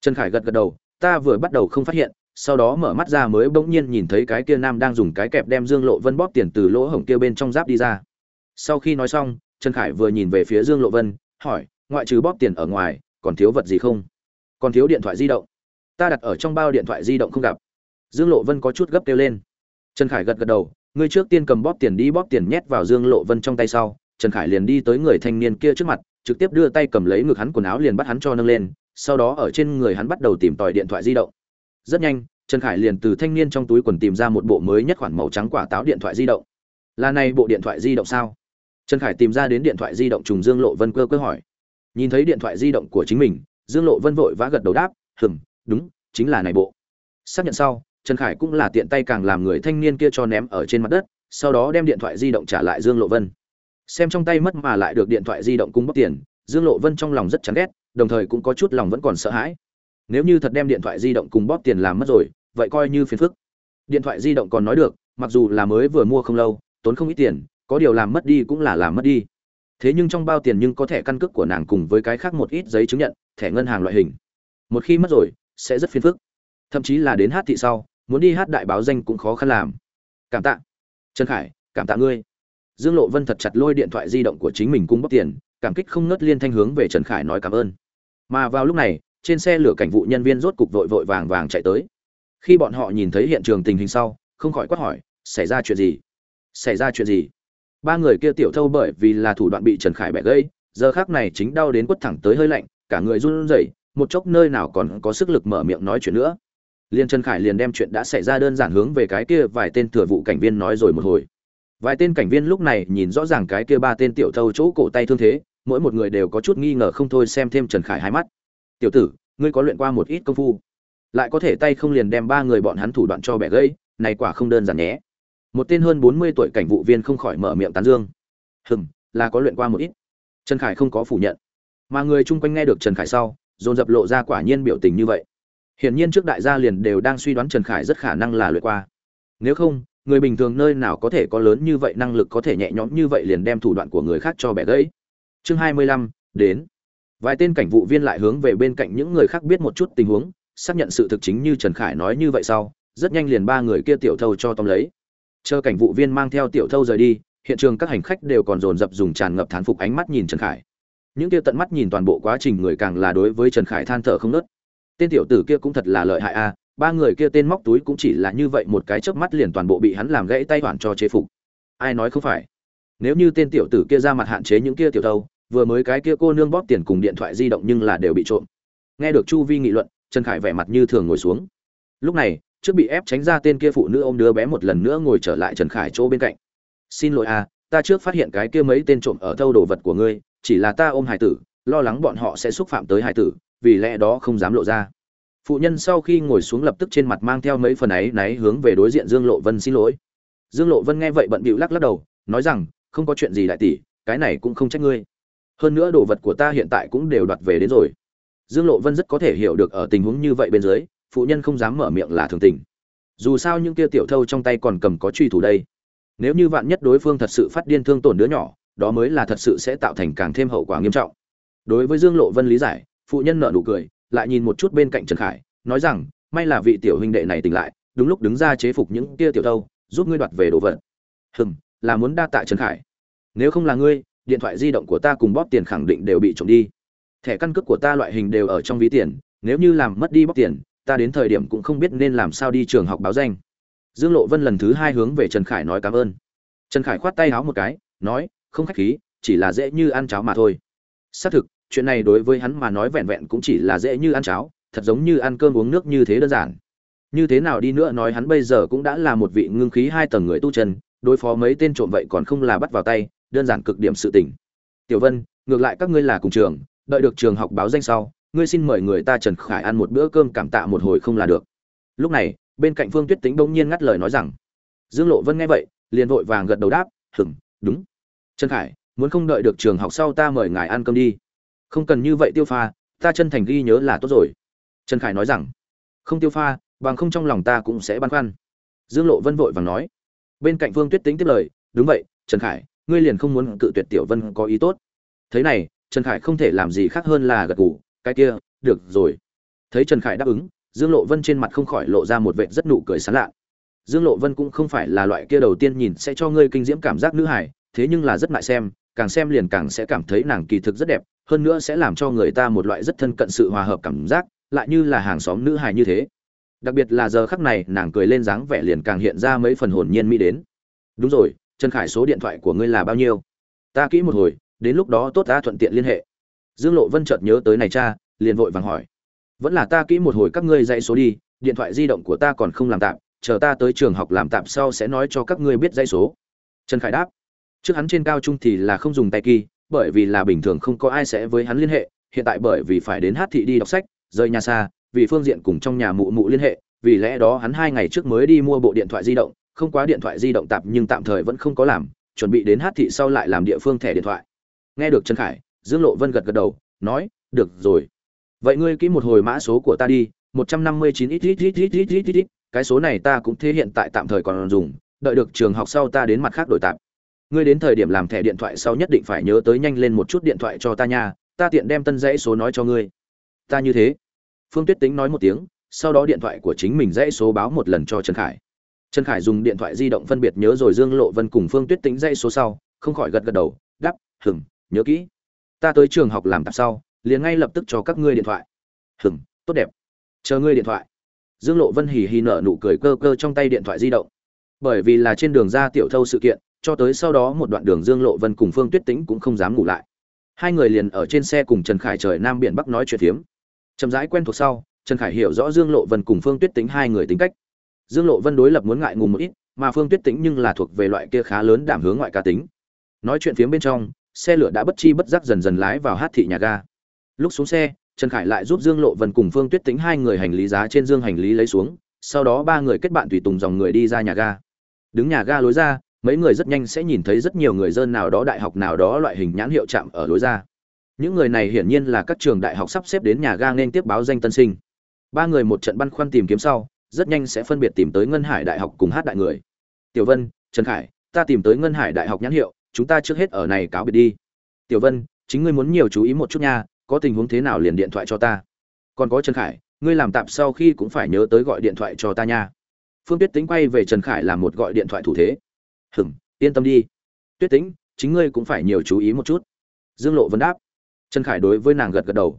trần khải gật gật đầu, ta vừa bắt đầu không phát hiện, sau đó mở mắt ra mới bỗng nhiên nhìn thấy cái kia nam đang dùng cái kẹp đem dương lộ vân bóp tiền từ lỗ hổng kia bên trong giáp đi ra. Sau khi nói xong, trần khải vừa nhìn về phía dương lộ vân, hỏi, ngoại trừ bóp tiền ở ngoài, còn thiếu vật gì không? Còn thiếu điện thoại di động. Ta đặt ở trong bao điện thoại di động không gặp. Dương lộ vân có chút gấp kêu lên. Trần khải gật gật đầu, ngươi trước tiên cầm bóp tiền đi bóp tiền nhét vào dương lộ vân trong tay sau. Trần khải liền đi tới người thanh niên kia trước mặt, trực tiếp đưa tay cầm lấy ngực hắn quần áo liền bắt hắn cho nâng lên sau đó ở trên người hắn bắt đầu tìm tòi điện thoại di động. Rất nhanh, trần khải liền từ thanh niên trong túi quần tìm ra một bộ mới nhất khoản màu trắng quả táo điện thoại di động. Là này bộ điện thoại di động sao? Trần khải tìm ra đến điện thoại di động trùng dương lộ vân cơ cơ hỏi. Nhìn thấy điện thoại di động của chính mình, dương lộ vân vội vã gật đầu đáp, hừm, đúng, chính là này bộ. Xác nhận sau, trần khải cũng là tiện tay càng làm người thanh niên kia cho ném ở trên mặt đất, sau đó đem điện thoại di động trả lại dương lộ vân. Xem trong tay mất mà lại được điện thoại di động cung bóc tiền, dương lộ vân trong lòng rất chán ghét đồng thời cũng có chút lòng vẫn còn sợ hãi. Nếu như thật đem điện thoại di động cùng bóp tiền làm mất rồi, vậy coi như phiền phức. Điện thoại di động còn nói được, mặc dù là mới vừa mua không lâu, tốn không ít tiền, có điều làm mất đi cũng là làm mất đi. Thế nhưng trong bao tiền nhưng có thẻ căn cước của nàng cùng với cái khác một ít giấy chứng nhận, thẻ ngân hàng loại hình. Một khi mất rồi, sẽ rất phiền phức. Thậm chí là đến hát thị sau, muốn đi hát đại báo danh cũng khó khăn làm. Cảm tạ. Trần khải, cảm tạ ngươi. Dương lộ vân thật chặt lôi điện thoại di động của chính mình cung bóc tiền, cảm kích không ngớt liên thanh hướng về trần khải nói cảm ơn mà vào lúc này, trên xe lửa cảnh vụ nhân viên rốt cục vội vội vàng vàng chạy tới. Khi bọn họ nhìn thấy hiện trường tình hình sau, không khỏi quát hỏi, xảy ra chuyện gì? Xảy ra chuyện gì? Ba người kia tiểu thâu bởi vì là thủ đoạn bị trần khải bẻ gây giờ khác này chính đau đến quất thẳng tới hơi lạnh, cả người run rẩy, một chốc nơi nào còn có sức lực mở miệng nói chuyện nữa. Liên trần khải liền đem chuyện đã xảy ra đơn giản hướng về cái kia vài tên thừa vụ cảnh viên nói rồi một hồi. Vài tên cảnh viên lúc này nhìn rõ ràng cái kia ba tên tiểu thâu chỗ cổ tay thương thế mỗi một người đều có chút nghi ngờ không thôi xem thêm trần khải hai mắt. Tiểu tử, ngươi có luyện qua một ít công phu, lại có thể tay không liền đem ba người bọn hắn thủ đoạn cho bẻ gãy, này quả không đơn giản nhé. Một tên hơn bốn mươi tuổi cảnh vụ viên không khỏi mở miệng tán dương. Hừm, là có luyện qua một ít. Trần khải không có phủ nhận. Mà người chung quanh nghe được trần khải sau, dồn dập lộ ra quả nhiên biểu tình như vậy. Hiển nhiên trước đại gia liền đều đang suy đoán trần khải rất khả năng là luyện qua. Nếu không, người bình thường nơi nào có thể có lớn như vậy năng lực có thể nhẹ nhõm như vậy liền đem thủ đoạn của người khác cho bẻ gãy chương hai mươi lăm, đến. Vài tên cảnh vụ viên lại hướng về bên cạnh những người khác biết một chút tình huống, xác nhận sự thực chính như trần khải nói như vậy sau, rất nhanh liền ba người kia tiểu thâu cho tóm lấy. Chờ cảnh vụ viên mang theo tiểu thâu rời đi, hiện trường các hành khách đều còn dồn dập dùng tràn ngập thán phục ánh mắt nhìn trần khải. Những kia tận mắt nhìn toàn bộ quá trình người càng là đối với trần khải than thở không nớt tên tiểu tử kia cũng thật là lợi hại a, ba người kia tên móc túi cũng chỉ là như vậy một cái chớp mắt liền toàn bộ bị hắn làm gãy tay hoàn cho chế phục. Ai nói không phải? Nếu như tên tiểu tử kia ra mặt hạn chế những kia tiểu thâu vừa mới cái kia cô nương bóp tiền cùng điện thoại di động nhưng là đều bị trộm. Nghe được chu vi nghị luận, trần khải vẻ mặt như thường ngồi xuống. Lúc này, trước bị ép tránh ra tên kia phụ nữ ôm đứa bé một lần nữa ngồi trở lại trần khải chỗ bên cạnh. Xin lỗi à ta trước phát hiện cái kia mấy tên trộm ở thâu đồ vật của ngươi, chỉ là ta ôm hải tử, lo lắng bọn họ sẽ xúc phạm tới hải tử, vì lẽ đó không dám lộ ra. Phụ nhân sau khi ngồi xuống lập tức trên mặt mang theo mấy phần ấy náy hướng về đối diện dương lộ vân xin lỗi. Dương lộ vân nghe vậy bận bịu lắc lắc đầu, nói rằng, không có chuyện gì đại tỷ, cái này cũng không trách ngươi hơn nữa đồ vật của ta hiện tại cũng đều đoạt về đến rồi. Dương lộ vân rất có thể hiểu được ở tình huống như vậy bên dưới, phụ nhân không dám mở miệng là thường tình. Dù sao những kia tiểu thâu trong tay còn cầm có truy thủ đây. Nếu như vạn nhất đối phương thật sự phát điên thương tổn đứa nhỏ, đó mới là thật sự sẽ tạo thành càng thêm hậu quả nghiêm trọng. Đối với dương lộ vân lý giải, phụ nhân nợ nụ cười, lại nhìn một chút bên cạnh trần khải, nói rằng, may là vị tiểu huynh đệ này tỉnh lại, đúng lúc đứng ra chế phục những kia tiểu thâu, giúp ngươi đoạt về đồ vật. Hừm, là muốn đa tạ trần khải. Nếu không là ngươi điện thoại di động của ta cùng bóp tiền khẳng định đều bị trộm đi. Thẻ căn cước của ta loại hình đều ở trong ví tiền, nếu như làm mất đi bóp tiền, ta đến thời điểm cũng không biết nên làm sao đi trường học báo danh. Dương lộ vân lần thứ hai hướng về trần khải nói cảm ơn. Trần khải khoát tay háo một cái, nói, không khách khí, chỉ là dễ như ăn cháo mà thôi. Xác thực, chuyện này đối với hắn mà nói vẹn vẹn cũng chỉ là dễ như ăn cháo, thật giống như ăn cơm uống nước như thế đơn giản. Như thế nào đi nữa nói hắn bây giờ cũng đã là một vị ngưng khí hai tầng người tu chân, đối phó mấy tên trộm vậy còn không là bắt vào tay đơn giản cực điểm sự tình. Tiểu vân ngược lại các ngươi là cùng trường đợi được trường học báo danh sau ngươi xin mời người ta trần khải ăn một bữa cơm cảm tạ một hồi không là được. Lúc này bên cạnh phương tuyết Tĩnh bỗng nhiên ngắt lời nói rằng dương lộ vân nghe vậy liền vội vàng gật đầu đáp "Ừm, đúng. Trần khải muốn không đợi được trường học sau ta mời ngài ăn cơm đi. Không cần như vậy tiêu pha ta chân thành ghi nhớ là tốt rồi. Trần khải nói rằng không tiêu pha bằng không trong lòng ta cũng sẽ băn khoăn. Dương lộ vân vội vàng nói. Bên cạnh phương tuyết Tĩnh tiếp lời đúng vậy trần khải ngươi liền không muốn cự tuyệt tiểu vân có ý tốt. Thế này, trần khải không thể làm gì khác hơn là gật gù, cái kia, được rồi. Thấy trần khải đáp ứng, dương lộ vân trên mặt không khỏi lộ ra một vệt rất nụ cười sán lạ. Dương lộ vân cũng không phải là loại kia đầu tiên nhìn sẽ cho ngươi kinh diễm cảm giác nữ hải thế nhưng là rất ngại xem, càng xem liền càng sẽ cảm thấy nàng kỳ thực rất đẹp, hơn nữa sẽ làm cho người ta một loại rất thân cận sự hòa hợp cảm giác, lại như là hàng xóm nữ hài như thế. Đặc biệt là giờ khắc này, nàng cười lên dáng vẻ liền càng hiện ra mấy phần hồn nhiên mỹ đến. Đúng rồi trần khải số điện thoại của ngươi là bao nhiêu? Ta kỹ một hồi, đến lúc đó tốt ta thuận tiện liên hệ. Dương lộ vân chợt nhớ tới này cha, liền vội vàng hỏi. Vẫn là ta kỹ một hồi các ngươi dạy số đi, điện thoại di động của ta còn không làm tạm, chờ ta tới trường học làm tạm sau sẽ nói cho các ngươi biết dây số. Trần khải đáp. Trước hắn trên cao trung thì là không dùng tay kỳ bởi vì là bình thường không có ai sẽ với hắn liên hệ, hiện tại bởi vì phải đến hát thị đi đọc sách, rời nhà xa, vì phương diện cùng trong nhà mụ mụ liên hệ, vì lẽ đó hắn hai ngày trước mới đi mua bộ điện thoại di động không quá điện thoại di động tạm nhưng tạm thời vẫn không có làm, chuẩn bị đến hát thị sau lại làm địa phương thẻ điện thoại. Nghe được trần khải, dương lộ vân gật gật đầu, nói, được rồi. Vậy ngươi ký một hồi mã số của ta đi, một trăm năm mươi chín ít ít ít ít ít ít ít cái số này ta cũng thế hiện tại tạm thời còn dùng, đợi được trường học sau ta đến mặt khác đổi tạm ngươi đến thời điểm làm thẻ điện thoại sau nhất định phải nhớ tới nhanh lên một chút điện thoại cho ta nha, ta tiện đem tân dãy số nói cho ngươi. Ta như thế. Phương tuyết tính nói một tiếng, sau đó điện thoại của chính mình dãy số báo một lần cho trần khải trần khải dùng điện thoại di động phân biệt nhớ rồi dương lộ vân cùng phương tuyết tính dây số sau, không khỏi gật gật đầu đắp hừng nhớ kỹ. Ta tới trường học làm tạp sau, liền ngay lập tức cho các ngươi điện thoại. Hừng tốt đẹp. Chờ ngươi điện thoại. Dương lộ vân hì hì nở nụ cười cơ cơ trong tay điện thoại di động. Bởi vì là trên đường ra tiểu thâu sự kiện, cho tới sau đó một đoạn đường dương lộ vân cùng phương tuyết tĩnh cũng không dám ngủ lại. Hai người liền ở trên xe cùng trần khải trời nam biển bắc nói chuyện phiếm. Chậm rãi quen thuộc sau, trần khải hiểu rõ dương lộ vân cùng phương tuyết tĩnh hai người tính cách dương lộ vân đối lập muốn ngại ngùng một ít, mà phương tuyết tĩnh nhưng là thuộc về loại kia khá lớn đảm hướng ngoại cá tính. Nói chuyện phía bên trong, xe lửa đã bất chi bất giác dần dần lái vào hát thị nhà ga. Lúc xuống xe, trần khải lại giúp dương lộ vân cùng phương tuyết tính hai người hành lý giá trên dương hành lý lấy xuống, sau đó ba người kết bạn tùy tùng dòng người đi ra nhà ga. Đứng nhà ga lối ra, mấy người rất nhanh sẽ nhìn thấy rất nhiều người dân nào đó đại học nào đó loại hình nhãn hiệu chạm ở lối ra. Những người này hiển nhiên là các trường đại học sắp xếp đến nhà ga nên tiếp báo danh tân sinh. Ba người một trận băn khoăn tìm kiếm sau rất nhanh sẽ phân biệt tìm tới ngân hải đại học cùng hát đại người. Tiểu vân, trần khải, ta tìm tới ngân hải đại học nhãn hiệu, chúng ta trước hết ở này cáo biệt đi. Tiểu vân, chính ngươi muốn nhiều chú ý một chút nha, có tình huống thế nào liền điện thoại cho ta. Còn có trần khải, ngươi làm tạm sau khi cũng phải nhớ tới gọi điện thoại cho ta nha. Phương tuyết tính quay về trần khải làm một gọi điện thoại thủ thế. Hừm yên tâm đi. Tuyết tính chính ngươi cũng phải nhiều chú ý một chút. Dương lộ vân đáp. Trần khải đối với nàng gật gật đầu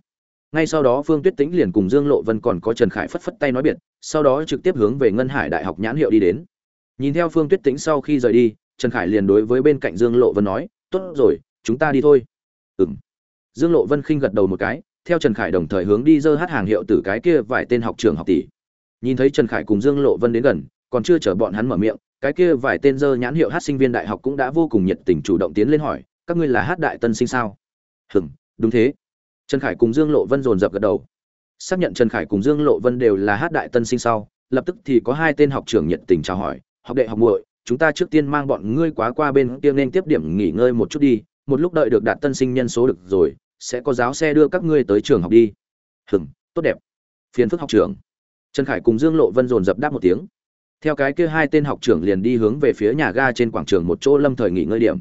ngay sau đó phương tuyết Tĩnh liền cùng dương lộ vân còn có trần khải phất phất tay nói biệt, sau đó trực tiếp hướng về ngân hải đại học nhãn hiệu đi đến. Nhìn theo phương tuyết Tĩnh sau khi rời đi, trần khải liền đối với bên cạnh dương lộ vân nói, tốt rồi, chúng ta đi thôi. Ừng dương lộ vân khinh gật đầu một cái, theo trần khải đồng thời hướng đi dơ hát hàng hiệu từ cái kia vài tên học trường học tỷ. Nhìn thấy trần khải cùng dương lộ vân đến gần, còn chưa chờ bọn hắn mở miệng, cái kia vài tên dơ nhãn hiệu hát sinh viên đại học cũng đã vô cùng nhiệt tình chủ động tiến lên hỏi, các ngươi là hát đại tân sinh sao? Hừng đúng thế trần khải cùng dương lộ vân dồn dập gật đầu. Xác nhận trần khải cùng dương lộ vân đều là hát đại tân sinh sau, lập tức thì có hai tên học trưởng nhiệt tình chào hỏi, học đệ, học muội, chúng ta trước tiên mang bọn ngươi quá qua bên kia nên tiếp điểm nghỉ ngơi một chút đi, một lúc đợi được đạt tân sinh nhân số được rồi, sẽ có giáo xe đưa các ngươi tới trường học đi. Hừng tốt đẹp. Phiền phức học trưởng. Trần khải cùng dương lộ vân dồn dập đáp một tiếng. Theo cái kia hai tên học trưởng liền đi hướng về phía nhà ga trên quảng trường một chỗ lâm thời nghỉ ngơi điểm.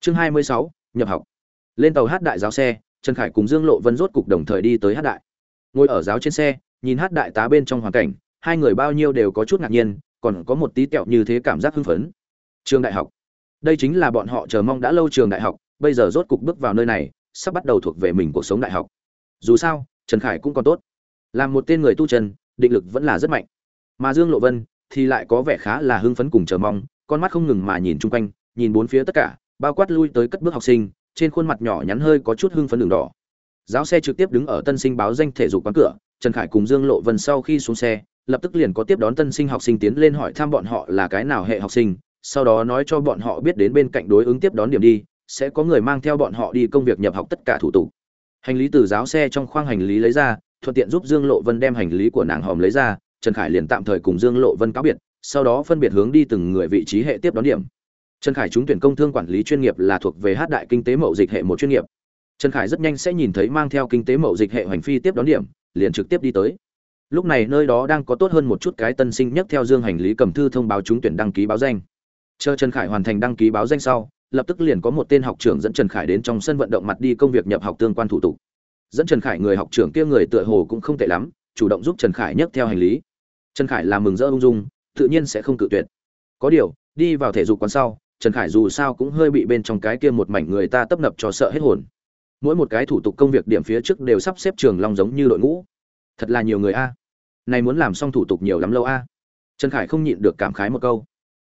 Chương hai mươi sáu, nhập học. Lên tàu hát đại giáo xe trần khải cùng dương lộ vân rốt cục đồng thời đi tới hát đại. Ngồi ở giáo trên xe nhìn hát đại tá bên trong hoàn cảnh hai người bao nhiêu đều có chút ngạc nhiên còn có một tí tẹo như thế cảm giác hưng phấn. Trường đại học. Đây chính là bọn họ chờ mong đã lâu trường đại học bây giờ rốt cục bước vào nơi này sắp bắt đầu thuộc về mình cuộc sống đại học. Dù sao trần khải cũng còn tốt. Làm một tên người tu chân, định lực vẫn là rất mạnh. Mà dương lộ vân thì lại có vẻ khá là hưng phấn cùng chờ mong con mắt không ngừng mà nhìn chung quanh nhìn bốn phía tất cả bao quát lui tới cất bước học sinh trên khuôn mặt nhỏ nhắn hơi có chút hưng phấn đường đỏ. Giáo xe trực tiếp đứng ở tân sinh báo danh thể dục quán cửa, trần khải cùng dương lộ vân sau khi xuống xe, lập tức liền có tiếp đón tân sinh học sinh tiến lên hỏi thăm bọn họ là cái nào hệ học sinh, sau đó nói cho bọn họ biết đến bên cạnh đối ứng tiếp đón điểm đi, sẽ có người mang theo bọn họ đi công việc nhập học tất cả thủ tục. Hành lý từ giáo xe trong khoang hành lý lấy ra, thuận tiện giúp dương lộ vân đem hành lý của nàng hòm lấy ra, trần khải liền tạm thời cùng dương lộ vân cáo biệt, sau đó phân biệt hướng đi từng người vị trí hệ tiếp đón điểm trần khải trúng tuyển công thương quản lý chuyên nghiệp là thuộc về hát đại kinh tế mậu dịch hệ một chuyên nghiệp trần khải rất nhanh sẽ nhìn thấy mang theo kinh tế mậu dịch hệ hoành phi tiếp đón điểm liền trực tiếp đi tới lúc này nơi đó đang có tốt hơn một chút cái tân sinh nhất theo dương hành lý cầm thư thông báo trúng tuyển đăng ký báo danh chờ trần khải hoàn thành đăng ký báo danh sau lập tức liền có một tên học trưởng dẫn Trần Khải đến trong sân vận động mặt đi công việc nhập học tương quan thủ tục. Dẫn Trần Khải người học trưởng kia người tựa hồ cũng không tệ lắm, chủ động giúp Trần Khải nhấc theo hành lý. Trần Khải làm mừng rỡ ung dung, tự nhiên sẽ không cự tuyệt. Có điều, đi vào thể dục quán sau, Trần Khải dù sao cũng hơi bị bên trong cái kia một mảnh người ta tấp nập cho sợ hết hồn. Mỗi một cái thủ tục công việc điểm phía trước đều sắp xếp trường long giống như đội ngũ. Thật là nhiều người a. Này muốn làm xong thủ tục nhiều lắm lâu a. Trần Khải không nhịn được cảm khái một câu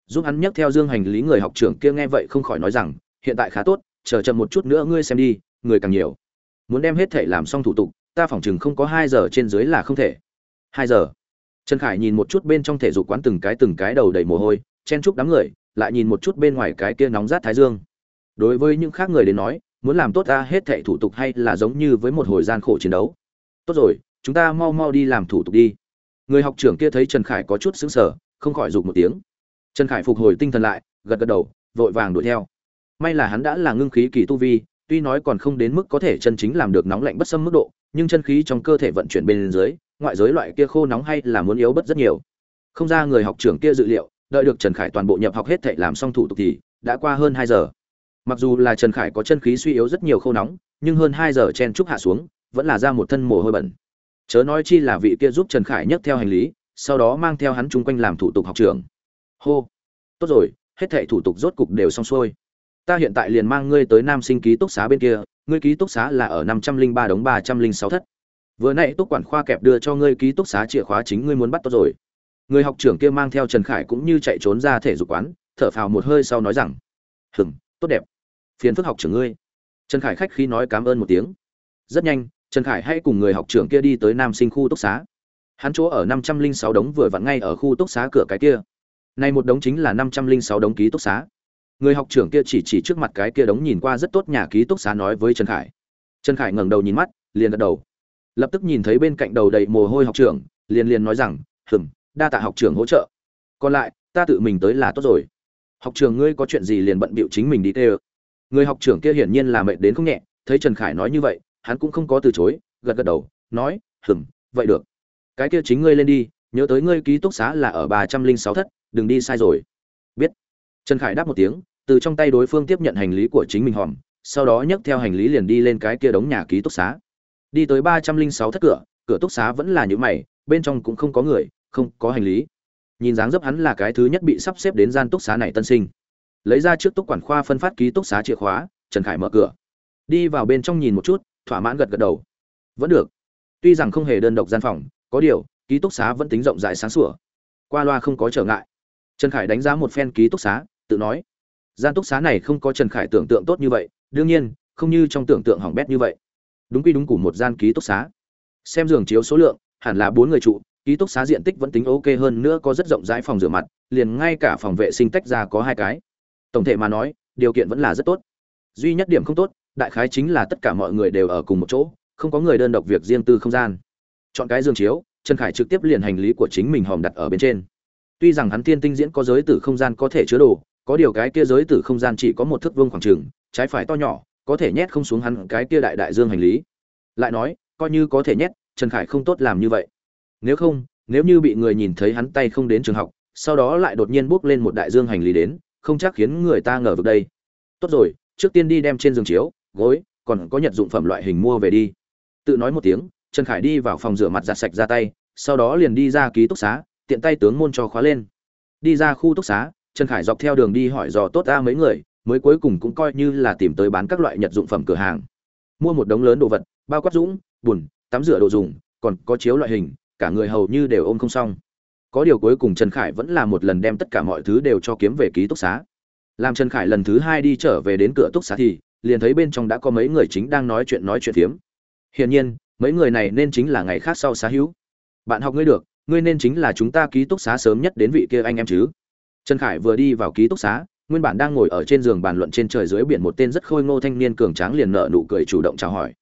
giúp hắn nhấc theo dương hành lý người học trưởng kia nghe vậy không khỏi nói rằng, hiện tại khá tốt, chờ chậm một chút nữa ngươi xem đi, người càng nhiều muốn đem hết thể làm xong thủ tục, ta phỏng chừng không có hai giờ trên dưới là không thể hai giờ trần khải nhìn một chút bên trong thể dục quán từng cái từng cái đầu đầy mồ hôi, chen chúc đám người lại nhìn một chút bên ngoài cái kia nóng rát thái dương. Đối với những khác người đến nói, muốn làm tốt ta hết thệ thủ tục hay là giống như với một hồi gian khổ chiến đấu. Tốt rồi, chúng ta mau mau đi làm thủ tục đi. Người học trưởng kia thấy trần khải có chút xứng sở không khỏi rụt một tiếng. Trần khải phục hồi tinh thần lại, gật gật đầu, vội vàng đuổi theo. May là hắn đã là ngưng khí kỳ tu vi, tuy nói còn không đến mức có thể chân chính làm được nóng lạnh bất xâm mức độ, nhưng chân khí trong cơ thể vận chuyển bên dưới, ngoại giới loại kia khô nóng hay là muốn yếu bất rất nhiều. Không ra người học trưởng kia dự liệu đợi được trần khải toàn bộ nhập học hết thệ làm xong thủ tục thì đã qua hơn hai giờ. Mặc dù là trần khải có chân khí suy yếu rất nhiều khâu nóng, nhưng hơn hai giờ chen trúc hạ xuống, vẫn là ra một thân mồ hôi bẩn. Chớ nói chi là vị kia giúp trần khải nhấc theo hành lý, sau đó mang theo hắn chung quanh làm thủ tục học trường. Hô! Tốt rồi, hết thệ thủ tục rốt cục đều xong xuôi. Ta hiện tại liền mang ngươi tới nam sinh ký túc xá bên kia, ngươi ký túc xá là ở năm trăm linh ba đống ba trăm linh sáu thất. Vừa nãy túc quản khoa kẹp đưa cho ngươi ký túc xá chìa khóa chính ngươi muốn bắt tốt rồi người học trưởng kia mang theo trần khải cũng như chạy trốn ra thể dục quán, thở phào một hơi sau nói rằng hừng tốt đẹp. Phiền phức học trưởng ngươi. Trần khải khách khí nói cảm ơn một tiếng. Rất nhanh, trần khải hãy cùng người học trưởng kia đi tới nam sinh khu túc xá. Hắn chỗ ở năm trăm linh sáu đống vừa vặn ngay ở khu túc xá cửa cái kia. Này một đống chính là năm trăm linh sáu đống ký túc xá. Người học trưởng kia chỉ chỉ trước mặt cái kia đống nhìn qua rất tốt nhà ký túc xá nói với trần khải. Trần khải ngẩng đầu nhìn mắt, liền gật đầu. Lập tức nhìn thấy bên cạnh đầu đầy mồ hôi học trưởng, liền liền nói rằng hừm đa tạ học trưởng hỗ trợ. Còn lại, ta tự mình tới là tốt rồi. Học trường ngươi có chuyện gì liền bận bịu chính mình đi tê ơ người học trưởng kia hiển nhiên là mệt đến không nhẹ, thấy trần khải nói như vậy, hắn cũng không có từ chối, gật gật đầu, nói, hừm, vậy được. Cái kia chính ngươi lên đi, nhớ tới ngươi ký túc xá là ở ba trăm linh sáu thất, đừng đi sai rồi. Biết. Trần khải đáp một tiếng, từ trong tay đối phương tiếp nhận hành lý của chính mình hòm, sau đó nhấc theo hành lý liền đi lên cái kia đống nhà ký túc xá. Đi tới ba trăm linh sáu thất cửa cửa túc xá vẫn là những mày, bên trong cũng không có người không có hành lý. Nhìn dáng dấp hắn là cái thứ nhất bị sắp xếp đến gian túc xá này tân sinh. Lấy ra trước túc quản khoa phân phát ký túc xá chìa khóa, trần khải mở cửa. Đi vào bên trong nhìn một chút, thỏa mãn gật gật đầu. Vẫn được. Tuy rằng không hề đơn độc gian phòng, có điều, ký túc xá vẫn tính rộng rãi sáng sủa. Qua loa không có trở ngại. Trần khải đánh giá một phen ký túc xá, tự nói. Gian túc xá này không có trần khải tưởng tượng tốt như vậy, đương nhiên, không như trong tưởng tượng hỏng bét như vậy. Đúng quy đúng củ một gian ký túc xá. Xem giường chiếu số lượng, hẳn là bốn người trụ ký túc xá diện tích vẫn tính ok hơn nữa, có rất rộng rãi phòng rửa mặt, liền ngay cả phòng vệ sinh tách ra có hai cái. Tổng thể mà nói, điều kiện vẫn là rất tốt. Duy nhất điểm không tốt, đại khái chính là tất cả mọi người đều ở cùng một chỗ, không có người đơn độc việc riêng tư không gian. Chọn cái giường chiếu, trần khải trực tiếp liền hành lý của chính mình hòm đặt ở bên trên. Tuy rằng hắn tiên tinh diễn có giới tử không gian có thể chứa đồ, có điều cái kia giới tử không gian chỉ có một thước vuông khoảng trường trái phải to nhỏ, có thể nhét không xuống hắn cái kia đại đại dương hành lý. Lại nói, coi như có thể nhét, trần khải không tốt làm như vậy nếu không, nếu như bị người nhìn thấy hắn tay không đến trường học, sau đó lại đột nhiên bước lên một đại dương hành lý đến, không chắc khiến người ta ngờ vực đây. Tốt rồi, trước tiên đi đem trên giường chiếu, gối, còn có nhật dụng phẩm loại hình mua về đi. Tự nói một tiếng, trần khải đi vào phòng rửa mặt giặt sạch ra tay, sau đó liền đi ra ký túc xá, tiện tay tướng môn cho khóa lên. Đi ra khu túc xá, trần khải dọc theo đường đi hỏi dò tốt ra mấy người, mới cuối cùng cũng coi như là tìm tới bán các loại nhật dụng phẩm cửa hàng. Mua một đống lớn đồ vật, bao quát dũng, bùn, tắm rửa đồ dùng, còn có chiếu loại hình cả người hầu như đều ôm không xong. Có điều cuối cùng trần khải vẫn là một lần đem tất cả mọi thứ đều cho kiếm về ký túc xá. Làm trần khải lần thứ hai đi trở về đến cửa túc xá thì, liền thấy bên trong đã có mấy người chính đang nói chuyện nói chuyện phiếm. Hiển nhiên, mấy người này nên chính là ngày khác sau xá hữu. Bạn học ngươi được, ngươi nên chính là chúng ta ký túc xá sớm nhất đến vị kia anh em chứ. Trần khải vừa đi vào ký túc xá, nguyên bản đang ngồi ở trên giường bàn luận trên trời dưới biển một tên rất khôi ngô thanh niên cường tráng liền nở nụ cười chủ động chào hỏi.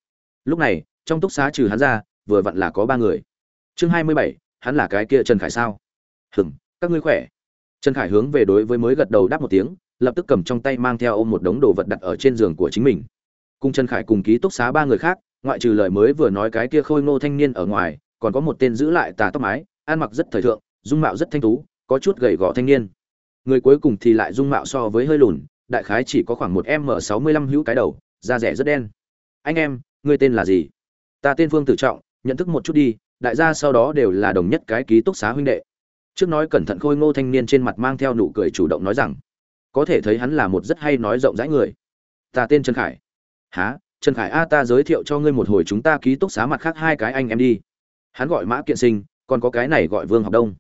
Lúc này, trong túc xá trừ hắn ra, vừa vặn là có ba người chương hai mươi bảy, hắn là cái kia trần khải sao? Hừng các ngươi khỏe? Trần khải hướng về đối với mới gật đầu đáp một tiếng, lập tức cầm trong tay mang theo ôm một đống đồ vật đặt ở trên giường của chính mình. Cùng trần khải cùng ký túc xá ba người khác, ngoại trừ lời mới vừa nói cái kia khôi ngô thanh niên ở ngoài, còn có một tên giữ lại tà tóc mái, ăn mặc rất thời thượng, dung mạo rất thanh tú, có chút gầy gò thanh niên. Người cuối cùng thì lại dung mạo so với hơi lùn, đại khái chỉ có khoảng một m sáu mươi lăm hữu cái đầu, da rẻ rất đen. Anh em, ngươi tên là gì? Ta tên phương tử trọng, nhận thức một chút đi đại gia sau đó đều là đồng nhất cái ký túc xá huynh đệ. Trước nói cẩn thận khôi ngô thanh niên trên mặt mang theo nụ cười chủ động nói rằng, có thể thấy hắn là một rất hay nói rộng rãi người. Ta tên trần khải. Há trần khải a, ta giới thiệu cho ngươi một hồi chúng ta ký túc xá mặt khác hai cái anh em đi. Hắn gọi mã kiện sinh, còn có cái này gọi vương học đông.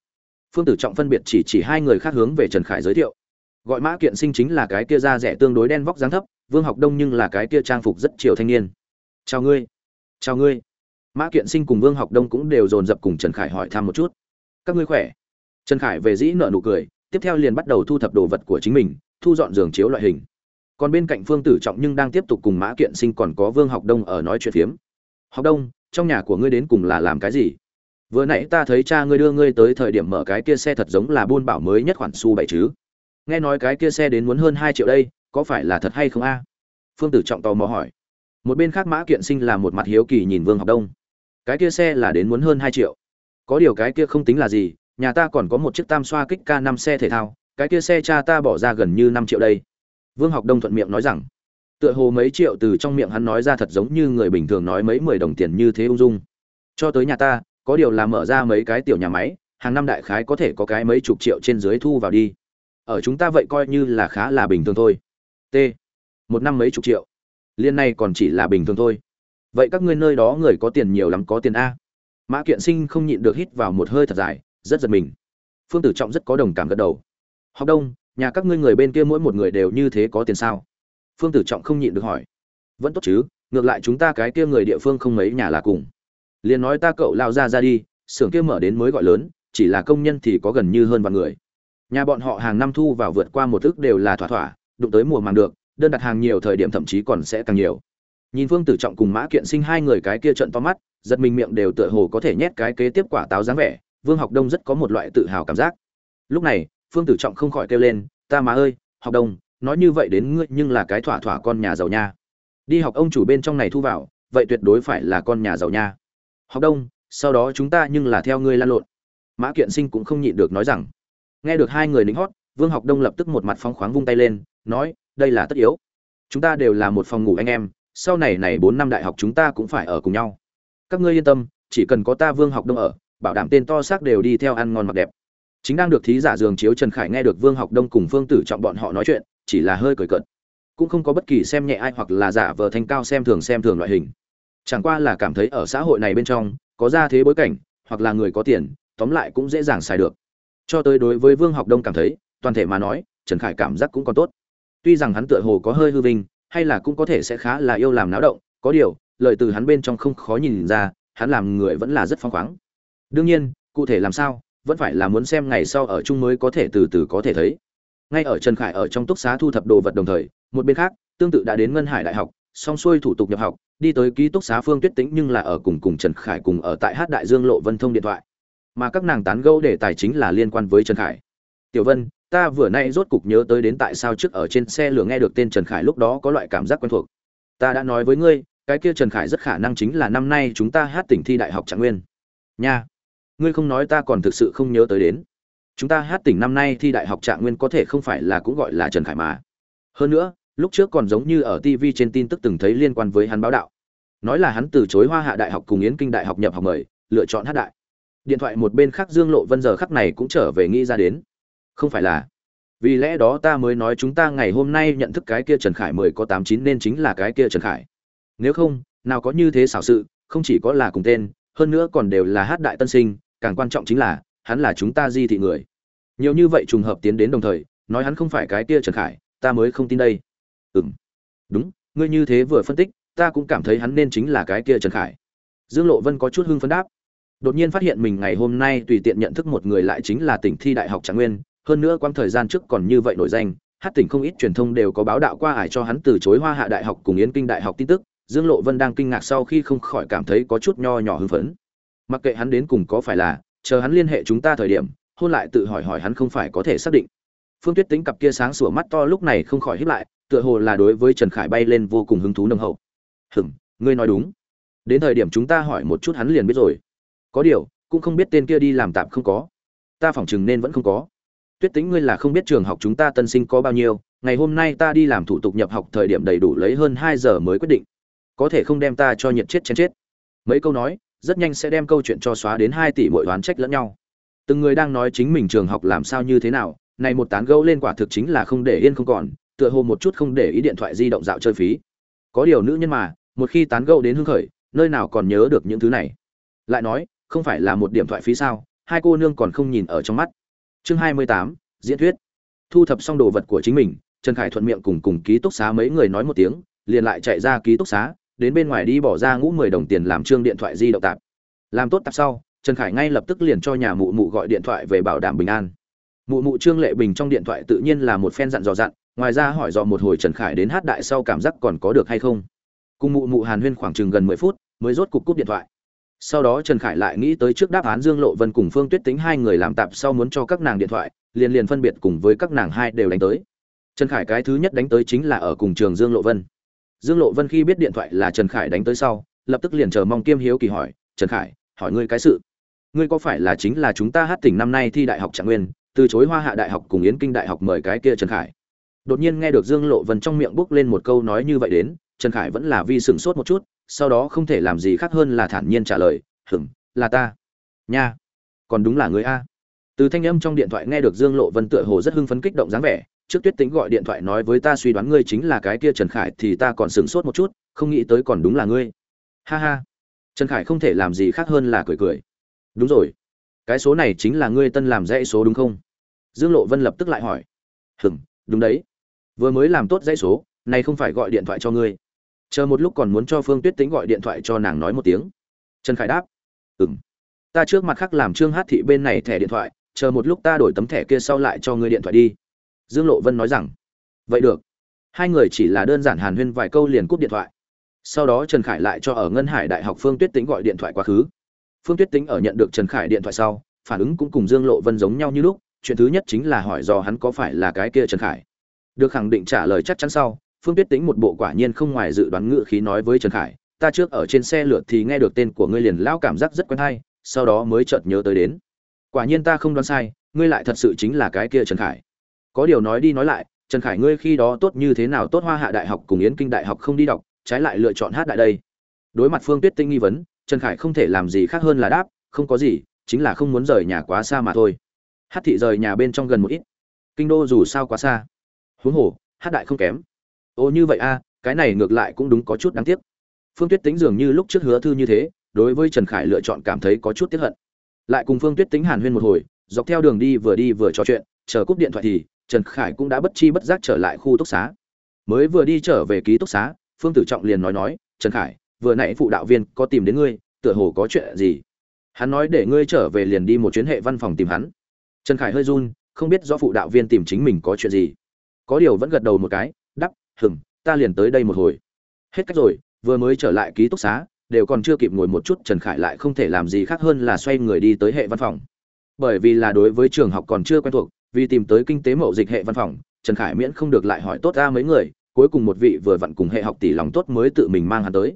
Phương tử trọng phân biệt chỉ chỉ hai người khác hướng về trần khải giới thiệu. Gọi mã kiện sinh chính là cái kia da rẻ tương đối đen vóc dáng thấp, vương học đông nhưng là cái kia trang phục rất chiều thanh niên. Chào ngươi. Chào ngươi mã kiện sinh cùng vương học đông cũng đều dồn dập cùng trần khải hỏi thăm một chút. Các ngươi khỏe? Trần khải về dĩ nợ nụ cười, tiếp theo liền bắt đầu thu thập đồ vật của chính mình, thu dọn giường chiếu loại hình. Còn bên cạnh phương tử trọng nhưng đang tiếp tục cùng mã kiện sinh còn có vương học đông ở nói chuyện phiếm. Học đông, trong nhà của ngươi đến cùng là làm cái gì? Vừa nãy ta thấy cha ngươi đưa ngươi tới thời điểm mở cái kia xe thật giống là buôn bảo mới nhất khoản xu bảy chứ. Nghe nói cái kia xe đến muốn hơn hai triệu đây, có phải là thật hay không a? Phương tử trọng tò mò hỏi. Một bên khác mã kiện sinh là một mặt hiếu kỳ nhìn vương học đông cái kia xe là đến muốn hơn hai triệu. Có điều cái kia không tính là gì, nhà ta còn có một chiếc tam xoa kích k năm xe thể thao, cái kia xe cha ta bỏ ra gần như năm triệu đây. Vương học đông thuận miệng nói rằng, tựa hồ mấy triệu từ trong miệng hắn nói ra thật giống như người bình thường nói mấy mười đồng tiền như thế ung dung. Cho tới nhà ta, có điều là mở ra mấy cái tiểu nhà máy, hàng năm đại khái có thể có cái mấy chục triệu trên dưới thu vào đi. Ở chúng ta vậy coi như là khá là bình thường thôi. T, một năm mấy chục triệu. Liên này còn chỉ là bình thường thôi vậy các ngươi nơi đó người có tiền nhiều lắm có tiền a. Mã kiện sinh không nhịn được hít vào một hơi thật dài, rất giật mình. Phương tử trọng rất có đồng cảm gật đầu. Học đông, nhà các ngươi người bên kia mỗi một người đều như thế có tiền sao? Phương tử trọng không nhịn được hỏi. Vẫn tốt chứ, ngược lại chúng ta cái kia người địa phương không mấy nhà là cùng. Liền nói ta cậu lao ra ra đi, xưởng kia mở đến mới gọi lớn, chỉ là công nhân thì có gần như hơn vạn người. Nhà bọn họ hàng năm thu vào vượt qua một ước đều là thỏa thỏa, đụng tới mùa màng được, đơn đặt hàng nhiều thời điểm thậm chí còn sẽ càng nhiều nhìn phương tử trọng cùng mã kiện sinh hai người cái kia trận to mắt, giật mình miệng đều tựa hồ có thể nhét cái kế tiếp quả táo dáng vẻ, vương học đông rất có một loại tự hào cảm giác. Lúc này, phương tử trọng không khỏi kêu lên, ta má ơi, học đông, nói như vậy đến ngươi nhưng là cái thỏa thỏa con nhà giàu nha. Đi học ông chủ bên trong này thu vào, vậy tuyệt đối phải là con nhà giàu nha. Học đông, sau đó chúng ta nhưng là theo ngươi lan lộn. Mã kiện sinh cũng không nhịn được nói rằng. Nghe được hai người lính hót, vương học đông lập tức một mặt phóng khoáng vung tay lên, nói, đây là tất yếu. Chúng ta đều là một phòng ngủ anh em sau này này bốn năm đại học chúng ta cũng phải ở cùng nhau. Các ngươi yên tâm, chỉ cần có ta vương học đông ở, bảo đảm tên to xác đều đi theo ăn ngon mặc đẹp. Chính đang được thí giả giường chiếu trần khải nghe được vương học đông cùng phương tử trọng bọn họ nói chuyện, chỉ là hơi cười cợt. Cũng không có bất kỳ xem nhẹ ai hoặc là giả vờ thanh cao xem thường xem thường loại hình. Chẳng qua là cảm thấy ở xã hội này bên trong, có gia thế bối cảnh, hoặc là người có tiền, tóm lại cũng dễ dàng xài được. Cho tới đối với vương học đông cảm thấy, toàn thể mà nói, trần khải cảm giác cũng còn tốt. Tuy rằng hắn tựa hồ có hơi hư vinh hay là cũng có thể sẽ khá là yêu làm náo động, có điều, lời từ hắn bên trong không khó nhìn ra, hắn làm người vẫn là rất phong khoáng. Đương nhiên, cụ thể làm sao, vẫn phải là muốn xem ngày sau ở chung mới có thể từ từ có thể thấy. Ngay ở trần khải ở trong túc xá thu thập đồ vật đồng thời, một bên khác, tương tự đã đến ngân hải đại học, xong xuôi thủ tục nhập học, đi tới ký túc xá phương tuyết tĩnh nhưng là ở cùng cùng trần khải cùng ở tại hát đại dương lộ vân thông điện thoại. Mà các nàng tán gẫu đề tài chính là liên quan với trần khải. Tiểu vân ta vừa nay rốt cục nhớ tới đến tại sao trước ở trên xe lửa nghe được tên trần khải lúc đó có loại cảm giác quen thuộc. Ta đã nói với ngươi, cái kia trần khải rất khả năng chính là năm nay chúng ta hát tỉnh thi đại học trạng nguyên. Nha, ngươi không nói ta còn thực sự không nhớ tới đến. Chúng ta hát tỉnh năm nay thi đại học trạng nguyên có thể không phải là cũng gọi là trần khải mà. Hơn nữa, lúc trước còn giống như ở tv trên tin tức từng thấy liên quan với hắn báo đạo. Nói là hắn từ chối hoa hạ đại học cùng yến kinh đại học nhập học mời, lựa chọn hát đại. Điện thoại một bên khác dương lộ vân giờ khắc này cũng trở về nghĩ ra đến không phải là. Vì lẽ đó ta mới nói chúng ta ngày hôm nay nhận thức cái kia trần khải mười có tám chín nên chính là cái kia trần khải. Nếu không, nào có như thế xảo sự, không chỉ có là cùng tên, hơn nữa còn đều là hát đại tân sinh, càng quan trọng chính là, hắn là chúng ta di thị người. Nhiều như vậy trùng hợp tiến đến đồng thời, nói hắn không phải cái kia trần khải, ta mới không tin đây. Ừm. Đúng, ngươi như thế vừa phân tích, ta cũng cảm thấy hắn nên chính là cái kia trần khải. Dương lộ vân có chút hưng phấn đáp. Đột nhiên phát hiện mình ngày hôm nay tùy tiện nhận thức một người lại chính là tỉnh thi đại học trạng nguyên hơn nữa quãng thời gian trước còn như vậy nổi danh, hát tỉnh không ít truyền thông đều có báo đạo qua ải cho hắn từ chối hoa hạ đại học cùng yến kinh đại học tin tức, dương lộ vân đang kinh ngạc sau khi không khỏi cảm thấy có chút nho nhỏ hưng phấn. Mặc kệ hắn đến cùng có phải là, chờ hắn liên hệ chúng ta thời điểm, hôn lại tự hỏi hỏi hắn không phải có thể xác định. Phương tuyết tính cặp kia sáng sủa mắt to lúc này không khỏi hiếp lại, tựa hồ là đối với trần khải bay lên vô cùng hứng thú nồng hậu. Hừng ngươi nói đúng. Đến thời điểm chúng ta hỏi một chút hắn liền biết rồi. Có điều, cũng không biết tên kia đi làm tạm không có. Ta phỏng chừng nên vẫn không có tuyết tính ngươi là không biết trường học chúng ta tân sinh có bao nhiêu, ngày hôm nay ta đi làm thủ tục nhập học thời điểm đầy đủ lấy hơn hai giờ mới quyết định. Có thể không đem ta cho nhiệt chết chén chết. Mấy câu nói, rất nhanh sẽ đem câu chuyện cho xóa đến hai tỷ mỗi đoán trách lẫn nhau. Từng người đang nói chính mình trường học làm sao như thế nào, này một tán gẫu lên quả thực chính là không để yên không còn, tựa hồ một chút không để ý điện thoại di động dạo chơi phí. Có điều nữ nhân mà, một khi tán gẫu đến hưng khởi, nơi nào còn nhớ được những thứ này. Lại nói, không phải là một điểm thoại phí sao, hai cô nương còn không nhìn ở trong mắt chương hai mươi tám, diễn thuyết. Thu thập xong đồ vật của chính mình, trần khải thuận miệng cùng cùng ký túc xá mấy người nói một tiếng, liền lại chạy ra ký túc xá, đến bên ngoài đi bỏ ra ngũ mười đồng tiền làm trương điện thoại di động tạp. Làm tốt tạp sau, trần khải ngay lập tức liền cho nhà mụ mụ gọi điện thoại về bảo đảm bình an. Mụ mụ trương lệ bình trong điện thoại tự nhiên là một phen dặn dò dặn, ngoài ra hỏi dò một hồi trần khải đến hát đại sau cảm giác còn có được hay không. Cùng mụ mụ hàn huyên khoảng chừng gần mười phút, mới rốt cục cúp điện thoại sau đó trần khải lại nghĩ tới trước đáp án dương lộ vân cùng phương tuyết tính hai người làm tạp sau muốn cho các nàng điện thoại, liền liền phân biệt cùng với các nàng hai đều đánh tới. Trần khải cái thứ nhất đánh tới chính là ở cùng trường dương lộ vân. Dương lộ vân khi biết điện thoại là trần khải đánh tới sau, lập tức liền chờ mong kiêm hiếu kỳ hỏi, trần khải, hỏi ngươi cái sự. Ngươi có phải là chính là chúng ta hát tỉnh năm nay thi đại học trạng nguyên, từ chối hoa hạ đại học cùng yến kinh đại học mời cái kia trần khải? Đột nhiên nghe được dương lộ vân trong miệng bốc lên một câu nói như vậy đến trần khải vẫn là vi sửng sốt một chút, sau đó không thể làm gì khác hơn là thản nhiên trả lời, hừm, là ta. Nha, còn đúng là người a. Từ thanh âm trong điện thoại nghe được dương lộ vân tựa hồ rất hưng phấn kích động dáng vẻ, trước tuyết tính gọi điện thoại nói với ta suy đoán ngươi chính là cái kia trần khải thì ta còn sửng sốt một chút, không nghĩ tới còn đúng là ngươi. Ha ha. Trần khải không thể làm gì khác hơn là cười cười. Đúng rồi, cái số này chính là ngươi tân làm dãy số đúng không? Dương lộ vân lập tức lại hỏi. Hừng đúng đấy. Vừa mới làm tốt dãy số này không phải gọi điện thoại cho ngươi chờ một lúc còn muốn cho phương tuyết tính gọi điện thoại cho nàng nói một tiếng. Trần khải đáp, ừm. Ta trước mặt khác làm trương hát thị bên này thẻ điện thoại, chờ một lúc ta đổi tấm thẻ kia sau lại cho ngươi điện thoại đi. Dương lộ vân nói rằng, vậy được. Hai người chỉ là đơn giản hàn huyên vài câu liền cúp điện thoại. Sau đó trần khải lại cho ở ngân hải đại học phương tuyết tính gọi điện thoại quá khứ. Phương tuyết tính ở nhận được trần khải điện thoại sau, phản ứng cũng cùng dương lộ vân giống nhau như lúc. Chuyện thứ nhất chính là hỏi do hắn có phải là cái kia trần khải. Được khẳng định trả lời chắc chắn sau phương tuyết tính một bộ quả nhiên không ngoài dự đoán ngự khí nói với trần khải, ta trước ở trên xe lượt thì nghe được tên của ngươi liền lão cảm giác rất quen hay, sau đó mới chợt nhớ tới đến. Quả nhiên ta không đoán sai, ngươi lại thật sự chính là cái kia trần khải. Có điều nói đi nói lại, trần khải ngươi khi đó tốt như thế nào tốt hoa hạ đại học cùng yến kinh đại học không đi đọc, trái lại lựa chọn hát đại đây. Đối mặt phương tuyết tinh nghi vấn, trần khải không thể làm gì khác hơn là đáp, không có gì, chính là không muốn rời nhà quá xa mà thôi. Hát thị rời nhà bên trong gần một ít. Kinh đô dù sao quá xa. Huống hồ, hát đại không kém ô như vậy a cái này ngược lại cũng đúng có chút đáng tiếc. Phương tuyết tính dường như lúc trước hứa thư như thế, đối với trần khải lựa chọn cảm thấy có chút tiếc hận. Lại cùng phương tuyết tính hàn huyên một hồi, dọc theo đường đi vừa đi vừa trò chuyện, chờ cúp điện thoại thì, trần khải cũng đã bất chi bất giác trở lại khu túc xá. Mới vừa đi trở về ký túc xá, phương tử trọng liền nói nói, trần khải, vừa nãy phụ đạo viên có tìm đến ngươi, tựa hồ có chuyện gì? Hắn nói, để ngươi trở về liền đi một chuyến hệ văn phòng tìm hắn. Trần khải hơi run, không biết do phụ đạo viên tìm chính mình có chuyện gì. Có điều vẫn gật đầu một cái hừm, ta liền tới đây một hồi. Hết cách rồi, vừa mới trở lại ký túc xá, đều còn chưa kịp ngồi một chút, trần khải lại không thể làm gì khác hơn là xoay người đi tới hệ văn phòng. Bởi vì là đối với trường học còn chưa quen thuộc, vì tìm tới kinh tế mậu dịch hệ văn phòng, trần khải miễn không được lại hỏi tốt ra mấy người, cuối cùng một vị vừa vặn cùng hệ học tỷ lòng tốt mới tự mình mang hắn tới.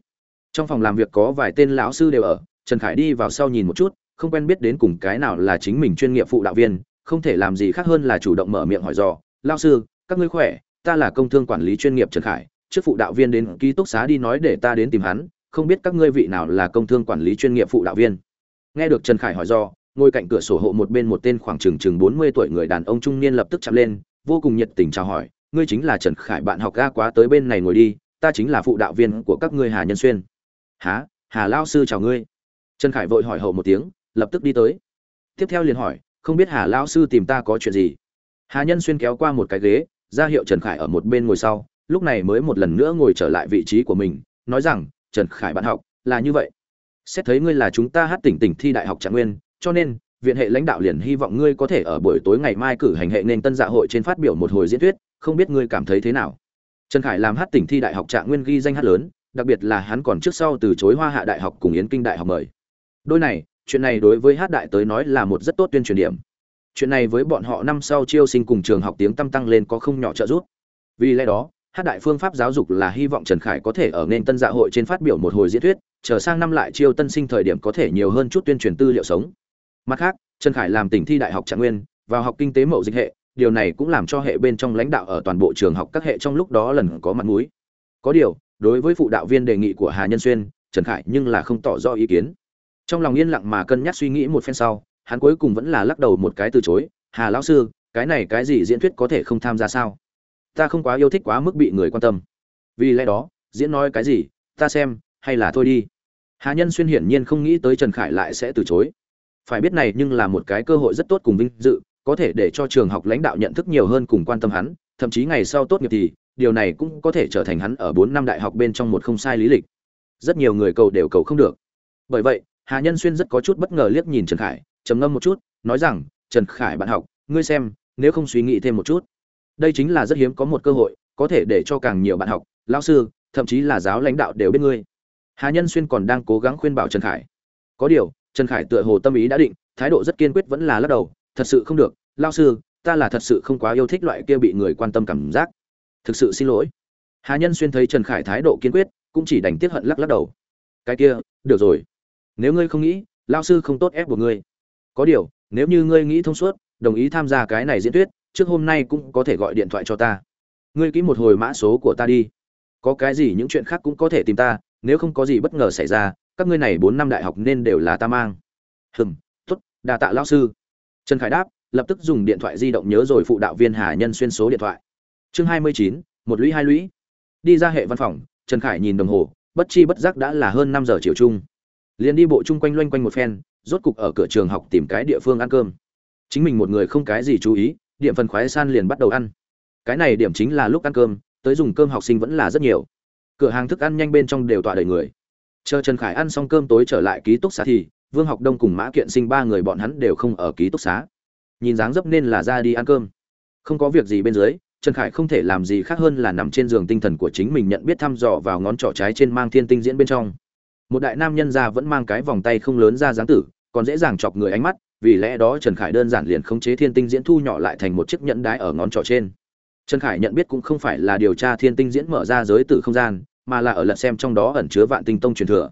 Trong phòng làm việc có vài tên lão sư đều ở, trần khải đi vào sau nhìn một chút, không quen biết đến cùng cái nào là chính mình chuyên nghiệp phụ đạo viên, không thể làm gì khác hơn là chủ động mở miệng hỏi dò. Lao sư, các ngươi khỏe? Ta là công thương quản lý chuyên nghiệp trần khải trước phụ đạo viên đến ký túc xá đi nói để ta đến tìm hắn không biết các ngươi vị nào là công thương quản lý chuyên nghiệp phụ đạo viên. Nghe được trần khải hỏi do ngồi cạnh cửa sổ hộ một bên một tên khoảng chừng chừng bốn mươi tuổi người đàn ông trung niên lập tức chạm lên vô cùng nhiệt tình chào hỏi ngươi chính là trần khải bạn học ga quá tới bên này ngồi đi ta chính là phụ đạo viên của các ngươi hà nhân xuyên. Hả, hà Lão sư chào ngươi. Trần khải vội hỏi hậu một tiếng lập tức đi tới. Tiếp theo liền hỏi không biết hà Lão sư tìm ta có chuyện gì? Hà nhân xuyên kéo qua một cái ghế ra hiệu trần khải ở một bên ngồi sau, lúc này mới một lần nữa ngồi trở lại vị trí của mình, nói rằng, trần khải bạn học, là như vậy. Xét thấy ngươi là chúng ta hát tỉnh tỉnh thi đại học trạng nguyên, cho nên, viện hệ lãnh đạo liền hy vọng ngươi có thể ở buổi tối ngày mai cử hành hệ nên tân dạ hội trên phát biểu một hồi diễn thuyết, không biết ngươi cảm thấy thế nào. Trần khải làm hát tỉnh thi đại học trạng nguyên ghi danh hát lớn, đặc biệt là hắn còn trước sau từ chối hoa hạ đại học cùng yến kinh đại học mời. Đôi này, chuyện này đối với hát đại tới nói là một rất tốt tuyên truyền điểm chuyện này với bọn họ năm sau chiêu sinh cùng trường học tiếng tăm tăng lên có không nhỏ trợ giúp. Vì lẽ đó, hát đại phương pháp giáo dục là hy vọng trần khải có thể ở nên tân dạ hội trên phát biểu một hồi diễn thuyết, chờ sang năm lại chiêu tân sinh thời điểm có thể nhiều hơn chút tuyên truyền tư liệu sống. Mặt khác, trần khải làm tỉnh thi đại học trạng nguyên, vào học kinh tế mậu dịch hệ, điều này cũng làm cho hệ bên trong lãnh đạo ở toàn bộ trường học các hệ trong lúc đó lần có mặt mũi. Có điều, đối với phụ đạo viên đề nghị của hà nhân xuyên, trần khải nhưng là không tỏ rõ ý kiến. Trong lòng yên lặng mà cân nhắc suy nghĩ một phen sau hắn cuối cùng vẫn là lắc đầu một cái từ chối, hà lão sư, cái này cái gì diễn thuyết có thể không tham gia sao? Ta không quá yêu thích quá mức bị người quan tâm. Vì lẽ đó, diễn nói cái gì, ta xem, hay là thôi đi. Hà nhân xuyên hiển nhiên không nghĩ tới trần khải lại sẽ từ chối. Phải biết này nhưng là một cái cơ hội rất tốt cùng vinh dự, có thể để cho trường học lãnh đạo nhận thức nhiều hơn cùng quan tâm hắn, thậm chí ngày sau tốt nghiệp thì, điều này cũng có thể trở thành hắn ở bốn năm đại học bên trong một không sai lý lịch. Rất nhiều người cầu đều cầu không được. Bởi vậy, hà nhân xuyên rất có chút bất ngờ liếc nhìn trần khải trầm ngâm một chút, nói rằng, trần khải bạn học, ngươi xem, nếu không suy nghĩ thêm một chút, đây chính là rất hiếm có một cơ hội, có thể để cho càng nhiều bạn học, lão sư, thậm chí là giáo lãnh đạo đều biết ngươi. Hà nhân xuyên còn đang cố gắng khuyên bảo trần khải. Có điều, trần khải tựa hồ tâm ý đã định, thái độ rất kiên quyết vẫn là lắc đầu, thật sự không được lao sư, ta là thật sự không quá yêu thích loại kia bị người quan tâm cảm giác. Thực sự xin lỗi. Hà nhân xuyên thấy trần khải thái độ kiên quyết, cũng chỉ đành tiếc hận lắc lắc đầu. Cái kia, được rồi. Nếu ngươi không nghĩ lao sư không tốt ép buộc ngươi có điều, nếu như ngươi nghĩ thông suốt, đồng ý tham gia cái này diễn thuyết, trước hôm nay cũng có thể gọi điện thoại cho ta. Ngươi ký một hồi mã số của ta đi. Có cái gì những chuyện khác cũng có thể tìm ta, nếu không có gì bất ngờ xảy ra, các ngươi này bốn năm đại học nên đều là ta mang. Hừm t ố t đà tạ lao sư. Trần khải đáp, lập tức dùng điện thoại di động nhớ rồi phụ đạo viên hà nhân xuyên số điện thoại. Chương hai mươi chín, một lũy hai lũy. Đi ra hệ văn phòng, trần khải nhìn đồng hồ, bất chi bất giác đã là hơn năm giờ chiều chung liền đi bộ chung quanh loanh quanh một phen, rốt cục ở cửa trường học tìm cái địa phương ăn cơm. Chính mình một người không cái gì chú ý, điểm phần khoái san liền bắt đầu ăn. Cái này điểm chính là lúc ăn cơm, tới dùng cơm học sinh vẫn là rất nhiều. Cửa hàng thức ăn nhanh bên trong đều tọa đầy người. Chờ trần khải ăn xong cơm tối trở lại ký túc xá thì, vương học đông cùng mã kiện sinh ba người bọn hắn đều không ở ký túc xá. Nhìn dáng dấp nên là ra đi ăn cơm. Không có việc gì bên dưới, trần khải không thể làm gì khác hơn là nằm trên giường tinh thần của chính mình nhận biết thăm dò vào ngón trỏ trái trên mang thiên tinh diễn bên trong một đại nam nhân ra vẫn mang cái vòng tay không lớn ra dáng tử, còn dễ dàng chọc người ánh mắt, vì lẽ đó trần khải đơn giản liền khống chế thiên tinh diễn thu nhỏ lại thành một chiếc nhẫn đái ở ngón trỏ trên. Trần khải nhận biết cũng không phải là điều tra thiên tinh diễn mở ra giới tử không gian, mà là ở lật xem trong đó ẩn chứa vạn tinh tông truyền thừa.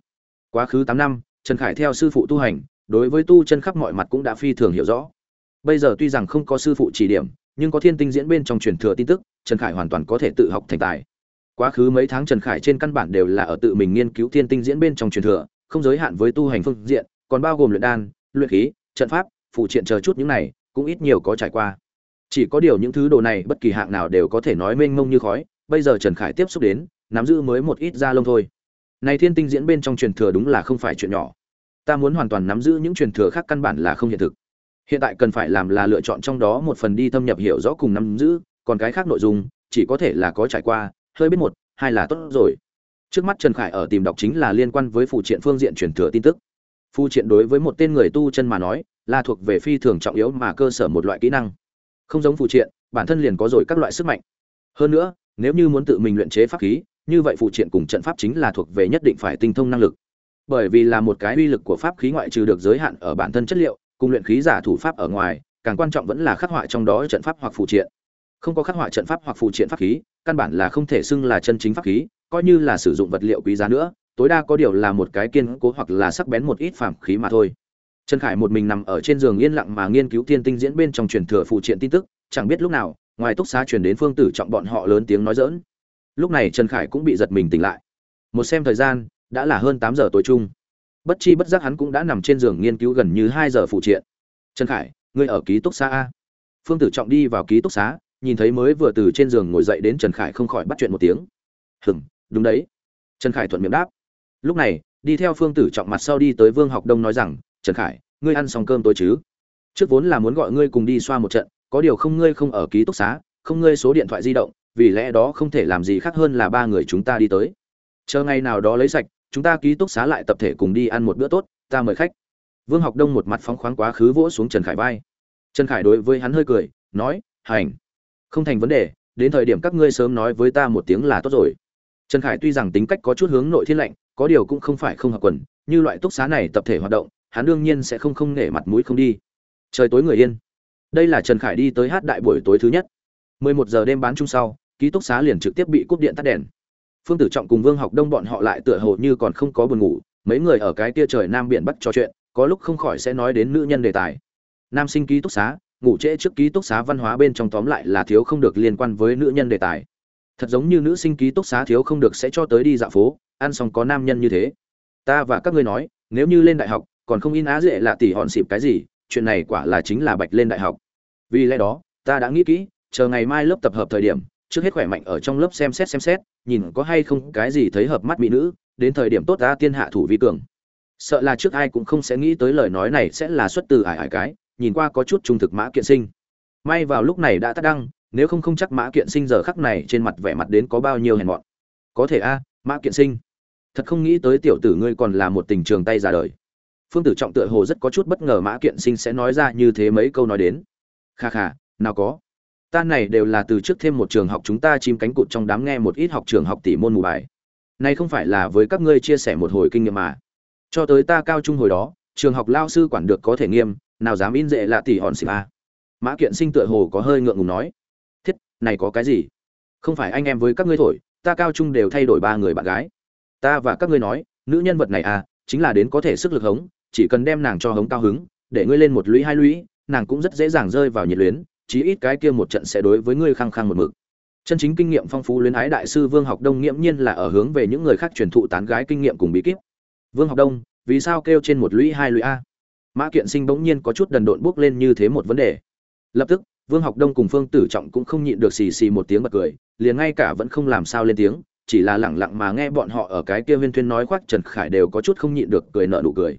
Quá khứ tám năm, trần khải theo sư phụ tu hành, đối với tu chân khắp mọi mặt cũng đã phi thường hiểu rõ. Bây giờ tuy rằng không có sư phụ chỉ điểm, nhưng có thiên tinh diễn bên trong truyền thừa tin tức, trần khải hoàn toàn có thể tự học thành tài quá khứ mấy tháng trần khải trên căn bản đều là ở tự mình nghiên cứu thiên tinh diễn bên trong truyền thừa, không giới hạn với tu hành phương diện, còn bao gồm luyện đan, luyện khí, trận pháp, phụ triện chờ chút những này, cũng ít nhiều có trải qua. Chỉ có điều những thứ đồ này bất kỳ hạng nào đều có thể nói mênh mông như khói, bây giờ trần khải tiếp xúc đến, nắm giữ mới một ít da lông thôi. Này thiên tinh diễn bên trong truyền thừa đúng là không phải chuyện nhỏ. Ta muốn hoàn toàn nắm giữ những truyền thừa khác căn bản là không hiện thực. Hiện tại cần phải làm là lựa chọn trong đó một phần đi thâm nhập hiểu rõ cùng nắm giữ, còn cái khác nội dung, chỉ có thể là có trải qua hơi biết một, hai là tốt rồi. Trước mắt trần khải ở tìm đọc chính là liên quan với phụ triện phương diện truyền thừa tin tức. Phụ triện đối với một tên người tu chân mà nói, là thuộc về phi thường trọng yếu mà cơ sở một loại kỹ năng. Không giống phụ triện, bản thân liền có rồi các loại sức mạnh. Hơn nữa, nếu như muốn tự mình luyện chế pháp khí, như vậy phụ triện cùng trận pháp chính là thuộc về nhất định phải tinh thông năng lực. Bởi vì là một cái uy lực của pháp khí ngoại trừ được giới hạn ở bản thân chất liệu, cùng luyện khí giả thủ pháp ở ngoài, càng quan trọng vẫn là khắc họa trong đó trận pháp hoặc phụ triện. Không có khắc họa trận pháp hoặc phụ triện pháp khí căn bản là không thể xưng là chân chính pháp khí, coi như là sử dụng vật liệu quý giá nữa, tối đa có điều là một cái kiên cố hoặc là sắc bén một ít phàm khí mà thôi. Trần khải một mình nằm ở trên giường yên lặng mà nghiên cứu thiên tinh diễn bên trong truyền thừa phụ triện tin tức, chẳng biết lúc nào, ngoài túc xá truyền đến phương tử trọng bọn họ lớn tiếng nói giỡn. lúc này trần khải cũng bị giật mình tỉnh lại. Một xem thời gian, đã là hơn tám giờ tối chung. Bất chi bất giác hắn cũng đã nằm trên giường nghiên cứu gần như hai giờ phụ triện. Trần khải, ngươi ở ký túc xá a. Phương tử trọng đi vào ký túc xá nhìn thấy mới vừa từ trên giường ngồi dậy đến trần khải không khỏi bắt chuyện một tiếng. Hừng đúng đấy. Trần khải thuận miệng đáp. Lúc này, đi theo phương tử trọng mặt sau đi tới vương học đông nói rằng, trần khải, ngươi ăn xong cơm tối chứ? Trước vốn là muốn gọi ngươi cùng đi xoa một trận, có điều không ngươi không ở ký túc xá, không ngươi số điện thoại di động, vì lẽ đó không thể làm gì khác hơn là ba người chúng ta đi tới. Chờ ngày nào đó lấy sạch, chúng ta ký túc xá lại tập thể cùng đi ăn một bữa tốt, ta mời khách. Vương học đông một mặt phóng khoáng quá khứ vỗ xuống trần khải vai. Trần khải đối với hắn hơi cười, nói, hành không thành vấn đề, đến thời điểm các ngươi sớm nói với ta một tiếng là tốt rồi. Trần khải tuy rằng tính cách có chút hướng nội thiên lạnh, có điều cũng không phải không hợp quần, như loại túc xá này tập thể hoạt động, hắn đương nhiên sẽ không không nể mặt mũi không đi. Trời tối người yên. Đây là trần khải đi tới hát đại buổi tối thứ nhất. 11 giờ đêm bán chung sau, ký túc xá liền trực tiếp bị cúp điện tắt đèn. Phương tử trọng cùng vương học đông bọn họ lại tựa hồ như còn không có buồn ngủ, mấy người ở cái tia trời nam biển bắc trò chuyện, có lúc không khỏi sẽ nói đến nữ nhân đề tài. Nam sinh ký túc xá ngủ trễ trước ký túc xá văn hóa bên trong tóm lại là thiếu không được liên quan với nữ nhân đề tài. Thật giống như nữ sinh ký túc xá thiếu không được sẽ cho tới đi dạo phố, ăn xong có nam nhân như thế. Ta và các ngươi nói, nếu như lên đại học, còn không in á dễ là tỷ hòn xịp cái gì, chuyện này quả là chính là bạch lên đại học. Vì lẽ đó, ta đã nghĩ kỹ, chờ ngày mai lớp tập hợp thời điểm, trước hết khỏe mạnh ở trong lớp xem xét xem xét, nhìn có hay không cái gì thấy hợp mắt mỹ nữ, đến thời điểm tốt ta tiên hạ thủ vi cường. Sợ là trước ai cũng không sẽ nghĩ tới lời nói này sẽ là xuất từ ải ải cái nhìn qua có chút trung thực mã kiện sinh. May vào lúc này đã tắt đăng, nếu không không chắc mã kiện sinh giờ khắc này trên mặt vẻ mặt đến có bao nhiêu hèn mọn. Có thể a, mã kiện sinh. Thật không nghĩ tới tiểu tử ngươi còn là một tình trường tay ra đời. Phương tử trọng tựa hồ rất có chút bất ngờ mã kiện sinh sẽ nói ra như thế mấy câu nói đến. Kha kha, nào có. Ta này đều là từ trước thêm một trường học chúng ta chim cánh cụt trong đám nghe một ít học trường học tỷ môn mù bài. Nay không phải là với các ngươi chia sẻ một hồi kinh nghiệm mà. Cho tới ta cao trung hồi đó, trường học lao sư quản được có thể nghiêm nào dám in dễ lạ tỷ hòn xịp a mã kiện sinh tựa hồ có hơi ngượng ngùng nói, thiết, này có cái gì? Không phải anh em với các ngươi thổi, ta cao trung đều thay đổi ba người bạn gái. Ta và các ngươi nói, nữ nhân vật này à chính là đến có thể sức lực hống, chỉ cần đem nàng cho hống cao hứng, để ngươi lên một lũy hai lũy, nàng cũng rất dễ dàng rơi vào nhiệt luyến, chí ít cái kia một trận sẽ đối với ngươi khăng khăng một mực. Chân chính kinh nghiệm phong phú luyến ái đại sư vương học đông nghiễm nhiên là ở hướng về những người khác truyền thụ tán gái kinh nghiệm cùng bí kíp. Vương học đông, vì sao kêu trên một lũy hai lũy a? Mã kiện sinh bỗng nhiên có chút đần độn bước lên như thế một vấn đề. Lập tức, vương học đông cùng phương tử trọng cũng không nhịn được xì xì một tiếng bật cười, liền ngay cả vẫn không làm sao lên tiếng, chỉ là lẳng lặng mà nghe bọn họ ở cái kia viên thuyên nói khoác trần khải đều có chút không nhịn được cười nợ nụ cười.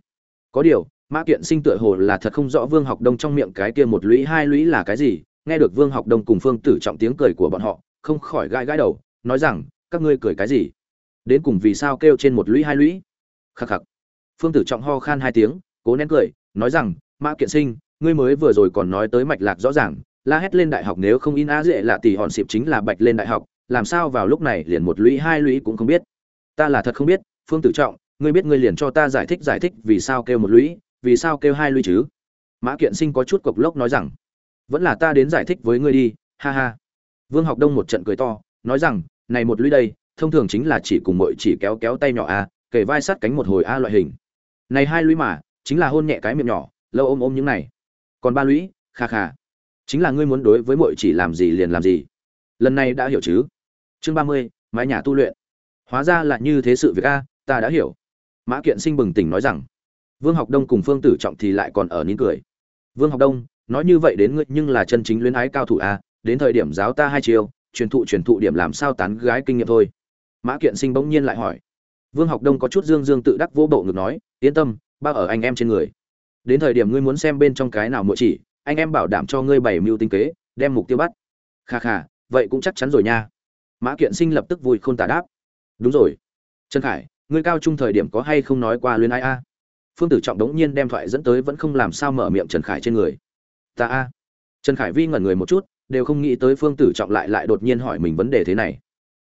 Có điều, mã kiện sinh tựa hồ là thật không rõ vương học đông trong miệng cái kia một lũy hai lũy là cái gì, nghe được vương học đông cùng phương tử trọng tiếng cười của bọn họ, không khỏi gãi gãi đầu, nói rằng, các ngươi cười cái gì? Đến cùng vì sao kêu trên một lũy hai lũy? Khắc khắc. Phương tử trọng ho khan hai tiếng cố nén cười, nói rằng, mã kiện sinh, ngươi mới vừa rồi còn nói tới mạch lạc rõ ràng, la hét lên đại học nếu không in á dễ là tỷ hòn xịp chính là bạch lên đại học, làm sao vào lúc này liền một lũy hai lũy cũng không biết. Ta là thật không biết, phương tử trọng, ngươi biết ngươi liền cho ta giải thích giải thích vì sao kêu một lũy, vì sao kêu hai lũy chứ? Mã kiện sinh có chút cộc lốc nói rằng, vẫn là ta đến giải thích với ngươi đi, ha ha. Vương học đông một trận cười to, nói rằng, này một lũy đây, thông thường chính là chỉ cùng mỗi chỉ kéo kéo tay nhỏ à, a kể vai sát cánh một hồi a loại hình. Này hai lũy mà chính là hôn nhẹ cái miệng nhỏ, lâu ôm ôm những này. Còn ba lũy, kha kha. Chính là ngươi muốn đối với mọi chỉ làm gì liền làm gì. Lần này đã hiểu chứ? Chương ba mươi, mái nhà tu luyện. Hóa ra là như thế sự việc a, ta đã hiểu. Mã kiện sinh bừng tỉnh nói rằng, vương học đông cùng phương tử trọng thì lại còn ở nín cười. Vương học đông, nói như vậy đến ngươi nhưng là chân chính luyến ái cao thủ a, đến thời điểm giáo ta hai chiều truyền thụ truyền thụ điểm làm sao tán gái kinh nghiệm thôi. Mã kiện sinh bỗng nhiên lại hỏi. Vương học đông có chút dương dương tự đắc vô bộ ngực nói, yên tâm bao ở anh em trên người. Đến thời điểm ngươi muốn xem bên trong cái nào mỗi chỉ, anh em bảo đảm cho ngươi bảy mưu tinh kế, đem mục tiêu bắt. Kha kha, vậy cũng chắc chắn rồi nha. Mã kiện sinh lập tức vui khôn tả đáp. Đúng rồi. Trần khải, ngươi cao trung thời điểm có hay không nói qua luyến ai a? Phương tử trọng đống nhiên đem thoại dẫn tới vẫn không làm sao mở miệng trần khải trên người. Ta a. Trần khải vi ngẩn người một chút, đều không nghĩ tới phương tử trọng lại lại đột nhiên hỏi mình vấn đề thế này.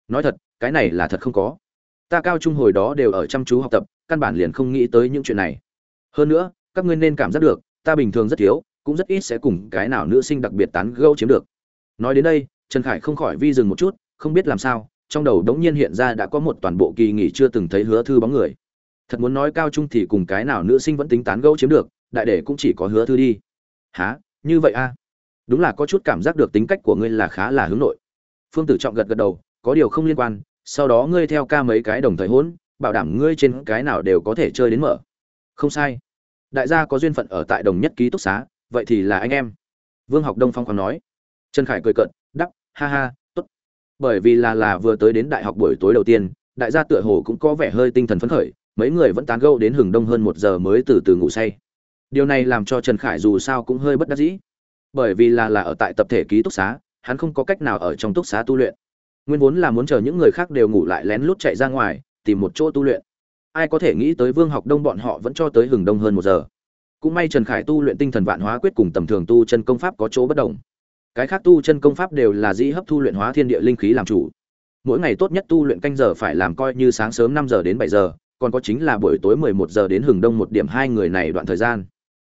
Nói thật, cái này là thật không có. Ta cao trung hồi đó đều ở chăm chú học tập, căn bản liền không nghĩ tới những chuyện này hơn nữa, các ngươi nên cảm giác được, ta bình thường rất thiếu, cũng rất ít sẽ cùng cái nào nữ sinh đặc biệt tán gẫu chiếm được. Nói đến đây, trần khải không khỏi vi dừng một chút, không biết làm sao, trong đầu đống nhiên hiện ra đã có một toàn bộ kỳ nghỉ chưa từng thấy hứa thư bóng người. Thật muốn nói cao trung thì cùng cái nào nữ sinh vẫn tính tán gẫu chiếm được, đại để cũng chỉ có hứa thư đi. Há như vậy a đúng là có chút cảm giác được tính cách của ngươi là khá là hướng nội. Phương tử trọng gật gật đầu, có điều không liên quan, sau đó ngươi theo ca mấy cái đồng thời hỗn bảo đảm ngươi trên cái nào đều có thể chơi đến mở. Không sai đại gia có duyên phận ở tại đồng nhất ký túc xá, vậy thì là anh em. Vương học đông phong còn nói. Trần khải cười cận đắp ha ha, tốt. Bởi vì là là vừa tới đến đại học buổi tối đầu tiên, đại gia tựa hồ cũng có vẻ hơi tinh thần phấn khởi, mấy người vẫn tán gẫu đến hừng đông hơn một giờ mới từ từ ngủ say. Điều này làm cho trần khải dù sao cũng hơi bất đắc dĩ. Bởi vì là là ở tại tập thể ký túc xá, hắn không có cách nào ở trong túc xá tu luyện. Nguyên vốn là muốn chờ những người khác đều ngủ lại lén lút chạy ra ngoài, tìm một chỗ tu luyện ai có thể nghĩ tới vương học đông bọn họ vẫn cho tới hừng đông hơn một giờ. Cũng may trần khải tu luyện tinh thần vạn hóa quyết cùng tầm thường tu chân công pháp có chỗ bất đồng. Cái khác tu chân công pháp đều là dĩ hấp thu luyện hóa thiên địa linh khí làm chủ. Mỗi ngày tốt nhất tu luyện canh giờ phải làm coi như sáng sớm năm giờ đến bảy giờ, còn có chính là buổi tối mười một giờ đến hừng đông một điểm hai người này đoạn thời gian.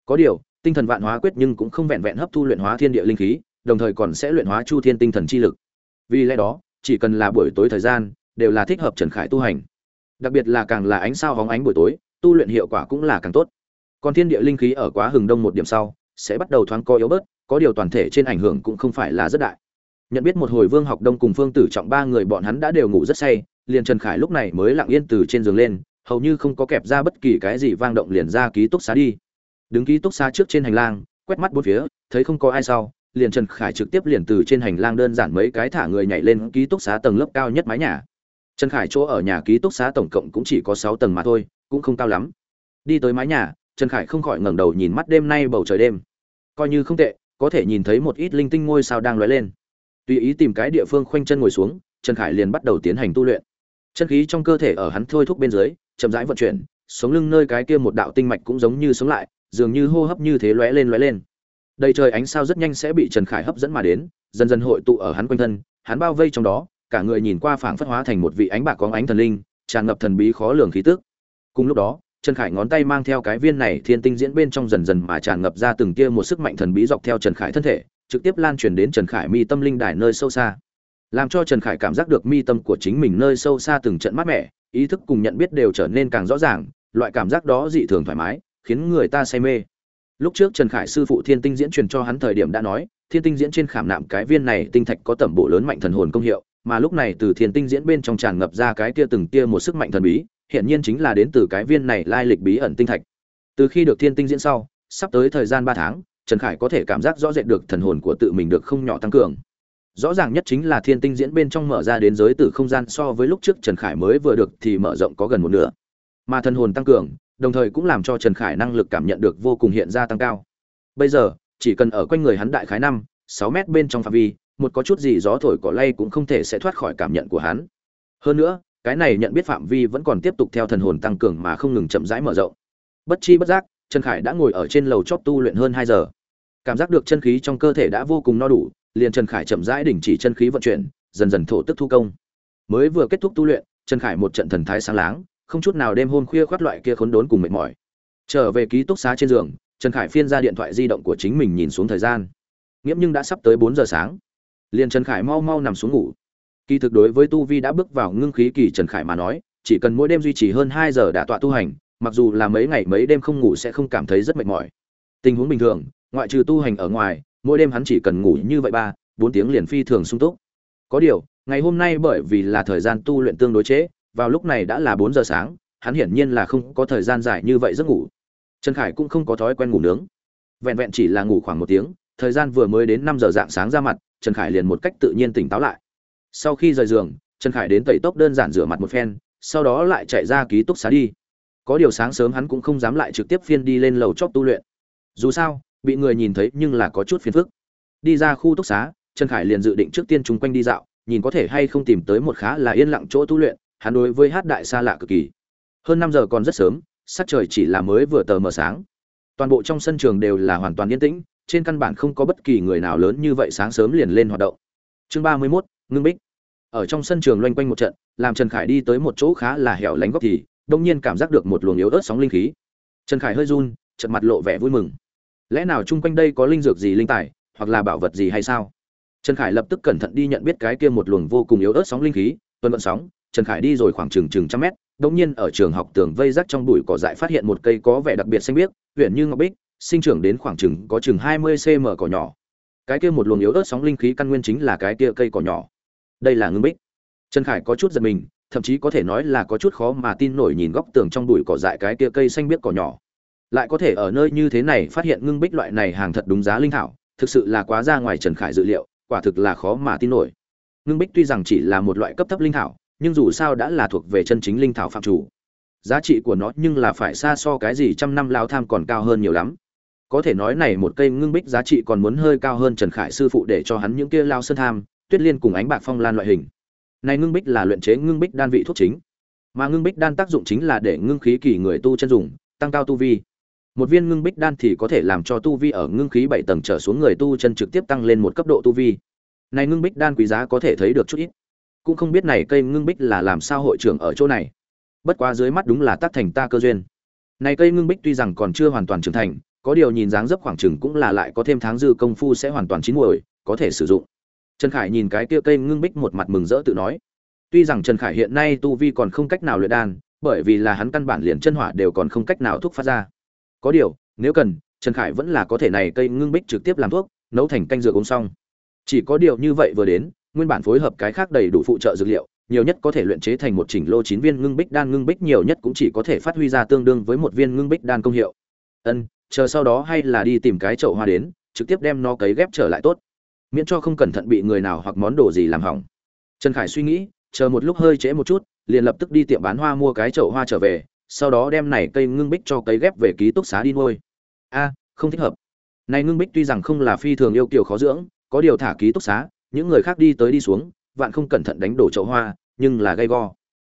Có điều, tinh thần vạn hóa quyết nhưng cũng không vẹn vẹn hấp thu luyện hóa thiên địa linh khí, đồng thời còn sẽ luyện hóa chu thiên tinh thần chi lực. Vì lẽ đó, chỉ cần là buổi tối thời gian, đều là thích hợp trần khải tu hành đặc biệt là càng là ánh sao hóng ánh buổi tối, tu luyện hiệu quả cũng là càng tốt. Còn thiên địa linh khí ở quá hừng đông một điểm sau, sẽ bắt đầu thoáng co yếu bớt, có điều toàn thể trên ảnh hưởng cũng không phải là rất đại. Nhận biết một hồi vương học đông cùng phương tử trọng ba người bọn hắn đã đều ngủ rất say, liền trần khải lúc này mới lặng yên từ trên giường lên, hầu như không có kẹp ra bất kỳ cái gì vang động liền ra ký túc xá đi. Đứng ký túc xá trước trên hành lang, quét mắt bốn phía, thấy không có ai sau, liền trần khải trực tiếp liền từ trên hành lang đơn giản mấy cái thả người nhảy lên ký túc xá tầng lớp cao nhất mái nhà trần khải chỗ ở nhà ký túc xá tổng cộng cũng chỉ có sáu tầng mà thôi, cũng không cao lắm. Đi tới mái nhà, trần khải không khỏi ngẩng đầu nhìn mắt đêm nay bầu trời đêm. Coi như không tệ, có thể nhìn thấy một ít linh tinh ngôi sao đang lóe lên. Tùy ý tìm cái địa phương khoanh chân ngồi xuống, trần khải liền bắt đầu tiến hành tu luyện. Chân khí trong cơ thể ở hắn thôi thúc bên dưới, chậm rãi vận chuyển, sống lưng nơi cái kia một đạo tinh mạch cũng giống như sống lại, dường như hô hấp như thế lóe lên lóe lên. Đầy trời ánh sao rất nhanh sẽ bị trần khải hấp dẫn mà đến, dần dần hội tụ ở hắn quanh thân, hắn bao vây trong đó cả người nhìn qua phảng phất hóa thành một vị ánh bạc có ánh thần linh, tràn ngập thần bí khó lường khí tức. Cùng lúc đó, trần khải ngón tay mang theo cái viên này thiên tinh diễn bên trong dần dần mà tràn ngập ra từng kia một sức mạnh thần bí dọc theo trần khải thân thể, trực tiếp lan truyền đến trần khải mi tâm linh đài nơi sâu xa. Làm cho trần khải cảm giác được mi tâm của chính mình nơi sâu xa từng trận mát mẻ, ý thức cùng nhận biết đều trở nên càng rõ ràng, loại cảm giác đó dị thường thoải mái, khiến người ta say mê. Lúc trước trần khải sư phụ thiên tinh diễn truyền cho hắn thời điểm đã nói, thiên tinh diễn trên khảm nạm cái viên này tinh thạch có tẩm bộ lớn mạnh thần hồn công hiệu mà lúc này từ thiên tinh diễn bên trong tràn ngập ra cái kia từng kia một sức mạnh thần bí hiện nhiên chính là đến từ cái viên này lai lịch bí ẩn tinh thạch. Từ khi được thiên tinh diễn sau, sắp tới thời gian ba tháng, trần khải có thể cảm giác rõ rệt được thần hồn của tự mình được không nhỏ tăng cường. Rõ ràng nhất chính là thiên tinh diễn bên trong mở ra đến giới tử không gian so với lúc trước trần khải mới vừa được thì mở rộng có gần một nửa. Mà thần hồn tăng cường, đồng thời cũng làm cho trần khải năng lực cảm nhận được vô cùng hiện ra tăng cao. Bây giờ, chỉ cần ở quanh người hắn đại khái năm, sáu mét bên trong phạm vi một có chút gì gió thổi cỏ lay cũng không thể sẽ thoát khỏi cảm nhận của hắn. Hơn nữa, cái này nhận biết phạm vi vẫn còn tiếp tục theo thần hồn tăng cường mà không ngừng chậm rãi mở rộng. Bất chi bất giác, trần khải đã ngồi ở trên lầu chót tu luyện hơn hai giờ. Cảm giác được chân khí trong cơ thể đã vô cùng no đủ, liền trần khải chậm rãi đình chỉ chân khí vận chuyển, dần dần thổ tức thu công. Mới vừa kết thúc tu luyện, trần khải một trận thần thái sáng láng, không chút nào đêm hôm khuya khoát loại kia khốn đốn cùng mệt mỏi. Trở về ký túc xá trên giường, trần khải phiên ra điện thoại di động của chính mình nhìn xuống thời gian. Nghiễm nhưng đã sắp tới bốn giờ sáng liền trần khải mau mau nằm xuống ngủ. Kỳ thực đối với tu vi đã bước vào ngưng khí kỳ trần khải mà nói chỉ cần mỗi đêm duy trì hơn hai giờ đã tọa tu hành mặc dù là mấy ngày mấy đêm không ngủ sẽ không cảm thấy rất mệt mỏi. Tình huống bình thường ngoại trừ tu hành ở ngoài mỗi đêm hắn chỉ cần ngủ như vậy ba bốn tiếng liền phi thường sung túc. Có điều ngày hôm nay bởi vì là thời gian tu luyện tương đối chế, vào lúc này đã là bốn giờ sáng hắn hiển nhiên là không có thời gian dài như vậy giấc ngủ. Trần khải cũng không có thói quen ngủ nướng. Vẹn vẹn chỉ là ngủ khoảng một tiếng thời gian vừa mới đến năm giờ dạng sáng ra mặt trần khải liền một cách tự nhiên tỉnh táo lại. Sau khi rời giường, trần khải đến tẩy tốc đơn giản rửa mặt một phen, sau đó lại chạy ra ký túc xá đi. Có điều sáng sớm hắn cũng không dám lại trực tiếp phiên đi lên lầu chóp tu luyện. Dù sao, bị người nhìn thấy nhưng là có chút phiền phức. Đi ra khu túc xá, trần khải liền dự định trước tiên chung quanh đi dạo, nhìn có thể hay không tìm tới một khá là yên lặng chỗ tu luyện, hắn đối với hát đại xa lạ cực kỳ. Hơn năm giờ còn rất sớm, sắc trời chỉ là mới vừa tờ mờ sáng. Toàn bộ trong sân trường đều là hoàn toàn yên tĩnh trên căn bản không có bất kỳ người nào lớn như vậy sáng sớm liền lên hoạt động. Chương ba mươi 31, ngưng bích. Ở trong sân trường loanh quanh một trận làm trần khải đi tới một chỗ khá là hẻo lánh góc thì đột nhiên cảm giác được một luồng yếu ớt sóng linh khí. Trần khải hơi run chợt mặt lộ vẻ vui mừng. Lẽ nào chung quanh đây có linh dược gì linh tài hoặc là bảo vật gì hay sao? Trần khải lập tức cẩn thận đi nhận biết cái kia một luồng vô cùng yếu ớt sóng linh khí tuần vận sóng trần khải đi rồi khoảng chừng chừng trăm mét đột nhiên ở trường học tường vây rắc trong bụi cỏ dại phát hiện một cây có vẻ đặc biệt xanh biếc huyền như ngọc bích sinh trưởng đến khoảng chừng có chừng hai mươi cm cỏ nhỏ. Cái kia một luồng yếu ớt sóng linh khí căn nguyên chính là cái kia cây cỏ nhỏ. Đây là ngưng bích. Trần khải có chút giật mình, thậm chí có thể nói là có chút khó mà tin nổi nhìn góc tường trong bụi cỏ dại cái kia cây xanh biếc cỏ nhỏ. Lại có thể ở nơi như thế này phát hiện ngưng bích loại này hàng thật đúng giá linh thảo, thực sự là quá ra ngoài trần khải dự liệu, quả thực là khó mà tin nổi. Ngưng bích tuy rằng chỉ là một loại cấp thấp linh thảo, nhưng dù sao đã là thuộc về chân chính linh thảo phạm chủ. Giá trị của nó nhưng là phải xa so cái gì trăm năm lao tham còn cao hơn nhiều lắm có thể nói này một cây ngưng bích giá trị còn muốn hơi cao hơn trần khải sư phụ để cho hắn những kia lao sơn tham, tuyết liên cùng ánh bạc phong lan loại hình. Này ngưng bích là luyện chế ngưng bích đan vị thuốc chính. Mà ngưng bích đan tác dụng chính là để ngưng khí kỳ người tu chân dùng, tăng cao tu vi. Một viên ngưng bích đan thì có thể làm cho tu vi ở ngưng khí bảy tầng trở xuống người tu chân trực tiếp tăng lên một cấp độ tu vi. Này ngưng bích đan quý giá có thể thấy được chút ít. Cũng không biết này cây ngưng bích là làm sao hội trưởng ở chỗ này. Bất quá dưới mắt đúng là tác thành ta cơ duyên. Này cây ngưng bích tuy rằng còn chưa hoàn toàn trưởng thành có điều nhìn dáng dấp khoảng chừng cũng là lại có thêm tháng dư công phu sẽ hoàn toàn chín muồi, có thể sử dụng. Trần khải nhìn cái kia cây ngưng bích một mặt mừng rỡ tự nói. Tuy rằng trần khải hiện nay tu vi còn không cách nào luyện đan, bởi vì là hắn căn bản liền chân hỏa đều còn không cách nào thúc phát ra. Có điều, nếu cần, trần khải vẫn là có thể này cây ngưng bích trực tiếp làm thuốc, nấu thành canh dược uống xong. Chỉ có điều như vậy vừa đến, nguyên bản phối hợp cái khác đầy đủ phụ trợ dược liệu, nhiều nhất có thể luyện chế thành một chỉnh lô chín viên ngưng bích đan, ngưng bích nhiều nhất cũng chỉ có thể phát huy ra tương đương với một viên ngưng bích đan công hiệu. Ân chờ sau đó hay là đi tìm cái chậu hoa đến, trực tiếp đem nó cấy ghép trở lại tốt. Miễn cho không cẩn thận bị người nào hoặc món đồ gì làm hỏng. Trần khải suy nghĩ, chờ một lúc hơi trễ một chút, liền lập tức đi tiệm bán hoa mua cái chậu hoa trở về, sau đó đem này cây ngưng bích cho cấy ghép về ký túc xá đi nuôi. A, không thích hợp. Này ngưng bích tuy rằng không là phi thường yêu kiều khó dưỡng, có điều thả ký túc xá, những người khác đi tới đi xuống, vạn không cẩn thận đánh đổ chậu hoa, nhưng là gây go.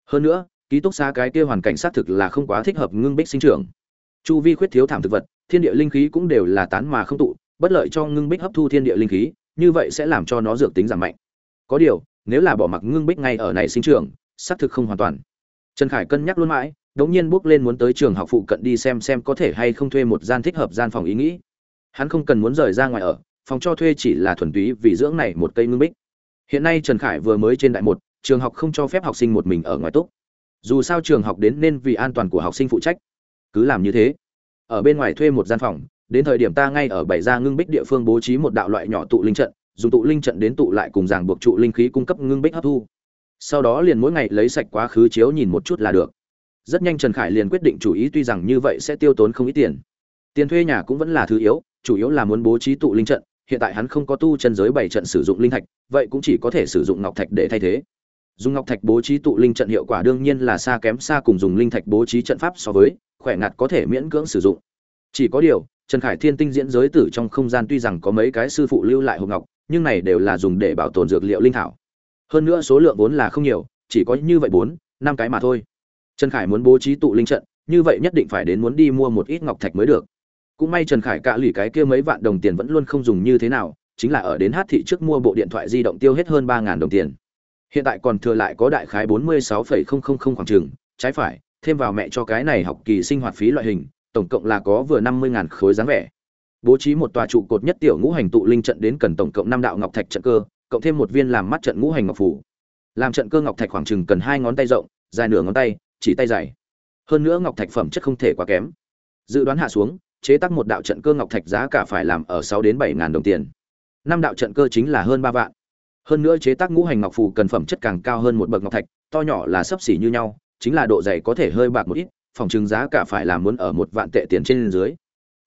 Hơn nữa, ký túc xá cái kia hoàn cảnh xác thực là không quá thích hợp ngưng bích sinh trưởng. Chu vi khuyết thiếu thảm thực vật thiên địa linh khí cũng đều là tán mà không tụ, bất lợi cho ngưng bích hấp thu thiên địa linh khí, như vậy sẽ làm cho nó dược tính giảm mạnh. Có điều, nếu là bỏ mặc ngưng bích ngay ở này sinh trưởng, xác thực không hoàn toàn. Trần khải cân nhắc luôn mãi đống nhiên bước lên muốn tới trường học phụ cận đi xem xem có thể hay không thuê một gian thích hợp gian phòng ý nghĩ. Hắn không cần muốn rời ra ngoài ở, phòng cho thuê chỉ là thuần túy vì dưỡng này một cây ngưng bích. Hiện nay trần khải vừa mới trên đại một, trường học không cho phép học sinh một mình ở ngoài túc. Dù sao trường học đến nên vì an toàn của học sinh phụ trách. Cứ làm như thế ở bên ngoài thuê một gian phòng, đến thời điểm ta ngay ở bảy gia ngưng bích địa phương bố trí một đạo loại nhỏ tụ linh trận, dùng tụ linh trận đến tụ lại cùng ràng buộc trụ linh khí cung cấp ngưng bích hấp thu. Sau đó liền mỗi ngày lấy sạch quá khứ chiếu nhìn một chút là được. Rất nhanh trần khải liền quyết định chủ ý, tuy rằng như vậy sẽ tiêu tốn không ít tiền. Tiền thuê nhà cũng vẫn là thứ yếu, chủ yếu là muốn bố trí tụ linh trận, hiện tại hắn không có tu chân giới bảy trận sử dụng linh thạch, vậy cũng chỉ có thể sử dụng ngọc thạch để thay thế dùng ngọc thạch bố trí tụ linh trận hiệu quả đương nhiên là xa kém xa cùng dùng linh thạch bố trí trận pháp so với, khỏe ngặt có thể miễn cưỡng sử dụng. Chỉ có điều, trần khải thiên tinh diễn giới tử trong không gian tuy rằng có mấy cái sư phụ lưu lại hộp ngọc, nhưng này đều là dùng để bảo tồn dược liệu linh thảo. Hơn nữa số lượng vốn là không nhiều, chỉ có như vậy bốn, năm cái mà thôi. Trần khải muốn bố trí tụ linh trận, như vậy nhất định phải đến muốn đi mua một ít ngọc thạch mới được. Cũng may trần khải cạ lì cái kia mấy vạn đồng tiền vẫn luôn không dùng như thế nào, chính là ở đến hát thị trước mua bộ điện thoại di động tiêu hết hơn ba đồng tiền hiện tại còn thừa lại có đại khái bốn mươi sáu khoảng trường, trái phải, thêm vào mẹ cho cái này học kỳ sinh hoạt phí loại hình, tổng cộng là có vừa năm mươi khối dáng vẻ. Bố trí một tòa trụ cột nhất tiểu ngũ hành tụ linh trận đến cần tổng cộng năm đạo ngọc thạch trận cơ, cộng thêm một viên làm mắt trận ngũ hành ngọc phủ. Làm trận cơ ngọc thạch khoảng chừng cần hai ngón tay rộng, dài nửa ngón tay, chỉ tay dài. Hơn nữa ngọc thạch phẩm chất không thể quá kém. Dự đoán hạ xuống, chế tác một đạo trận cơ ngọc thạch giá cả phải làm ở sáu đến bảy ngàn đồng tiền. Năm đạo trận cơ chính là hơn ba vạn hơn nữa chế tác ngũ hành ngọc phù cần phẩm chất càng cao hơn một bậc ngọc thạch, to nhỏ là sấp xỉ như nhau, chính là độ dày có thể hơi bạc một ít, phòng chừng giá cả phải là muốn ở một vạn tệ tiền trên dưới.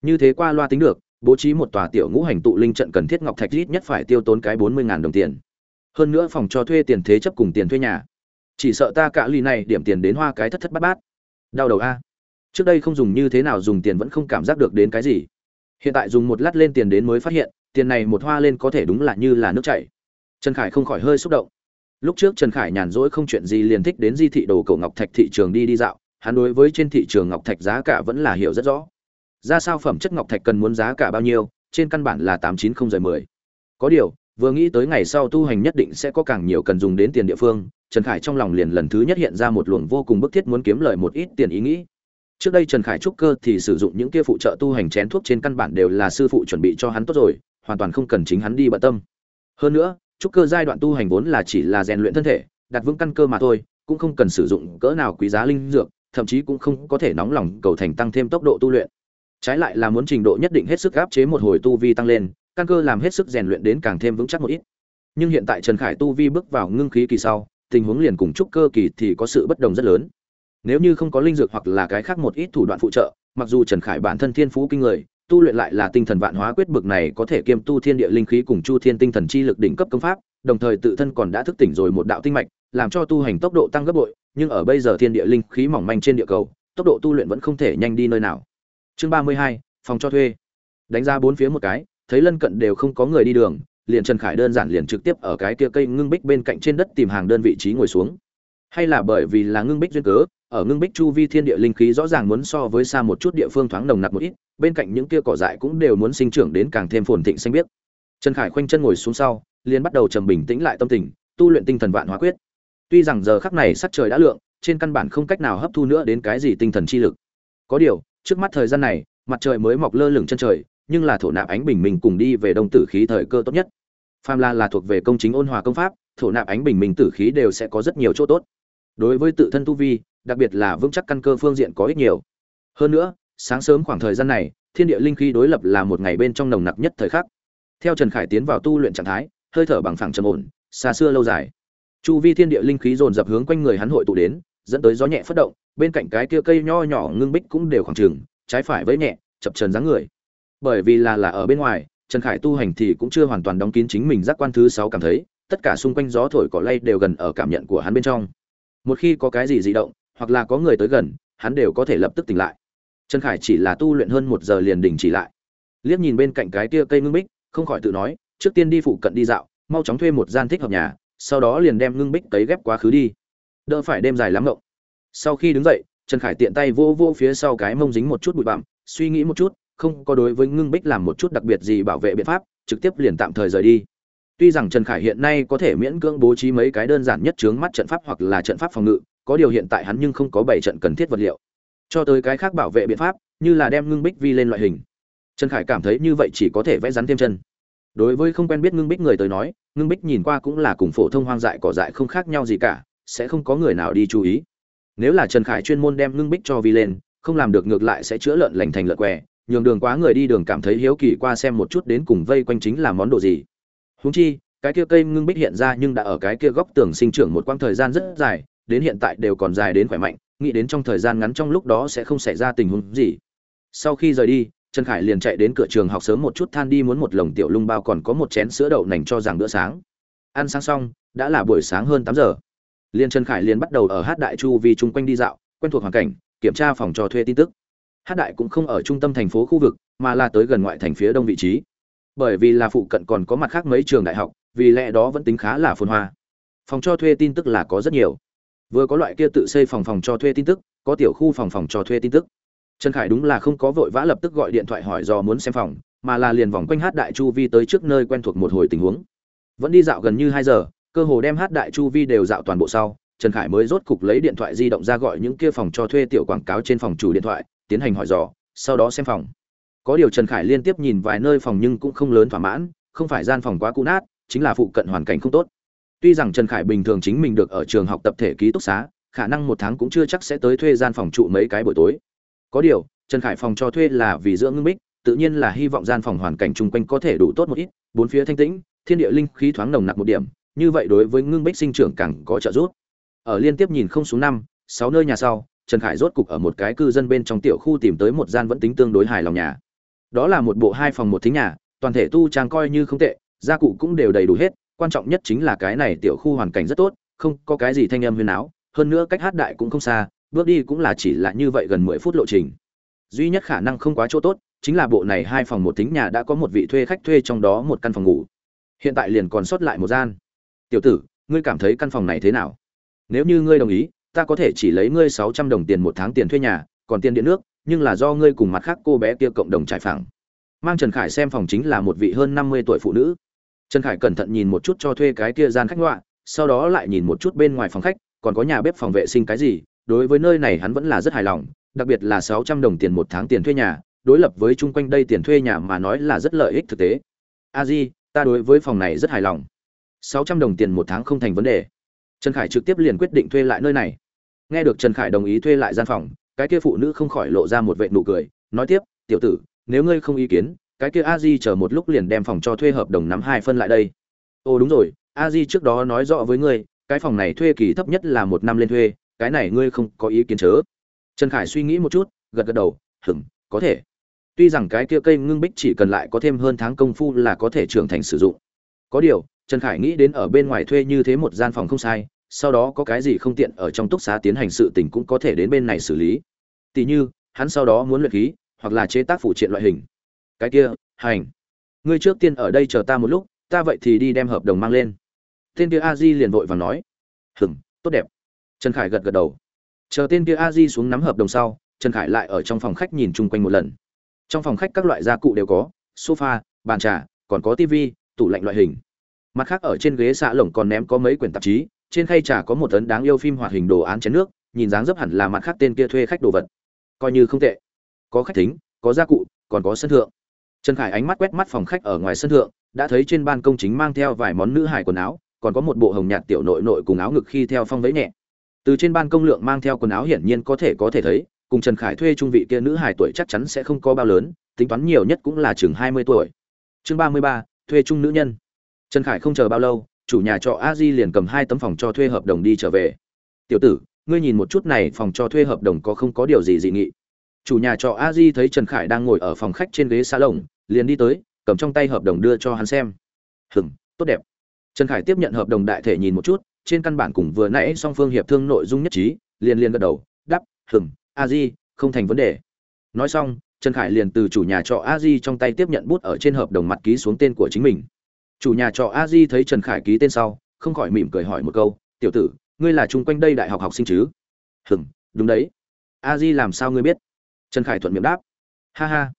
Như thế qua loa tính được, bố trí một tòa tiểu ngũ hành tụ linh trận cần thiết ngọc thạch ít nhất phải tiêu tốn cái bốn mươi đồng tiền. Hơn nữa phòng cho thuê tiền thế chấp cùng tiền thuê nhà. Chỉ sợ ta cả ly này điểm tiền đến hoa cái thất thất bát bát. Đau đầu a. Trước đây không dùng như thế nào dùng tiền vẫn không cảm giác được đến cái gì. Hiện tại dùng một lát lên tiền đến mới phát hiện, tiền này một hoa lên có thể đúng là như là nước chảy trần khải không khỏi hơi xúc động. Lúc trước trần khải nhàn rỗi không chuyện gì liền thích đến di thị đồ cổ ngọc thạch thị trường đi đi dạo, hắn đối với trên thị trường ngọc thạch giá cả vẫn là hiểu rất rõ. Ra sao phẩm chất ngọc thạch cần muốn giá cả bao nhiêu, trên căn bản là tám chín không rời mười. Có điều, vừa nghĩ tới ngày sau tu hành nhất định sẽ có càng nhiều cần dùng đến tiền địa phương, trần khải trong lòng liền lần thứ nhất hiện ra một luồng vô cùng bức thiết muốn kiếm lời một ít tiền ý nghĩ. Trước đây trần khải trúc cơ thì sử dụng những kia phụ trợ tu hành chén thuốc trên căn bản đều là sư phụ chuẩn bị cho hắn tốt rồi, hoàn toàn không cần chính hắn đi bận tâm. Hơn nữa trúc cơ giai đoạn tu hành vốn là chỉ là rèn luyện thân thể, đặt vững căn cơ mà thôi, cũng không cần sử dụng cỡ nào quý giá linh dược, thậm chí cũng không có thể nóng lòng cầu thành tăng thêm tốc độ tu luyện. Trái lại là muốn trình độ nhất định hết sức áp chế một hồi tu vi tăng lên, căn cơ làm hết sức rèn luyện đến càng thêm vững chắc một ít. Nhưng hiện tại trần khải tu vi bước vào ngưng khí kỳ sau, tình huống liền cùng trúc cơ kỳ thì có sự bất đồng rất lớn. Nếu như không có linh dược hoặc là cái khác một ít thủ đoạn phụ trợ, mặc dù trần khải bản thân thiên phú kinh người tu luyện lại là tinh thần vạn hóa quyết bực này có thể kiêm tu thiên địa linh khí cùng chu thiên tinh thần chi lực đỉnh cấp công pháp, đồng thời tự thân còn đã thức tỉnh rồi một đạo tinh mạch, làm cho tu hành tốc độ tăng gấp bội, nhưng ở bây giờ thiên địa linh khí mỏng manh trên địa cầu, tốc độ tu luyện vẫn không thể nhanh đi nơi nào. Chương ba mươi hai, phòng cho thuê. Đánh ra bốn phía một cái, thấy lân cận đều không có người đi đường, liền trần khải đơn giản liền trực tiếp ở cái kia cây ngưng bích bên cạnh trên đất tìm hàng đơn vị trí ngồi xuống hay là bởi vì là ngưng bích duyên cớ, ở ngưng bích chu vi thiên địa linh khí rõ ràng muốn so với xa một chút địa phương thoáng nồng nặc một ít, bên cạnh những kia cỏ dại cũng đều muốn sinh trưởng đến càng thêm phồn thịnh xanh biếc. Trần khải khoanh chân ngồi xuống sau, liền bắt đầu trầm bình tĩnh lại tâm tình, tu luyện tinh thần vạn hóa quyết. Tuy rằng giờ khắc này sắc trời đã lượng, trên căn bản không cách nào hấp thu nữa đến cái gì tinh thần chi lực. Có điều, trước mắt thời gian này, mặt trời mới mọc lơ lửng chân trời, nhưng là thổ nạp ánh bình minh cùng đi về đông tử khí thời cơ tốt nhất. Phàm la là thuộc về công chính ôn hòa công pháp, thổ nạp ánh bình minh tử khí đều sẽ có rất nhiều chỗ tốt đối với tự thân tu vi, đặc biệt là vững chắc căn cơ phương diện có ích nhiều. Hơn nữa, sáng sớm khoảng thời gian này, thiên địa linh khí đối lập là một ngày bên trong nồng nặc nhất thời khắc. Theo trần khải tiến vào tu luyện trạng thái, hơi thở bằng phẳng trầm ổn, xa xưa lâu dài. Chu vi thiên địa linh khí dồn dập hướng quanh người hắn hội tụ đến, dẫn tới gió nhẹ phất động, bên cạnh cái kia cây nho nhỏ ngưng bích cũng đều khoảng trừng trái phải với nhẹ, chập trần dáng người. Bởi vì là là ở bên ngoài, trần khải tu hành thì cũng chưa hoàn toàn đóng kín chính mình giác quan thứ sáu cảm thấy, tất cả xung quanh gió thổi cỏ lay đều gần ở cảm nhận của hắn bên trong một khi có cái gì dị động, hoặc là có người tới gần, hắn đều có thể lập tức tỉnh lại. Trần khải chỉ là tu luyện hơn một giờ liền đình chỉ lại. Liếc nhìn bên cạnh cái tia cây ngưng bích, không khỏi tự nói, trước tiên đi phụ cận đi dạo, mau chóng thuê một gian thích hợp nhà, sau đó liền đem ngưng bích cấy ghép quá khứ đi. Đỡ phải đêm dài lắm ngộng. Sau khi đứng dậy, trần khải tiện tay vô vô phía sau cái mông dính một chút bụi bặm, suy nghĩ một chút, không có đối với ngưng bích làm một chút đặc biệt gì bảo vệ biện pháp, trực tiếp liền tạm thời rời đi tuy rằng trần khải hiện nay có thể miễn cưỡng bố trí mấy cái đơn giản nhất chướng mắt trận pháp hoặc là trận pháp phòng ngự, có điều hiện tại hắn nhưng không có bảy trận cần thiết vật liệu. Cho tới cái khác bảo vệ biện pháp, như là đem ngưng bích vi lên loại hình. Trần khải cảm thấy như vậy chỉ có thể vẽ rắn thêm chân. Đối với không quen biết ngưng bích người tới nói, ngưng bích nhìn qua cũng là cùng phổ thông hoang dại cỏ dại không khác nhau gì cả, sẽ không có người nào đi chú ý. Nếu là trần khải chuyên môn đem ngưng bích cho vi lên, không làm được ngược lại sẽ chữa lợn lành thành lợn què, nhường đường quá người đi đường cảm thấy hiếu kỳ qua xem một chút đến cùng vây quanh chính là món đồ gì. Huống chi, cái kia cây ngưng bích hiện ra nhưng đã ở cái kia góc tường sinh trưởng một quãng thời gian rất dài, đến hiện tại đều còn dài đến khỏe mạnh, nghĩ đến trong thời gian ngắn trong lúc đó sẽ không xảy ra tình huống gì. Sau khi rời đi, trần khải liền chạy đến cửa trường học sớm một chút than đi muốn một lồng tiểu lung bao còn có một chén sữa đậu nành cho rằng bữa sáng. Ăn sáng xong, đã là buổi sáng hơn tám giờ. Liên trần khải liền bắt đầu ở hát đại chu vì chung quanh đi dạo, quen thuộc hoàn cảnh, kiểm tra phòng cho thuê tin tức. Hát đại cũng không ở trung tâm thành phố khu vực, mà là tới gần ngoại thành phía đông vị trí bởi vì là phụ cận còn có mặt khác mấy trường đại học, vì lẽ đó vẫn tính khá là phồn hoa. Phòng cho thuê tin tức là có rất nhiều. Vừa có loại kia tự xây phòng phòng cho thuê tin tức, có tiểu khu phòng phòng cho thuê tin tức. Trần khải đúng là không có vội vã lập tức gọi điện thoại hỏi do muốn xem phòng, mà là liền vòng quanh hát đại chu vi tới trước nơi quen thuộc một hồi tình huống. Vẫn đi dạo gần như hai giờ, cơ hồ đem hát đại chu vi đều dạo toàn bộ sau, trần khải mới rốt cục lấy điện thoại di động ra gọi những kia phòng cho thuê tiểu quảng cáo trên phòng chủ điện thoại, tiến hành hỏi dò, sau đó xem phòng có điều trần khải liên tiếp nhìn vài nơi phòng nhưng cũng không lớn thỏa mãn, không phải gian phòng quá cũ nát, chính là phụ cận hoàn cảnh không tốt. Tuy rằng trần khải bình thường chính mình được ở trường học tập thể ký túc xá, khả năng một tháng cũng chưa chắc sẽ tới thuê gian phòng trụ mấy cái buổi tối. Có điều, trần khải phòng cho thuê là vì dưỡng ngưng bích, tự nhiên là hy vọng gian phòng hoàn cảnh chung quanh có thể đủ tốt một ít, bốn phía thanh tĩnh, thiên địa linh khí thoáng nồng nặc một điểm, như vậy đối với ngưng bích sinh trưởng càng có trợ giúp. Ở liên tiếp nhìn không xuống năm, sáu nơi nhà sau, trần khải rốt cục ở một cái cư dân bên trong tiểu khu tìm tới một gian vẫn tính tương đối hài lòng nhà đó là một bộ hai phòng một thính nhà, toàn thể tu trang coi như không tệ, gia cụ cũng đều đầy đủ hết, quan trọng nhất chính là cái này tiểu khu hoàn cảnh rất tốt, không có cái gì thanh âm huyền áo, hơn nữa cách hát đại cũng không xa, bước đi cũng là chỉ là như vậy gần mười phút lộ trình. Duy nhất khả năng không quá chỗ tốt, chính là bộ này hai phòng một thính nhà đã có một vị thuê khách thuê trong đó một căn phòng ngủ. Hiện tại liền còn sót lại một gian. Tiểu tử, ngươi cảm thấy căn phòng này thế nào? Nếu như ngươi đồng ý, ta có thể chỉ lấy ngươi sáu trăm đồng tiền một tháng tiền thuê nhà, còn tiền điện nước nhưng là do ngươi cùng mặt khác cô bé kia cộng đồng trải phẳng. Mang trần khải xem phòng chính là một vị hơn năm mươi tuổi phụ nữ. Trần khải cẩn thận nhìn một chút cho thuê cái kia gian khách ngoại, sau đó lại nhìn một chút bên ngoài phòng khách, còn có nhà bếp phòng vệ sinh cái gì, đối với nơi này hắn vẫn là rất hài lòng, đặc biệt là sáu trăm đồng tiền một tháng tiền thuê nhà, đối lập với chung quanh đây tiền thuê nhà mà nói là rất lợi ích thực tế. A di, ta đối với phòng này rất hài lòng. Sáu trăm đồng tiền một tháng không thành vấn đề. Trần khải trực tiếp liền quyết định thuê lại nơi này. Nghe được trần khải đồng ý thuê lại gian phòng cái kia phụ nữ không khỏi lộ ra một vệ nụ cười, nói tiếp, tiểu tử, nếu ngươi không ý kiến, cái kia a di chờ một lúc liền đem phòng cho thuê hợp đồng nắm hai phân lại đây. Ồ, đúng rồi, a di trước đó nói rõ với ngươi, cái phòng này thuê kỳ thấp nhất là một năm lên thuê, cái này ngươi không có ý kiến chớ. Trần khải suy nghĩ một chút, gật gật đầu hửng có thể. Tuy rằng cái kia cây ngưng bích chỉ cần lại có thêm hơn tháng công phu là có thể trưởng thành sử dụng. Có điều, trần khải nghĩ đến ở bên ngoài thuê như thế một gian phòng không sai sau đó có cái gì không tiện ở trong túc xá tiến hành sự tình cũng có thể đến bên này xử lý. Tỷ như, hắn sau đó muốn luyện khí, hoặc là chế tác phụ triện loại hình. Cái kia, hành. Ngươi trước tiên ở đây chờ ta một lúc, ta vậy thì đi đem hợp đồng mang lên. Tên kia a di liền vội và nói. Hừng tốt đẹp. Trần khải gật gật đầu. Chờ tên kia a di xuống nắm hợp đồng sau, trần khải lại ở trong phòng khách nhìn chung quanh một lần. Trong phòng khách các loại gia cụ đều có, sofa, bàn trà, còn có tivi tủ lạnh loại hình. Mặt khác ở trên ghế xạ lồng còn ném có mấy quyển tạp chí trên khay trà có một tấn đáng yêu phim hoạt hình đồ án chén nước, nhìn dáng dấp hẳn là mặt khác tên kia thuê khách đồ vật. Coi như không tệ. Có khách thính, có gia cụ, còn có sân thượng. Trần khải ánh mắt quét mắt phòng khách ở ngoài sân thượng, đã thấy trên ban công chính mang theo vài món nữ hải quần áo, còn có một bộ hồng nhạt tiểu nội nội cùng áo ngực khi theo phong vẫy nhẹ. Từ trên ban công lượng mang theo quần áo hiển nhiên có thể có thể thấy, cùng trần khải thuê trung vị kia nữ hải tuổi chắc chắn sẽ không có bao lớn, tính toán nhiều nhất cũng là chừng hai mươi tuổi. Chương ba mươi ba, thuê trung nữ nhân. Trần khải không chờ bao lâu chủ nhà trọ a di liền cầm hai tấm phòng cho thuê hợp đồng đi trở về. Tiểu tử, ngươi nhìn một chút này phòng cho thuê hợp đồng có không có điều gì dị nghị? Chủ nhà trọ a di thấy trần khải đang ngồi ở phòng khách trên ghế xa lồng, liền đi tới, cầm trong tay hợp đồng đưa cho hắn xem. Hừng tốt đẹp. Trần khải tiếp nhận hợp đồng đại thể nhìn một chút, trên căn bản cùng vừa nãy song phương hiệp thương nội dung nhất trí, liền liền gật đầu đắp hừng a di không thành vấn đề. Nói xong, trần khải liền từ chủ nhà trọ a di trong tay tiếp nhận bút ở trên hợp đồng mặt ký xuống tên của chính mình chủ nhà trọ a di thấy trần khải ký tên sau, không khỏi mỉm cười hỏi một câu, tiểu tử, ngươi là chung quanh đây đại học học sinh chứ? Hừm, đúng đấy. A di làm sao ngươi biết? Trần khải thuận miệng đáp. Ha ha.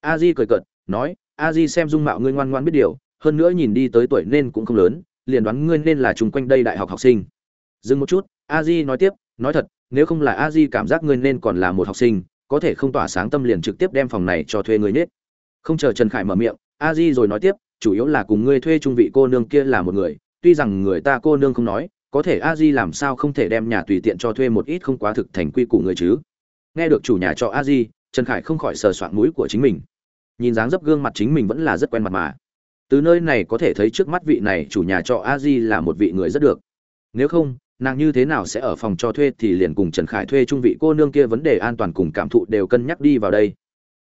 A di cười cợt, nói, a di xem dung mạo ngươi ngoan ngoan biết điều, hơn nữa nhìn đi tới tuổi nên cũng không lớn, liền đoán ngươi nên là chung quanh đây đại học học sinh. Dừng một chút, a di nói tiếp, nói thật, nếu không là a di cảm giác ngươi nên còn là một học sinh, có thể không tỏa sáng tâm liền trực tiếp đem phòng này cho thuê người nết không chờ trần khải mở miệng, a di rồi nói tiếp chủ yếu là cùng ngươi thuê trung vị cô nương kia là một người, tuy rằng người ta cô nương không nói, có thể a di làm sao không thể đem nhà tùy tiện cho thuê một ít không quá thực thành quy củ người chứ? Nghe được chủ nhà cho a di, trần khải không khỏi sờ soạn mũi của chính mình. Nhìn dáng dấp gương mặt chính mình vẫn là rất quen mặt mà. Từ nơi này có thể thấy trước mắt vị này chủ nhà trọ a di là một vị người rất được. Nếu không, nàng như thế nào sẽ ở phòng cho thuê thì liền cùng trần khải thuê trung vị cô nương kia vấn đề an toàn cùng cảm thụ đều cân nhắc đi vào đây.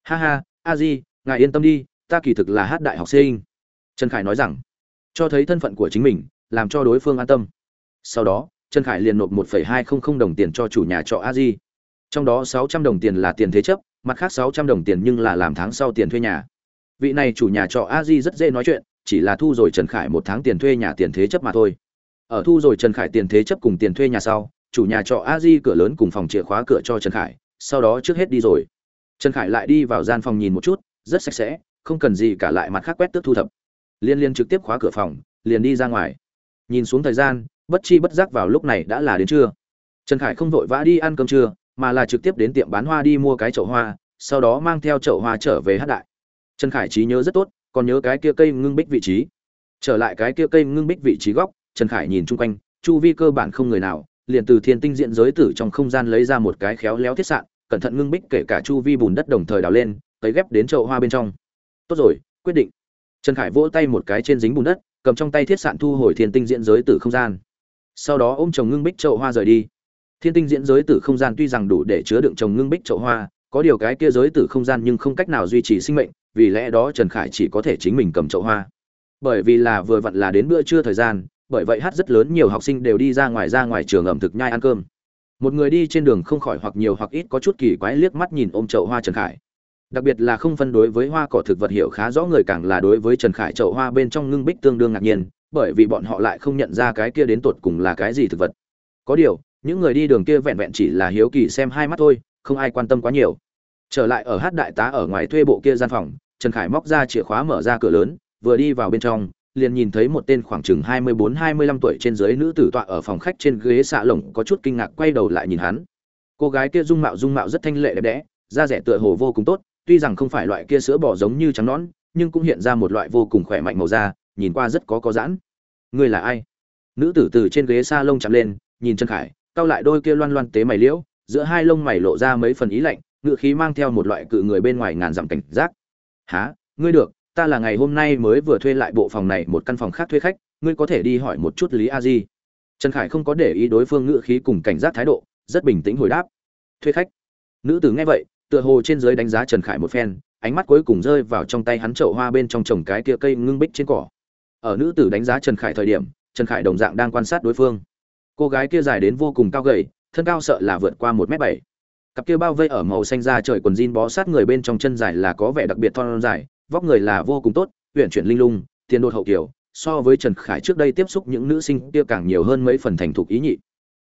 Ha ha, a di, ngài yên tâm đi, ta kỳ thực là hát đại học sinh trần khải nói rằng, cho thấy thân phận của chính mình, làm cho đối phương an tâm. Sau đó, trần khải liền nộp một hai trăm linh đồng tiền cho chủ nhà trọ a di. Trong đó sáu trăm đồng tiền là tiền thế chấp, mặt khác sáu trăm đồng tiền nhưng là làm tháng sau tiền thuê nhà. Vị này chủ nhà trọ a di rất dễ nói chuyện, chỉ là thu rồi trần khải một tháng tiền thuê nhà tiền thế chấp mà thôi. Ở thu rồi trần khải tiền thế chấp cùng tiền thuê nhà sau, chủ nhà trọ a di cửa lớn cùng phòng chìa khóa cửa cho trần khải, sau đó trước hết đi rồi. Trần khải lại đi vào gian phòng nhìn một chút, rất sạch sẽ, không cần gì cả lại mặt khác quét tước thu thập liên liên trực tiếp khóa cửa phòng, liền đi ra ngoài. Nhìn xuống thời gian, bất chi bất giác vào lúc này đã là đến trưa. Trần khải không vội vã đi ăn cơm trưa, mà là trực tiếp đến tiệm bán hoa đi mua cái chậu hoa, sau đó mang theo chậu hoa trở về hát đại. Trần khải trí nhớ rất tốt, còn nhớ cái kia cây ngưng bích vị trí. Trở lại cái kia cây ngưng bích vị trí góc, trần khải nhìn chung quanh, chu vi cơ bản không người nào, liền từ thiên tinh diện giới tử trong không gian lấy ra một cái khéo léo thiết sạn, cẩn thận ngưng bích kể cả chu vi bùn đất đồng thời đào lên tới ghép đến chậu hoa bên trong. Tốt rồi, quyết định trần khải vỗ tay một cái trên dính bùn đất, cầm trong tay thiết sạn thu hồi thiên tinh diễn giới tử không gian. Sau đó ôm chồng ngưng bích chậu hoa rời đi. Thiên tinh diễn giới tử không gian tuy rằng đủ để chứa đựng chồng ngưng bích chậu hoa, có điều cái kia giới tử không gian nhưng không cách nào duy trì sinh mệnh, vì lẽ đó trần khải chỉ có thể chính mình cầm chậu hoa. Bởi vì là vừa vặn là đến bữa trưa thời gian, bởi vậy hát rất lớn nhiều học sinh đều đi ra ngoài ra ngoài trường ẩm thực nhai ăn cơm. Một người đi trên đường không khỏi hoặc nhiều hoặc ít có chút kỳ quái liếc mắt nhìn ôm chậu hoa trần khải đặc biệt là không phân đối với hoa cỏ thực vật hiểu khá rõ người càng là đối với trần khải chậu hoa bên trong ngưng bích tương đương ngạc nhiên, bởi vì bọn họ lại không nhận ra cái kia đến tột cùng là cái gì thực vật. Có điều, những người đi đường kia vẹn vẹn chỉ là hiếu kỳ xem hai mắt thôi, không ai quan tâm quá nhiều. Trở lại ở hát đại tá ở ngoài thuê bộ kia gian phòng, trần khải móc ra chìa khóa mở ra cửa lớn, vừa đi vào bên trong, liền nhìn thấy một tên khoảng chừng hai mươi bốn, hai mươi lăm tuổi trên dưới nữ tử tọa ở phòng khách trên ghế xạ lồng có chút kinh ngạc quay đầu lại nhìn hắn. Cô gái kia dung mạo dung mạo rất thanh lệ đẹp đẽ, da rẻ tựa hồ vô cùng tốt tuy rằng không phải loại kia sữa bò giống như trắng nón nhưng cũng hiện ra một loại vô cùng khỏe mạnh màu da, nhìn qua rất có có giãn. Ngươi là ai? Nữ tử từ trên ghế sa lông chạm lên, nhìn trần khải, cau lại đôi kia loan loan tế mày liễu, giữa hai lông mày lộ ra mấy phần ý lạnh ngự khí mang theo một loại cự người bên ngoài ngàn dặm cảnh giác. Há ngươi được, ta là ngày hôm nay mới vừa thuê lại bộ phòng này một căn phòng khác thuê khách, ngươi có thể đi hỏi một chút lý a di. Trần khải không có để ý đối phương ngự khí cùng cảnh giác thái độ, rất bình tĩnh hồi đáp. Thuê khách? Nữ tử nghe vậy tựa hồ trên dưới đánh giá trần khải một phen, ánh mắt cuối cùng rơi vào trong tay hắn chậu hoa bên trong trồng cái kia cây ngưng bích trên cỏ. Ở nữ tử đánh giá trần khải thời điểm, trần khải đồng dạng đang quan sát đối phương. Cô gái kia dài đến vô cùng cao gầy, thân cao sợ là vượt qua một m bảy. Cặp kia bao vây ở màu xanh da trời quần jean bó sát người bên trong chân dài là có vẻ đặc biệt thon dài, vóc người là vô cùng tốt huyện chuyển linh lung, tiền đột hậu kiểu, so với trần khải trước đây tiếp xúc những nữ sinh kia càng nhiều hơn mấy phần thành thục ý nhị.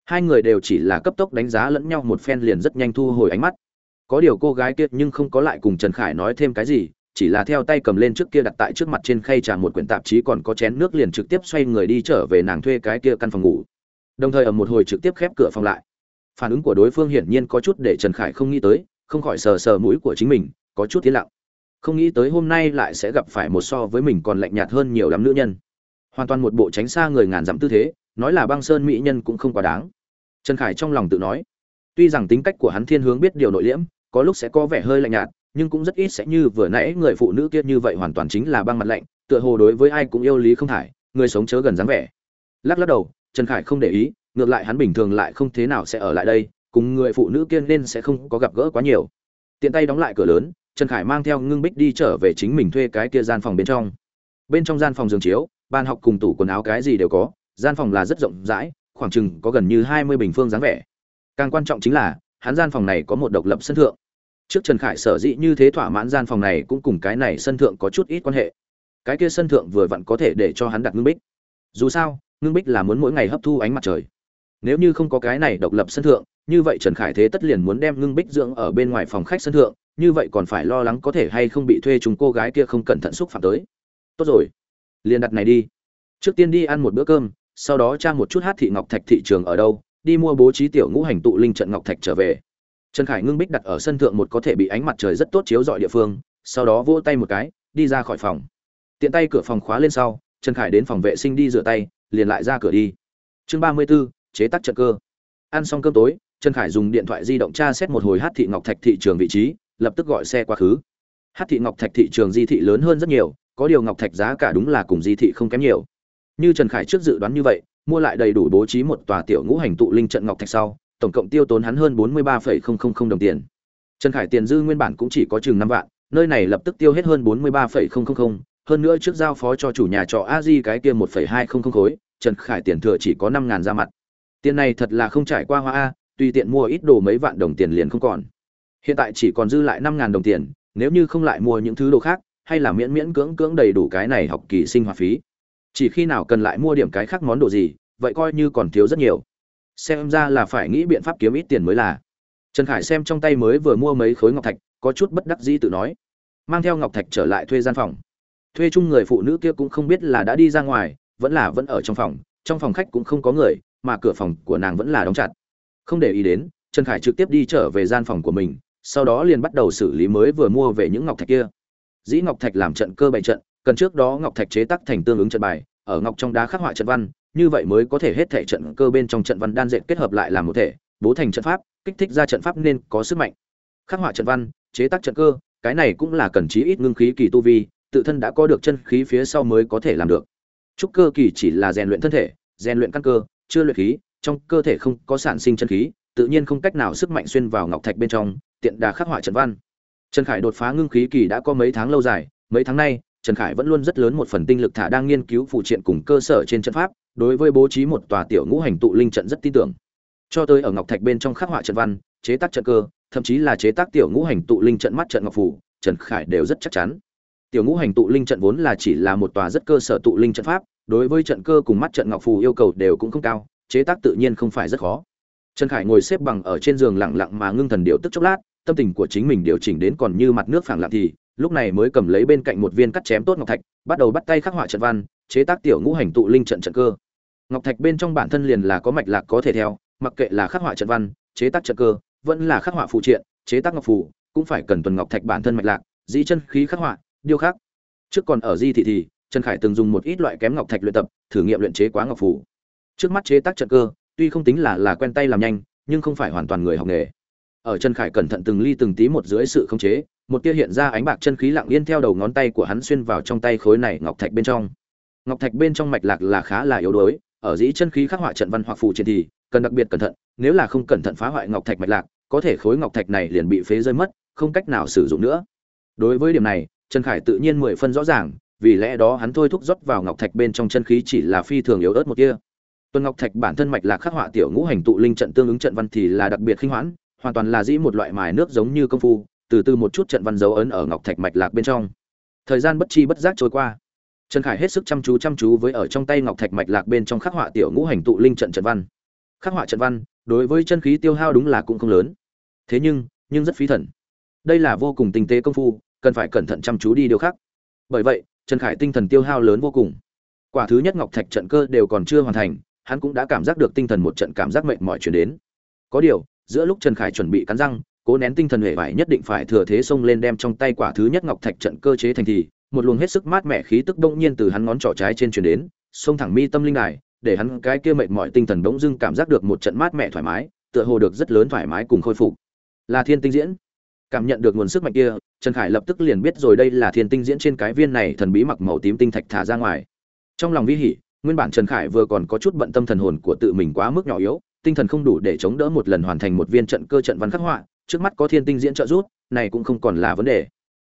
Hai người đều chỉ là cấp tốc đánh giá lẫn nhau một phen liền rất nhanh thu hồi ánh mắt có điều cô gái kia nhưng không có lại cùng trần khải nói thêm cái gì, chỉ là theo tay cầm lên trước kia đặt tại trước mặt trên khay trà một quyển tạp chí còn có chén nước liền trực tiếp xoay người đi trở về nàng thuê cái kia căn phòng ngủ. Đồng thời ở một hồi trực tiếp khép cửa phòng lại. Phản ứng của đối phương hiển nhiên có chút để trần khải không nghĩ tới, không khỏi sờ sờ mũi của chính mình, có chút tiến lặng. Không nghĩ tới hôm nay lại sẽ gặp phải một so với mình còn lạnh nhạt hơn nhiều lắm nữ nhân. Hoàn toàn một bộ tránh xa người ngàn dặm tư thế, nói là băng sơn mỹ nhân cũng không quá đáng. Trần khải trong lòng tự nói, tuy rằng tính cách của hắn thiên hướng biết điều nội liễm có lúc sẽ có vẻ hơi lạnh nhạt, nhưng cũng rất ít sẽ như vừa nãy người phụ nữ kia như vậy hoàn toàn chính là băng mặt lạnh, tựa hồ đối với ai cũng yêu lý không thải, người sống chớ gần dáng vẻ. Lắc lắc đầu, trần khải không để ý, ngược lại hắn bình thường lại không thế nào sẽ ở lại đây, cùng người phụ nữ kia nên sẽ không có gặp gỡ quá nhiều. Tiện tay đóng lại cửa lớn, trần khải mang theo ngưng bích đi trở về chính mình thuê cái kia gian phòng bên trong. Bên trong gian phòng giường chiếu, bàn học cùng tủ quần áo cái gì đều có, gian phòng là rất rộng rãi, khoảng chừng có gần như hai mươi bình phương dáng vẻ. Càng quan trọng chính là hắn gian phòng này có một độc lập sân thượng. Trước trần khải sở dĩ như thế thỏa mãn gian phòng này cũng cùng cái này sân thượng có chút ít quan hệ. Cái kia sân thượng vừa vặn có thể để cho hắn đặt ngưng bích. Dù sao, ngưng bích là muốn mỗi ngày hấp thu ánh mặt trời. Nếu như không có cái này độc lập sân thượng, như vậy trần khải thế tất liền muốn đem ngưng bích dưỡng ở bên ngoài phòng khách sân thượng, như vậy còn phải lo lắng có thể hay không bị thuê chúng cô gái kia không cẩn thận xúc phạm tới. Tốt rồi, liền đặt này đi. Trước tiên đi ăn một bữa cơm, sau đó tra một chút hát thị ngọc thạch thị trường ở đâu đi mua bố trí tiểu ngũ hành tụ linh trận ngọc thạch trở về. Trần khải ngưng bích đặt ở sân thượng một có thể bị ánh mặt trời rất tốt chiếu dọi địa phương sau đó vỗ tay một cái đi ra khỏi phòng. Tiện tay cửa phòng khóa lên sau trần khải đến phòng vệ sinh đi rửa tay liền lại ra cửa đi. Chương ba mươi 34, chế tác trận cơ. Ăn xong cơm tối trần khải dùng điện thoại di động tra xét một hồi hát thị ngọc thạch thị trường vị trí lập tức gọi xe quá khứ. Hát thị ngọc thạch thị trường di thị lớn hơn rất nhiều có điều ngọc thạch giá cả đúng là cùng di thị không kém nhiều. Như trần khải trước dự đoán như vậy mua lại đầy đủ bố trí một tòa tiểu ngũ hành tụ linh trận ngọc thạch sau tổng cộng tiêu tốn hắn hơn 43,000 đồng tiền. Trần khải tiền dư nguyên bản cũng chỉ có chừng năm vạn nơi này lập tức tiêu hết hơn 43,000, hơn nữa trước giao phó cho chủ nhà trọ a di cái kia một khối trần khải tiền thừa chỉ có năm ngàn ra mặt. Tiền này thật là không trải qua hoa a tùy tiện mua ít đồ mấy vạn đồng tiền liền không còn. Hiện tại chỉ còn dư lại năm ngàn đồng tiền nếu như không lại mua những thứ đồ khác hay là miễn miễn cưỡng cưỡng đầy đủ cái này học kỳ sinh hoạt phí chỉ khi nào cần lại mua điểm cái khác món đồ gì, vậy coi như còn thiếu rất nhiều. Xem ra là phải nghĩ biện pháp kiếm ít tiền mới là. Trần khải xem trong tay mới vừa mua mấy khối ngọc thạch, có chút bất đắc dĩ tự nói. Mang theo ngọc thạch trở lại thuê gian phòng. Thuê chung người phụ nữ kia cũng không biết là đã đi ra ngoài, vẫn là vẫn ở trong phòng. Trong phòng khách cũng không có người, mà cửa phòng của nàng vẫn là đóng chặt. Không để ý đến, trần khải trực tiếp đi trở về gian phòng của mình, sau đó liền bắt đầu xử lý mới vừa mua về những ngọc thạch kia. Dĩ ngọc thạch làm trận cơ bày trận cần trước đó ngọc thạch chế tác thành tương ứng trận bài, ở ngọc trong đá khắc họa trận văn, như vậy mới có thể hết thể trận cơ bên trong trận văn đan dệt kết hợp lại làm một thể, bố thành trận pháp, kích thích ra trận pháp nên có sức mạnh. Khắc họa trận văn, chế tác trận cơ, cái này cũng là cần chí ít ngưng khí kỳ tu vi, tự thân đã có được chân khí phía sau mới có thể làm được. Trúc cơ kỳ chỉ là rèn luyện thân thể, rèn luyện căn cơ, chưa luyện khí, trong cơ thể không có sản sinh chân khí, tự nhiên không cách nào sức mạnh xuyên vào ngọc thạch bên trong, tiện đà khắc họa trận văn. Trần khải đột phá ngưng khí kỳ đã có mấy tháng lâu dài, mấy tháng nay trần khải vẫn luôn rất lớn một phần tinh lực thả đang nghiên cứu phụ triện cùng cơ sở trên trận pháp, đối với bố trí một tòa tiểu ngũ hành tụ linh trận rất tin tưởng. Cho tới ở ngọc thạch bên trong khắc họa trận văn, chế tác trận cơ, thậm chí là chế tác tiểu ngũ hành tụ linh trận mắt trận ngọc phủ, trần khải đều rất chắc chắn. Tiểu ngũ hành tụ linh trận vốn là chỉ là một tòa rất cơ sở tụ linh trận pháp, đối với trận cơ cùng mắt trận ngọc phù yêu cầu đều cũng không cao, chế tác tự nhiên không phải rất khó. Trần khải ngồi xếp bằng ở trên giường lặng lặng mà ngưng thần điều tức chốc lát, tâm tình của chính mình điều chỉnh đến còn như mặt nước phẳng lặng thì lúc này mới cầm lấy bên cạnh một viên cắt chém tốt ngọc thạch, bắt đầu bắt tay khắc họa trận văn, chế tác tiểu ngũ hành tụ linh trận trận cơ. Ngọc thạch bên trong bản thân liền là có mạch lạc có thể theo, mặc kệ là khắc họa trận văn, chế tác trận cơ, vẫn là khắc họa phụ triện, chế tác ngọc phù, cũng phải cần tuần ngọc thạch bản thân mạch lạc di chân khí khắc họa, điêu khắc. Trước còn ở di thị thì, trần khải từng dùng một ít loại kém ngọc thạch luyện tập, thử nghiệm luyện chế quá ngọc phù. Trước mắt chế tác trận cơ, tuy không tính là là quen tay làm nhanh, nhưng không phải hoàn toàn người học nghề. Ở trần khải cẩn thận từng ly từng tí một dưới sự khống chế một tia hiện ra ánh bạc chân khí lặng yên theo đầu ngón tay của hắn xuyên vào trong tay khối này ngọc thạch bên trong. Ngọc thạch bên trong mạch lạc là khá là yếu đuối, ở dĩ chân khí khắc họa trận văn hoặc phù trên thì, cần đặc biệt cẩn thận, nếu là không cẩn thận phá hoại ngọc thạch mạch lạc, có thể khối ngọc thạch này liền bị phế rơi mất, không cách nào sử dụng nữa. Đối với điểm này, trần khải tự nhiên mười phân rõ ràng, vì lẽ đó hắn thôi thúc rót vào ngọc thạch bên trong chân khí chỉ là phi thường yếu ớt một kia tuần ngọc thạch bản thân mạch lạc khắc họa tiểu ngũ hành tụ linh trận tương ứng trận văn thì là đặc biệt khinh hoãn, hoàn toàn là dĩ một loại mài nước giống như công phu từ từ một chút trận văn dấu ấn ở ngọc thạch mạch lạc bên trong. Thời gian bất chi bất giác trôi qua. Trần khải hết sức chăm chú chăm chú với ở trong tay ngọc thạch mạch lạc bên trong khắc họa tiểu ngũ hành tụ linh trận trận văn. Khắc họa trận văn, đối với chân khí tiêu hao đúng là cũng không lớn. Thế nhưng nhưng rất phí thần. Đây là vô cùng tinh tế công phu, cần phải cẩn thận chăm chú đi điều khác bởi vậy, trần khải tinh thần tiêu hao lớn vô cùng. Quả thứ nhất ngọc thạch trận cơ đều còn chưa hoàn thành, hắn cũng đã cảm giác được tinh thần một trận cảm giác mệt mỏi chuyển đến. Có điều, giữa lúc trần khải chuẩn bị cắn răng cố nén tinh thần hệ vải nhất định phải thừa thế xông lên đem trong tay quả thứ nhất ngọc thạch trận cơ chế thành thì, một luồng hết sức mát mẻ khí tức bỗng nhiên từ hắn ngón trỏ trái trên truyền đến, xông thẳng mi tâm linh đài, để hắn cái kia mệt mỏi tinh thần bỗng dưng cảm giác được một trận mát mẻ thoải mái, tựa hồ được rất lớn thoải mái cùng khôi phục. Là thiên tinh diễn. Cảm nhận được nguồn sức mạnh kia, trần khải lập tức liền biết rồi đây là thiên tinh diễn trên cái viên này thần bí mặc màu tím tinh thạch thả ra ngoài. Trong lòng vi hỉ, nguyên bản trần khải vừa còn có chút bận tâm thần hồn của tự mình quá mức nhỏ yếu, tinh thần không đủ để chống đỡ một lần hoàn thành một viên trận cơ trận văn khắc họa trước mắt có thiên tinh diễn trợ rút này cũng không còn là vấn đề.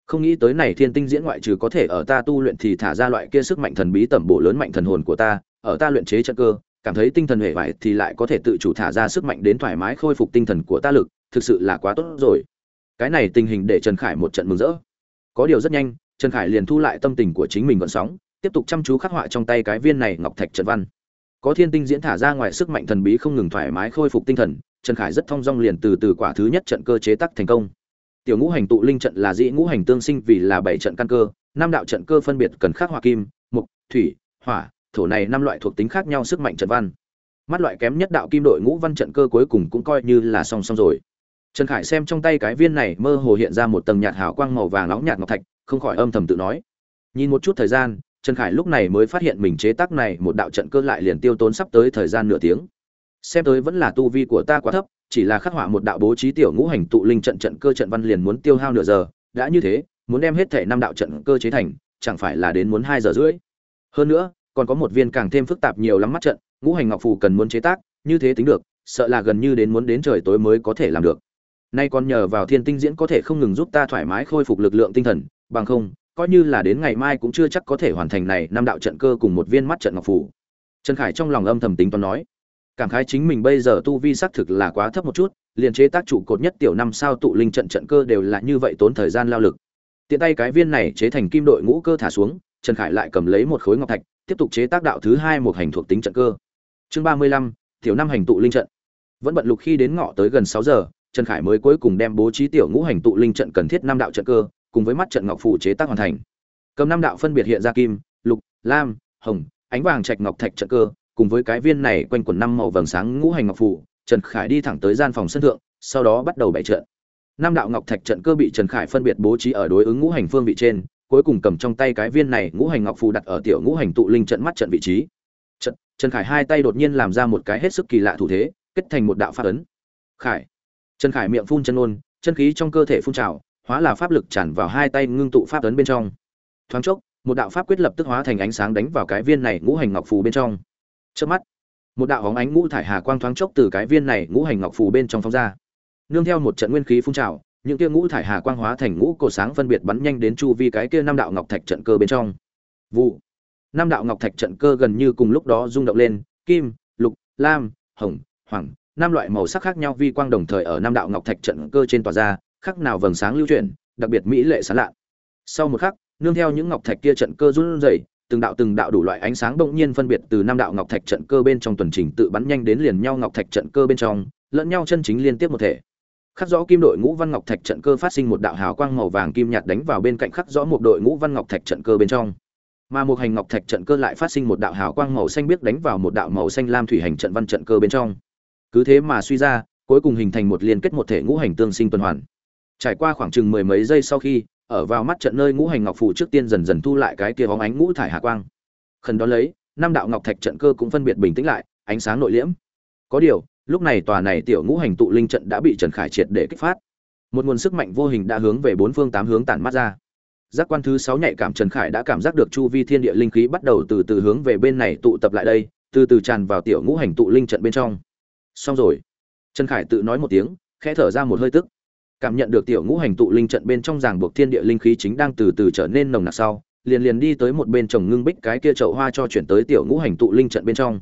Không nghĩ tới này thiên tinh diễn ngoại trừ có thể ở ta tu luyện thì thả ra loại kia sức mạnh thần bí tẩm bổ lớn mạnh thần hồn của ta, ở ta luyện chế trận cơ, cảm thấy tinh thần hệ vải thì lại có thể tự chủ thả ra sức mạnh đến thoải mái khôi phục tinh thần của ta lực, thực sự là quá tốt rồi. Cái này tình hình để trần khải một trận mừng rỡ. Có điều rất nhanh, trần khải liền thu lại tâm tình của chính mình gọn sóng, tiếp tục chăm chú khắc họa trong tay cái viên này ngọc thạch trận văn. Có thiên tinh diễn thả ra ngoài sức mạnh thần bí không ngừng thoải mái khôi phục tinh thần trần khải rất thong dong liền từ từ quả thứ nhất trận cơ chế tác thành công. Tiểu ngũ hành tụ linh trận là dĩ ngũ hành tương sinh vì là bảy trận căn cơ, năm đạo trận cơ phân biệt cần khắc hỏa kim mộc thủy, hỏa, thổ này năm loại thuộc tính khác nhau sức mạnh trận văn. Mắt loại kém nhất đạo kim đội ngũ văn trận cơ cuối cùng cũng coi như là song song rồi. Trần khải xem trong tay cái viên này mơ hồ hiện ra một tầng nhạt hào quang màu vàng nóng nhạt ngọc thạch, không khỏi âm thầm tự nói. Nhìn một chút thời gian, trần khải lúc này mới phát hiện mình chế tác này một đạo trận cơ lại liền tiêu tốn sắp tới thời gian nửa tiếng xem tới vẫn là tu vi của ta quá thấp, chỉ là khắc họa một đạo bố trí tiểu ngũ hành tụ linh trận trận cơ trận văn liền muốn tiêu hao nửa giờ. Đã như thế, muốn đem hết thể năm đạo trận cơ chế thành, chẳng phải là đến muốn hai giờ rưỡi? Hơn nữa, còn có một viên càng thêm phức tạp nhiều lắm mắt trận, ngũ hành ngọc phù cần muốn chế tác, như thế tính được, sợ là gần như đến muốn đến trời tối mới có thể làm được. Nay còn nhờ vào thiên tinh diễn có thể không ngừng giúp ta thoải mái khôi phục lực lượng tinh thần, bằng không, coi như là đến ngày mai cũng chưa chắc có thể hoàn thành này năm đạo trận cơ cùng một viên mắt trận ngọc phù. Trần khải trong lòng âm thầm tính toán nói cảm khái chính mình bây giờ tu vi xác thực là quá thấp một chút, liền chế tác trụ cột nhất tiểu năm sao tụ linh trận trận cơ đều là như vậy tốn thời gian lao lực. Tiện tay cái viên này chế thành kim đội ngũ cơ thả xuống, trần khải lại cầm lấy một khối ngọc thạch, tiếp tục chế tác đạo thứ hai một hành thuộc tính trận cơ. Chương ba mươi lăm, tiểu năm hành tụ linh trận. Vẫn bận lục khi đến ngọ tới gần sáu giờ, trần khải mới cuối cùng đem bố trí tiểu ngũ hành tụ linh trận cần thiết năm đạo trận cơ, cùng với mắt trận ngọc phủ chế tác hoàn thành. Cầm năm đạo phân biệt hiện ra kim, lục, lam, hồng, ánh vàng trạch ngọc thạch trận cơ cùng với cái viên này quanh quần năm màu vầng sáng ngũ hành ngọc phủ trần khải đi thẳng tới gian phòng sân thượng, sau đó bắt đầu bày trận. Năm đạo ngọc thạch trận cơ bị trần khải phân biệt bố trí ở đối ứng ngũ hành phương vị trên, cuối cùng cầm trong tay cái viên này ngũ hành ngọc phù đặt ở tiểu ngũ hành tụ linh trận mắt trận vị trí. Trận trần khải hai tay đột nhiên làm ra một cái hết sức kỳ lạ thủ thế, kết thành một đạo pháp ấn. Khải. Trần khải miệng phun chân ôn, chân khí trong cơ thể phun trào, hóa là pháp lực tràn vào hai tay ngưng tụ pháp ấn bên trong. Thoáng chốc, một đạo pháp quyết lập tức hóa thành ánh sáng đánh vào cái viên này ngũ hành ngọc phù bên trong chớp mắt, một đạo hóng ánh ngũ thải hà quang thoáng chốc từ cái viên này ngũ hành ngọc phù bên trong phóng ra. Nương theo một trận nguyên khí phun trào, những kia ngũ thải hà quang hóa thành ngũ cổ sáng phân biệt bắn nhanh đến chu vi cái kia năm đạo ngọc thạch trận cơ bên trong. Vụ, năm đạo ngọc thạch trận cơ gần như cùng lúc đó rung động lên, kim, lục, lam, hồng, hoàng, năm loại màu sắc khác nhau vi quang đồng thời ở năm đạo ngọc thạch trận cơ trên tòa ra, khắc nào vầng sáng lưu chuyển, đặc biệt mỹ lệ sáng lạ. Sau một khắc, nương theo những ngọc thạch kia trận cơ run rẩy từng đạo từng đạo đủ loại ánh sáng bỗng nhiên phân biệt từ năm đạo ngọc thạch trận cơ bên trong tuần trình tự bắn nhanh đến liền nhau ngọc thạch trận cơ bên trong, lẫn nhau chân chính liên tiếp một thể. Khắc rõ kim đội ngũ văn ngọc thạch trận cơ phát sinh một đạo hào quang màu vàng kim nhạt đánh vào bên cạnh khắc rõ một đội ngũ văn ngọc thạch trận cơ bên trong. Mà một hành ngọc thạch trận cơ lại phát sinh một đạo hào quang màu xanh biếc đánh vào một đạo màu xanh lam thủy hành trận văn trận cơ bên trong. Cứ thế mà suy ra, cuối cùng hình thành một liên kết một thể ngũ hành tương sinh tuần hoàn. Trải qua khoảng chừng mười mấy giây sau khi ở vào mắt trận nơi ngũ hành ngọc phù trước tiên dần dần thu lại cái kia bóng ánh ngũ thải hạ quang. Khẩn đó lấy, năm đạo ngọc thạch trận cơ cũng phân biệt bình tĩnh lại, ánh sáng nội liễm. Có điều, lúc này tòa này tiểu ngũ hành tụ linh trận đã bị trần khải triệt để kích phát. Một nguồn sức mạnh vô hình đã hướng về bốn phương tám hướng tản mắt ra. Giác quan thứ sáu nhạy cảm trần khải đã cảm giác được chu vi thiên địa linh khí bắt đầu từ từ hướng về bên này tụ tập lại đây, từ từ tràn vào tiểu ngũ hành tụ linh trận bên trong. Xong rồi. Trần khải tự nói một tiếng, khẽ thở ra một hơi tức cảm nhận được tiểu ngũ hành tụ linh trận bên trong ràng buộc thiên địa linh khí chính đang từ từ trở nên nồng nặc sau, liền liền đi tới một bên trồng ngưng bích cái kia chậu hoa cho chuyển tới tiểu ngũ hành tụ linh trận bên trong.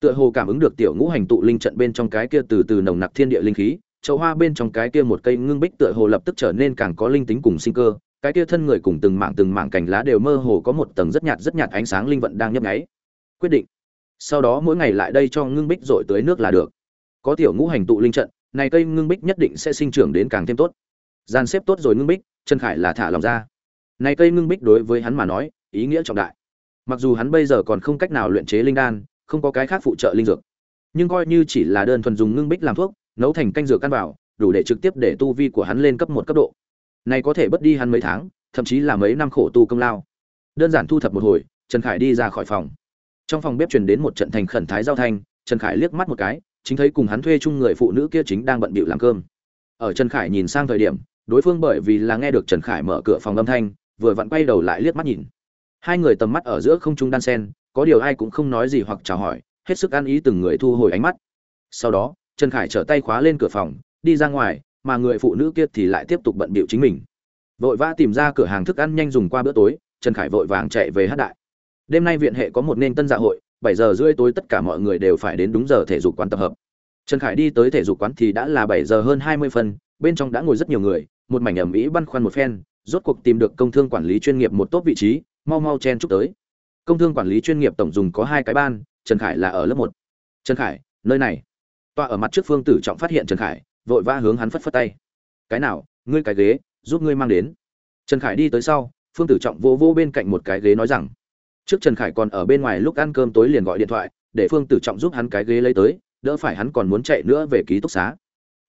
Tựa hồ cảm ứng được tiểu ngũ hành tụ linh trận bên trong cái kia từ từ nồng nặc thiên địa linh khí, chậu hoa bên trong cái kia một cây ngưng bích tựa hồ lập tức trở nên càng có linh tính cùng sinh cơ, cái kia thân người cùng từng mảng từng mảng cành lá đều mơ hồ có một tầng rất nhạt rất nhạt ánh sáng linh vận đang nhấp nháy. Quyết định. Sau đó mỗi ngày lại đây cho ngưng bích dội tới nước là được. Có tiểu ngũ hành tụ linh trận này cây ngưng bích nhất định sẽ sinh trưởng đến càng thêm tốt. Gian xếp tốt rồi ngưng bích, trần khải là thả lòng ra. Này cây ngưng bích đối với hắn mà nói, ý nghĩa trọng đại. Mặc dù hắn bây giờ còn không cách nào luyện chế linh đan, không có cái khác phụ trợ linh dược, nhưng coi như chỉ là đơn thuần dùng ngưng bích làm thuốc, nấu thành canh dược căn vào đủ để trực tiếp để tu vi của hắn lên cấp một cấp độ. Này có thể bất đi hắn mấy tháng, thậm chí là mấy năm khổ tu công lao. Đơn giản thu thập một hồi, trần khải đi ra khỏi phòng. Trong phòng bếp truyền đến một trận thành khẩn thái giao thanh, trần khải liếc mắt một cái chính thấy cùng hắn thuê chung người phụ nữ kia chính đang bận bịu làm cơm. Ở trần khải nhìn sang thời điểm, đối phương bởi vì là nghe được trần khải mở cửa phòng âm thanh, vừa vặn quay đầu lại liếc mắt nhìn. Hai người tầm mắt ở giữa không trung đan sen, có điều ai cũng không nói gì hoặc chào hỏi, hết sức ăn ý từng người thu hồi ánh mắt. Sau đó, trần khải trở tay khóa lên cửa phòng, đi ra ngoài, mà người phụ nữ kia thì lại tiếp tục bận bịu chính mình. Vội vã tìm ra cửa hàng thức ăn nhanh dùng qua bữa tối, trần khải vội vàng chạy về hát đại. Đêm nay viện hệ có một nên tân dạ hội bảy giờ rưỡi tối tất cả mọi người đều phải đến đúng giờ thể dục quán tập hợp. Trần khải đi tới thể dục quán thì đã là bảy giờ hơn hai mươi phân, bên trong đã ngồi rất nhiều người, một mảnh ẩm ĩ băn khoăn một phen, rốt cuộc tìm được công thương quản lý chuyên nghiệp một tốt vị trí, mau mau chen chúc tới. Công thương quản lý chuyên nghiệp tổng dùng có hai cái ban, trần khải là ở lớp một. Trần khải, nơi này. Tọa ở mặt trước phương tử trọng phát hiện trần khải, vội vã hướng hắn phất phất tay. Cái nào, ngươi cái ghế, giúp ngươi mang đến. Trần khải đi tới sau, phương tử trọng vô vô bên cạnh một cái ghế nói rằng trước trần khải còn ở bên ngoài lúc ăn cơm tối liền gọi điện thoại, để phương tử trọng giúp hắn cái ghế lấy tới, đỡ phải hắn còn muốn chạy nữa về ký túc xá.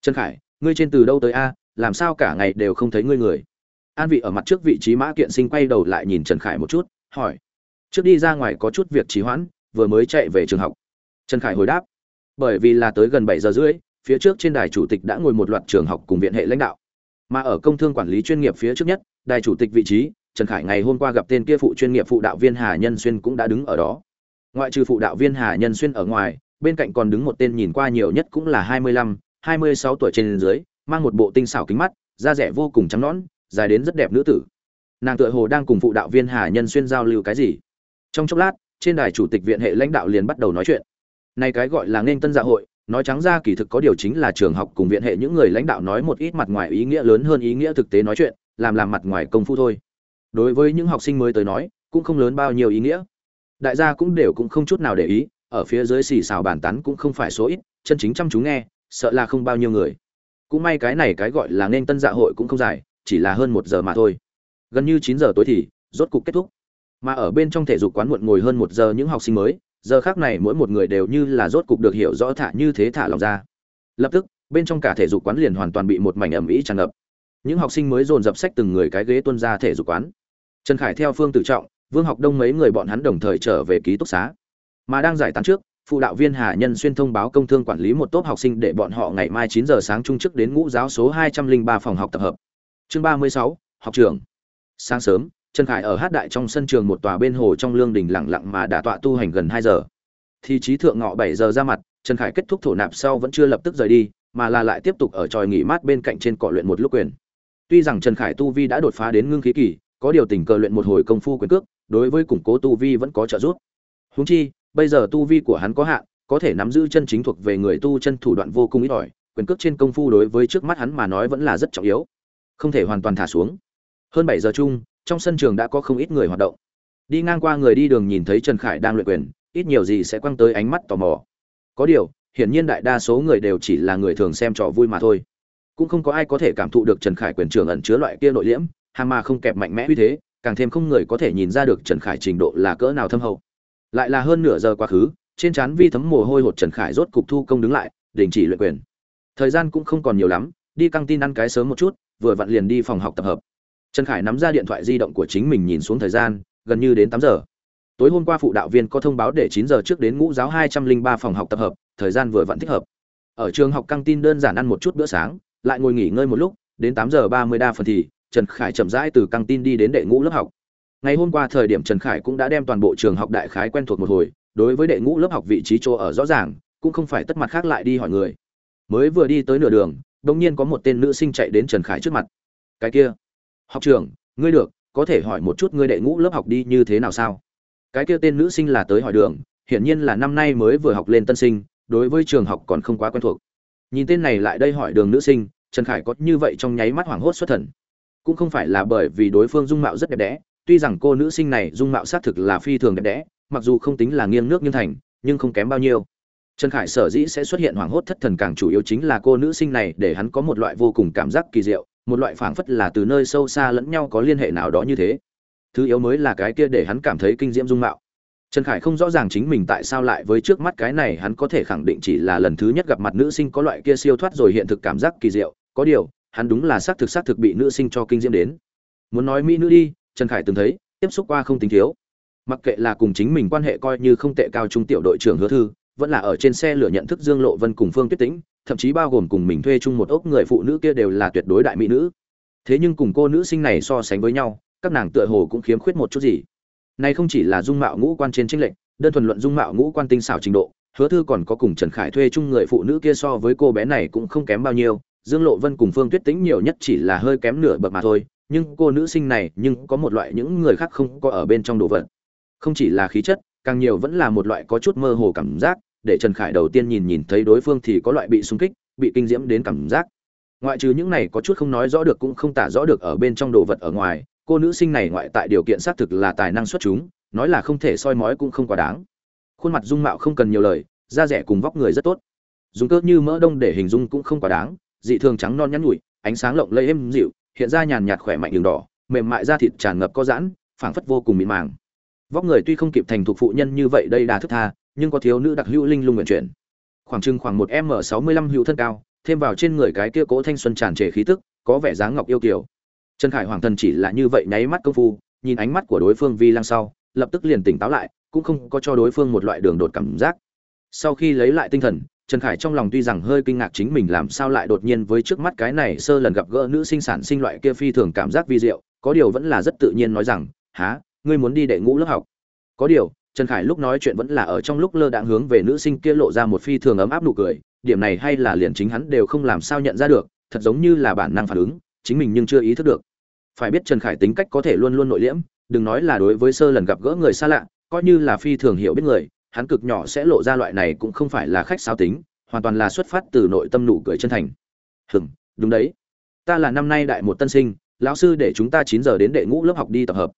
Trần khải, ngươi trên từ đâu tới a? Làm sao cả ngày đều không thấy ngươi người? An vị ở mặt trước vị trí mã kiện sinh quay đầu lại nhìn trần khải một chút, hỏi. Trước đi ra ngoài có chút việc trì hoãn, vừa mới chạy về trường học. Trần khải hồi đáp. Bởi vì là tới gần bảy giờ rưỡi, phía trước trên đài chủ tịch đã ngồi một loạt trường học cùng viện hệ lãnh đạo. Mà ở công thương quản lý chuyên nghiệp phía trước nhất, đài chủ tịch vị trí trần khải ngày hôm qua gặp tên kia phụ chuyên nghiệp phụ đạo viên hà nhân xuyên cũng đã đứng ở đó. Ngoại trừ phụ đạo viên hà nhân xuyên ở ngoài, bên cạnh còn đứng một tên nhìn qua nhiều nhất cũng là hai mươi lăm, hai mươi sáu tuổi trên dưới, mang một bộ tinh xảo kính mắt, da rẻ vô cùng trắng nõn, dài đến rất đẹp nữ tử. Nàng tựa hồ đang cùng phụ đạo viên hà nhân xuyên giao lưu cái gì. Trong chốc lát, trên đài chủ tịch viện hệ lãnh đạo liền bắt đầu nói chuyện. Này cái gọi là nên tân dạ hội, nói trắng ra kỳ thực có điều chính là trường học cùng viện hệ những người lãnh đạo nói một ít mặt ngoài ý nghĩa lớn hơn ý nghĩa thực tế nói chuyện, làm làm mặt ngoài công phu thôi đối với những học sinh mới tới nói, cũng không lớn bao nhiêu ý nghĩa. Đại gia cũng đều cũng không chút nào để ý, ở phía dưới xì xào bàn tán cũng không phải số ít, chân chính chăm chú nghe, sợ là không bao nhiêu người. Cũng may cái này cái gọi là nên tân dạ hội cũng không dài, chỉ là hơn một giờ mà thôi. Gần như chín giờ tối thì, rốt cục kết thúc. Mà ở bên trong thể dục quán muộn ngồi hơn một giờ những học sinh mới, giờ khác này mỗi một người đều như là rốt cục được hiểu rõ thả như thế thả lòng ra. Lập tức, bên trong cả thể dục quán liền hoàn toàn bị một mảnh ẩm ĩ tràn ngập. Những học sinh mới dồn dập sách từng người cái ghế tuân ra thể dục quán trần khải theo phương tự trọng, vương học đông mấy người bọn hắn đồng thời trở về ký túc xá. Mà đang giải tán trước, phụ đạo viên hà nhân xuyên thông báo công thương quản lý một tốp học sinh để bọn họ ngày mai chín giờ sáng trung chức đến ngũ giáo số hai trăm linh ba phòng học tập hợp. Chương ba mươi sáu, học trường. Sáng sớm, trần khải ở hát đại trong sân trường một tòa bên hồ trong lương đình lặng lặng mà đã tọa tu hành gần hai giờ. Thì trí thượng ngọ bảy giờ ra mặt, trần khải kết thúc thổ nạp sau vẫn chưa lập tức rời đi, mà là lại tiếp tục ở tròi nghỉ mát bên cạnh trên cỏ luyện một lúc quyền. Tuy rằng trần khải tu vi đã đột phá đến ngưng khí kỳ có điều tình cờ luyện một hồi công phu quyền cước, đối với củng cố tu vi vẫn có trợ giúp. Huống chi, bây giờ tu vi của hắn có hạn, có thể nắm giữ chân chính thuộc về người tu chân thủ đoạn vô cùng ít ỏi, quyền cước trên công phu đối với trước mắt hắn mà nói vẫn là rất trọng yếu. Không thể hoàn toàn thả xuống. Hơn bảy giờ chung, trong sân trường đã có không ít người hoạt động. Đi ngang qua người đi đường nhìn thấy trần khải đang luyện quyền, ít nhiều gì sẽ quăng tới ánh mắt tò mò. Có điều, hiển nhiên đại đa số người đều chỉ là người thường xem trò vui mà thôi. Cũng không có ai có thể cảm thụ được trần khải quyền trường ẩn chứa loại kia nội liễm hàm mà không kẹp mạnh mẽ uy thế, càng thêm không người có thể nhìn ra được trần khải trình độ là cỡ nào thâm hậu. Lại là hơn nửa giờ quá khứ, trên trán vi thấm mồ hôi hột trần khải rốt cục thu công đứng lại, đình chỉ luyện quyền. Thời gian cũng không còn nhiều lắm, đi căng tin ăn cái sớm một chút, vừa vặn liền đi phòng học tập hợp. Trần khải nắm ra điện thoại di động của chính mình nhìn xuống thời gian, gần như đến tám giờ. Tối hôm qua phụ đạo viên có thông báo để chín giờ trước đến ngũ giáo hai trăm linh ba phòng học tập hợp, thời gian vừa vặn thích hợp. Ở trường học căng tin đơn giản ăn một chút bữa sáng, lại ngồi nghỉ ngơi một lúc, đến tám giờ ba mươi đa phần thì trần khải chậm rãi từ căng tin đi đến đệ ngũ lớp học. Ngày hôm qua thời điểm trần khải cũng đã đem toàn bộ trường học đại khái quen thuộc một hồi, đối với đệ ngũ lớp học vị trí chỗ ở rõ ràng, cũng không phải tất mặt khác lại đi hỏi người. Mới vừa đi tới nửa đường, đột nhiên có một tên nữ sinh chạy đến trần khải trước mặt. Cái kia, học trưởng, ngươi được, có thể hỏi một chút ngươi đệ ngũ lớp học đi như thế nào sao? Cái kia tên nữ sinh là tới hỏi đường, hiển nhiên là năm nay mới vừa học lên tân sinh, đối với trường học còn không quá quen thuộc. Nhìn tên này lại đây hỏi đường nữ sinh, trần khải có như vậy trong nháy mắt hoảng hốt xuất thần cũng không phải là bởi vì đối phương dung mạo rất đẹp đẽ, tuy rằng cô nữ sinh này dung mạo xác thực là phi thường đẹp đẽ, mặc dù không tính là nghiêng nước nghiêng thành, nhưng không kém bao nhiêu. Trần khải sở dĩ sẽ xuất hiện hoảng hốt thất thần càng chủ yếu chính là cô nữ sinh này để hắn có một loại vô cùng cảm giác kỳ diệu, một loại phảng phất là từ nơi sâu xa lẫn nhau có liên hệ nào đó như thế. Thứ yếu mới là cái kia để hắn cảm thấy kinh diễm dung mạo. Trần khải không rõ ràng chính mình tại sao lại với trước mắt cái này, hắn có thể khẳng định chỉ là lần thứ nhất gặp mặt nữ sinh có loại kia siêu thoát rồi hiện thực cảm giác kỳ diệu, có điều hắn đúng là xác thực xác thực bị nữ sinh cho kinh diễm đến. Muốn nói mỹ nữ đi, trần khải từng thấy, tiếp xúc qua không tính thiếu. Mặc kệ là cùng chính mình quan hệ coi như không tệ cao trung tiểu đội trưởng hứa thư, vẫn là ở trên xe lửa nhận thức dương lộ vân cùng phương tuyết tĩnh, thậm chí bao gồm cùng mình thuê chung một ốc người phụ nữ kia đều là tuyệt đối đại mỹ nữ. Thế nhưng cùng cô nữ sinh này so sánh với nhau, các nàng tựa hồ cũng khiếm khuyết một chút gì. Này không chỉ là dung mạo ngũ quan trên tranh lệch, đơn thuần luận dung mạo ngũ quan tinh xảo trình độ, hứa thư còn có cùng trần khải thuê chung người phụ nữ kia so với cô bé này cũng không kém bao nhiêu dương lộ vân cùng phương tuyết tĩnh nhiều nhất chỉ là hơi kém nửa bậc mà thôi, nhưng cô nữ sinh này nhưng có một loại những người khác không có ở bên trong đồ vật. Không chỉ là khí chất, càng nhiều vẫn là một loại có chút mơ hồ cảm giác, để trần khải đầu tiên nhìn nhìn thấy đối phương thì có loại bị xung kích, bị kinh diễm đến cảm giác. Ngoại trừ những này có chút không nói rõ được cũng không tả rõ được ở bên trong đồ vật ở ngoài, cô nữ sinh này ngoại tại điều kiện xác thực là tài năng xuất chúng, nói là không thể soi mói cũng không quá đáng. Khuôn mặt dung mạo không cần nhiều lời, da rẻ cùng vóc người rất tốt. Dùng cơ như mỡ đông để hình dung cũng không quá đáng dị thường trắng non nhắn nhủi, ánh sáng lộng lẫy êm dịu, hiện ra nhàn nhạt khỏe mạnh đường đỏ, mềm mại da thịt tràn ngập có giãn, phảng phất vô cùng mịn màng. Vóc người tuy không kịp thành thuộc phụ nhân như vậy đây đà thức tha, nhưng có thiếu nữ đặc hữu linh lung nguyện chuyển. Khoảng chừng khoảng một m sáu mươi lăm hữu thân cao, thêm vào trên người cái kia cố thanh xuân tràn trề khí tức, có vẻ dáng ngọc yêu kiều. Trần khải hoàng thần chỉ là như vậy nháy mắt công phu, nhìn ánh mắt của đối phương vi lăng sau, lập tức liền tỉnh táo lại, cũng không có cho đối phương một loại đường đột cảm giác. Sau khi lấy lại tinh thần trần khải trong lòng tuy rằng hơi kinh ngạc chính mình làm sao lại đột nhiên với trước mắt cái này sơ lần gặp gỡ nữ sinh sản sinh loại kia phi thường cảm giác vi diệu, có điều vẫn là rất tự nhiên nói rằng há ngươi muốn đi đệ ngũ lớp học? Có điều, trần khải lúc nói chuyện vẫn là ở trong lúc lơ đãng hướng về nữ sinh kia lộ ra một phi thường ấm áp nụ cười, điểm này hay là liền chính hắn đều không làm sao nhận ra được, thật giống như là bản năng phản ứng, chính mình nhưng chưa ý thức được. Phải biết trần khải tính cách có thể luôn luôn nội liễm, đừng nói là đối với sơ lần gặp gỡ người xa lạ, coi như là phi thường hiểu biết người hắn cực nhỏ sẽ lộ ra loại này cũng không phải là khách sao tính, hoàn toàn là xuất phát từ nội tâm nụ cười chân thành. Hừm, đúng đấy. Ta là năm nay đại một tân sinh, lão sư để chúng ta chín giờ đến đệ ngũ lớp học đi tập hợp.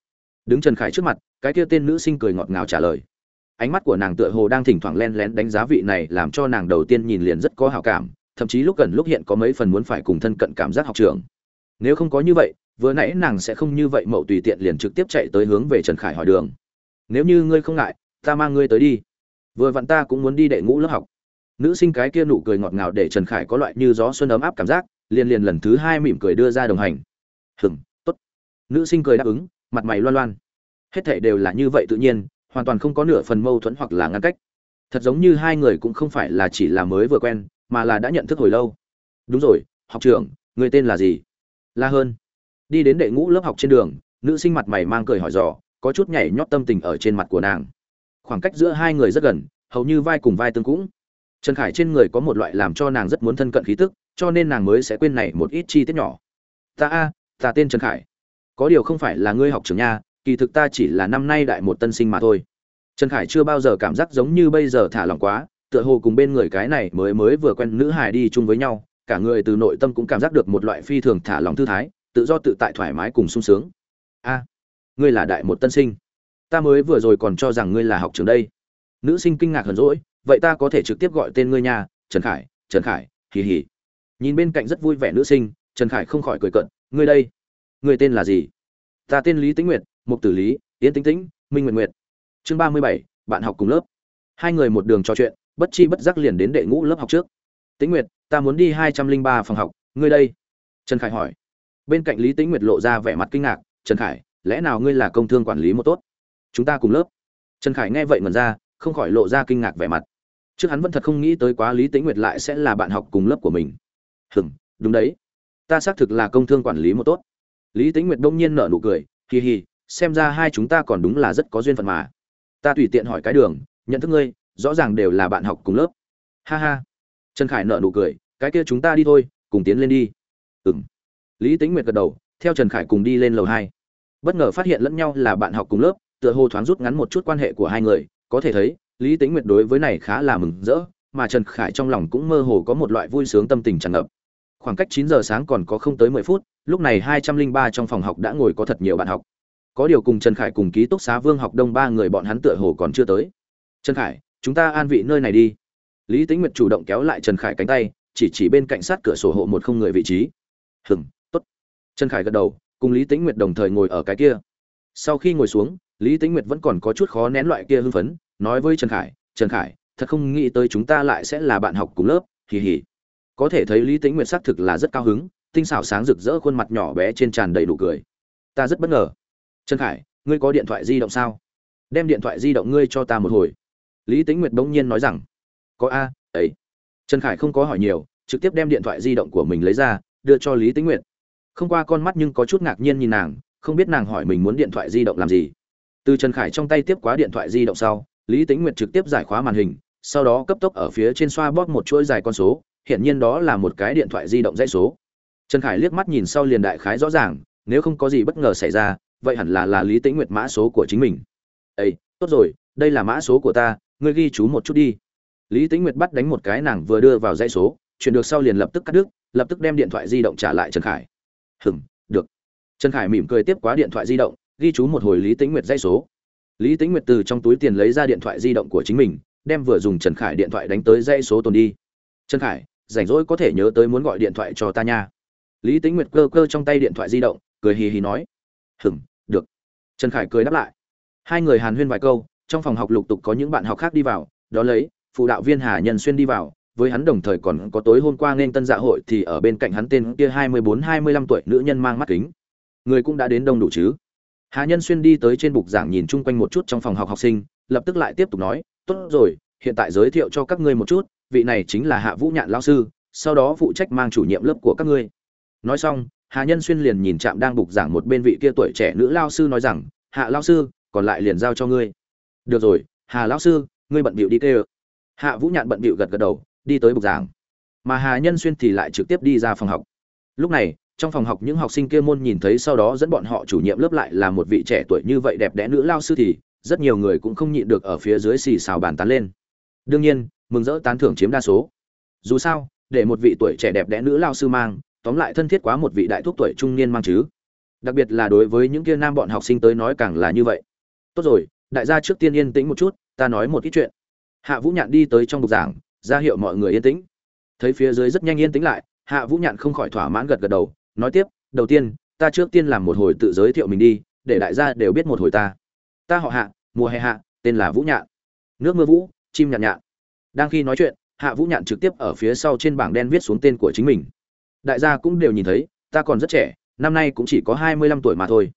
Đứng trần khải trước mặt, cái kia tên nữ sinh cười ngọt ngào trả lời. Ánh mắt của nàng tựa hồ đang thỉnh thoảng len lén đánh giá vị này làm cho nàng đầu tiên nhìn liền rất có hào cảm, thậm chí lúc gần lúc hiện có mấy phần muốn phải cùng thân cận cảm giác học trường. Nếu không có như vậy, vừa nãy nàng sẽ không như vậy mậu tùy tiện liền trực tiếp chạy tới hướng về trần khải hỏi đường. Nếu như ngươi không ngại ta mang ngươi tới đi. Vừa vặn ta cũng muốn đi đệ ngũ lớp học. Nữ sinh cái kia nụ cười ngọt ngào để trần khải có loại như gió xuân ấm áp cảm giác, liền liền lần thứ hai mỉm cười đưa ra đồng hành. Hừng t ố t nữ sinh cười đáp ứng, mặt mày loan loan. Hết thệ đều là như vậy tự nhiên, hoàn toàn không có nửa phần mâu thuẫn hoặc là ngăn cách. Thật giống như hai người cũng không phải là chỉ là mới vừa quen, mà là đã nhận thức hồi lâu. Đúng rồi, học trưởng, người tên là gì? La hơn. Đi đến đệ ngũ lớp học trên đường, nữ sinh mặt mày mang cười hỏi dò, có chút nhảy nhót tâm tình ở trên mặt của nàng khoảng cách giữa hai người rất gần, hầu như vai cùng vai tương cũng. Trần khải trên người có một loại làm cho nàng rất muốn thân cận khí tức, cho nên nàng mới sẽ quên này một ít chi tiết nhỏ. Ta a, ta tên trần khải. Có điều không phải là ngươi học trưởng nha, kỳ thực ta chỉ là năm nay đại một tân sinh mà thôi. Trần khải chưa bao giờ cảm giác giống như bây giờ thả lỏng quá, tựa hồ cùng bên người cái này mới mới vừa quen nữ hài đi chung với nhau, cả người từ nội tâm cũng cảm giác được một loại phi thường thả lỏng thư thái, tự do tự tại thoải mái cùng sung sướng. A, ngươi là đại một tân sinh ta mới vừa rồi còn cho rằng ngươi là học trường đây. Nữ sinh kinh ngạc hờn rỗi vậy ta có thể trực tiếp gọi tên ngươi nha, trần khải trần khải, hì hì. Nhìn bên cạnh rất vui vẻ nữ sinh, trần khải không khỏi cười cận ngươi đây, ngươi tên là gì? Ta tên lý tĩnh nguyệt, mục tử lý, yến tĩnh tĩnh, minh nguyệt nguyệt. Chương ba mươi bảy, bạn học cùng lớp. Hai người một đường trò chuyện, bất chi bất giác liền đến đệ ngũ lớp học trước. Tĩnh nguyệt, ta muốn đi hai trăm linh ba phòng học, ngươi đây? Trần khải hỏi. Bên cạnh lý tĩnh nguyệt lộ ra vẻ mặt kinh ngạc, trần khải, lẽ nào ngươi là công thương quản lý một tốt? Chúng ta cùng lớp. Trần khải nghe vậy ngần ra, không khỏi lộ ra kinh ngạc vẻ mặt. Trước hắn vẫn thật không nghĩ tới quá lý tĩnh nguyệt lại sẽ là bạn học cùng lớp của mình. Hừng đúng đấy. Ta xác thực là công thương quản lý một tốt. Lý tĩnh nguyệt đông nhiên nở nụ cười hì hì xem ra hai chúng ta còn đúng là rất có duyên phận mà. Ta tùy tiện hỏi cái đường, nhận thức ngươi, rõ ràng đều là bạn học cùng lớp. Ha ha. Trần khải nở nụ cười, cái kia chúng ta đi thôi, cùng tiến lên đi. Ừng lý tính nguyệt gật đầu, theo trần khải cùng đi lên lầu hai. Bất ngờ phát hiện lẫn nhau là bạn học cùng lớp tựa hồ thoáng rút ngắn một chút quan hệ của hai người, có thể thấy, lý tính nguyệt đối với này khá là mừng rỡ, mà trần khải trong lòng cũng mơ hồ có một loại vui sướng tâm tình tràn ngập. Khoảng cách chín giờ sáng còn có không tới mười phút, lúc này hai trăm linh ba trong phòng học đã ngồi có thật nhiều bạn học. Có điều cùng trần khải cùng ký túc xá vương học đông ba người bọn hắn tựa hồ còn chưa tới. Trần khải, chúng ta an vị nơi này đi. Lý tính nguyệt chủ động kéo lại trần khải cánh tay, chỉ chỉ bên cạnh sát cửa sổ hộ một không người vị trí. Hừm t ố t trần khải gật đầu, cùng lý tính nguyệt đồng thời ngồi ở cái kia. Sau khi ngồi xuống lý Tĩnh nguyệt vẫn còn có chút khó nén loại kia hưng phấn, nói với trần khải trần khải, thật không nghĩ tới chúng ta lại sẽ là bạn học cùng lớp, hì hì. Có thể thấy lý Tĩnh nguyệt xác thực là rất cao hứng, tinh xảo sáng rực rỡ khuôn mặt nhỏ bé trên tràn đầy đủ cười. Ta rất bất ngờ. Trần khải, ngươi có điện thoại di động sao? Đem điện thoại di động ngươi cho ta một hồi. Lý Tĩnh nguyệt bỗng nhiên nói rằng, có a, ấy. Trần khải không có hỏi nhiều, trực tiếp đem điện thoại di động của mình lấy ra, đưa cho lý Tĩnh nguyệt. Không qua con mắt nhưng có chút ngạc nhiên nhìn nàng, không biết nàng hỏi mình muốn điện thoại di động làm gì từ trần khải trong tay tiếp quá điện thoại di động sau, lý tính nguyệt trực tiếp giải khóa màn hình, sau đó cấp tốc ở phía trên xoa bóp một chuỗi dài con số, hiển nhiên đó là một cái điện thoại di động dãy số. Trần khải liếc mắt nhìn sau liền đại khái rõ ràng, nếu không có gì bất ngờ xảy ra, vậy hẳn là là lý tĩnh nguyệt mã số của chính mình. Ây tốt rồi, đây là mã số của ta, ngươi ghi chú một chút đi. Lý tĩnh nguyệt bắt đánh một cái nàng vừa đưa vào dãy số, chuyển được sau liền lập tức cắt đứt, lập tức đem điện thoại di động trả lại trần khải. Hừng được. Trần khải mỉm cười tiếp quá điện thoại di động ghi chú một hồi lý tĩnh nguyệt dây số. Lý tĩnh nguyệt từ trong túi tiền lấy ra điện thoại di động của chính mình, đem vừa dùng trần khải điện thoại đánh tới dây số tồn đi. Trần khải, rảnh rỗi có thể nhớ tới muốn gọi điện thoại cho ta nha. Lý tĩnh nguyệt cơ cơ trong tay điện thoại di động, cười hì hì nói. Hừng được. Trần khải cười đáp lại. Hai người hàn huyên vài câu, trong phòng học lục tục có những bạn học khác đi vào, đó lấy, phụ đạo viên hà nhân xuyên đi vào, với hắn đồng thời còn có tối hôm qua nên tân dạ hội thì ở bên cạnh hắn tên kia hai mươi bốn, hai mươi lăm tuổi nữ nhân mang mắt kính. Người cũng đã đến đông đủ chứ? Hà nhân xuyên đi tới trên bục giảng nhìn chung quanh một chút trong phòng học học sinh, lập tức lại tiếp tục nói, tốt rồi, hiện tại giới thiệu cho các ngươi một chút, vị này chính là hạ vũ nhạn lao sư, sau đó phụ trách mang chủ nhiệm lớp của các ngươi. Nói xong hà nhân xuyên liền nhìn trạm đang bục giảng một bên vị kia tuổi trẻ nữ lao sư nói rằng, hạ lao sư, còn lại liền giao cho ngươi. Được rồi hà lao sư, ngươi bận bịu đi tê hạ vũ nhạn bận bịu gật gật đầu, đi tới bục giảng. Mà hà nhân xuyên thì lại trực tiếp đi ra phòng học. Lúc này trong phòng học những học sinh kia môn nhìn thấy sau đó dẫn bọn họ chủ nhiệm lớp lại là một vị trẻ tuổi như vậy đẹp đẽ nữ lao sư thì rất nhiều người cũng không nhịn được ở phía dưới xì xào bàn tán lên. Đương nhiên, mừng rỡ tán thưởng chiếm đa số. Dù sao, để một vị tuổi trẻ đẹp đẽ nữ lao sư mang, tóm lại thân thiết quá một vị đại thúc tuổi trung niên mang chứ. Đặc biệt là đối với những kia nam bọn học sinh tới nói càng là như vậy. Tốt rồi, đại gia trước tiên yên tĩnh một chút, ta nói một ít chuyện. Hạ vũ nhạn đi tới trong bục giảng, ra hiệu mọi người yên tĩnh. Thấy phía dưới rất nhanh yên tĩnh lại, hạ vũ nhạn không khỏi thỏa mãn gật gật đầu nói tiếp, đầu tiên, ta trước tiên làm một hồi tự giới thiệu mình đi, để đại gia đều biết một hồi ta. Ta họ hạ, mùa hè hạ, tên là vũ nhạn. Nước mưa vũ, chim nhạn nhạn. Đang khi nói chuyện, hạ vũ nhạn trực tiếp ở phía sau trên bảng đen viết xuống tên của chính mình. Đại gia cũng đều nhìn thấy, ta còn rất trẻ, năm nay cũng chỉ có hai mươi lăm tuổi mà thôi.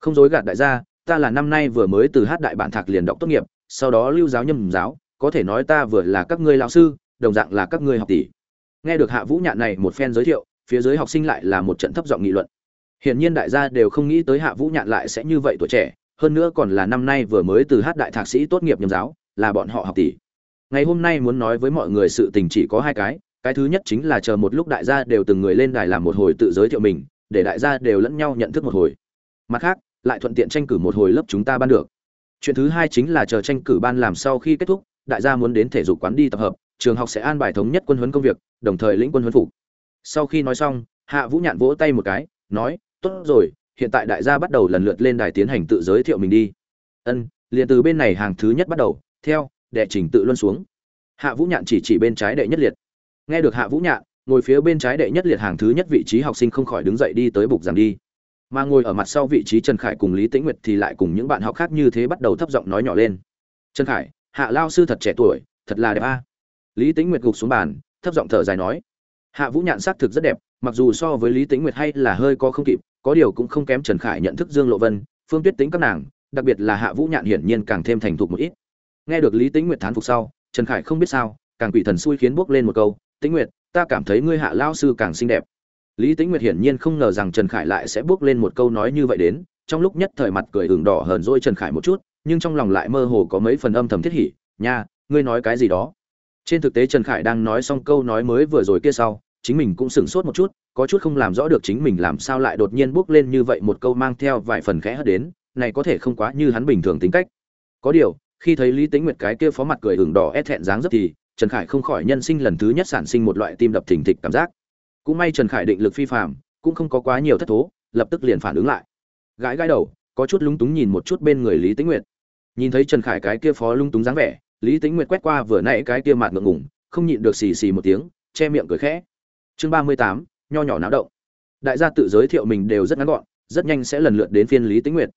Không dối gạt đại gia, ta là năm nay vừa mới từ hát đại bản thạc liền đọc tốt nghiệp, sau đó lưu giáo nhâm giáo, có thể nói ta vừa là các ngươi lão sư, đồng dạng là các ngươi học tỷ. Nghe được hạ vũ nhạn này một phen giới thiệu phía dưới học sinh lại là một trận thấp giọng nghị luận. Hiển nhiên đại gia đều không nghĩ tới hạ vũ nhạn lại sẽ như vậy tuổi trẻ, hơn nữa còn là năm nay vừa mới từ hát đại thạc sĩ tốt nghiệp nhâm giáo, là bọn họ học tỷ. Ngày hôm nay muốn nói với mọi người sự tình chỉ có hai cái cái thứ nhất chính là chờ một lúc đại gia đều từng người lên đài làm một hồi tự giới thiệu mình, để đại gia đều lẫn nhau nhận thức một hồi. Mặt khác, lại thuận tiện tranh cử một hồi lớp chúng ta ban được. Chuyện thứ hai chính là chờ tranh cử ban làm sau khi kết thúc, đại gia muốn đến thể dục quán đi tập hợp, trường học sẽ an bài thống nhất quân huấn công việc, đồng thời lĩnh quân huấn phục sau khi nói xong, hạ vũ nhạn vỗ tay một cái, nói, tốt rồi, hiện tại đại gia bắt đầu lần lượt lên đài tiến hành tự giới thiệu mình đi. Ân, liền từ bên này hàng thứ nhất bắt đầu, theo, đệ trình tự luân xuống. Hạ vũ nhạn chỉ chỉ bên trái đệ nhất liệt. Nghe được hạ vũ nhạn, ngồi phía bên trái đệ nhất liệt hàng thứ nhất vị trí học sinh không khỏi đứng dậy đi tới bục giảng đi. Mà ngồi ở mặt sau vị trí trần khải cùng lý tĩnh nguyệt thì lại cùng những bạn học khác như thế bắt đầu thấp giọng nói nhỏ lên. Trần khải, hạ lao sư thật trẻ tuổi, thật là đẹp a. Lý tĩnh nguyệt gục xuống bàn, thấp giọng thở dài nói hạ vũ nhạn xác thực rất đẹp, mặc dù so với lý tĩnh nguyệt hay là hơi có không kịp, có điều cũng không kém trần khải nhận thức dương lộ vân, phương tuyết tính các nàng, đặc biệt là hạ vũ nhạn hiển nhiên càng thêm thành thục một ít. Nghe được lý tĩnh nguyệt thán phục sau, trần khải không biết sao, càng quỷ thần xui khiến bước lên một câu, tĩnh nguyệt, ta cảm thấy ngươi hạ lao sư càng xinh đẹp. Lý tĩnh nguyệt hiển nhiên không ngờ rằng trần khải lại sẽ bước lên một câu nói như vậy đến, trong lúc nhất thời mặt cười ửng đỏ hờn dỗi trần khải một chút, nhưng trong lòng lại mơ hồ có mấy phần âm thầm thiết hỉ, nha, ngươi nói cái gì đó? Trên thực tế trần khải đang nói xong câu nói mới vừa rồi kia sau, chính mình cũng sửng sốt một chút, có chút không làm rõ được chính mình làm sao lại đột nhiên bước lên như vậy một câu mang theo vài phần khẽ hất đến, này có thể không quá như hắn bình thường tính cách. Có điều, khi thấy lý tính nguyệt cái kia phó mặt cười hừng đỏ ép thẹn dáng rất thì, trần khải không khỏi nhân sinh lần thứ nhất sản sinh một loại tim đập thình thịch cảm giác. Cũng may trần khải định lực phi phạm cũng không có quá nhiều thất thố, lập tức liền phản ứng lại. Gãi gãi đầu, có chút lúng túng nhìn một chút bên người lý tính nguyệt. Nhìn thấy trần khải cái kia phó lung túng dáng vẻ lý tính nguyệt quét qua vừa nãy cái kia mặt ngượng ngùng, không nhịn được xì xì một tiếng che miệng cười khẽ. Chương ba mươi tám nho nhỏ náo động. Đại gia tự giới thiệu mình đều rất ngắn gọn rất nhanh sẽ lần lượt đến phiên lý tính nguyệt.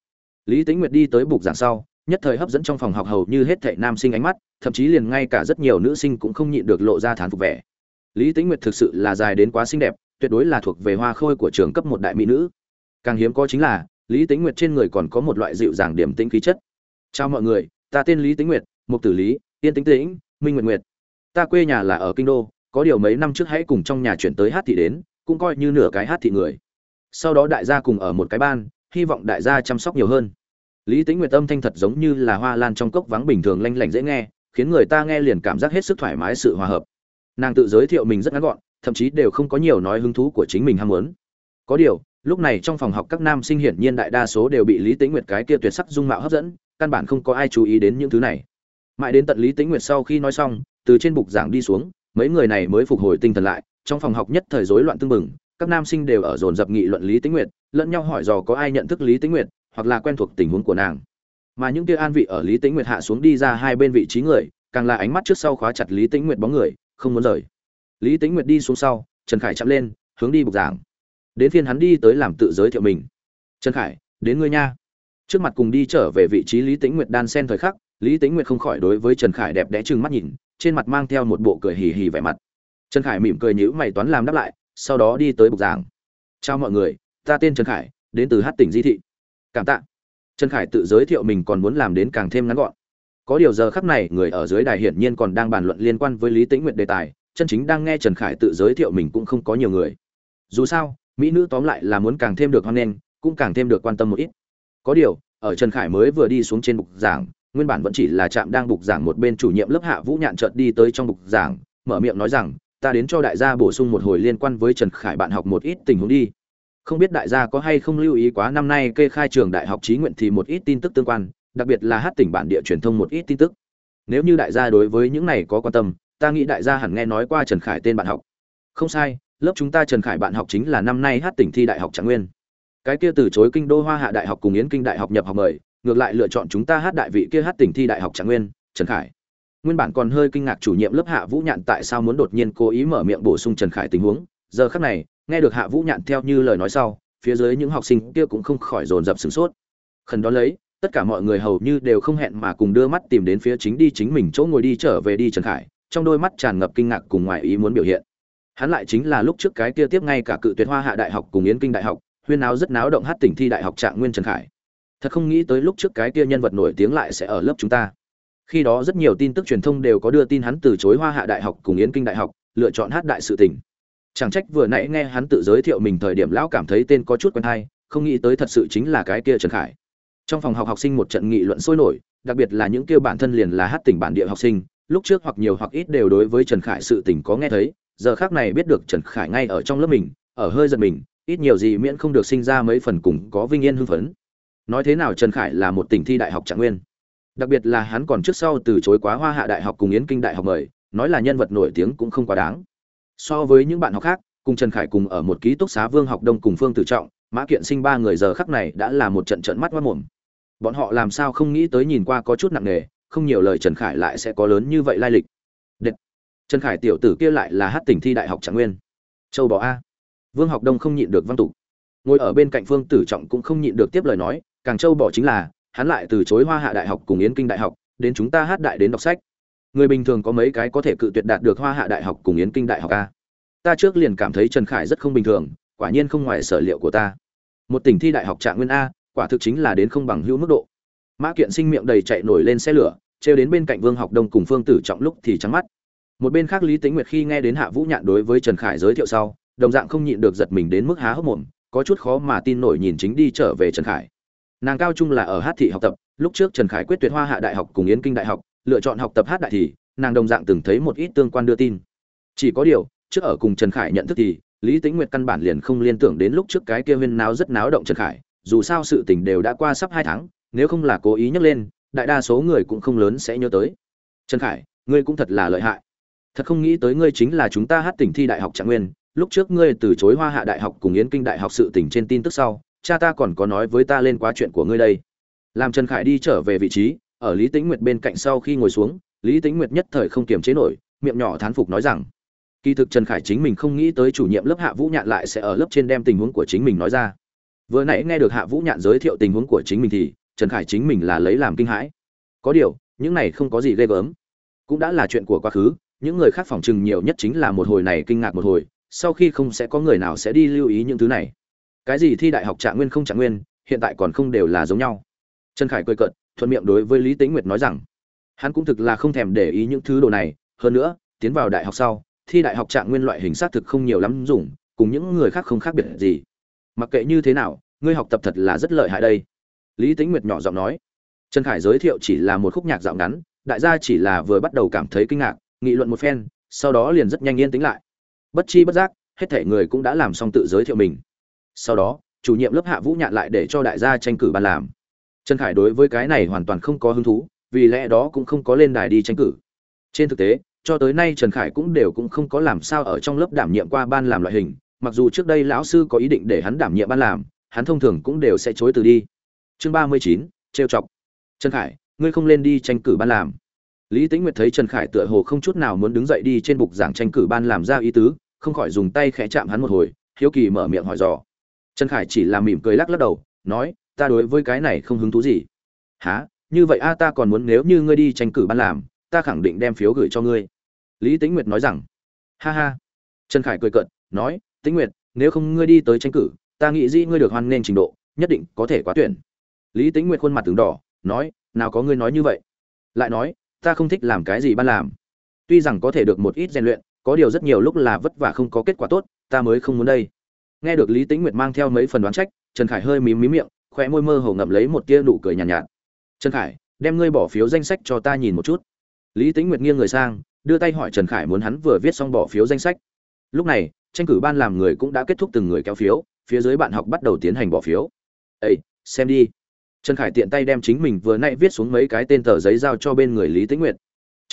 Lý tính nguyệt đi tới bục giảng sau nhất thời hấp dẫn trong phòng học hầu như hết thảy nam sinh ánh mắt thậm chí liền ngay cả rất nhiều nữ sinh cũng không nhịn được lộ ra thán phục vẻ. Lý tính nguyệt thực sự là dài đến quá xinh đẹp tuyệt đối là thuộc về hoa khôi của trường cấp một đại mỹ nữ. Càng hiếm có chính là lý tính nguyệt trên người còn có một loại dịu dàng điểm tĩnh khí chất. Chào mọi người ta tên lý tính nguyệt mục tử lý, yên tĩnh tĩnh, minh nguyệt nguyệt. Ta quê nhà là ở kinh đô, có điều mấy năm trước hãy cùng trong nhà chuyển tới hát thị đến, cũng coi như nửa cái hát thị người. Sau đó đại gia cùng ở một cái ban, hy vọng đại gia chăm sóc nhiều hơn. Lý tính nguyệt âm thanh thật giống như là hoa lan trong cốc vắng bình thường lanh lảnh dễ nghe, khiến người ta nghe liền cảm giác hết sức thoải mái sự hòa hợp. Nàng tự giới thiệu mình rất ngắn gọn, thậm chí đều không có nhiều nói hứng thú của chính mình ham muốn. Có điều, lúc này trong phòng học các nam sinh hiển nhiên đại đa số đều bị lý tính nguyệt cái kia tuyệt sắc dung mạo hấp dẫn, căn bản không có ai chú ý đến những thứ này mãi đến tận lý Tĩnh nguyệt sau khi nói xong từ trên bục giảng đi xuống mấy người này mới phục hồi tinh thần lại trong phòng học nhất thời rối loạn tương bừng, các nam sinh đều ở dồn dập nghị luận lý Tĩnh nguyệt lẫn nhau hỏi dò có ai nhận thức lý Tĩnh nguyệt hoặc là quen thuộc tình huống của nàng. Mà những kia an vị ở lý tĩnh nguyệt hạ xuống đi ra hai bên vị trí người càng là ánh mắt trước sau khóa chặt lý tĩnh nguyệt bóng người không muốn rời. Lý tĩnh nguyệt đi xuống sau trần khải chậm lên hướng đi bục giảng. Đến phiên hắn đi tới làm tự giới thiệu mình. Trần khải đến ngươi nha. Trước mặt cùng đi trở về vị trí lý tĩnh nguyệt đan sen thời khắc lý tĩnh nguyệt không khỏi đối với trần khải đẹp đẽ trừng mắt nhìn, trên mặt mang theo một bộ cười hì hì vẻ mặt. Trần khải mỉm cười nhữ mày toán làm đáp lại, sau đó đi tới bục giảng. Chào mọi người, ta tên trần khải, đến từ hát tỉnh di thị. Cảm tạ. Trần khải tự giới thiệu mình còn muốn làm đến càng thêm ngắn gọn. Có điều giờ khắc này, người ở dưới đài hiển nhiên còn đang bàn luận liên quan với lý tĩnh nguyệt đề tài, chân chính đang nghe trần khải tự giới thiệu mình cũng không có nhiều người. Dù sao, mỹ nữ tóm lại là muốn càng thêm được hoan nghênh, cũng càng thêm được quan tâm một ít. Có điều, ở trần khải mới vừa đi xuống trên bục giảng nguyên bản vẫn chỉ là trạm đang bục giảng một bên chủ nhiệm lớp hạ vũ nhạn chợt đi tới trong bục giảng, mở miệng nói rằng, ta đến cho đại gia bổ sung một hồi liên quan với trần khải bạn học một ít tình huống đi. Không biết đại gia có hay không lưu ý quá năm nay kê khai trường đại học trí nguyện thì một ít tin tức tương quan, đặc biệt là hát tỉnh bản địa truyền thông một ít tin tức. Nếu như đại gia đối với những này có quan tâm, ta nghĩ đại gia hẳn nghe nói qua trần khải tên bạn học. Không sai, lớp chúng ta trần khải bạn học chính là năm nay hát tỉnh thi đại học trạng nguyên. Cái kia từ chối kinh đô hoa hạ đại học cùng yến kinh đại học nhập học mời ngược lại lựa chọn chúng ta hát đại vị kia hát tỉnh thi đại học trạng nguyên, trần khải. Nguyên bản còn hơi kinh ngạc chủ nhiệm lớp hạ vũ nhạn tại sao muốn đột nhiên cố ý mở miệng bổ sung trần khải tình huống. Giờ khắc này, nghe được hạ vũ nhạn theo như lời nói sau, phía dưới những học sinh kia cũng không khỏi dồn dập sửng sốt. Khẩn đó lấy, tất cả mọi người hầu như đều không hẹn mà cùng đưa mắt tìm đến phía chính đi chính mình chỗ ngồi đi trở về đi trần khải, trong đôi mắt tràn ngập kinh ngạc cùng ngoài ý muốn biểu hiện. Hắn lại chính là lúc trước cái kia tiếp ngay cả cự tuyệt hoa hạ đại học cùng yến kinh đại học, huyên áo rất náo động hát tỉnh thi đại học trạng nguyên trần khải thật không nghĩ tới lúc trước cái kia nhân vật nổi tiếng lại sẽ ở lớp chúng ta. Khi đó rất nhiều tin tức truyền thông đều có đưa tin hắn từ chối hoa hạ đại học cùng yến kinh đại học, lựa chọn hát đại sự tỉnh chẳng trách vừa nãy nghe hắn tự giới thiệu mình thời điểm lão cảm thấy tên có chút quen hay, không nghĩ tới thật sự chính là cái kia trần khải. Trong phòng học học sinh một trận nghị luận sôi nổi, đặc biệt là những kêu bản thân liền là hát tỉnh bản địa học sinh, lúc trước hoặc nhiều hoặc ít đều đối với trần khải sự tỉnh có nghe thấy, giờ khác này biết được trần khải ngay ở trong lớp mình, ở hơi giật mình, ít nhiều gì miễn không được sinh ra mấy phần cùng có vinh yên hưng phấn nói thế nào trần khải là một tỉnh thi đại học trạng nguyên. Đặc biệt là hắn còn trước sau từ chối quá hoa hạ đại học cùng yến kinh đại học mời, nói là nhân vật nổi tiếng cũng không quá đáng. So với những bạn học khác, cùng trần khải cùng ở một ký túc xá vương học đông cùng phương tử trọng, mã kiện sinh ba người giờ khắc này đã là một trận trận mắt mất mồm. Bọn họ làm sao không nghĩ tới nhìn qua có chút nặng nề, không nhiều lời trần khải lại sẽ có lớn như vậy lai lịch. Đệt. trần khải tiểu tử kia lại là hát tỉnh thi đại học trạng nguyên. Châu bò a. Vương học đông không nhịn được văn tục. Ngồi ở bên cạnh phương tử trọng cũng không nhịn được tiếp lời nói càng châu bỏ chính là, hắn lại từ chối hoa hạ đại học cùng yến kinh đại học, đến chúng ta hát đại đến đọc sách. Người bình thường có mấy cái có thể cự tuyệt đạt được hoa hạ đại học cùng yến kinh đại học a ta trước liền cảm thấy trần khải rất không bình thường, quả nhiên không ngoài sở liệu của ta. Một tỉnh thi đại học trạng nguyên a, quả thực chính là đến không bằng hữu mức độ. Mã kiện sinh miệng đầy chạy nổi lên xe lửa, trêu đến bên cạnh vương học đông cùng phương tử trọng lúc thì trắng mắt. Một bên khác lý tính nguyệt khi nghe đến hạ vũ nhạn đối với trần khải giới thiệu sau, đồng dạng không nhịn được giật mình đến mức há hốc mồm, có chút khó mà tin nổi nhìn chính đi trở về trần khải nàng cao trung là ở hát thị học tập, lúc trước trần khải quyết tuyệt hoa hạ đại học cùng yến kinh đại học, lựa chọn học tập hát đại thì, nàng đồng dạng từng thấy một ít tương quan đưa tin. Chỉ có điều, trước ở cùng trần khải nhận thức thì, lý tính nguyệt căn bản liền không liên tưởng đến lúc trước cái kia huyên náo rất náo động trần khải, dù sao sự tình đều đã qua sắp hai tháng, nếu không là cố ý nhắc lên, đại đa số người cũng không lớn sẽ nhớ tới. Trần khải, ngươi cũng thật là lợi hại. Thật không nghĩ tới ngươi chính là chúng ta hát tỉnh thi đại học trạng nguyên, lúc trước ngươi từ chối hoa hạ đại học cùng yến kinh đại học sự tỉnh trên tin tức sau cha ta còn có nói với ta lên quá chuyện của ngươi đây. Làm trần khải đi trở về vị trí, ở lý tĩnh nguyệt bên cạnh sau khi ngồi xuống, lý tĩnh nguyệt nhất thời không kiềm chế nổi, miệng nhỏ thán phục nói rằng, kỳ thực trần khải chính mình không nghĩ tới chủ nhiệm lớp hạ vũ nhạn lại sẽ ở lớp trên đem tình huống của chính mình nói ra. Vừa nãy nghe được hạ vũ nhạn giới thiệu tình huống của chính mình thì, trần khải chính mình là lấy làm kinh hãi. Có điều, những này không có gì ghê gớm. Cũng đã là chuyện của quá khứ, những người khác phỏng chừng nhiều nhất chính là một hồi này kinh ngạc một hồi, sau khi không sẽ có người nào sẽ đi lưu ý những thứ này cái gì thi đại học trạng nguyên không trạng nguyên, hiện tại còn không đều là giống nhau. Trần khải cười cợt, thuận miệng đối với lý tĩnh nguyệt nói rằng, hắn cũng thực là không thèm để ý những thứ đồ này, hơn nữa, tiến vào đại học sau, thi đại học trạng nguyên loại hình xác thực không nhiều lắm dùng, cùng những người khác không khác biệt gì. Mặc kệ như thế nào, ngươi học tập thật là rất lợi hại đây. Lý tính nguyệt nhỏ giọng nói. Trần khải giới thiệu chỉ là một khúc nhạc dạo ngắn, đại gia chỉ là vừa bắt đầu cảm thấy kinh ngạc, nghị luận một phen, sau đó liền rất nhanh yên tĩnh lại. Bất chi bất giác, hết thể người cũng đã làm xong tự giới thiệu mình sau đó, chủ nhiệm lớp hạ vũ nhạn lại để cho đại gia tranh cử ban làm. Trần khải đối với cái này hoàn toàn không có hứng thú, vì lẽ đó cũng không có lên đài đi tranh cử. Trên thực tế, cho tới nay trần khải cũng đều cũng không có làm sao ở trong lớp đảm nhiệm qua ban làm loại hình, mặc dù trước đây lão sư có ý định để hắn đảm nhiệm ban làm, hắn thông thường cũng đều sẽ chối từ đi. Chương ba mươi chín, trêu chọc. Trần khải, ngươi không lên đi tranh cử ban làm. Lý tĩnh nguyệt thấy trần khải tựa hồ không chút nào muốn đứng dậy đi trên bục giảng tranh cử ban làm ra ý tứ, không khỏi dùng tay khẽ chạm hắn một hồi, hiếu kỳ mở miệng hỏi dò trần khải chỉ là mỉm cười lắc lắc đầu, nói, ta đối với cái này không hứng thú gì. Há như vậy a, ta còn muốn nếu như ngươi đi tranh cử ban làm, ta khẳng định đem phiếu gửi cho ngươi. Lý tĩnh nguyệt nói rằng, ha ha. Trần khải cười cợt, nói, tĩnh nguyệt, nếu không ngươi đi tới tranh cử, ta nghĩ dĩ ngươi được hoan nghênh trình độ, nhất định có thể quá tuyển. Lý tĩnh nguyệt khuôn mặt tướng đỏ, nói, nào có ngươi nói như vậy. Lại nói, ta không thích làm cái gì ban làm. Tuy rằng có thể được một ít rèn luyện, có điều rất nhiều lúc là vất vả không có kết quả tốt, ta mới không muốn đây nghe được lý tĩnh nguyệt mang theo mấy phần đoán trách trần khải hơi mím mím miệng khóe môi mơ hồ ngậm lấy một tia nụ cười nhàn nhạt, nhạt. Trần khải đem ngươi bỏ phiếu danh sách cho ta nhìn một chút. Lý tĩnh nguyệt nghiêng người sang đưa tay hỏi trần khải muốn hắn vừa viết xong bỏ phiếu danh sách. Lúc này tranh cử ban làm người cũng đã kết thúc từng người kéo phiếu phía dưới bạn học bắt đầu tiến hành bỏ phiếu. Ây xem đi. Trần khải tiện tay đem chính mình vừa nãy viết xuống mấy cái tên tờ giấy giao cho bên người lý tĩnh nguyệt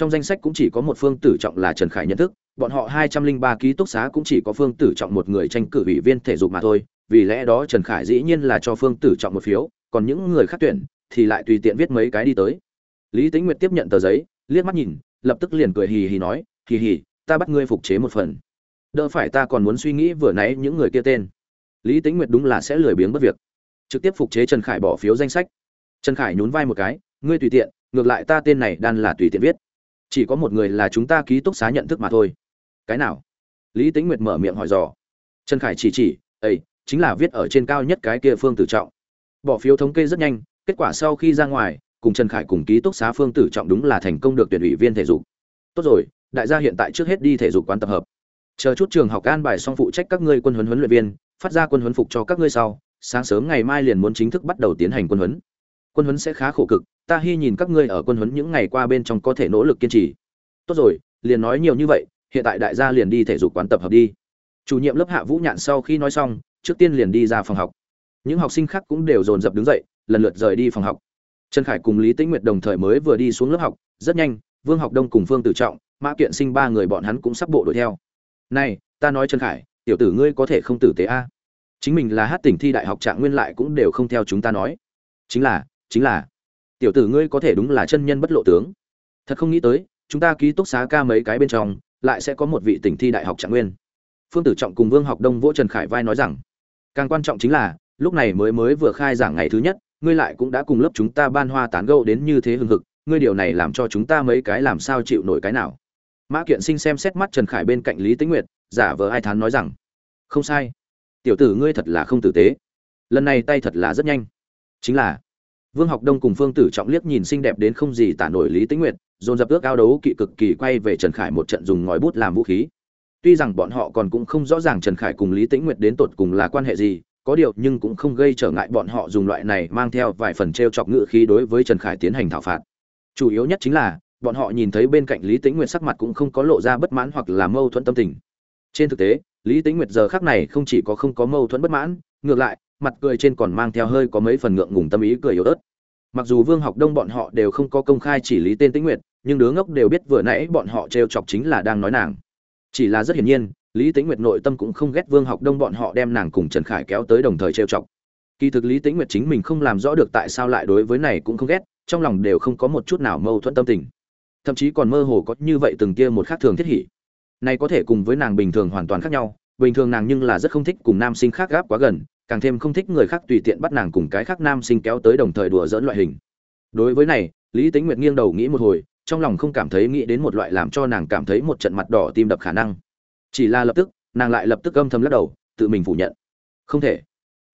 trong danh sách cũng chỉ có một phương tử trọng là trần khải nhận thức, bọn họ hai trăm linh ba ký túc xá cũng chỉ có phương tử trọng một người tranh cử ủy viên thể dục mà thôi, vì lẽ đó trần khải dĩ nhiên là cho phương tử trọng một phiếu, còn những người khác tuyển thì lại tùy tiện viết mấy cái đi tới. Lý tĩnh nguyệt tiếp nhận tờ giấy, liếc mắt nhìn, lập tức liền cười hì hì nói, hì hì, ta bắt ngươi phục chế một phần. Đỡ phải ta còn muốn suy nghĩ vừa nãy những người kia tên. Lý tĩnh nguyệt đúng là sẽ lười biếng bất việc. Trực tiếp phục chế trần khải bỏ phiếu danh sách. Trần khải nhún vai một cái, ngươi tùy tiện, ngược lại ta tên này đan là tùy tiện viết chỉ có một người là chúng ta ký túc xá nhận thức mà thôi. Cái nào? Lý tĩnh nguyệt mở miệng hỏi dò. Trần khải chỉ chỉ ây chính là viết ở trên cao nhất cái kia phương tử trọng. Bỏ phiếu thống kê rất nhanh, kết quả sau khi ra ngoài, cùng trần khải cùng ký túc xá phương tử trọng đúng là thành công được tuyển ủy viên thể dục. Tốt rồi, đại gia hiện tại trước hết đi thể dục quán tập hợp. Chờ chút trường học an bài xong phụ trách các ngươi quân huấn huấn luyện viên, phát ra quân huấn phục cho các ngươi sau, sáng sớm ngày mai liền muốn chính thức bắt đầu tiến hành quân huấn. Quân huấn sẽ khá khổ cực ta hy nhìn các ngươi ở quân huấn những ngày qua bên trong có thể nỗ lực kiên trì. Tốt rồi, liền nói nhiều như vậy, hiện tại đại gia liền đi thể dục quán tập hợp đi. Chủ nhiệm lớp hạ vũ nhạn sau khi nói xong, trước tiên liền đi ra phòng học. Những học sinh khác cũng đều dồn dập đứng dậy, lần lượt rời đi phòng học. Trần khải cùng lý tĩnh nguyệt đồng thời mới vừa đi xuống lớp học, rất nhanh, vương học đông cùng phương tử trọng, mã kiện sinh ba người bọn hắn cũng sắp bộ đuổi theo. Này, ta nói trần khải, tiểu tử ngươi có thể không tử tế a? Chính mình là hát tỉnh thi đại học trạng nguyên lại cũng đều không theo chúng ta nói. Chính là chính là tiểu tử ngươi có thể đúng là chân nhân bất lộ tướng. Thật không nghĩ tới, chúng ta ký túc xá ca mấy cái bên trong, lại sẽ có một vị tỉnh thi đại học trạng nguyên. Phương tử trọng cùng vương học đông vỗ trần khải vai nói rằng, càng quan trọng chính là, lúc này mới mới vừa khai giảng ngày thứ nhất, ngươi lại cũng đã cùng lớp chúng ta ban hoa tán gẫu đến như thế hừng hực, ngươi điều này làm cho chúng ta mấy cái làm sao chịu nổi cái nào? Mã kiện sinh xem xét mắt trần khải bên cạnh lý tĩnh nguyệt, giả vờ ai thán nói rằng, không sai. Tiểu tử ngươi thật là không tử tế. Lần này tay thật là rất nhanh. Chính là vương học đông cùng phương tử trọng liếc nhìn xinh đẹp đến không gì tả nổi lý tĩnh nguyệt, dồn dập ước ao đấu kỵ cực kỳ quay về trần khải một trận dùng ngòi bút làm vũ khí. Tuy rằng bọn họ còn cũng không rõ ràng trần khải cùng lý tĩnh nguyệt đến tột cùng là quan hệ gì, có điều nhưng cũng không gây trở ngại bọn họ dùng loại này mang theo vài phần treo chọc ngữ khí đối với trần khải tiến hành thảo phạt. Chủ yếu nhất chính là, bọn họ nhìn thấy bên cạnh lý tĩnh nguyệt sắc mặt cũng không có lộ ra bất mãn hoặc là mâu thuẫn tâm tình. Trên thực tế, lý tĩnh nguyệt giờ khắc này không chỉ có không có mâu thuẫn bất mãn, ngược lại mặt cười trên còn mang theo hơi có mấy phần ngượng ngùng tâm ý cười yếu ớt. Mặc dù vương học đông bọn họ đều không có công khai chỉ lý tên tĩnh nguyệt, nhưng đứa ngốc đều biết vừa nãy bọn họ t r e o chọc chính là đang nói nàng. Chỉ là rất hiển nhiên, lý tĩnh nguyệt nội tâm cũng không ghét vương học đông bọn họ đem nàng cùng trần khải kéo tới đồng thời t r e o chọc. Kỳ thực lý tĩnh nguyệt chính mình không làm rõ được tại sao lại đối với này cũng không ghét, trong lòng đều không có một chút nào mâu thuẫn tâm tình. Thậm chí còn mơ hồ có như vậy từng kia một khác thường thiết hỉ. Này có thể cùng với nàng bình thường hoàn toàn khác nhau, bình thường nàng nhưng là rất không thích cùng nam sinh khác gáp quá gần càng thêm không thích người khác tùy tiện bắt nàng cùng cái khác nam sinh kéo tới đồng thời đùa dỡn loại hình. Đối với này, lý tính nguyệt nghiêng đầu nghĩ một hồi, trong lòng không cảm thấy nghĩ đến một loại làm cho nàng cảm thấy một trận mặt đỏ tim đập khả năng. Chỉ là lập tức, nàng lại lập tức âm thầm lắc đầu, tự mình phủ nhận. Không thể.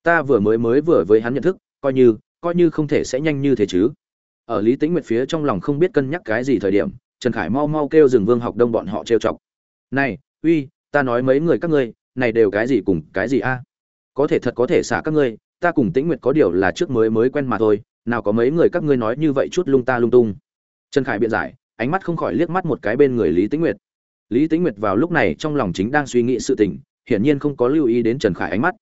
Ta vừa mới mới vừa với hắn nhận thức, coi như coi như không thể sẽ nhanh như thế chứ. Ở lý tính nguyệt phía trong lòng không biết cân nhắc cái gì thời điểm, trần khải mau mau kêu dừng vương học đông bọn họ trêu chọc. Này, uy, ta nói mấy người các ngươi, này đều cái gì cùng cái gì a? Có thể thật có thể xả các ngươi ta cùng tĩnh nguyệt có điều là trước mới mới quen mà thôi nào có mấy người các ngươi nói như vậy chút lung ta lung tung. Trần khải biện giải ánh mắt không khỏi liếc mắt một cái bên người lý tĩnh nguyệt. Lý tĩnh nguyệt vào lúc này trong lòng chính đang suy nghĩ sự tình hiển nhiên không có lưu ý đến trần khải ánh mắt.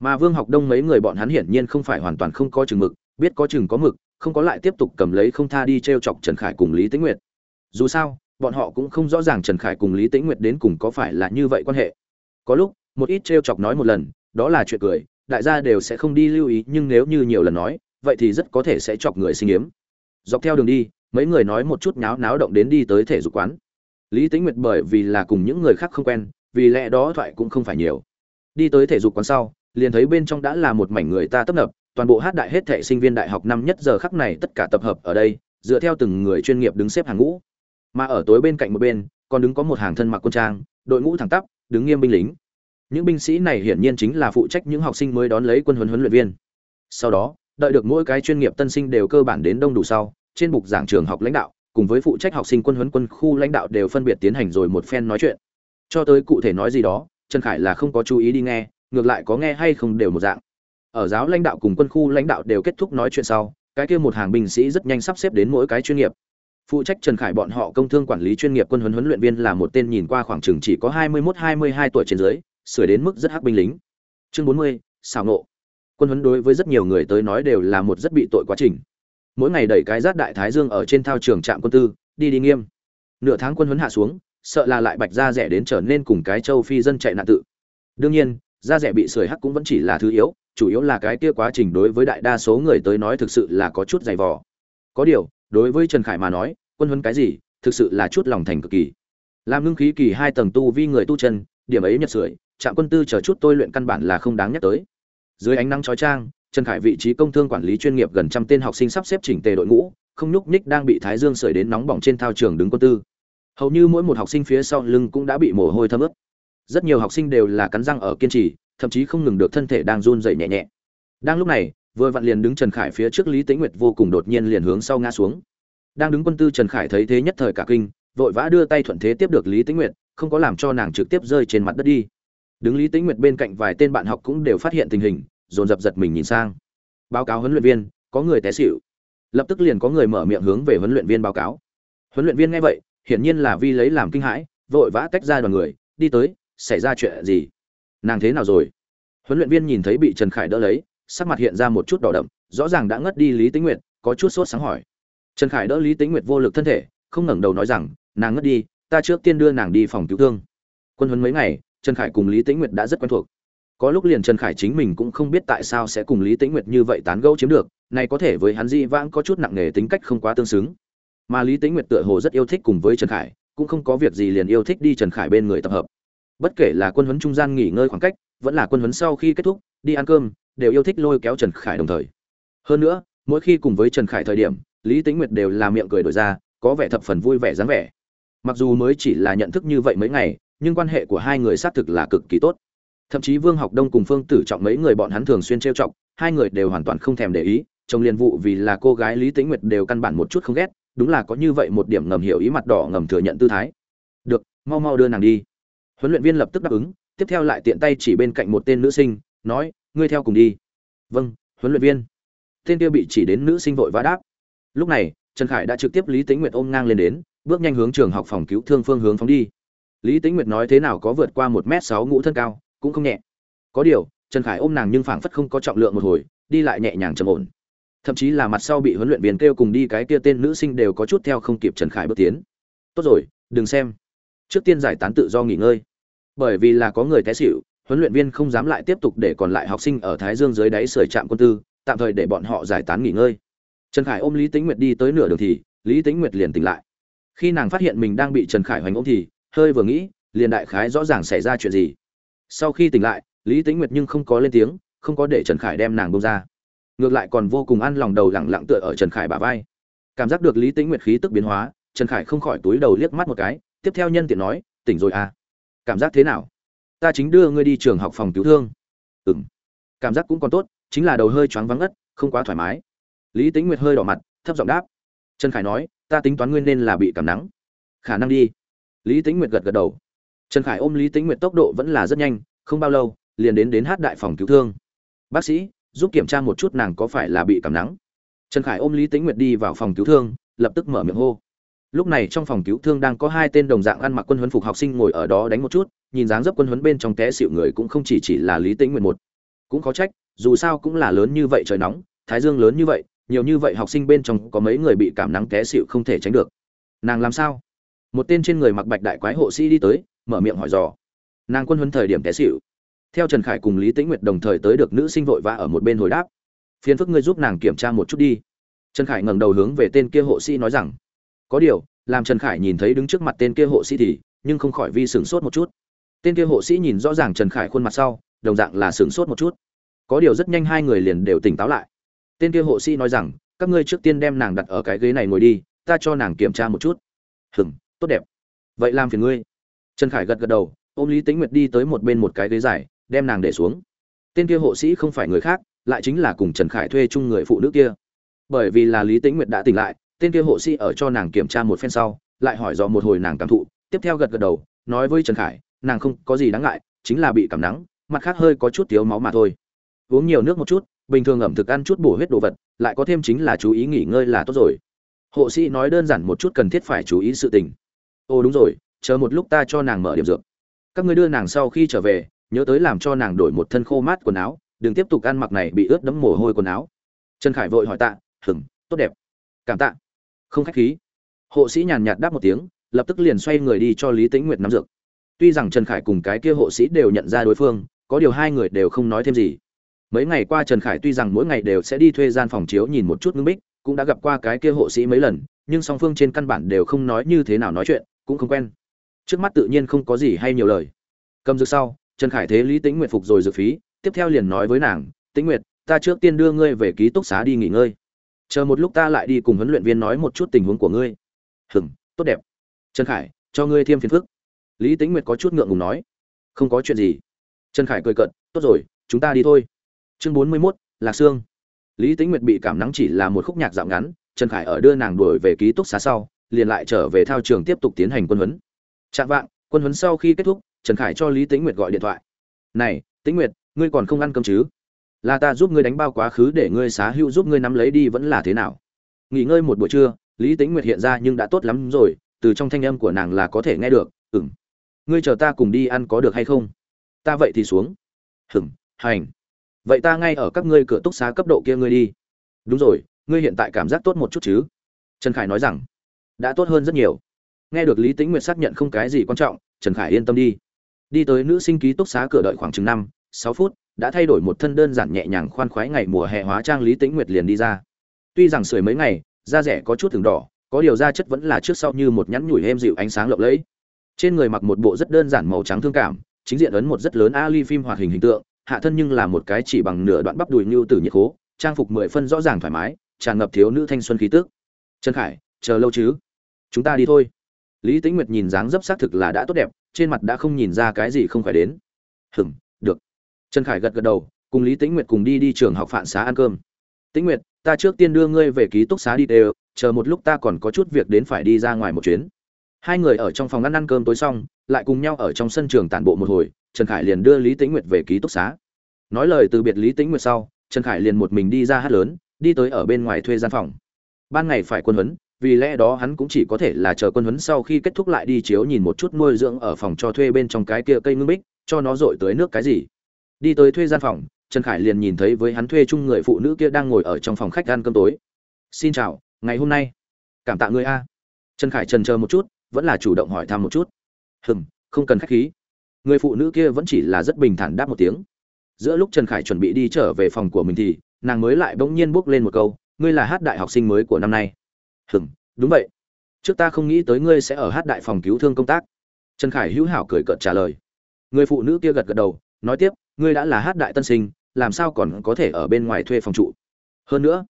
Mà vương học đông mấy người bọn hắn hiển nhiên không phải hoàn toàn không có chừng mực biết có chừng có mực không có lại tiếp tục cầm lấy không tha đi t r e o chọc trần khải cùng lý tĩnh nguyệt. Dù sao bọn họ cũng không rõ ràng Trần Khải cùng Lý Tĩnh Nguyệt đến cùng có phải là như vậy quan hệ. Có lúc, một ít trêu chọc nói một lần, đó là chuyện cười, đại gia đều sẽ không đi lưu ý, nhưng nếu như nhiều lần nói, vậy thì rất có thể sẽ chọc người sinh yếm. dọc theo đường đi mấy người nói một chút nháo náo động đến đi tới thể dục quán. Lý tính nguyệt bởi vì là cùng những người khác không quen vì lẽ đó thoại cũng không phải nhiều. Đi tới thể dục quán sau liền thấy bên trong đã là một mảnh người ta tấp nập toàn bộ hát đại hết thể sinh viên đại học năm nhất giờ khắc này tất cả tập hợp ở đây dựa theo từng người chuyên nghiệp đứng xếp hàng ngũ. Mà ở tối bên cạnh một bên còn đứng có một hàng thân mặc quân trang đội ngũ thẳng tắp đứng nghiêm binh lính những binh sĩ này hiển nhiên chính là phụ trách những học sinh mới đón lấy quân huấn huấn luyện viên. Sau đó, đợi được mỗi cái chuyên nghiệp tân sinh đều cơ bản đến đông đủ sau, trên bục giảng trường học lãnh đạo, cùng với phụ trách học sinh quân huấn quân khu lãnh đạo đều phân biệt tiến hành rồi một phen nói chuyện. Cho tới cụ thể nói gì đó, trần khải là không có chú ý đi nghe, ngược lại có nghe hay không đều một dạng. Ở giáo lãnh đạo cùng quân khu lãnh đạo đều kết thúc nói chuyện sau, cái kia một hàng binh sĩ rất nhanh sắp xếp đến mỗi cái chuyên nghiệp. Phụ trách trần khải bọn họ công thương quản lý chuyên nghiệp quân huấn huấn luyện viên là một tên nhìn qua khoảng chừng chỉ có hai mươi mốt, hai mươi hai tuổi trên dưới sửa đến mức rất hắc binh lính. Chương bốn mươi xào nộ. Quân huấn đối với rất nhiều người tới nói đều là một rất bị tội quá trình. Mỗi ngày đẩy cái rát đại thái dương ở trên thao trường trạm quân tư, đi đi nghiêm. Nửa tháng quân huấn hạ xuống, sợ là lại bạch ra rẻ đến trở nên cùng cái châu phi dân chạy nạn tự. Đương nhiên, da rẻ bị sưởi hắc cũng vẫn chỉ là thứ yếu, chủ yếu là cái kia quá trình đối với đại đa số người tới nói thực sự là có chút dày vò. Có điều, đối với trần khải mà nói, quân huấn cái gì, thực sự là chút lòng thành cực kỳ. Làm ngưng khí kỳ hai tầng tu vi người tu chân, điểm ấy nhật sưởi trạm quân tư chờ chút tôi luyện căn bản là không đáng nhắc tới. Dưới ánh nắng chói chang, trần khải vị trí công thương quản lý chuyên nghiệp gần trăm tên học sinh sắp xếp chỉnh tề đội ngũ, không nhúc nhích đang bị thái dương sưởi đến nóng bỏng trên thao trường đứng quân tư. Hầu như mỗi một học sinh phía sau lưng cũng đã bị mồ hôi thấm ướt. Rất nhiều học sinh đều là cắn răng ở kiên trì, thậm chí không ngừng được thân thể đang run dậy nhẹ nhẹ. Đang lúc này, vừa vặn liền đứng trần khải phía trước lý tĩnh nguyệt vô cùng đột nhiên liền hướng sau ngã xuống. Đang đứng quân tư trần khải thấy thế nhất thời cả kinh, vội vã đưa tay thuận thế tiếp được lý tĩnh nguyệt, không có làm cho nàng trực tiếp rơi trên mặt đất đi đứng lý tĩnh nguyệt bên cạnh vài tên bạn học cũng đều phát hiện tình hình, dồn dập giật mình nhìn sang. Báo cáo huấn luyện viên, có người té xỉu. Lập tức liền có người mở miệng hướng về huấn luyện viên báo cáo. Huấn luyện viên nghe vậy, hiển nhiên là vi lấy làm kinh hãi, vội vã tách ra đoàn người, đi tới, xảy ra chuyện gì? Nàng thế nào rồi? Huấn luyện viên nhìn thấy bị trần khải đỡ lấy, sắc mặt hiện ra một chút đỏ đậm, rõ ràng đã ngất đi lý tĩnh nguyệt, có chút sốt sáng hỏi. Trần khải đỡ lý tĩnh nguyệt vô lực thân thể, không ngẩng đầu nói rằng, nàng ngất đi, ta trước tiên đưa nàng đi phòng cứu thương. Quân huấn mấy ngày trần khải cùng lý tĩnh nguyệt đã rất quen thuộc. Có lúc liền trần khải chính mình cũng không biết tại sao sẽ cùng lý tĩnh nguyệt như vậy tán gẫu chiếm được này có thể với hắn di vãng có chút nặng nề tính cách không quá tương xứng. Mà lý tĩnh nguyệt tựa hồ rất yêu thích cùng với trần khải, cũng không có việc gì liền yêu thích đi trần khải bên người tập hợp. Bất kể là quân huấn trung gian nghỉ ngơi khoảng cách, vẫn là quân huấn sau khi kết thúc, đi ăn cơm, đều yêu thích lôi kéo trần khải đồng thời. Hơn nữa, mỗi khi cùng với trần khải thời điểm, lý tĩnh nguyệt đều là miệng cười đổi ra, có vẻ thập phần vui vẻ dáng vẻ. Mặc dù mới chỉ là nhận thức như vậy mấy ngày nhưng quan hệ của hai người xác thực là cực kỳ tốt. Thậm chí vương học đông cùng phương tử trọng mấy người bọn hắn thường xuyên trêu chọc, hai người đều hoàn toàn không thèm để ý, chồng liền vụ vì là cô gái lý tĩnh nguyệt đều căn bản một chút không ghét, đúng là có như vậy một điểm ngầm hiểu ý mặt đỏ ngầm thừa nhận tư thái. Được, mau mau đưa nàng đi. Huấn luyện viên lập tức đáp ứng, tiếp theo lại tiện tay chỉ bên cạnh một tên nữ sinh, nói, ngươi theo cùng đi. Vâng huấn luyện viên. Tên kia bị chỉ đến nữ sinh vội vã đáp. Lúc này, trần khải đã trực tiếp lý tĩnh nguyệt ôm ngang lên đến, bước nhanh hướng trường học phòng cứu thương phương hướng phóng đi lý tĩnh nguyệt nói thế nào có vượt qua một m sáu ngũ thân cao, cũng không nhẹ. Có điều, trần khải ôm nàng nhưng phảng phất không có trọng lượng một hồi, đi lại nhẹ nhàng trầm ổn. Thậm chí là mặt sau bị huấn luyện viên kêu cùng đi cái kia tên nữ sinh đều có chút theo không kịp trần khải bước tiến. Tốt rồi, đừng xem. Trước tiên giải tán tự do nghỉ ngơi. Bởi vì là có người té xỉu, huấn luyện viên không dám lại tiếp tục để còn lại học sinh ở thái dương dưới đáy sưởi trạm quân tư, tạm thời để bọn họ giải tán nghỉ ngơi. Trần khải ôm lý Tĩnh nguyệt đi tới nửa đường thì, lý Tĩnh nguyệt liền tỉnh lại. Khi nàng phát hiện mình đang bị trần khải hoành ôm thì hơi vừa nghĩ, liền đại khái rõ ràng xảy ra chuyện gì. Sau khi tỉnh lại, lý tính nguyệt nhưng không có lên tiếng, không có để trần khải đem nàng bông ra. Ngược lại còn vô cùng ăn lòng đầu lẳng lặng tựa ở trần khải bả vai. Cảm giác được lý tính nguyệt khí tức biến hóa, trần khải không khỏi túi đầu liếc mắt một cái, tiếp theo nhân tiện nói, tỉnh rồi à? Cảm giác thế nào? Ta chính đưa ngươi đi trường học phòng cứu thương. Ừ m cảm giác cũng còn tốt, chính là đầu hơi choáng vắng ngất, không quá thoải mái. Lý tính nguyệt hơi đỏ mặt, thấp giọng đáp. Trần khải nói, ta tính toán nguyên nên là bị cảm nắng. Khả năng đi lý Tĩnh nguyệt gật gật đầu. Trần khải ôm lý Tĩnh nguyệt tốc độ vẫn là rất nhanh, không bao lâu, liền đến đến hát đại phòng cứu thương. Bác sĩ, giúp kiểm tra một chút nàng có phải là bị cảm nắng. Trần khải ôm lý Tĩnh nguyệt đi vào phòng cứu thương, lập tức mở miệng hô. Lúc này trong phòng cứu thương đang có hai tên đồng dạng ăn mặc quân huấn phục học sinh ngồi ở đó đánh một chút, nhìn dáng dấp quân huấn bên trong té xịu người cũng không chỉ chỉ là lý tĩnh Nguyệt một. Cũng có trách, dù sao cũng là lớn như vậy trời nóng, thái dương lớn như vậy, nhiều như vậy học sinh bên trong có mấy người bị cảm nắng té xịu không thể tránh được. Nàng làm sao? Một tên trên người mặc bạch đại quái hộ sĩ đi tới, mở miệng hỏi dò. Nàng quân huấn thời điểm té xịu theo trần khải cùng lý tĩnh nguyệt đồng thời tới được nữ sinh vội vã ở một bên hồi đáp. Phiền phức ngươi giúp nàng kiểm tra một chút đi. Trần khải ngẩng đầu hướng về tên kia hộ sĩ nói rằng, có điều, làm trần khải nhìn thấy đứng trước mặt tên kia hộ sĩ thì, nhưng không khỏi vi sửng sốt một chút. Tên kia hộ sĩ nhìn rõ ràng trần khải khuôn mặt sau, đồng dạng là sửng sốt một chút. Có điều rất nhanh hai người liền đều tỉnh táo lại. Tên kia hộ sĩ nói rằng, các ngươi trước tiên đem nàng đặt ở cái ghế này ngồi đi, ta cho nàng kiểm tra một chút. Hừng tốt đẹp. Vậy làm phiền ngươi. Trần khải gật gật đầu, ôm lý tính nguyệt đi tới một bên một cái ghế dài, đem nàng để xuống. Tên kia hộ sĩ không phải người khác, lại chính là cùng trần khải thuê chung người phụ nữ kia. Bởi vì là lý tĩnh nguyệt đã tỉnh lại, tên kia hộ sĩ ở cho nàng kiểm tra một phen sau, lại hỏi dò một hồi nàng cảm thụ, tiếp theo gật gật đầu, nói với trần khải, nàng không có gì đáng ngại, chính là bị cảm nắng, mặt khác hơi có chút thiếu máu mà thôi. Uống nhiều nước một chút, bình thường ẩm thực ăn chút bổ huyết đồ vật, lại có thêm chính là chú ý nghỉ ngơi là tốt rồi. Hộ sĩ nói đơn giản một chút cần thiết phải chú ý sự tình ồ, đúng rồi, chờ một lúc ta cho nàng mở điểm dược. Các ngươi đưa nàng sau khi trở về, nhớ tới làm cho nàng đổi một thân khô mát quần áo, đừng tiếp tục ăn mặc này bị ướt đẫm mồ hôi quần áo. Trần khải vội hỏi tạ hừng tốt đẹp. Cảm tạ. Không khách khí. Hộ sĩ nhàn nhạt đáp một tiếng, lập tức liền xoay người đi cho lý tĩnh nguyệt nắm dược. Tuy rằng trần khải cùng cái kia hộ sĩ đều nhận ra đối phương, có điều hai người đều không nói thêm gì. Mấy ngày qua trần khải tuy rằng mỗi ngày đều sẽ đi thuê gian phòng chiếu nhìn một chút ngưng bích, cũng đã gặp qua cái kia hộ sĩ mấy lần, nhưng song phương trên căn bản đều không nói như thế nào nói chuyện cũng không quen. Trước mắt tự nhiên không có gì hay nhiều lời. Cầm dược sau, trần khải thế lý tĩnh nguyệt phục rồi dược phí, tiếp theo liền nói với nàng, tĩnh nguyệt, ta trước tiên đưa ngươi về ký túc xá đi nghỉ ngơi. Chờ một lúc ta lại đi cùng huấn luyện viên nói một chút tình huống của ngươi. Hừm, tốt đẹp. Trần khải, cho ngươi thêm phiền phức. Lý tĩnh nguyệt có chút ngượng ngùng nói, không có chuyện gì. Trần khải cười cận tốt rồi, chúng ta đi thôi. Chương bốn mươi mốt, lạc sương. Lý tĩnh nguyệt bị cảm nắng chỉ là một khúc nhạc dạo ngắn, trần khải ở đưa nàng đuổi về ký túc xá sau liền lại trở về thao trường tiếp tục tiến hành quân huấn. Trạng vạng quân huấn sau khi kết thúc trần khải cho lý tĩnh nguyệt gọi điện thoại. Này tĩnh nguyệt ngươi còn không ăn cơm chứ? Là ta giúp ngươi đánh bao quá khứ để ngươi xá hữu giúp ngươi nắm lấy đi vẫn là thế nào? Nghỉ ngơi một buổi trưa lý tĩnh nguyệt hiện ra nhưng đã tốt lắm rồi từ trong thanh âm của nàng là có thể nghe được "Ừm. ngươi chờ ta cùng đi ăn có được hay không? Ta vậy thì xuống. "Ừm, hành. Vậy ta ngay ở các ngươi cửa túc xá cấp độ kia ngươi đi. Đúng rồi ngươi hiện tại cảm giác tốt một chút chứ? Trần khải nói rằng đã tốt hơn rất nhiều. Nghe được lý tĩnh nguyệt xác nhận không cái gì quan trọng, trần khải yên tâm đi. Đi tới nữ sinh ký túc xá cửa đợi khoảng chừng năm, sáu phút, đã thay đổi một thân đơn giản nhẹ nhàng khoan khoái ngày mùa hè hóa trang lý tĩnh nguyệt liền đi ra. Tuy rằng sưởi mấy ngày, da rẻ có chút thường đỏ, có điều da chất vẫn là trước sau như một nhắn nhủi êm dịu ánh sáng lộng lẫy. Trên người mặc một bộ rất đơn giản màu trắng thương cảm, chính diện ấn một rất lớn ali phim hoạt hình hình tượng, hạ thân nhưng là một cái chỉ bằng nửa đoạn bắp đùi như từ nhiệt khố, trang phục mười phân rõ ràng thoải mái, tràn ngập thiếu nữ thanh xuân khí tức. Trần khải, chờ lâu chứ? Chúng ta đi thôi. Lý tĩnh nguyệt nhìn dáng dấp xác thực là đã tốt đẹp, trên mặt đã không nhìn ra cái gì không phải đến. Hừng được. Trần khải gật gật đầu, cùng lý tĩnh nguyệt cùng đi đi trường học phạn xá ăn cơm. Tĩnh nguyệt, ta trước tiên đưa ngươi về ký túc xá đi đều, chờ một lúc ta còn có chút việc đến phải đi ra ngoài một chuyến. Hai người ở trong phòng ăn ăn cơm tối xong, lại cùng nhau ở trong sân trường tản bộ một hồi, trần khải liền đưa lý tĩnh nguyệt về ký túc xá. Nói lời từ biệt lý tĩnh nguyệt sau, trần khải liền một mình đi ra hát lớn, đi tới ở bên ngoài thuê gian phòng. Ban ngày phải quân huấn vì lẽ đó hắn cũng chỉ có thể là chờ quân huấn sau khi kết thúc lại đi chiếu nhìn một chút nuôi dưỡng ở phòng cho thuê bên trong cái kia cây ngưng bích, cho nó dội tới nước cái gì. Đi tới thuê gian phòng, trần khải liền nhìn thấy với hắn thuê chung người phụ nữ kia đang ngồi ở trong phòng khách ăn cơm tối. Xin chào, ngày hôm nay. Cảm tạ người a. Trần khải trần chờ một chút, vẫn là chủ động hỏi thăm một chút. Hừm, không cần khách khí. Người phụ nữ kia vẫn chỉ là rất bình thản đáp một tiếng. Giữa lúc trần khải chuẩn bị đi trở về phòng của mình thì, nàng mới lại bỗng nhiên bước lên một câu, ngươi là hát đại học sinh mới của năm nay hừm, đúng vậy. Trước ta không nghĩ tới ngươi sẽ ở hát đại phòng cứu thương công tác. Trần khải hữu hảo cười cợt trả lời. Người phụ nữ kia gật gật đầu, nói tiếp, ngươi đã là hát đại tân sinh, làm sao còn có thể ở bên ngoài thuê phòng trụ? Hơn nữa,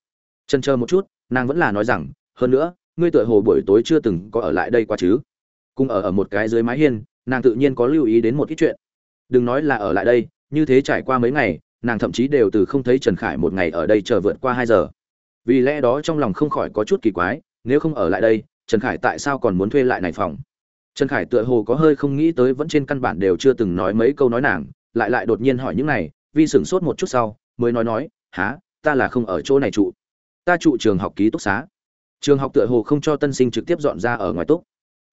trần chờ một chút, nàng vẫn là nói rằng, hơn nữa, ngươi tựa hồ buổi tối chưa từng có ở lại đây qua chứ? Cùng ở ở một cái dưới mái hiên, nàng tự nhiên có lưu ý đến một ít chuyện. Đừng nói là ở lại đây, như thế trải qua mấy ngày, nàng thậm chí đều từ không thấy trần khải một ngày ở đây chờ vượt qua hai giờ. Vì lẽ đó trong lòng không khỏi có chút kỳ quái nếu không ở lại đây, trần khải tại sao còn muốn thuê lại này phòng? Trần khải tựa hồ có hơi không nghĩ tới vẫn trên căn bản đều chưa từng nói mấy câu nói nàng, lại lại đột nhiên hỏi những này, vi sửng sốt một chút sau, mới nói nói há ta là không ở chỗ này trụ. Ta trụ trường học ký túc xá. Trường học tựa hồ không cho tân sinh trực tiếp dọn ra ở ngoài túc.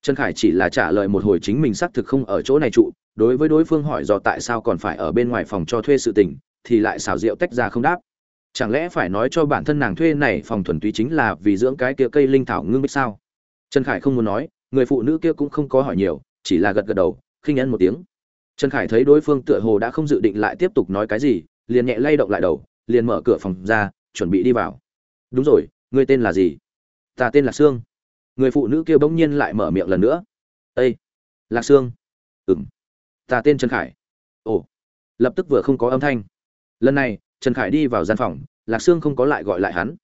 Trần khải chỉ là trả lời một hồi chính mình xác thực không ở chỗ này trụ, đối với đối phương hỏi do tại sao còn phải ở bên ngoài phòng cho thuê sự tình, thì lại xào rượu tách ra không đáp chẳng lẽ phải nói cho bản thân nàng thuê này phòng thuần túy chính là vì dưỡng cái kia cây linh thảo ngưng bích sao? Trần khải không muốn nói, người phụ nữ kia cũng không có hỏi nhiều, chỉ là gật gật đầu, khinh nhân một tiếng. Trần khải thấy đối phương tựa hồ đã không dự định lại tiếp tục nói cái gì, liền nhẹ lay động lại đầu, liền mở cửa phòng ra, chuẩn bị đi vào. Đúng rồi người tên là gì? Ta tên là sương. Người phụ nữ kia bỗng nhiên lại mở miệng lần nữa. Ây lạc sương. Ừng ta tên trần khải. Ồ. Lập tức vừa không có âm thanh. Lần này trần khải đi vào gian phòng, lạc sương không có lại gọi lại hắn.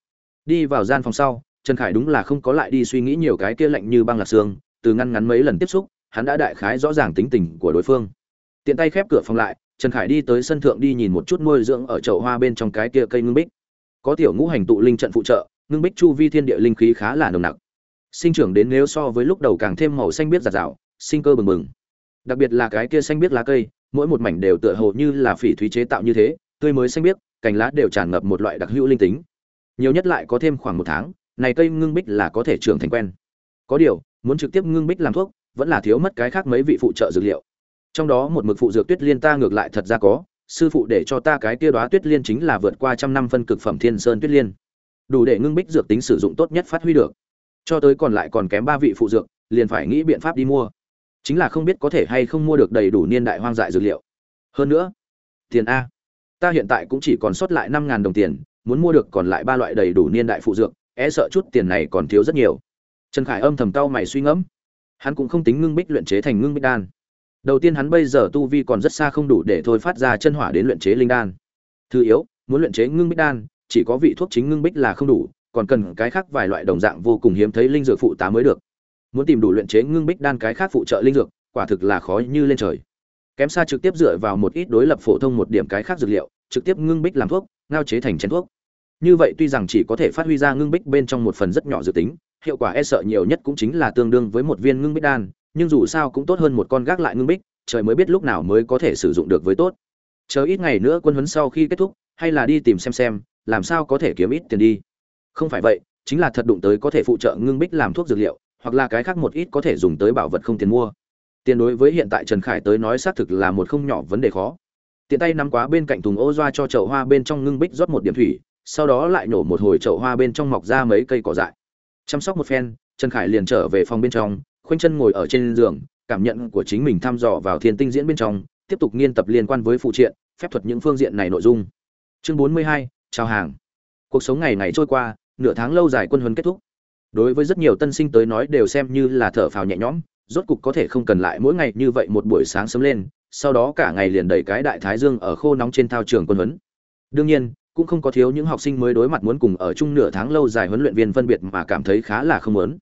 Đi vào gian phòng sau, trần khải đúng là không có lại đi suy nghĩ nhiều cái kia lạnh như băng lạc sương, từ ngăn ngắn mấy lần tiếp xúc, hắn đã đại khái rõ ràng tính tình của đối phương. Tiện tay khép cửa phòng lại, trần khải đi tới sân thượng đi nhìn một chút nuôi dưỡng ở chậu hoa bên trong cái kia cây ngưng bích. Có tiểu ngũ hành tụ linh trận phụ trợ, ngưng bích chu vi thiên địa linh khí khá là nồng nặc. Sinh trưởng đến nếu so với lúc đầu càng thêm màu xanh biết giạt rào, sinh cơ bừng bừng. Đặc biệt là cái kia xanh biết lá cây, mỗi một mảnh đều tựa hồ như là phỉ thúy chế tạo như thế tươi mới xanh biếc, cành lá đều tràn ngập một loại đặc hữu linh tính. Nhiều nhất lại có thêm khoảng một tháng, này cây ngưng bích là có thể trưởng thành quen. Có điều, muốn trực tiếp ngưng bích làm thuốc, vẫn là thiếu mất cái khác mấy vị phụ trợ dược liệu. Trong đó một mực phụ dược tuyết liên ta ngược lại thật ra có, sư phụ để cho ta cái kia đóa tuyết liên chính là vượt qua trăm năm phân cực phẩm thiên sơn tuyết liên. Đủ để ngưng bích dược tính sử dụng tốt nhất phát huy được. Cho tới còn lại còn kém ba vị phụ dược, liền phải nghĩ biện pháp đi mua. Chính là không biết có thể hay không mua được đầy đủ niên đại hoang dại dược liệu. Hơn nữa, tiền a ta hiện tại cũng chỉ còn sót lại năm ngàn đồng tiền, muốn mua được còn lại ba loại đầy đủ niên đại phụ dược e sợ chút tiền này còn thiếu rất nhiều. Trần khải âm thầm cau mày suy ngẫm. Hắn cũng không tính ngưng bích luyện chế thành ngưng bích đan. Đầu tiên hắn bây giờ tu vi còn rất xa không đủ để thôi phát ra chân hỏa đến luyện chế linh đan. Thứ yếu, muốn luyện chế ngưng bích đan, chỉ có vị thuốc chính ngưng bích là không đủ, còn cần cái khác vài loại đồng dạng vô cùng hiếm thấy linh dược phụ tá mới được. Muốn tìm đủ luyện chế ngưng bích đan cái khác phụ trợ linh dược, quả thực là khó như lên trời kém xa trực tiếp dựa vào một ít đối lập phổ thông một điểm cái khác dược liệu, trực tiếp ngưng bích làm thuốc, ngao chế thành chén thuốc. Như vậy tuy rằng chỉ có thể phát huy ra ngưng bích bên trong một phần rất nhỏ dự tính, hiệu quả e sợ nhiều nhất cũng chính là tương đương với một viên ngưng bích đan, nhưng dù sao cũng tốt hơn một con gác lại ngưng bích, trời mới biết lúc nào mới có thể sử dụng được với tốt. Chờ ít ngày nữa quân huấn sau khi kết thúc, hay là đi tìm xem xem, làm sao có thể kiếm ít tiền đi. Không phải vậy, chính là thật đụng tới có thể phụ trợ ngưng bích làm thuốc dược liệu, hoặc là cái khác một ít có thể dùng tới bảo vật không tiền mua tiền đối với hiện tại trần khải tới nói xác thực là một không nhỏ vấn đề khó. Tiện tay nắm quá bên cạnh thùng ô doa cho chậu hoa bên trong ngưng bích rót một điểm thủy, sau đó lại nổ một hồi chậu hoa bên trong mọc ra mấy cây cỏ dại. Chăm sóc một phen, trần khải liền trở về phòng bên trong, khoanh chân ngồi ở trên giường, cảm nhận của chính mình thăm dò vào thiên tinh diễn bên trong, tiếp tục nghiên tập liên quan với phụ triện, phép thuật những phương diện này nội dung. Chương bốn mươi hai, chào hàng. Cuộc sống ngày ngày trôi qua, nửa tháng lâu dài quân huấn kết thúc. Đối với rất nhiều tân sinh tới nói đều xem như là thở phào nhẹ nhõm rốt cục có thể không cần lại mỗi ngày như vậy một buổi sáng sớm lên, sau đó cả ngày liền đẩy cái đại thái dương ở khô nóng trên thao trường quân huấn. Đương nhiên, cũng không có thiếu những học sinh mới đối mặt muốn cùng ở chung nửa tháng lâu dài huấn luyện viên phân biệt mà cảm thấy khá là không muốn.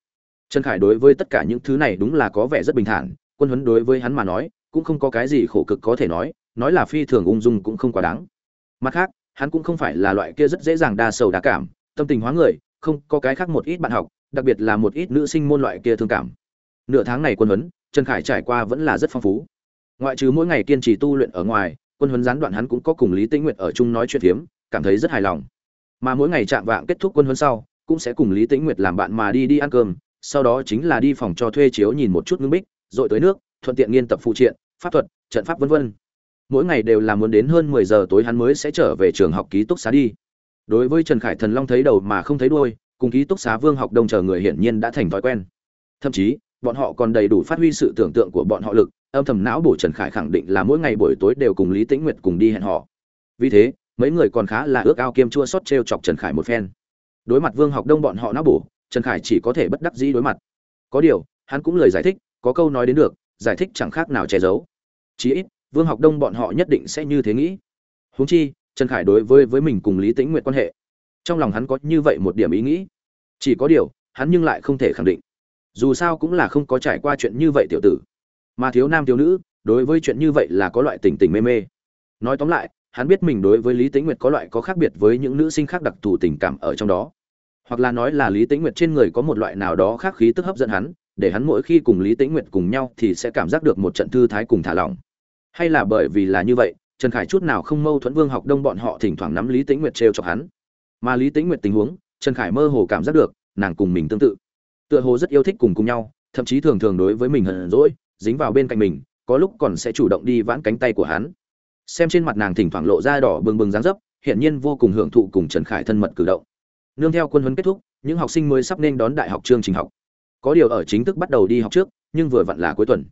Trần khải đối với tất cả những thứ này đúng là có vẻ rất bình thản, quân huấn đối với hắn mà nói, cũng không có cái gì khổ cực có thể nói nói là phi thường ung dung cũng không quá đáng. Mặt khác, hắn cũng không phải là loại kia rất dễ dàng đa sầu đa cảm, tâm tình hóa người, không có cái khác một ít bạn học, đặc biệt là một ít nữ sinh môn loại kia thương cảm nửa tháng này quân huấn, trần khải trải qua vẫn là rất phong phú. Ngoại trừ mỗi ngày kiên trì tu luyện ở ngoài, quân huấn gián đoạn hắn cũng có cùng lý tĩnh nguyệt ở chung nói chuyện phiếm, cảm thấy rất hài lòng. Mà mỗi ngày chạm vạng kết thúc quân huấn sau, cũng sẽ cùng lý tĩnh nguyệt làm bạn mà đi đi ăn cơm, sau đó chính là đi phòng cho thuê chiếu nhìn một chút ngưng bích dội tới nước, thuận tiện nghiên tập phụ triện, pháp thuật, trận pháp vân vân. Mỗi ngày đều là muốn đến hơn mười giờ tối hắn mới sẽ trở về trường học ký túc xá đi. Đối với trần khải thần long thấy đầu mà không thấy đuôi, cùng ký túc xá vương học đông chờ người hiển nhiên đã thành thói quen. Thậm chí bọn họ còn đầy đủ phát huy sự tưởng tượng của bọn họ lực, âm thầm não bổ trần khải khẳng định là mỗi ngày buổi tối đều cùng lý tĩnh nguyệt cùng đi hẹn họ vì thế, mấy người còn khá là ước ao kiêm chua xót t chọc trần khải một phen. Đối mặt vương học đông bọn họ não bổ, trần khải chỉ có thể bất đắc dĩ đối mặt. Có điều, hắn cũng lời giải thích, có câu nói đến được, giải thích chẳng khác nào che giấu. Chí ít, vương học đông bọn họ nhất định sẽ như thế nghĩ. Huống chi, trần khải đối với với mình cùng lý tĩnh nguyệt quan hệ, trong lòng hắn có như vậy một điểm ý nghĩ. Chỉ có điều, hắn nhưng lại không thể khẳng định dù sao cũng là không có trải qua chuyện như vậy tiểu tử. Mà thiếu nam thiếu nữ, đối với chuyện như vậy là có loại tình tình mê mê. Nói tóm lại, hắn biết mình đối với lý tĩnh nguyệt có loại có khác biệt với những nữ sinh khác đặc thù tình cảm ở trong đó. Hoặc là nói là lý tĩnh nguyệt trên người có một loại nào đó khác khí tức hấp dẫn hắn, để hắn mỗi khi cùng lý tĩnh nguyệt cùng nhau thì sẽ cảm giác được một trận thư thái cùng thả lỏng. Hay là bởi vì là như vậy, trần khải chút nào không mâu thuẫn vương học đông bọn họ thỉnh thoảng nắm lý tĩnh nguyệt trêu chọc hắn. Mà lý tĩnh nguyệt tình huống, trần khải mơ hồ cảm giác được, nàng cùng mình tương tự tựa hồ rất yêu thích cùng cùng nhau, thậm chí thường thường đối với mình hận rỗi dính vào bên cạnh mình, có lúc còn sẽ chủ động đi vãn cánh tay của hắn. Xem trên mặt nàng thỉnh thoảng lộ ra đỏ bừng bừng dáng dấp hiện nhiên vô cùng hưởng thụ cùng trần khải thân mật cử động. Nương theo quân huấn kết thúc, những học sinh mới sắp nên đón đại học chương trình học. Có điều ở chính thức bắt đầu đi học trước, nhưng vừa vặn là cuối tuần.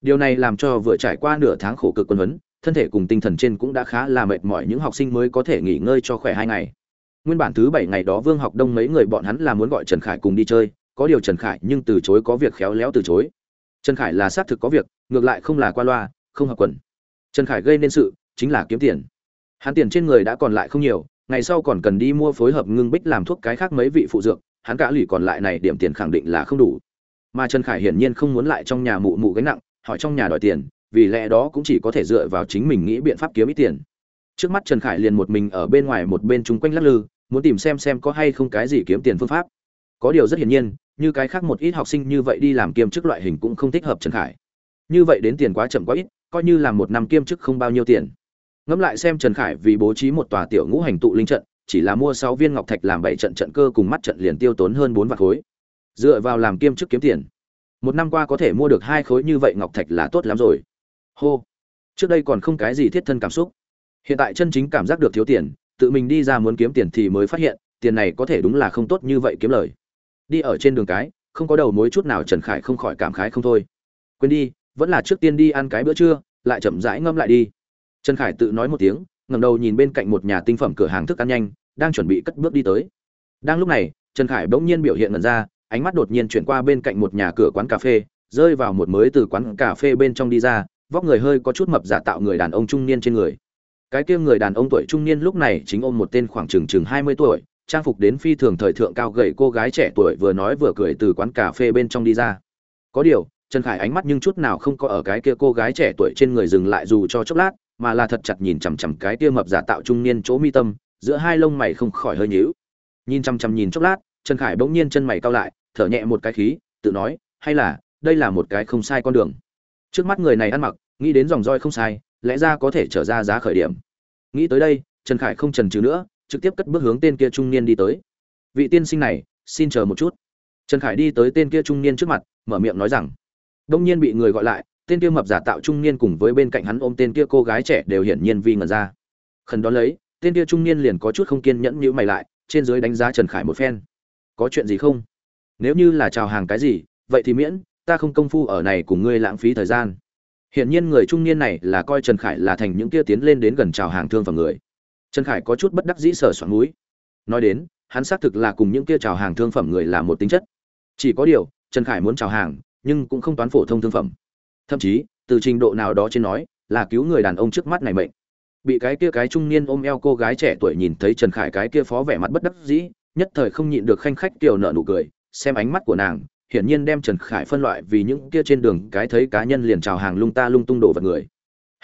Điều này làm cho vừa trải qua nửa tháng khổ cực quân huấn, thân thể cùng tinh thần trên cũng đã khá là mệt mỏi, những học sinh mới có thể nghỉ ngơi cho khỏe hai ngày. Nguyên bản thứ bảy ngày đó vương học đông mấy người bọn hắn là muốn gọi trần khải cùng đi chơi có điều trần khải nhưng từ chối có việc khéo léo từ chối. Trần khải là xác thực có việc, ngược lại không là qua loa, không hợp quần. Trần khải gây nên sự, chính là kiếm tiền. Hắn tiền trên người đã còn lại không nhiều, ngày sau còn cần đi mua phối hợp ngưng bích làm thuốc cái khác mấy vị phụ dược, hắn cả lì còn lại này điểm tiền khẳng định là không đủ. Mà trần khải hiển nhiên không muốn lại trong nhà mụ mụ gánh nặng, hỏi trong nhà đòi tiền, vì lẽ đó cũng chỉ có thể dựa vào chính mình nghĩ biện pháp kiếm ít tiền. Trước mắt trần khải liền một mình ở bên ngoài một bên chung quanh lắc lư, muốn tìm xem xem có hay không cái gì kiếm tiền phương pháp có điều rất hiển nhiên, như cái khác một ít học sinh như vậy đi làm kiêm chức loại hình cũng không thích hợp trần khải. Như vậy đến tiền quá chậm quá ít, coi như là một năm kiêm chức không bao nhiêu tiền. Ngẫm lại xem trần khải vì bố trí một tòa tiểu ngũ hành tụ linh trận, chỉ là mua sáu viên ngọc thạch làm bảy trận trận cơ cùng mắt trận liền tiêu tốn hơn bốn vạn khối. Dựa vào làm kiêm chức kiếm tiền, một năm qua có thể mua được hai khối như vậy ngọc thạch là tốt lắm rồi. Hô. Trước đây còn không cái gì thiết thân cảm xúc. Hiện tại chân chính cảm giác được thiếu tiền, tự mình đi ra muốn kiếm tiền thì mới phát hiện, tiền này có thể đúng là không tốt như vậy kiếm lời đi ở trên đường cái, không có đầu mối chút nào trần khải không khỏi cảm khái không thôi. Quên đi, vẫn là trước tiên đi ăn cái bữa trưa, lại chậm rãi ngâm lại đi. Trần khải tự nói một tiếng ngầm đầu nhìn bên cạnh một nhà tinh phẩm cửa hàng thức ăn nhanh, đang chuẩn bị cất bước đi tới. Đang lúc này, trần khải bỗng nhiên biểu hiện ngần ra, ánh mắt đột nhiên chuyển qua bên cạnh một nhà cửa quán cà phê, rơi vào một mới từ quán cà phê bên trong đi ra, vóc người hơi có chút mập giả tạo người đàn ông trung niên trên người. Cái kia người đàn ông tuổi trung niên lúc này chính ôm một tên khoảng chừng chừng hai mươi tuổi trang phục đến phi thường thời thượng cao gầy cô gái trẻ tuổi vừa nói vừa cười từ quán cà phê bên trong đi ra. Có điều, trần khải ánh mắt nhưng chút nào không có ở cái kia cô gái trẻ tuổi trên người dừng lại dù cho chốc lát, mà là thật chặt nhìn chằm chằm cái kia mập giả tạo trung niên chỗ mi tâm, giữa hai lông mày không khỏi hơi nhíu. Nhìn chằm chằm nhìn chốc lát, trần khải bỗng nhiên chân mày cao lại, thở nhẹ một cái khí, tự nói, hay là, đây là một cái không sai con đường. Trước mắt người này ăn mặc, nghĩ đến dòng roi không sai, lẽ ra có thể trở ra giá khởi điểm. Nghĩ tới đây, trần khải không chần chừ nữa trực tiếp cất bước hướng tên kia trung niên đi tới. Vị tiên sinh này, xin chờ một chút. Trần khải đi tới tên kia trung niên trước mặt, mở miệng nói rằng, đông nhiên bị người gọi lại, tên kia mập giả tạo trung niên cùng với bên cạnh hắn ôm tên kia cô gái trẻ đều hiển nhiên vi ngẩn ra. Khẩn đón lấy, tên kia trung niên liền có chút không kiên nhẫn như mày lại, trên dưới đánh giá trần khải một phen. Có chuyện gì không? Nếu như là chào hàng cái gì, vậy thì miễn, ta không công phu ở này cùng ngươi lãng phí thời gian. Hiển nhiên người trung niên này là coi trần khải là thành những kia tiến lên đến gần chào hàng thương phẩm người trần khải có chút bất đắc dĩ sở soạn núi nói đến, hắn xác thực là cùng những kia chào hàng thương phẩm người là một tính chất. Chỉ có điều, trần khải muốn chào hàng, nhưng cũng không toán phổ thông thương phẩm. Thậm chí, từ trình độ nào đó trên nói, là cứu người đàn ông trước mắt này mệnh. Bị cái kia cái trung niên ôm eo cô gái trẻ tuổi nhìn thấy trần khải cái kia phó vẻ mặt bất đắc dĩ, nhất thời không nhịn được khanh khách tiểu nợ nụ cười, xem ánh mắt của nàng, hiển nhiên đem trần khải phân loại vì những kia trên đường cái thấy cá nhân liền chào hàng lung ta lung tung đổ vật người.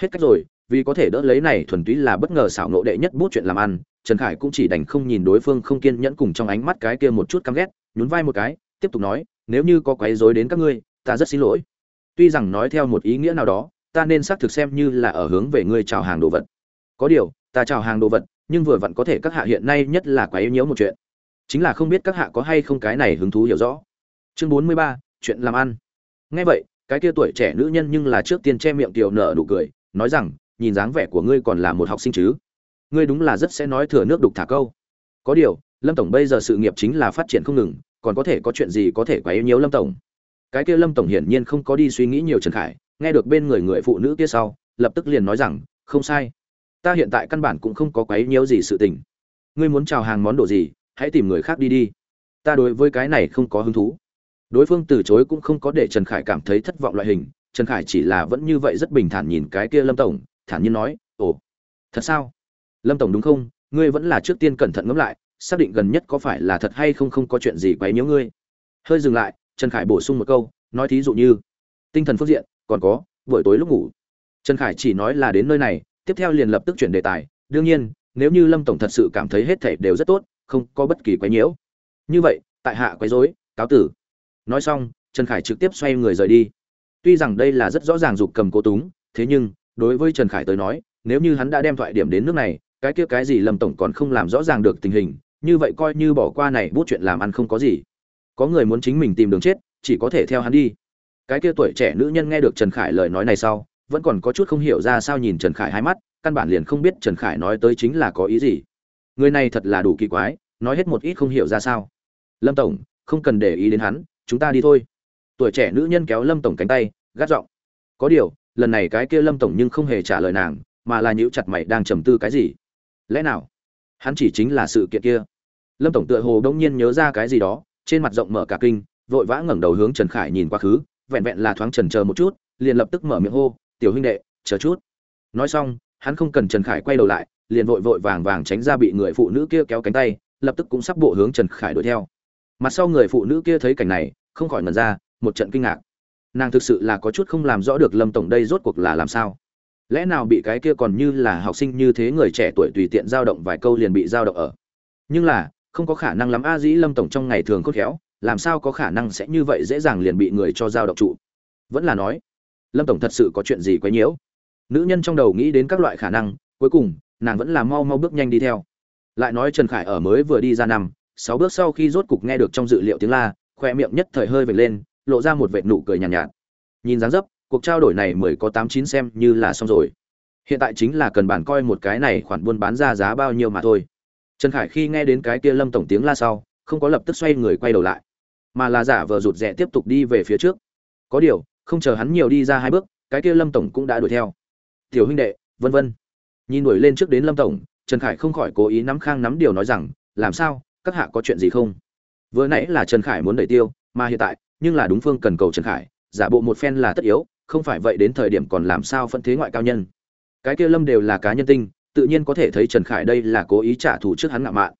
Hết cách rồi vì có thể đỡ lấy này thuần túy là bất ngờ xảo nộ đệ nhất bút chuyện làm ăn, trần khải cũng chỉ đành không nhìn đối phương không kiên nhẫn cùng trong ánh mắt cái kia một chút căm ghét, nhún vai một cái, tiếp tục nói, nếu như có quấy rối đến các ngươi, ta rất xin lỗi. Tuy rằng nói theo một ý nghĩa nào đó, ta nên xác thực xem như là ở hướng về ngươi chào hàng đồ vật. Có điều, ta chào hàng đồ vật, nhưng vừa vặn có thể các hạ hiện nay nhất là quá yếu nhiễu một chuyện. Chính là không biết các hạ có hay không cái này hứng thú hiểu rõ. Chương bốn mươi ba, chuyện làm ăn. Nghe vậy, cái kia tuổi trẻ nữ nhân nhưng là trước tiên che miệng tiểu nở nụ cười, nói rằng nhìn dáng vẻ của ngươi còn là một học sinh chứ? Ngươi đúng là rất sẽ nói thừa nước đục thả câu. Có điều, lâm tổng bây giờ sự nghiệp chính là phát triển không ngừng, còn có thể có chuyện gì có thể quá yêu nhiễu lâm tổng? Cái kia lâm tổng hiển nhiên không có đi suy nghĩ nhiều trần khải, nghe được bên người người phụ nữ kia sau, lập tức liền nói rằng, không sai. Ta hiện tại căn bản cũng không có quấy nhiễu gì sự tình. Ngươi muốn chào hàng món đồ gì, hãy tìm người khác đi đi. Ta đối với cái này không có hứng thú. Đối phương từ chối cũng không có để trần khải cảm thấy thất vọng loại hình, trần khải chỉ là vẫn như vậy rất bình thản nhìn cái kia lâm tổng thản nhiên nói, ồ, thật sao? Lâm tổng đúng không? Ngươi vẫn là trước tiên cẩn thận ngẫm lại, xác định gần nhất có phải là thật hay không không có chuyện gì quấy nhiễu ngươi. Hơi dừng lại, trần khải bổ sung một câu, nói thí dụ như, tinh thần phương diện, còn có, buổi tối lúc ngủ. Trần khải chỉ nói là đến nơi này, tiếp theo liền lập tức chuyển đề tài, đương nhiên, nếu như lâm tổng thật sự cảm thấy hết thảy đều rất tốt, không có bất kỳ quấy nhiễu. Như vậy, tại hạ quấy rối, cáo tử. Nói xong, trần khải trực tiếp xoay người rời đi. Tuy rằng đây là rất rõ ràng dục cầm cố túng, thế nhưng đối với trần khải tới nói, nếu như hắn đã đem thoại điểm đến nước này, cái kia cái gì lâm tổng còn không làm rõ ràng được tình hình, như vậy coi như bỏ qua này bút chuyện làm ăn không có gì. Có người muốn chính mình tìm đường chết, chỉ có thể theo hắn đi. Cái kia tuổi trẻ nữ nhân nghe được trần khải lời nói này sau, vẫn còn có chút không hiểu ra sao nhìn trần khải hai mắt, căn bản liền không biết trần khải nói tới chính là có ý gì. Người này thật là đủ kỳ quái, nói hết một ít không hiểu ra sao. Lâm tổng, không cần để ý đến hắn, chúng ta đi thôi. Tuổi trẻ nữ nhân kéo lâm tổng cánh tay, gắt giọng. Có điều lần này cái kia lâm tổng nhưng không hề trả lời nàng, mà là nhíu chặt mày đang trầm tư cái gì? Lẽ nào? Hắn chỉ chính là sự kiện kia. Lâm tổng tựa hồ đông nhiên nhớ ra cái gì đó, trên mặt rộng mở cả kinh, vội vã ngẩng đầu hướng trần khải nhìn quá khứ, vẹn vẹn là thoáng trần chờ một chút, liền lập tức mở miệng hô, tiểu huynh đệ, chờ chút. Nói xong, hắn không cần trần khải quay đầu lại, liền vội vội vàng vàng tránh ra bị người phụ nữ kia kéo cánh tay, lập tức cũng sắp bộ hướng trần khải đuổi theo. Mặt sau người phụ nữ kia thấy cảnh này, không khỏi ngần ra, một trận kinh ngạc nàng thực sự là có chút không làm rõ được lâm tổng đây rốt cuộc là làm sao. Lẽ nào bị cái kia còn như là học sinh như thế người trẻ tuổi tùy tiện giao động vài câu liền bị giao động ở? Nhưng là, không có khả năng lắm. A dĩ lâm tổng trong ngày thường khôn khéo, làm sao có khả năng sẽ như vậy dễ dàng liền bị người cho giao động trụ? Vẫn là nói, lâm tổng thật sự có chuyện gì quấy nhiễu? Nữ nhân trong đầu nghĩ đến các loại khả năng, cuối cùng, nàng vẫn là mau mau bước nhanh đi theo. Lại nói trần khải ở mới vừa đi ra năm sáu bước sau khi rốt cục nghe được trong dự liệu tiếng la, khoe miệng nhất thời hơi vệt lên lộ ra một vệt nụ cười nhàn nhạt, nhạt. Nhìn dáng dấp cuộc trao đổi này mới có tám chín xem như là xong rồi. Hiện tại chính là cần bản coi một cái này khoản buôn bán ra giá bao nhiêu mà thôi. Trần khải khi nghe đến cái kia lâm tổng tiếng la sau không có lập tức xoay người quay đầu lại mà là giả vờ rụt rè tiếp tục đi về phía trước. Có điều không chờ hắn nhiều đi ra hai bước cái kia lâm tổng cũng đã đuổi theo. Tiểu huynh đệ vân vân. Nhìn đuổi lên trước đến lâm tổng trần khải không khỏi cố ý nắm khang nắm điều nói rằng làm sao? Các hạ có chuyện gì không? Vừa nãy là trần khải muốn đẩy tiêu mà hiện tại nhưng là đúng phương cần cầu trần khải, giả bộ một phen là tất yếu, không phải vậy đến thời điểm còn làm sao phân thế ngoại cao nhân. Cái kia lâm đều là cá nhân tinh, tự nhiên có thể thấy trần khải đây là cố ý trả thù trước hắn ngạo mạn.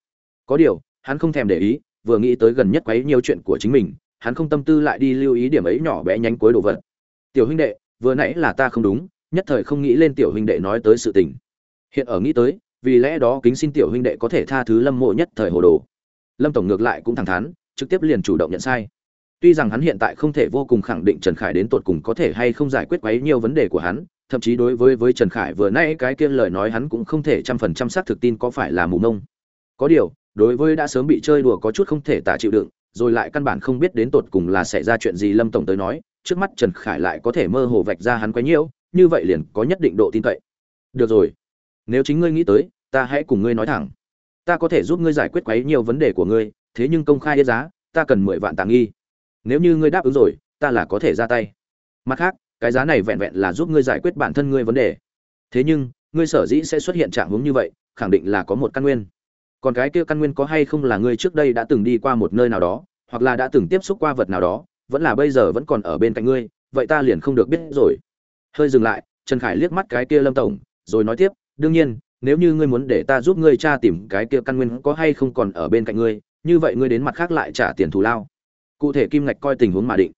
Có điều, hắn không thèm để ý, vừa nghĩ tới gần nhất quấy nhiều chuyện của chính mình, hắn không tâm tư lại đi lưu ý điểm ấy nhỏ bé nhánh cuối đồ vật. Tiểu huynh đệ, vừa nãy là ta không đúng, nhất thời không nghĩ lên tiểu huynh đệ nói tới sự tình. Hiện ở nghĩ tới, vì lẽ đó kính xin tiểu huynh đệ có thể tha thứ lâm mộ nhất thời hồ đồ. Lâm tổng ngược lại cũng thẳng thắn, trực tiếp liền chủ động nhận sai tuy rằng hắn hiện tại không thể vô cùng khẳng định trần khải đến tột cùng có thể hay không giải quyết quấy nhiều vấn đề của hắn, thậm chí đối với với trần khải vừa nãy cái kia lời nói hắn cũng không thể trăm phần trăm xác thực tin có phải là mù nông có điều, đối với đã sớm bị chơi đùa có chút không thể tả chịu đựng, rồi lại căn bản không biết đến tột cùng là xảy ra chuyện gì lâm tổng tới nói, trước mắt trần khải lại có thể mơ hồ vạch ra hắn quấy nhiễu, như vậy liền có nhất định độ tin cậy. Được rồi, nếu chính ngươi nghĩ tới, ta hãy cùng ngươi nói thẳng. Ta có thể giúp ngươi giải quyết quấy nhiều vấn đề của ngươi, thế nhưng công khai giá, ta cần mười vạn tàng nghi nếu như ngươi đáp ứng rồi, ta là có thể ra tay. Mặt khác, cái giá này vẹn vẹn là giúp ngươi giải quyết bản thân ngươi vấn đề. Thế nhưng, ngươi sở dĩ sẽ xuất hiện trạng hướng như vậy, khẳng định là có một căn nguyên. Còn cái kia căn nguyên có hay không là ngươi trước đây đã từng đi qua một nơi nào đó, hoặc là đã từng tiếp xúc qua vật nào đó, vẫn là bây giờ vẫn còn ở bên cạnh ngươi, vậy ta liền không được biết rồi. Hơi dừng lại, trần khải liếc mắt cái kia lâm tổng, rồi nói tiếp, đương nhiên, nếu như ngươi muốn để ta giúp ngươi tra tìm cái kia căn nguyên có hay không còn ở bên cạnh ngươi, như vậy ngươi đến mặt khác lại trả tiền thù lao cụ thể kim ngạch coi tình huống mà định.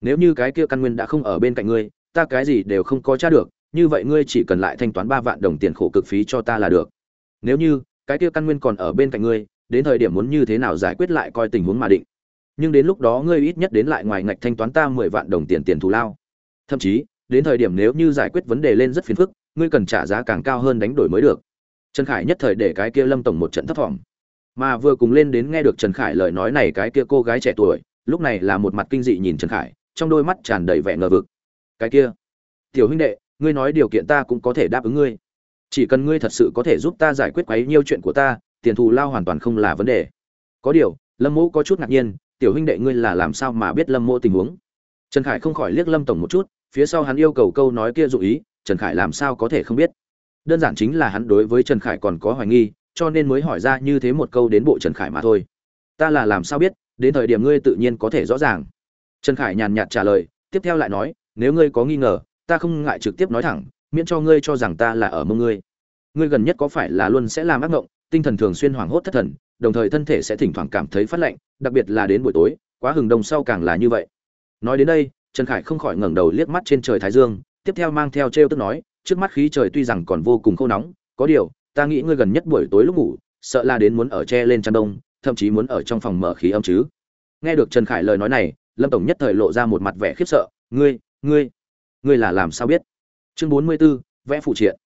Nếu như cái kia căn nguyên đã không ở bên cạnh ngươi, ta cái gì đều không có tra được, như vậy ngươi chỉ cần lại thanh toán ba vạn đồng tiền khổ cực phí cho ta là được. Nếu như cái kia căn nguyên còn ở bên cạnh ngươi, đến thời điểm muốn như thế nào giải quyết lại coi tình huống mà định. Nhưng đến lúc đó ngươi ít nhất đến lại ngoài ngạch thanh toán ta mười vạn đồng tiền tiền thù lao. Thậm chí, đến thời điểm nếu như giải quyết vấn đề lên rất phiền phức, ngươi cần trả giá càng cao hơn đánh đổi mới được. Trần khải nhất thời để cái kia lâm tổng một trận thấp thỏm. Mà vừa cùng lên đến nghe được trần khải lời nói này cái kia cô gái trẻ tuổi lúc này là một mặt kinh dị nhìn trần khải, trong đôi mắt tràn đầy vẻ ngờ vực. Cái kia, tiểu huynh đệ, ngươi nói điều kiện ta cũng có thể đáp ứng ngươi. Chỉ cần ngươi thật sự có thể giúp ta giải quyết quấy nhiêu chuyện của ta, tiền thù lao hoàn toàn không là vấn đề. Có điều, lâm mẫu có chút ngạc nhiên, tiểu huynh đệ ngươi là làm sao mà biết lâm mẫu tình huống? Trần khải không khỏi liếc lâm tổng một chút, phía sau hắn yêu cầu câu nói kia dụ ý, trần khải làm sao có thể không biết? Đơn giản chính là hắn đối với trần khải còn có hoài nghi, cho nên mới hỏi ra như thế một câu đến bộ trần khải mà thôi. Ta là làm sao biết đến thời điểm ngươi tự nhiên có thể rõ ràng. Trần khải nhàn nhạt trả lời, tiếp theo lại nói, nếu ngươi có nghi ngờ, ta không ngại trực tiếp nói thẳng, miễn cho ngươi cho rằng ta là ở mông ngươi. Ngươi gần nhất có phải là luôn sẽ làm ác mộng, tinh thần thường xuyên hoảng hốt thất thần, đồng thời thân thể sẽ thỉnh thoảng cảm thấy phát lạnh, đặc biệt là đến buổi tối, quá hừng đông sau càng là như vậy. Nói đến đây, trần khải không khỏi ngẩng đầu liếc mắt trên trời thái dương, tiếp theo mang theo t tức nói, trước mắt khí trời tuy rằng còn vô cùng khô nóng, có điều, ta nghĩ ngươi gần nhất buổi tối lúc ngủ, sợ là đến muốn ở che lên chăn đông thậm chí muốn ở trong phòng mở khí âm chứ. Nghe được trần khải lời nói này lâm tổng nhất thời lộ ra một mặt vẻ khiếp sợ. Ngươi ngươi ngươi là làm sao biết? Chương bốn mươi 44, vẽ phụ triện.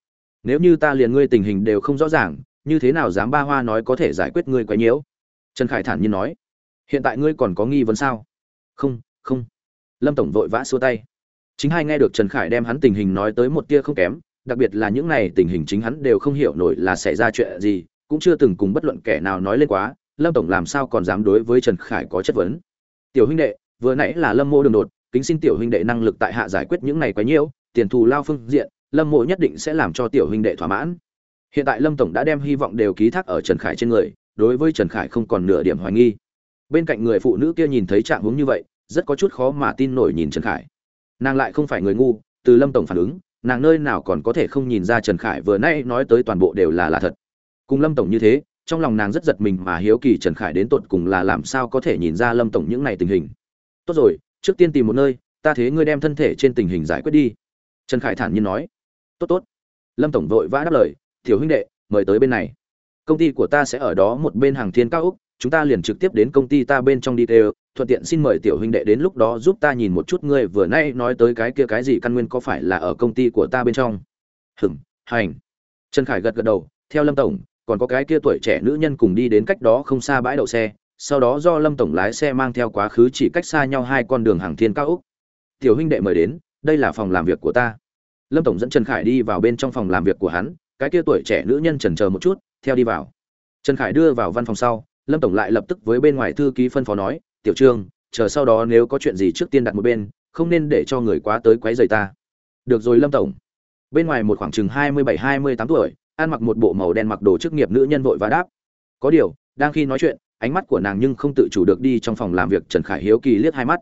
Nếu như ta liền ngươi tình hình đều không rõ ràng như thế nào dám ba hoa nói có thể giải quyết ngươi quấy nhiễu? Trần khải thản nhiên nói. Hiện tại ngươi còn có nghi vấn sao? Không không. Lâm tổng vội vã xua tay. Chính hai nghe được trần khải đem hắn tình hình nói tới một tia không kém đặc biệt là những này tình hình chính hắn đều không hiểu nổi là xảy ra chuyện gì cũng chưa từng cùng bất luận kẻ nào nói lên quá lâm tổng làm sao còn dám đối với trần khải có chất vấn? Tiểu huynh đệ, vừa nãy là lâm mô đường đột, kính xin tiểu huynh đệ năng lực tại hạ giải quyết những này quấy nhiễu tiền thù lao phương diện, lâm mộ nhất định sẽ làm cho tiểu huynh đệ thỏa mãn. Hiện tại lâm tổng đã đem hy vọng đều ký thác ở trần khải trên người, đối với trần khải không còn nửa điểm hoài nghi. Bên cạnh người phụ nữ kia nhìn thấy trạng huống như vậy, rất có chút khó mà tin nổi nhìn trần khải. Nàng lại không phải người ngu, từ lâm tổng phản ứng, nàng nơi nào còn có thể không nhìn ra trần khải vừa nay nói tới toàn bộ đều là là thật. Cùng lâm tổng như thế trong lòng nàng rất giật mình mà hiếu kỳ trần khải đến tột cùng là làm sao có thể nhìn ra lâm tổng những này tình hình. Tốt rồi, trước tiên tìm một nơi, ta thế ngươi đem thân thể trên tình hình giải quyết đi. Trần khải thản nhiên nói. Tốt tốt. Lâm tổng vội vã đáp lời. Tiểu huynh đệ, mời tới bên này. Công ty của ta sẽ ở đó một bên hàng thiên cao úc chúng ta liền trực tiếp đến công ty ta bên trong đi đều thuận tiện xin mời tiểu huynh đệ đến lúc đó giúp ta nhìn một chút ngươi vừa nay nói tới cái kia cái gì căn nguyên có phải là ở công ty của ta bên trong. Hửng hành. Trần khải gật gật đầu. Theo lâm tổng còn có cái kia tuổi trẻ nữ nhân cùng đi đến cách đó không xa bãi đậu xe, sau đó do lâm tổng lái xe mang theo quá khứ chỉ cách xa nhau hai con đường hàng thiên cao úc tiểu huynh đệ mời đến, đây là phòng làm việc của ta. Lâm tổng dẫn trần khải đi vào bên trong phòng làm việc của hắn, cái kia tuổi trẻ nữ nhân chần chờ một chút, theo đi vào. Trần khải đưa vào văn phòng sau, lâm tổng lại lập tức với bên ngoài thư ký phân phó nói, tiểu trương, chờ sau đó nếu có chuyện gì trước tiên đặt một bên, không nên để cho người quá tới quấy rầy ta. Được rồi, lâm tổng. Bên ngoài một khoảng chừng hai mươi bảy, hai mươi tám tuổi ăn mặc một bộ màu đen mặc đồ chức nghiệp nữ nhân vội và đáp. Có điều, đang khi nói chuyện, ánh mắt của nàng nhưng không tự chủ được đi trong phòng làm việc trần khải hiếu kỳ liếc hai mắt.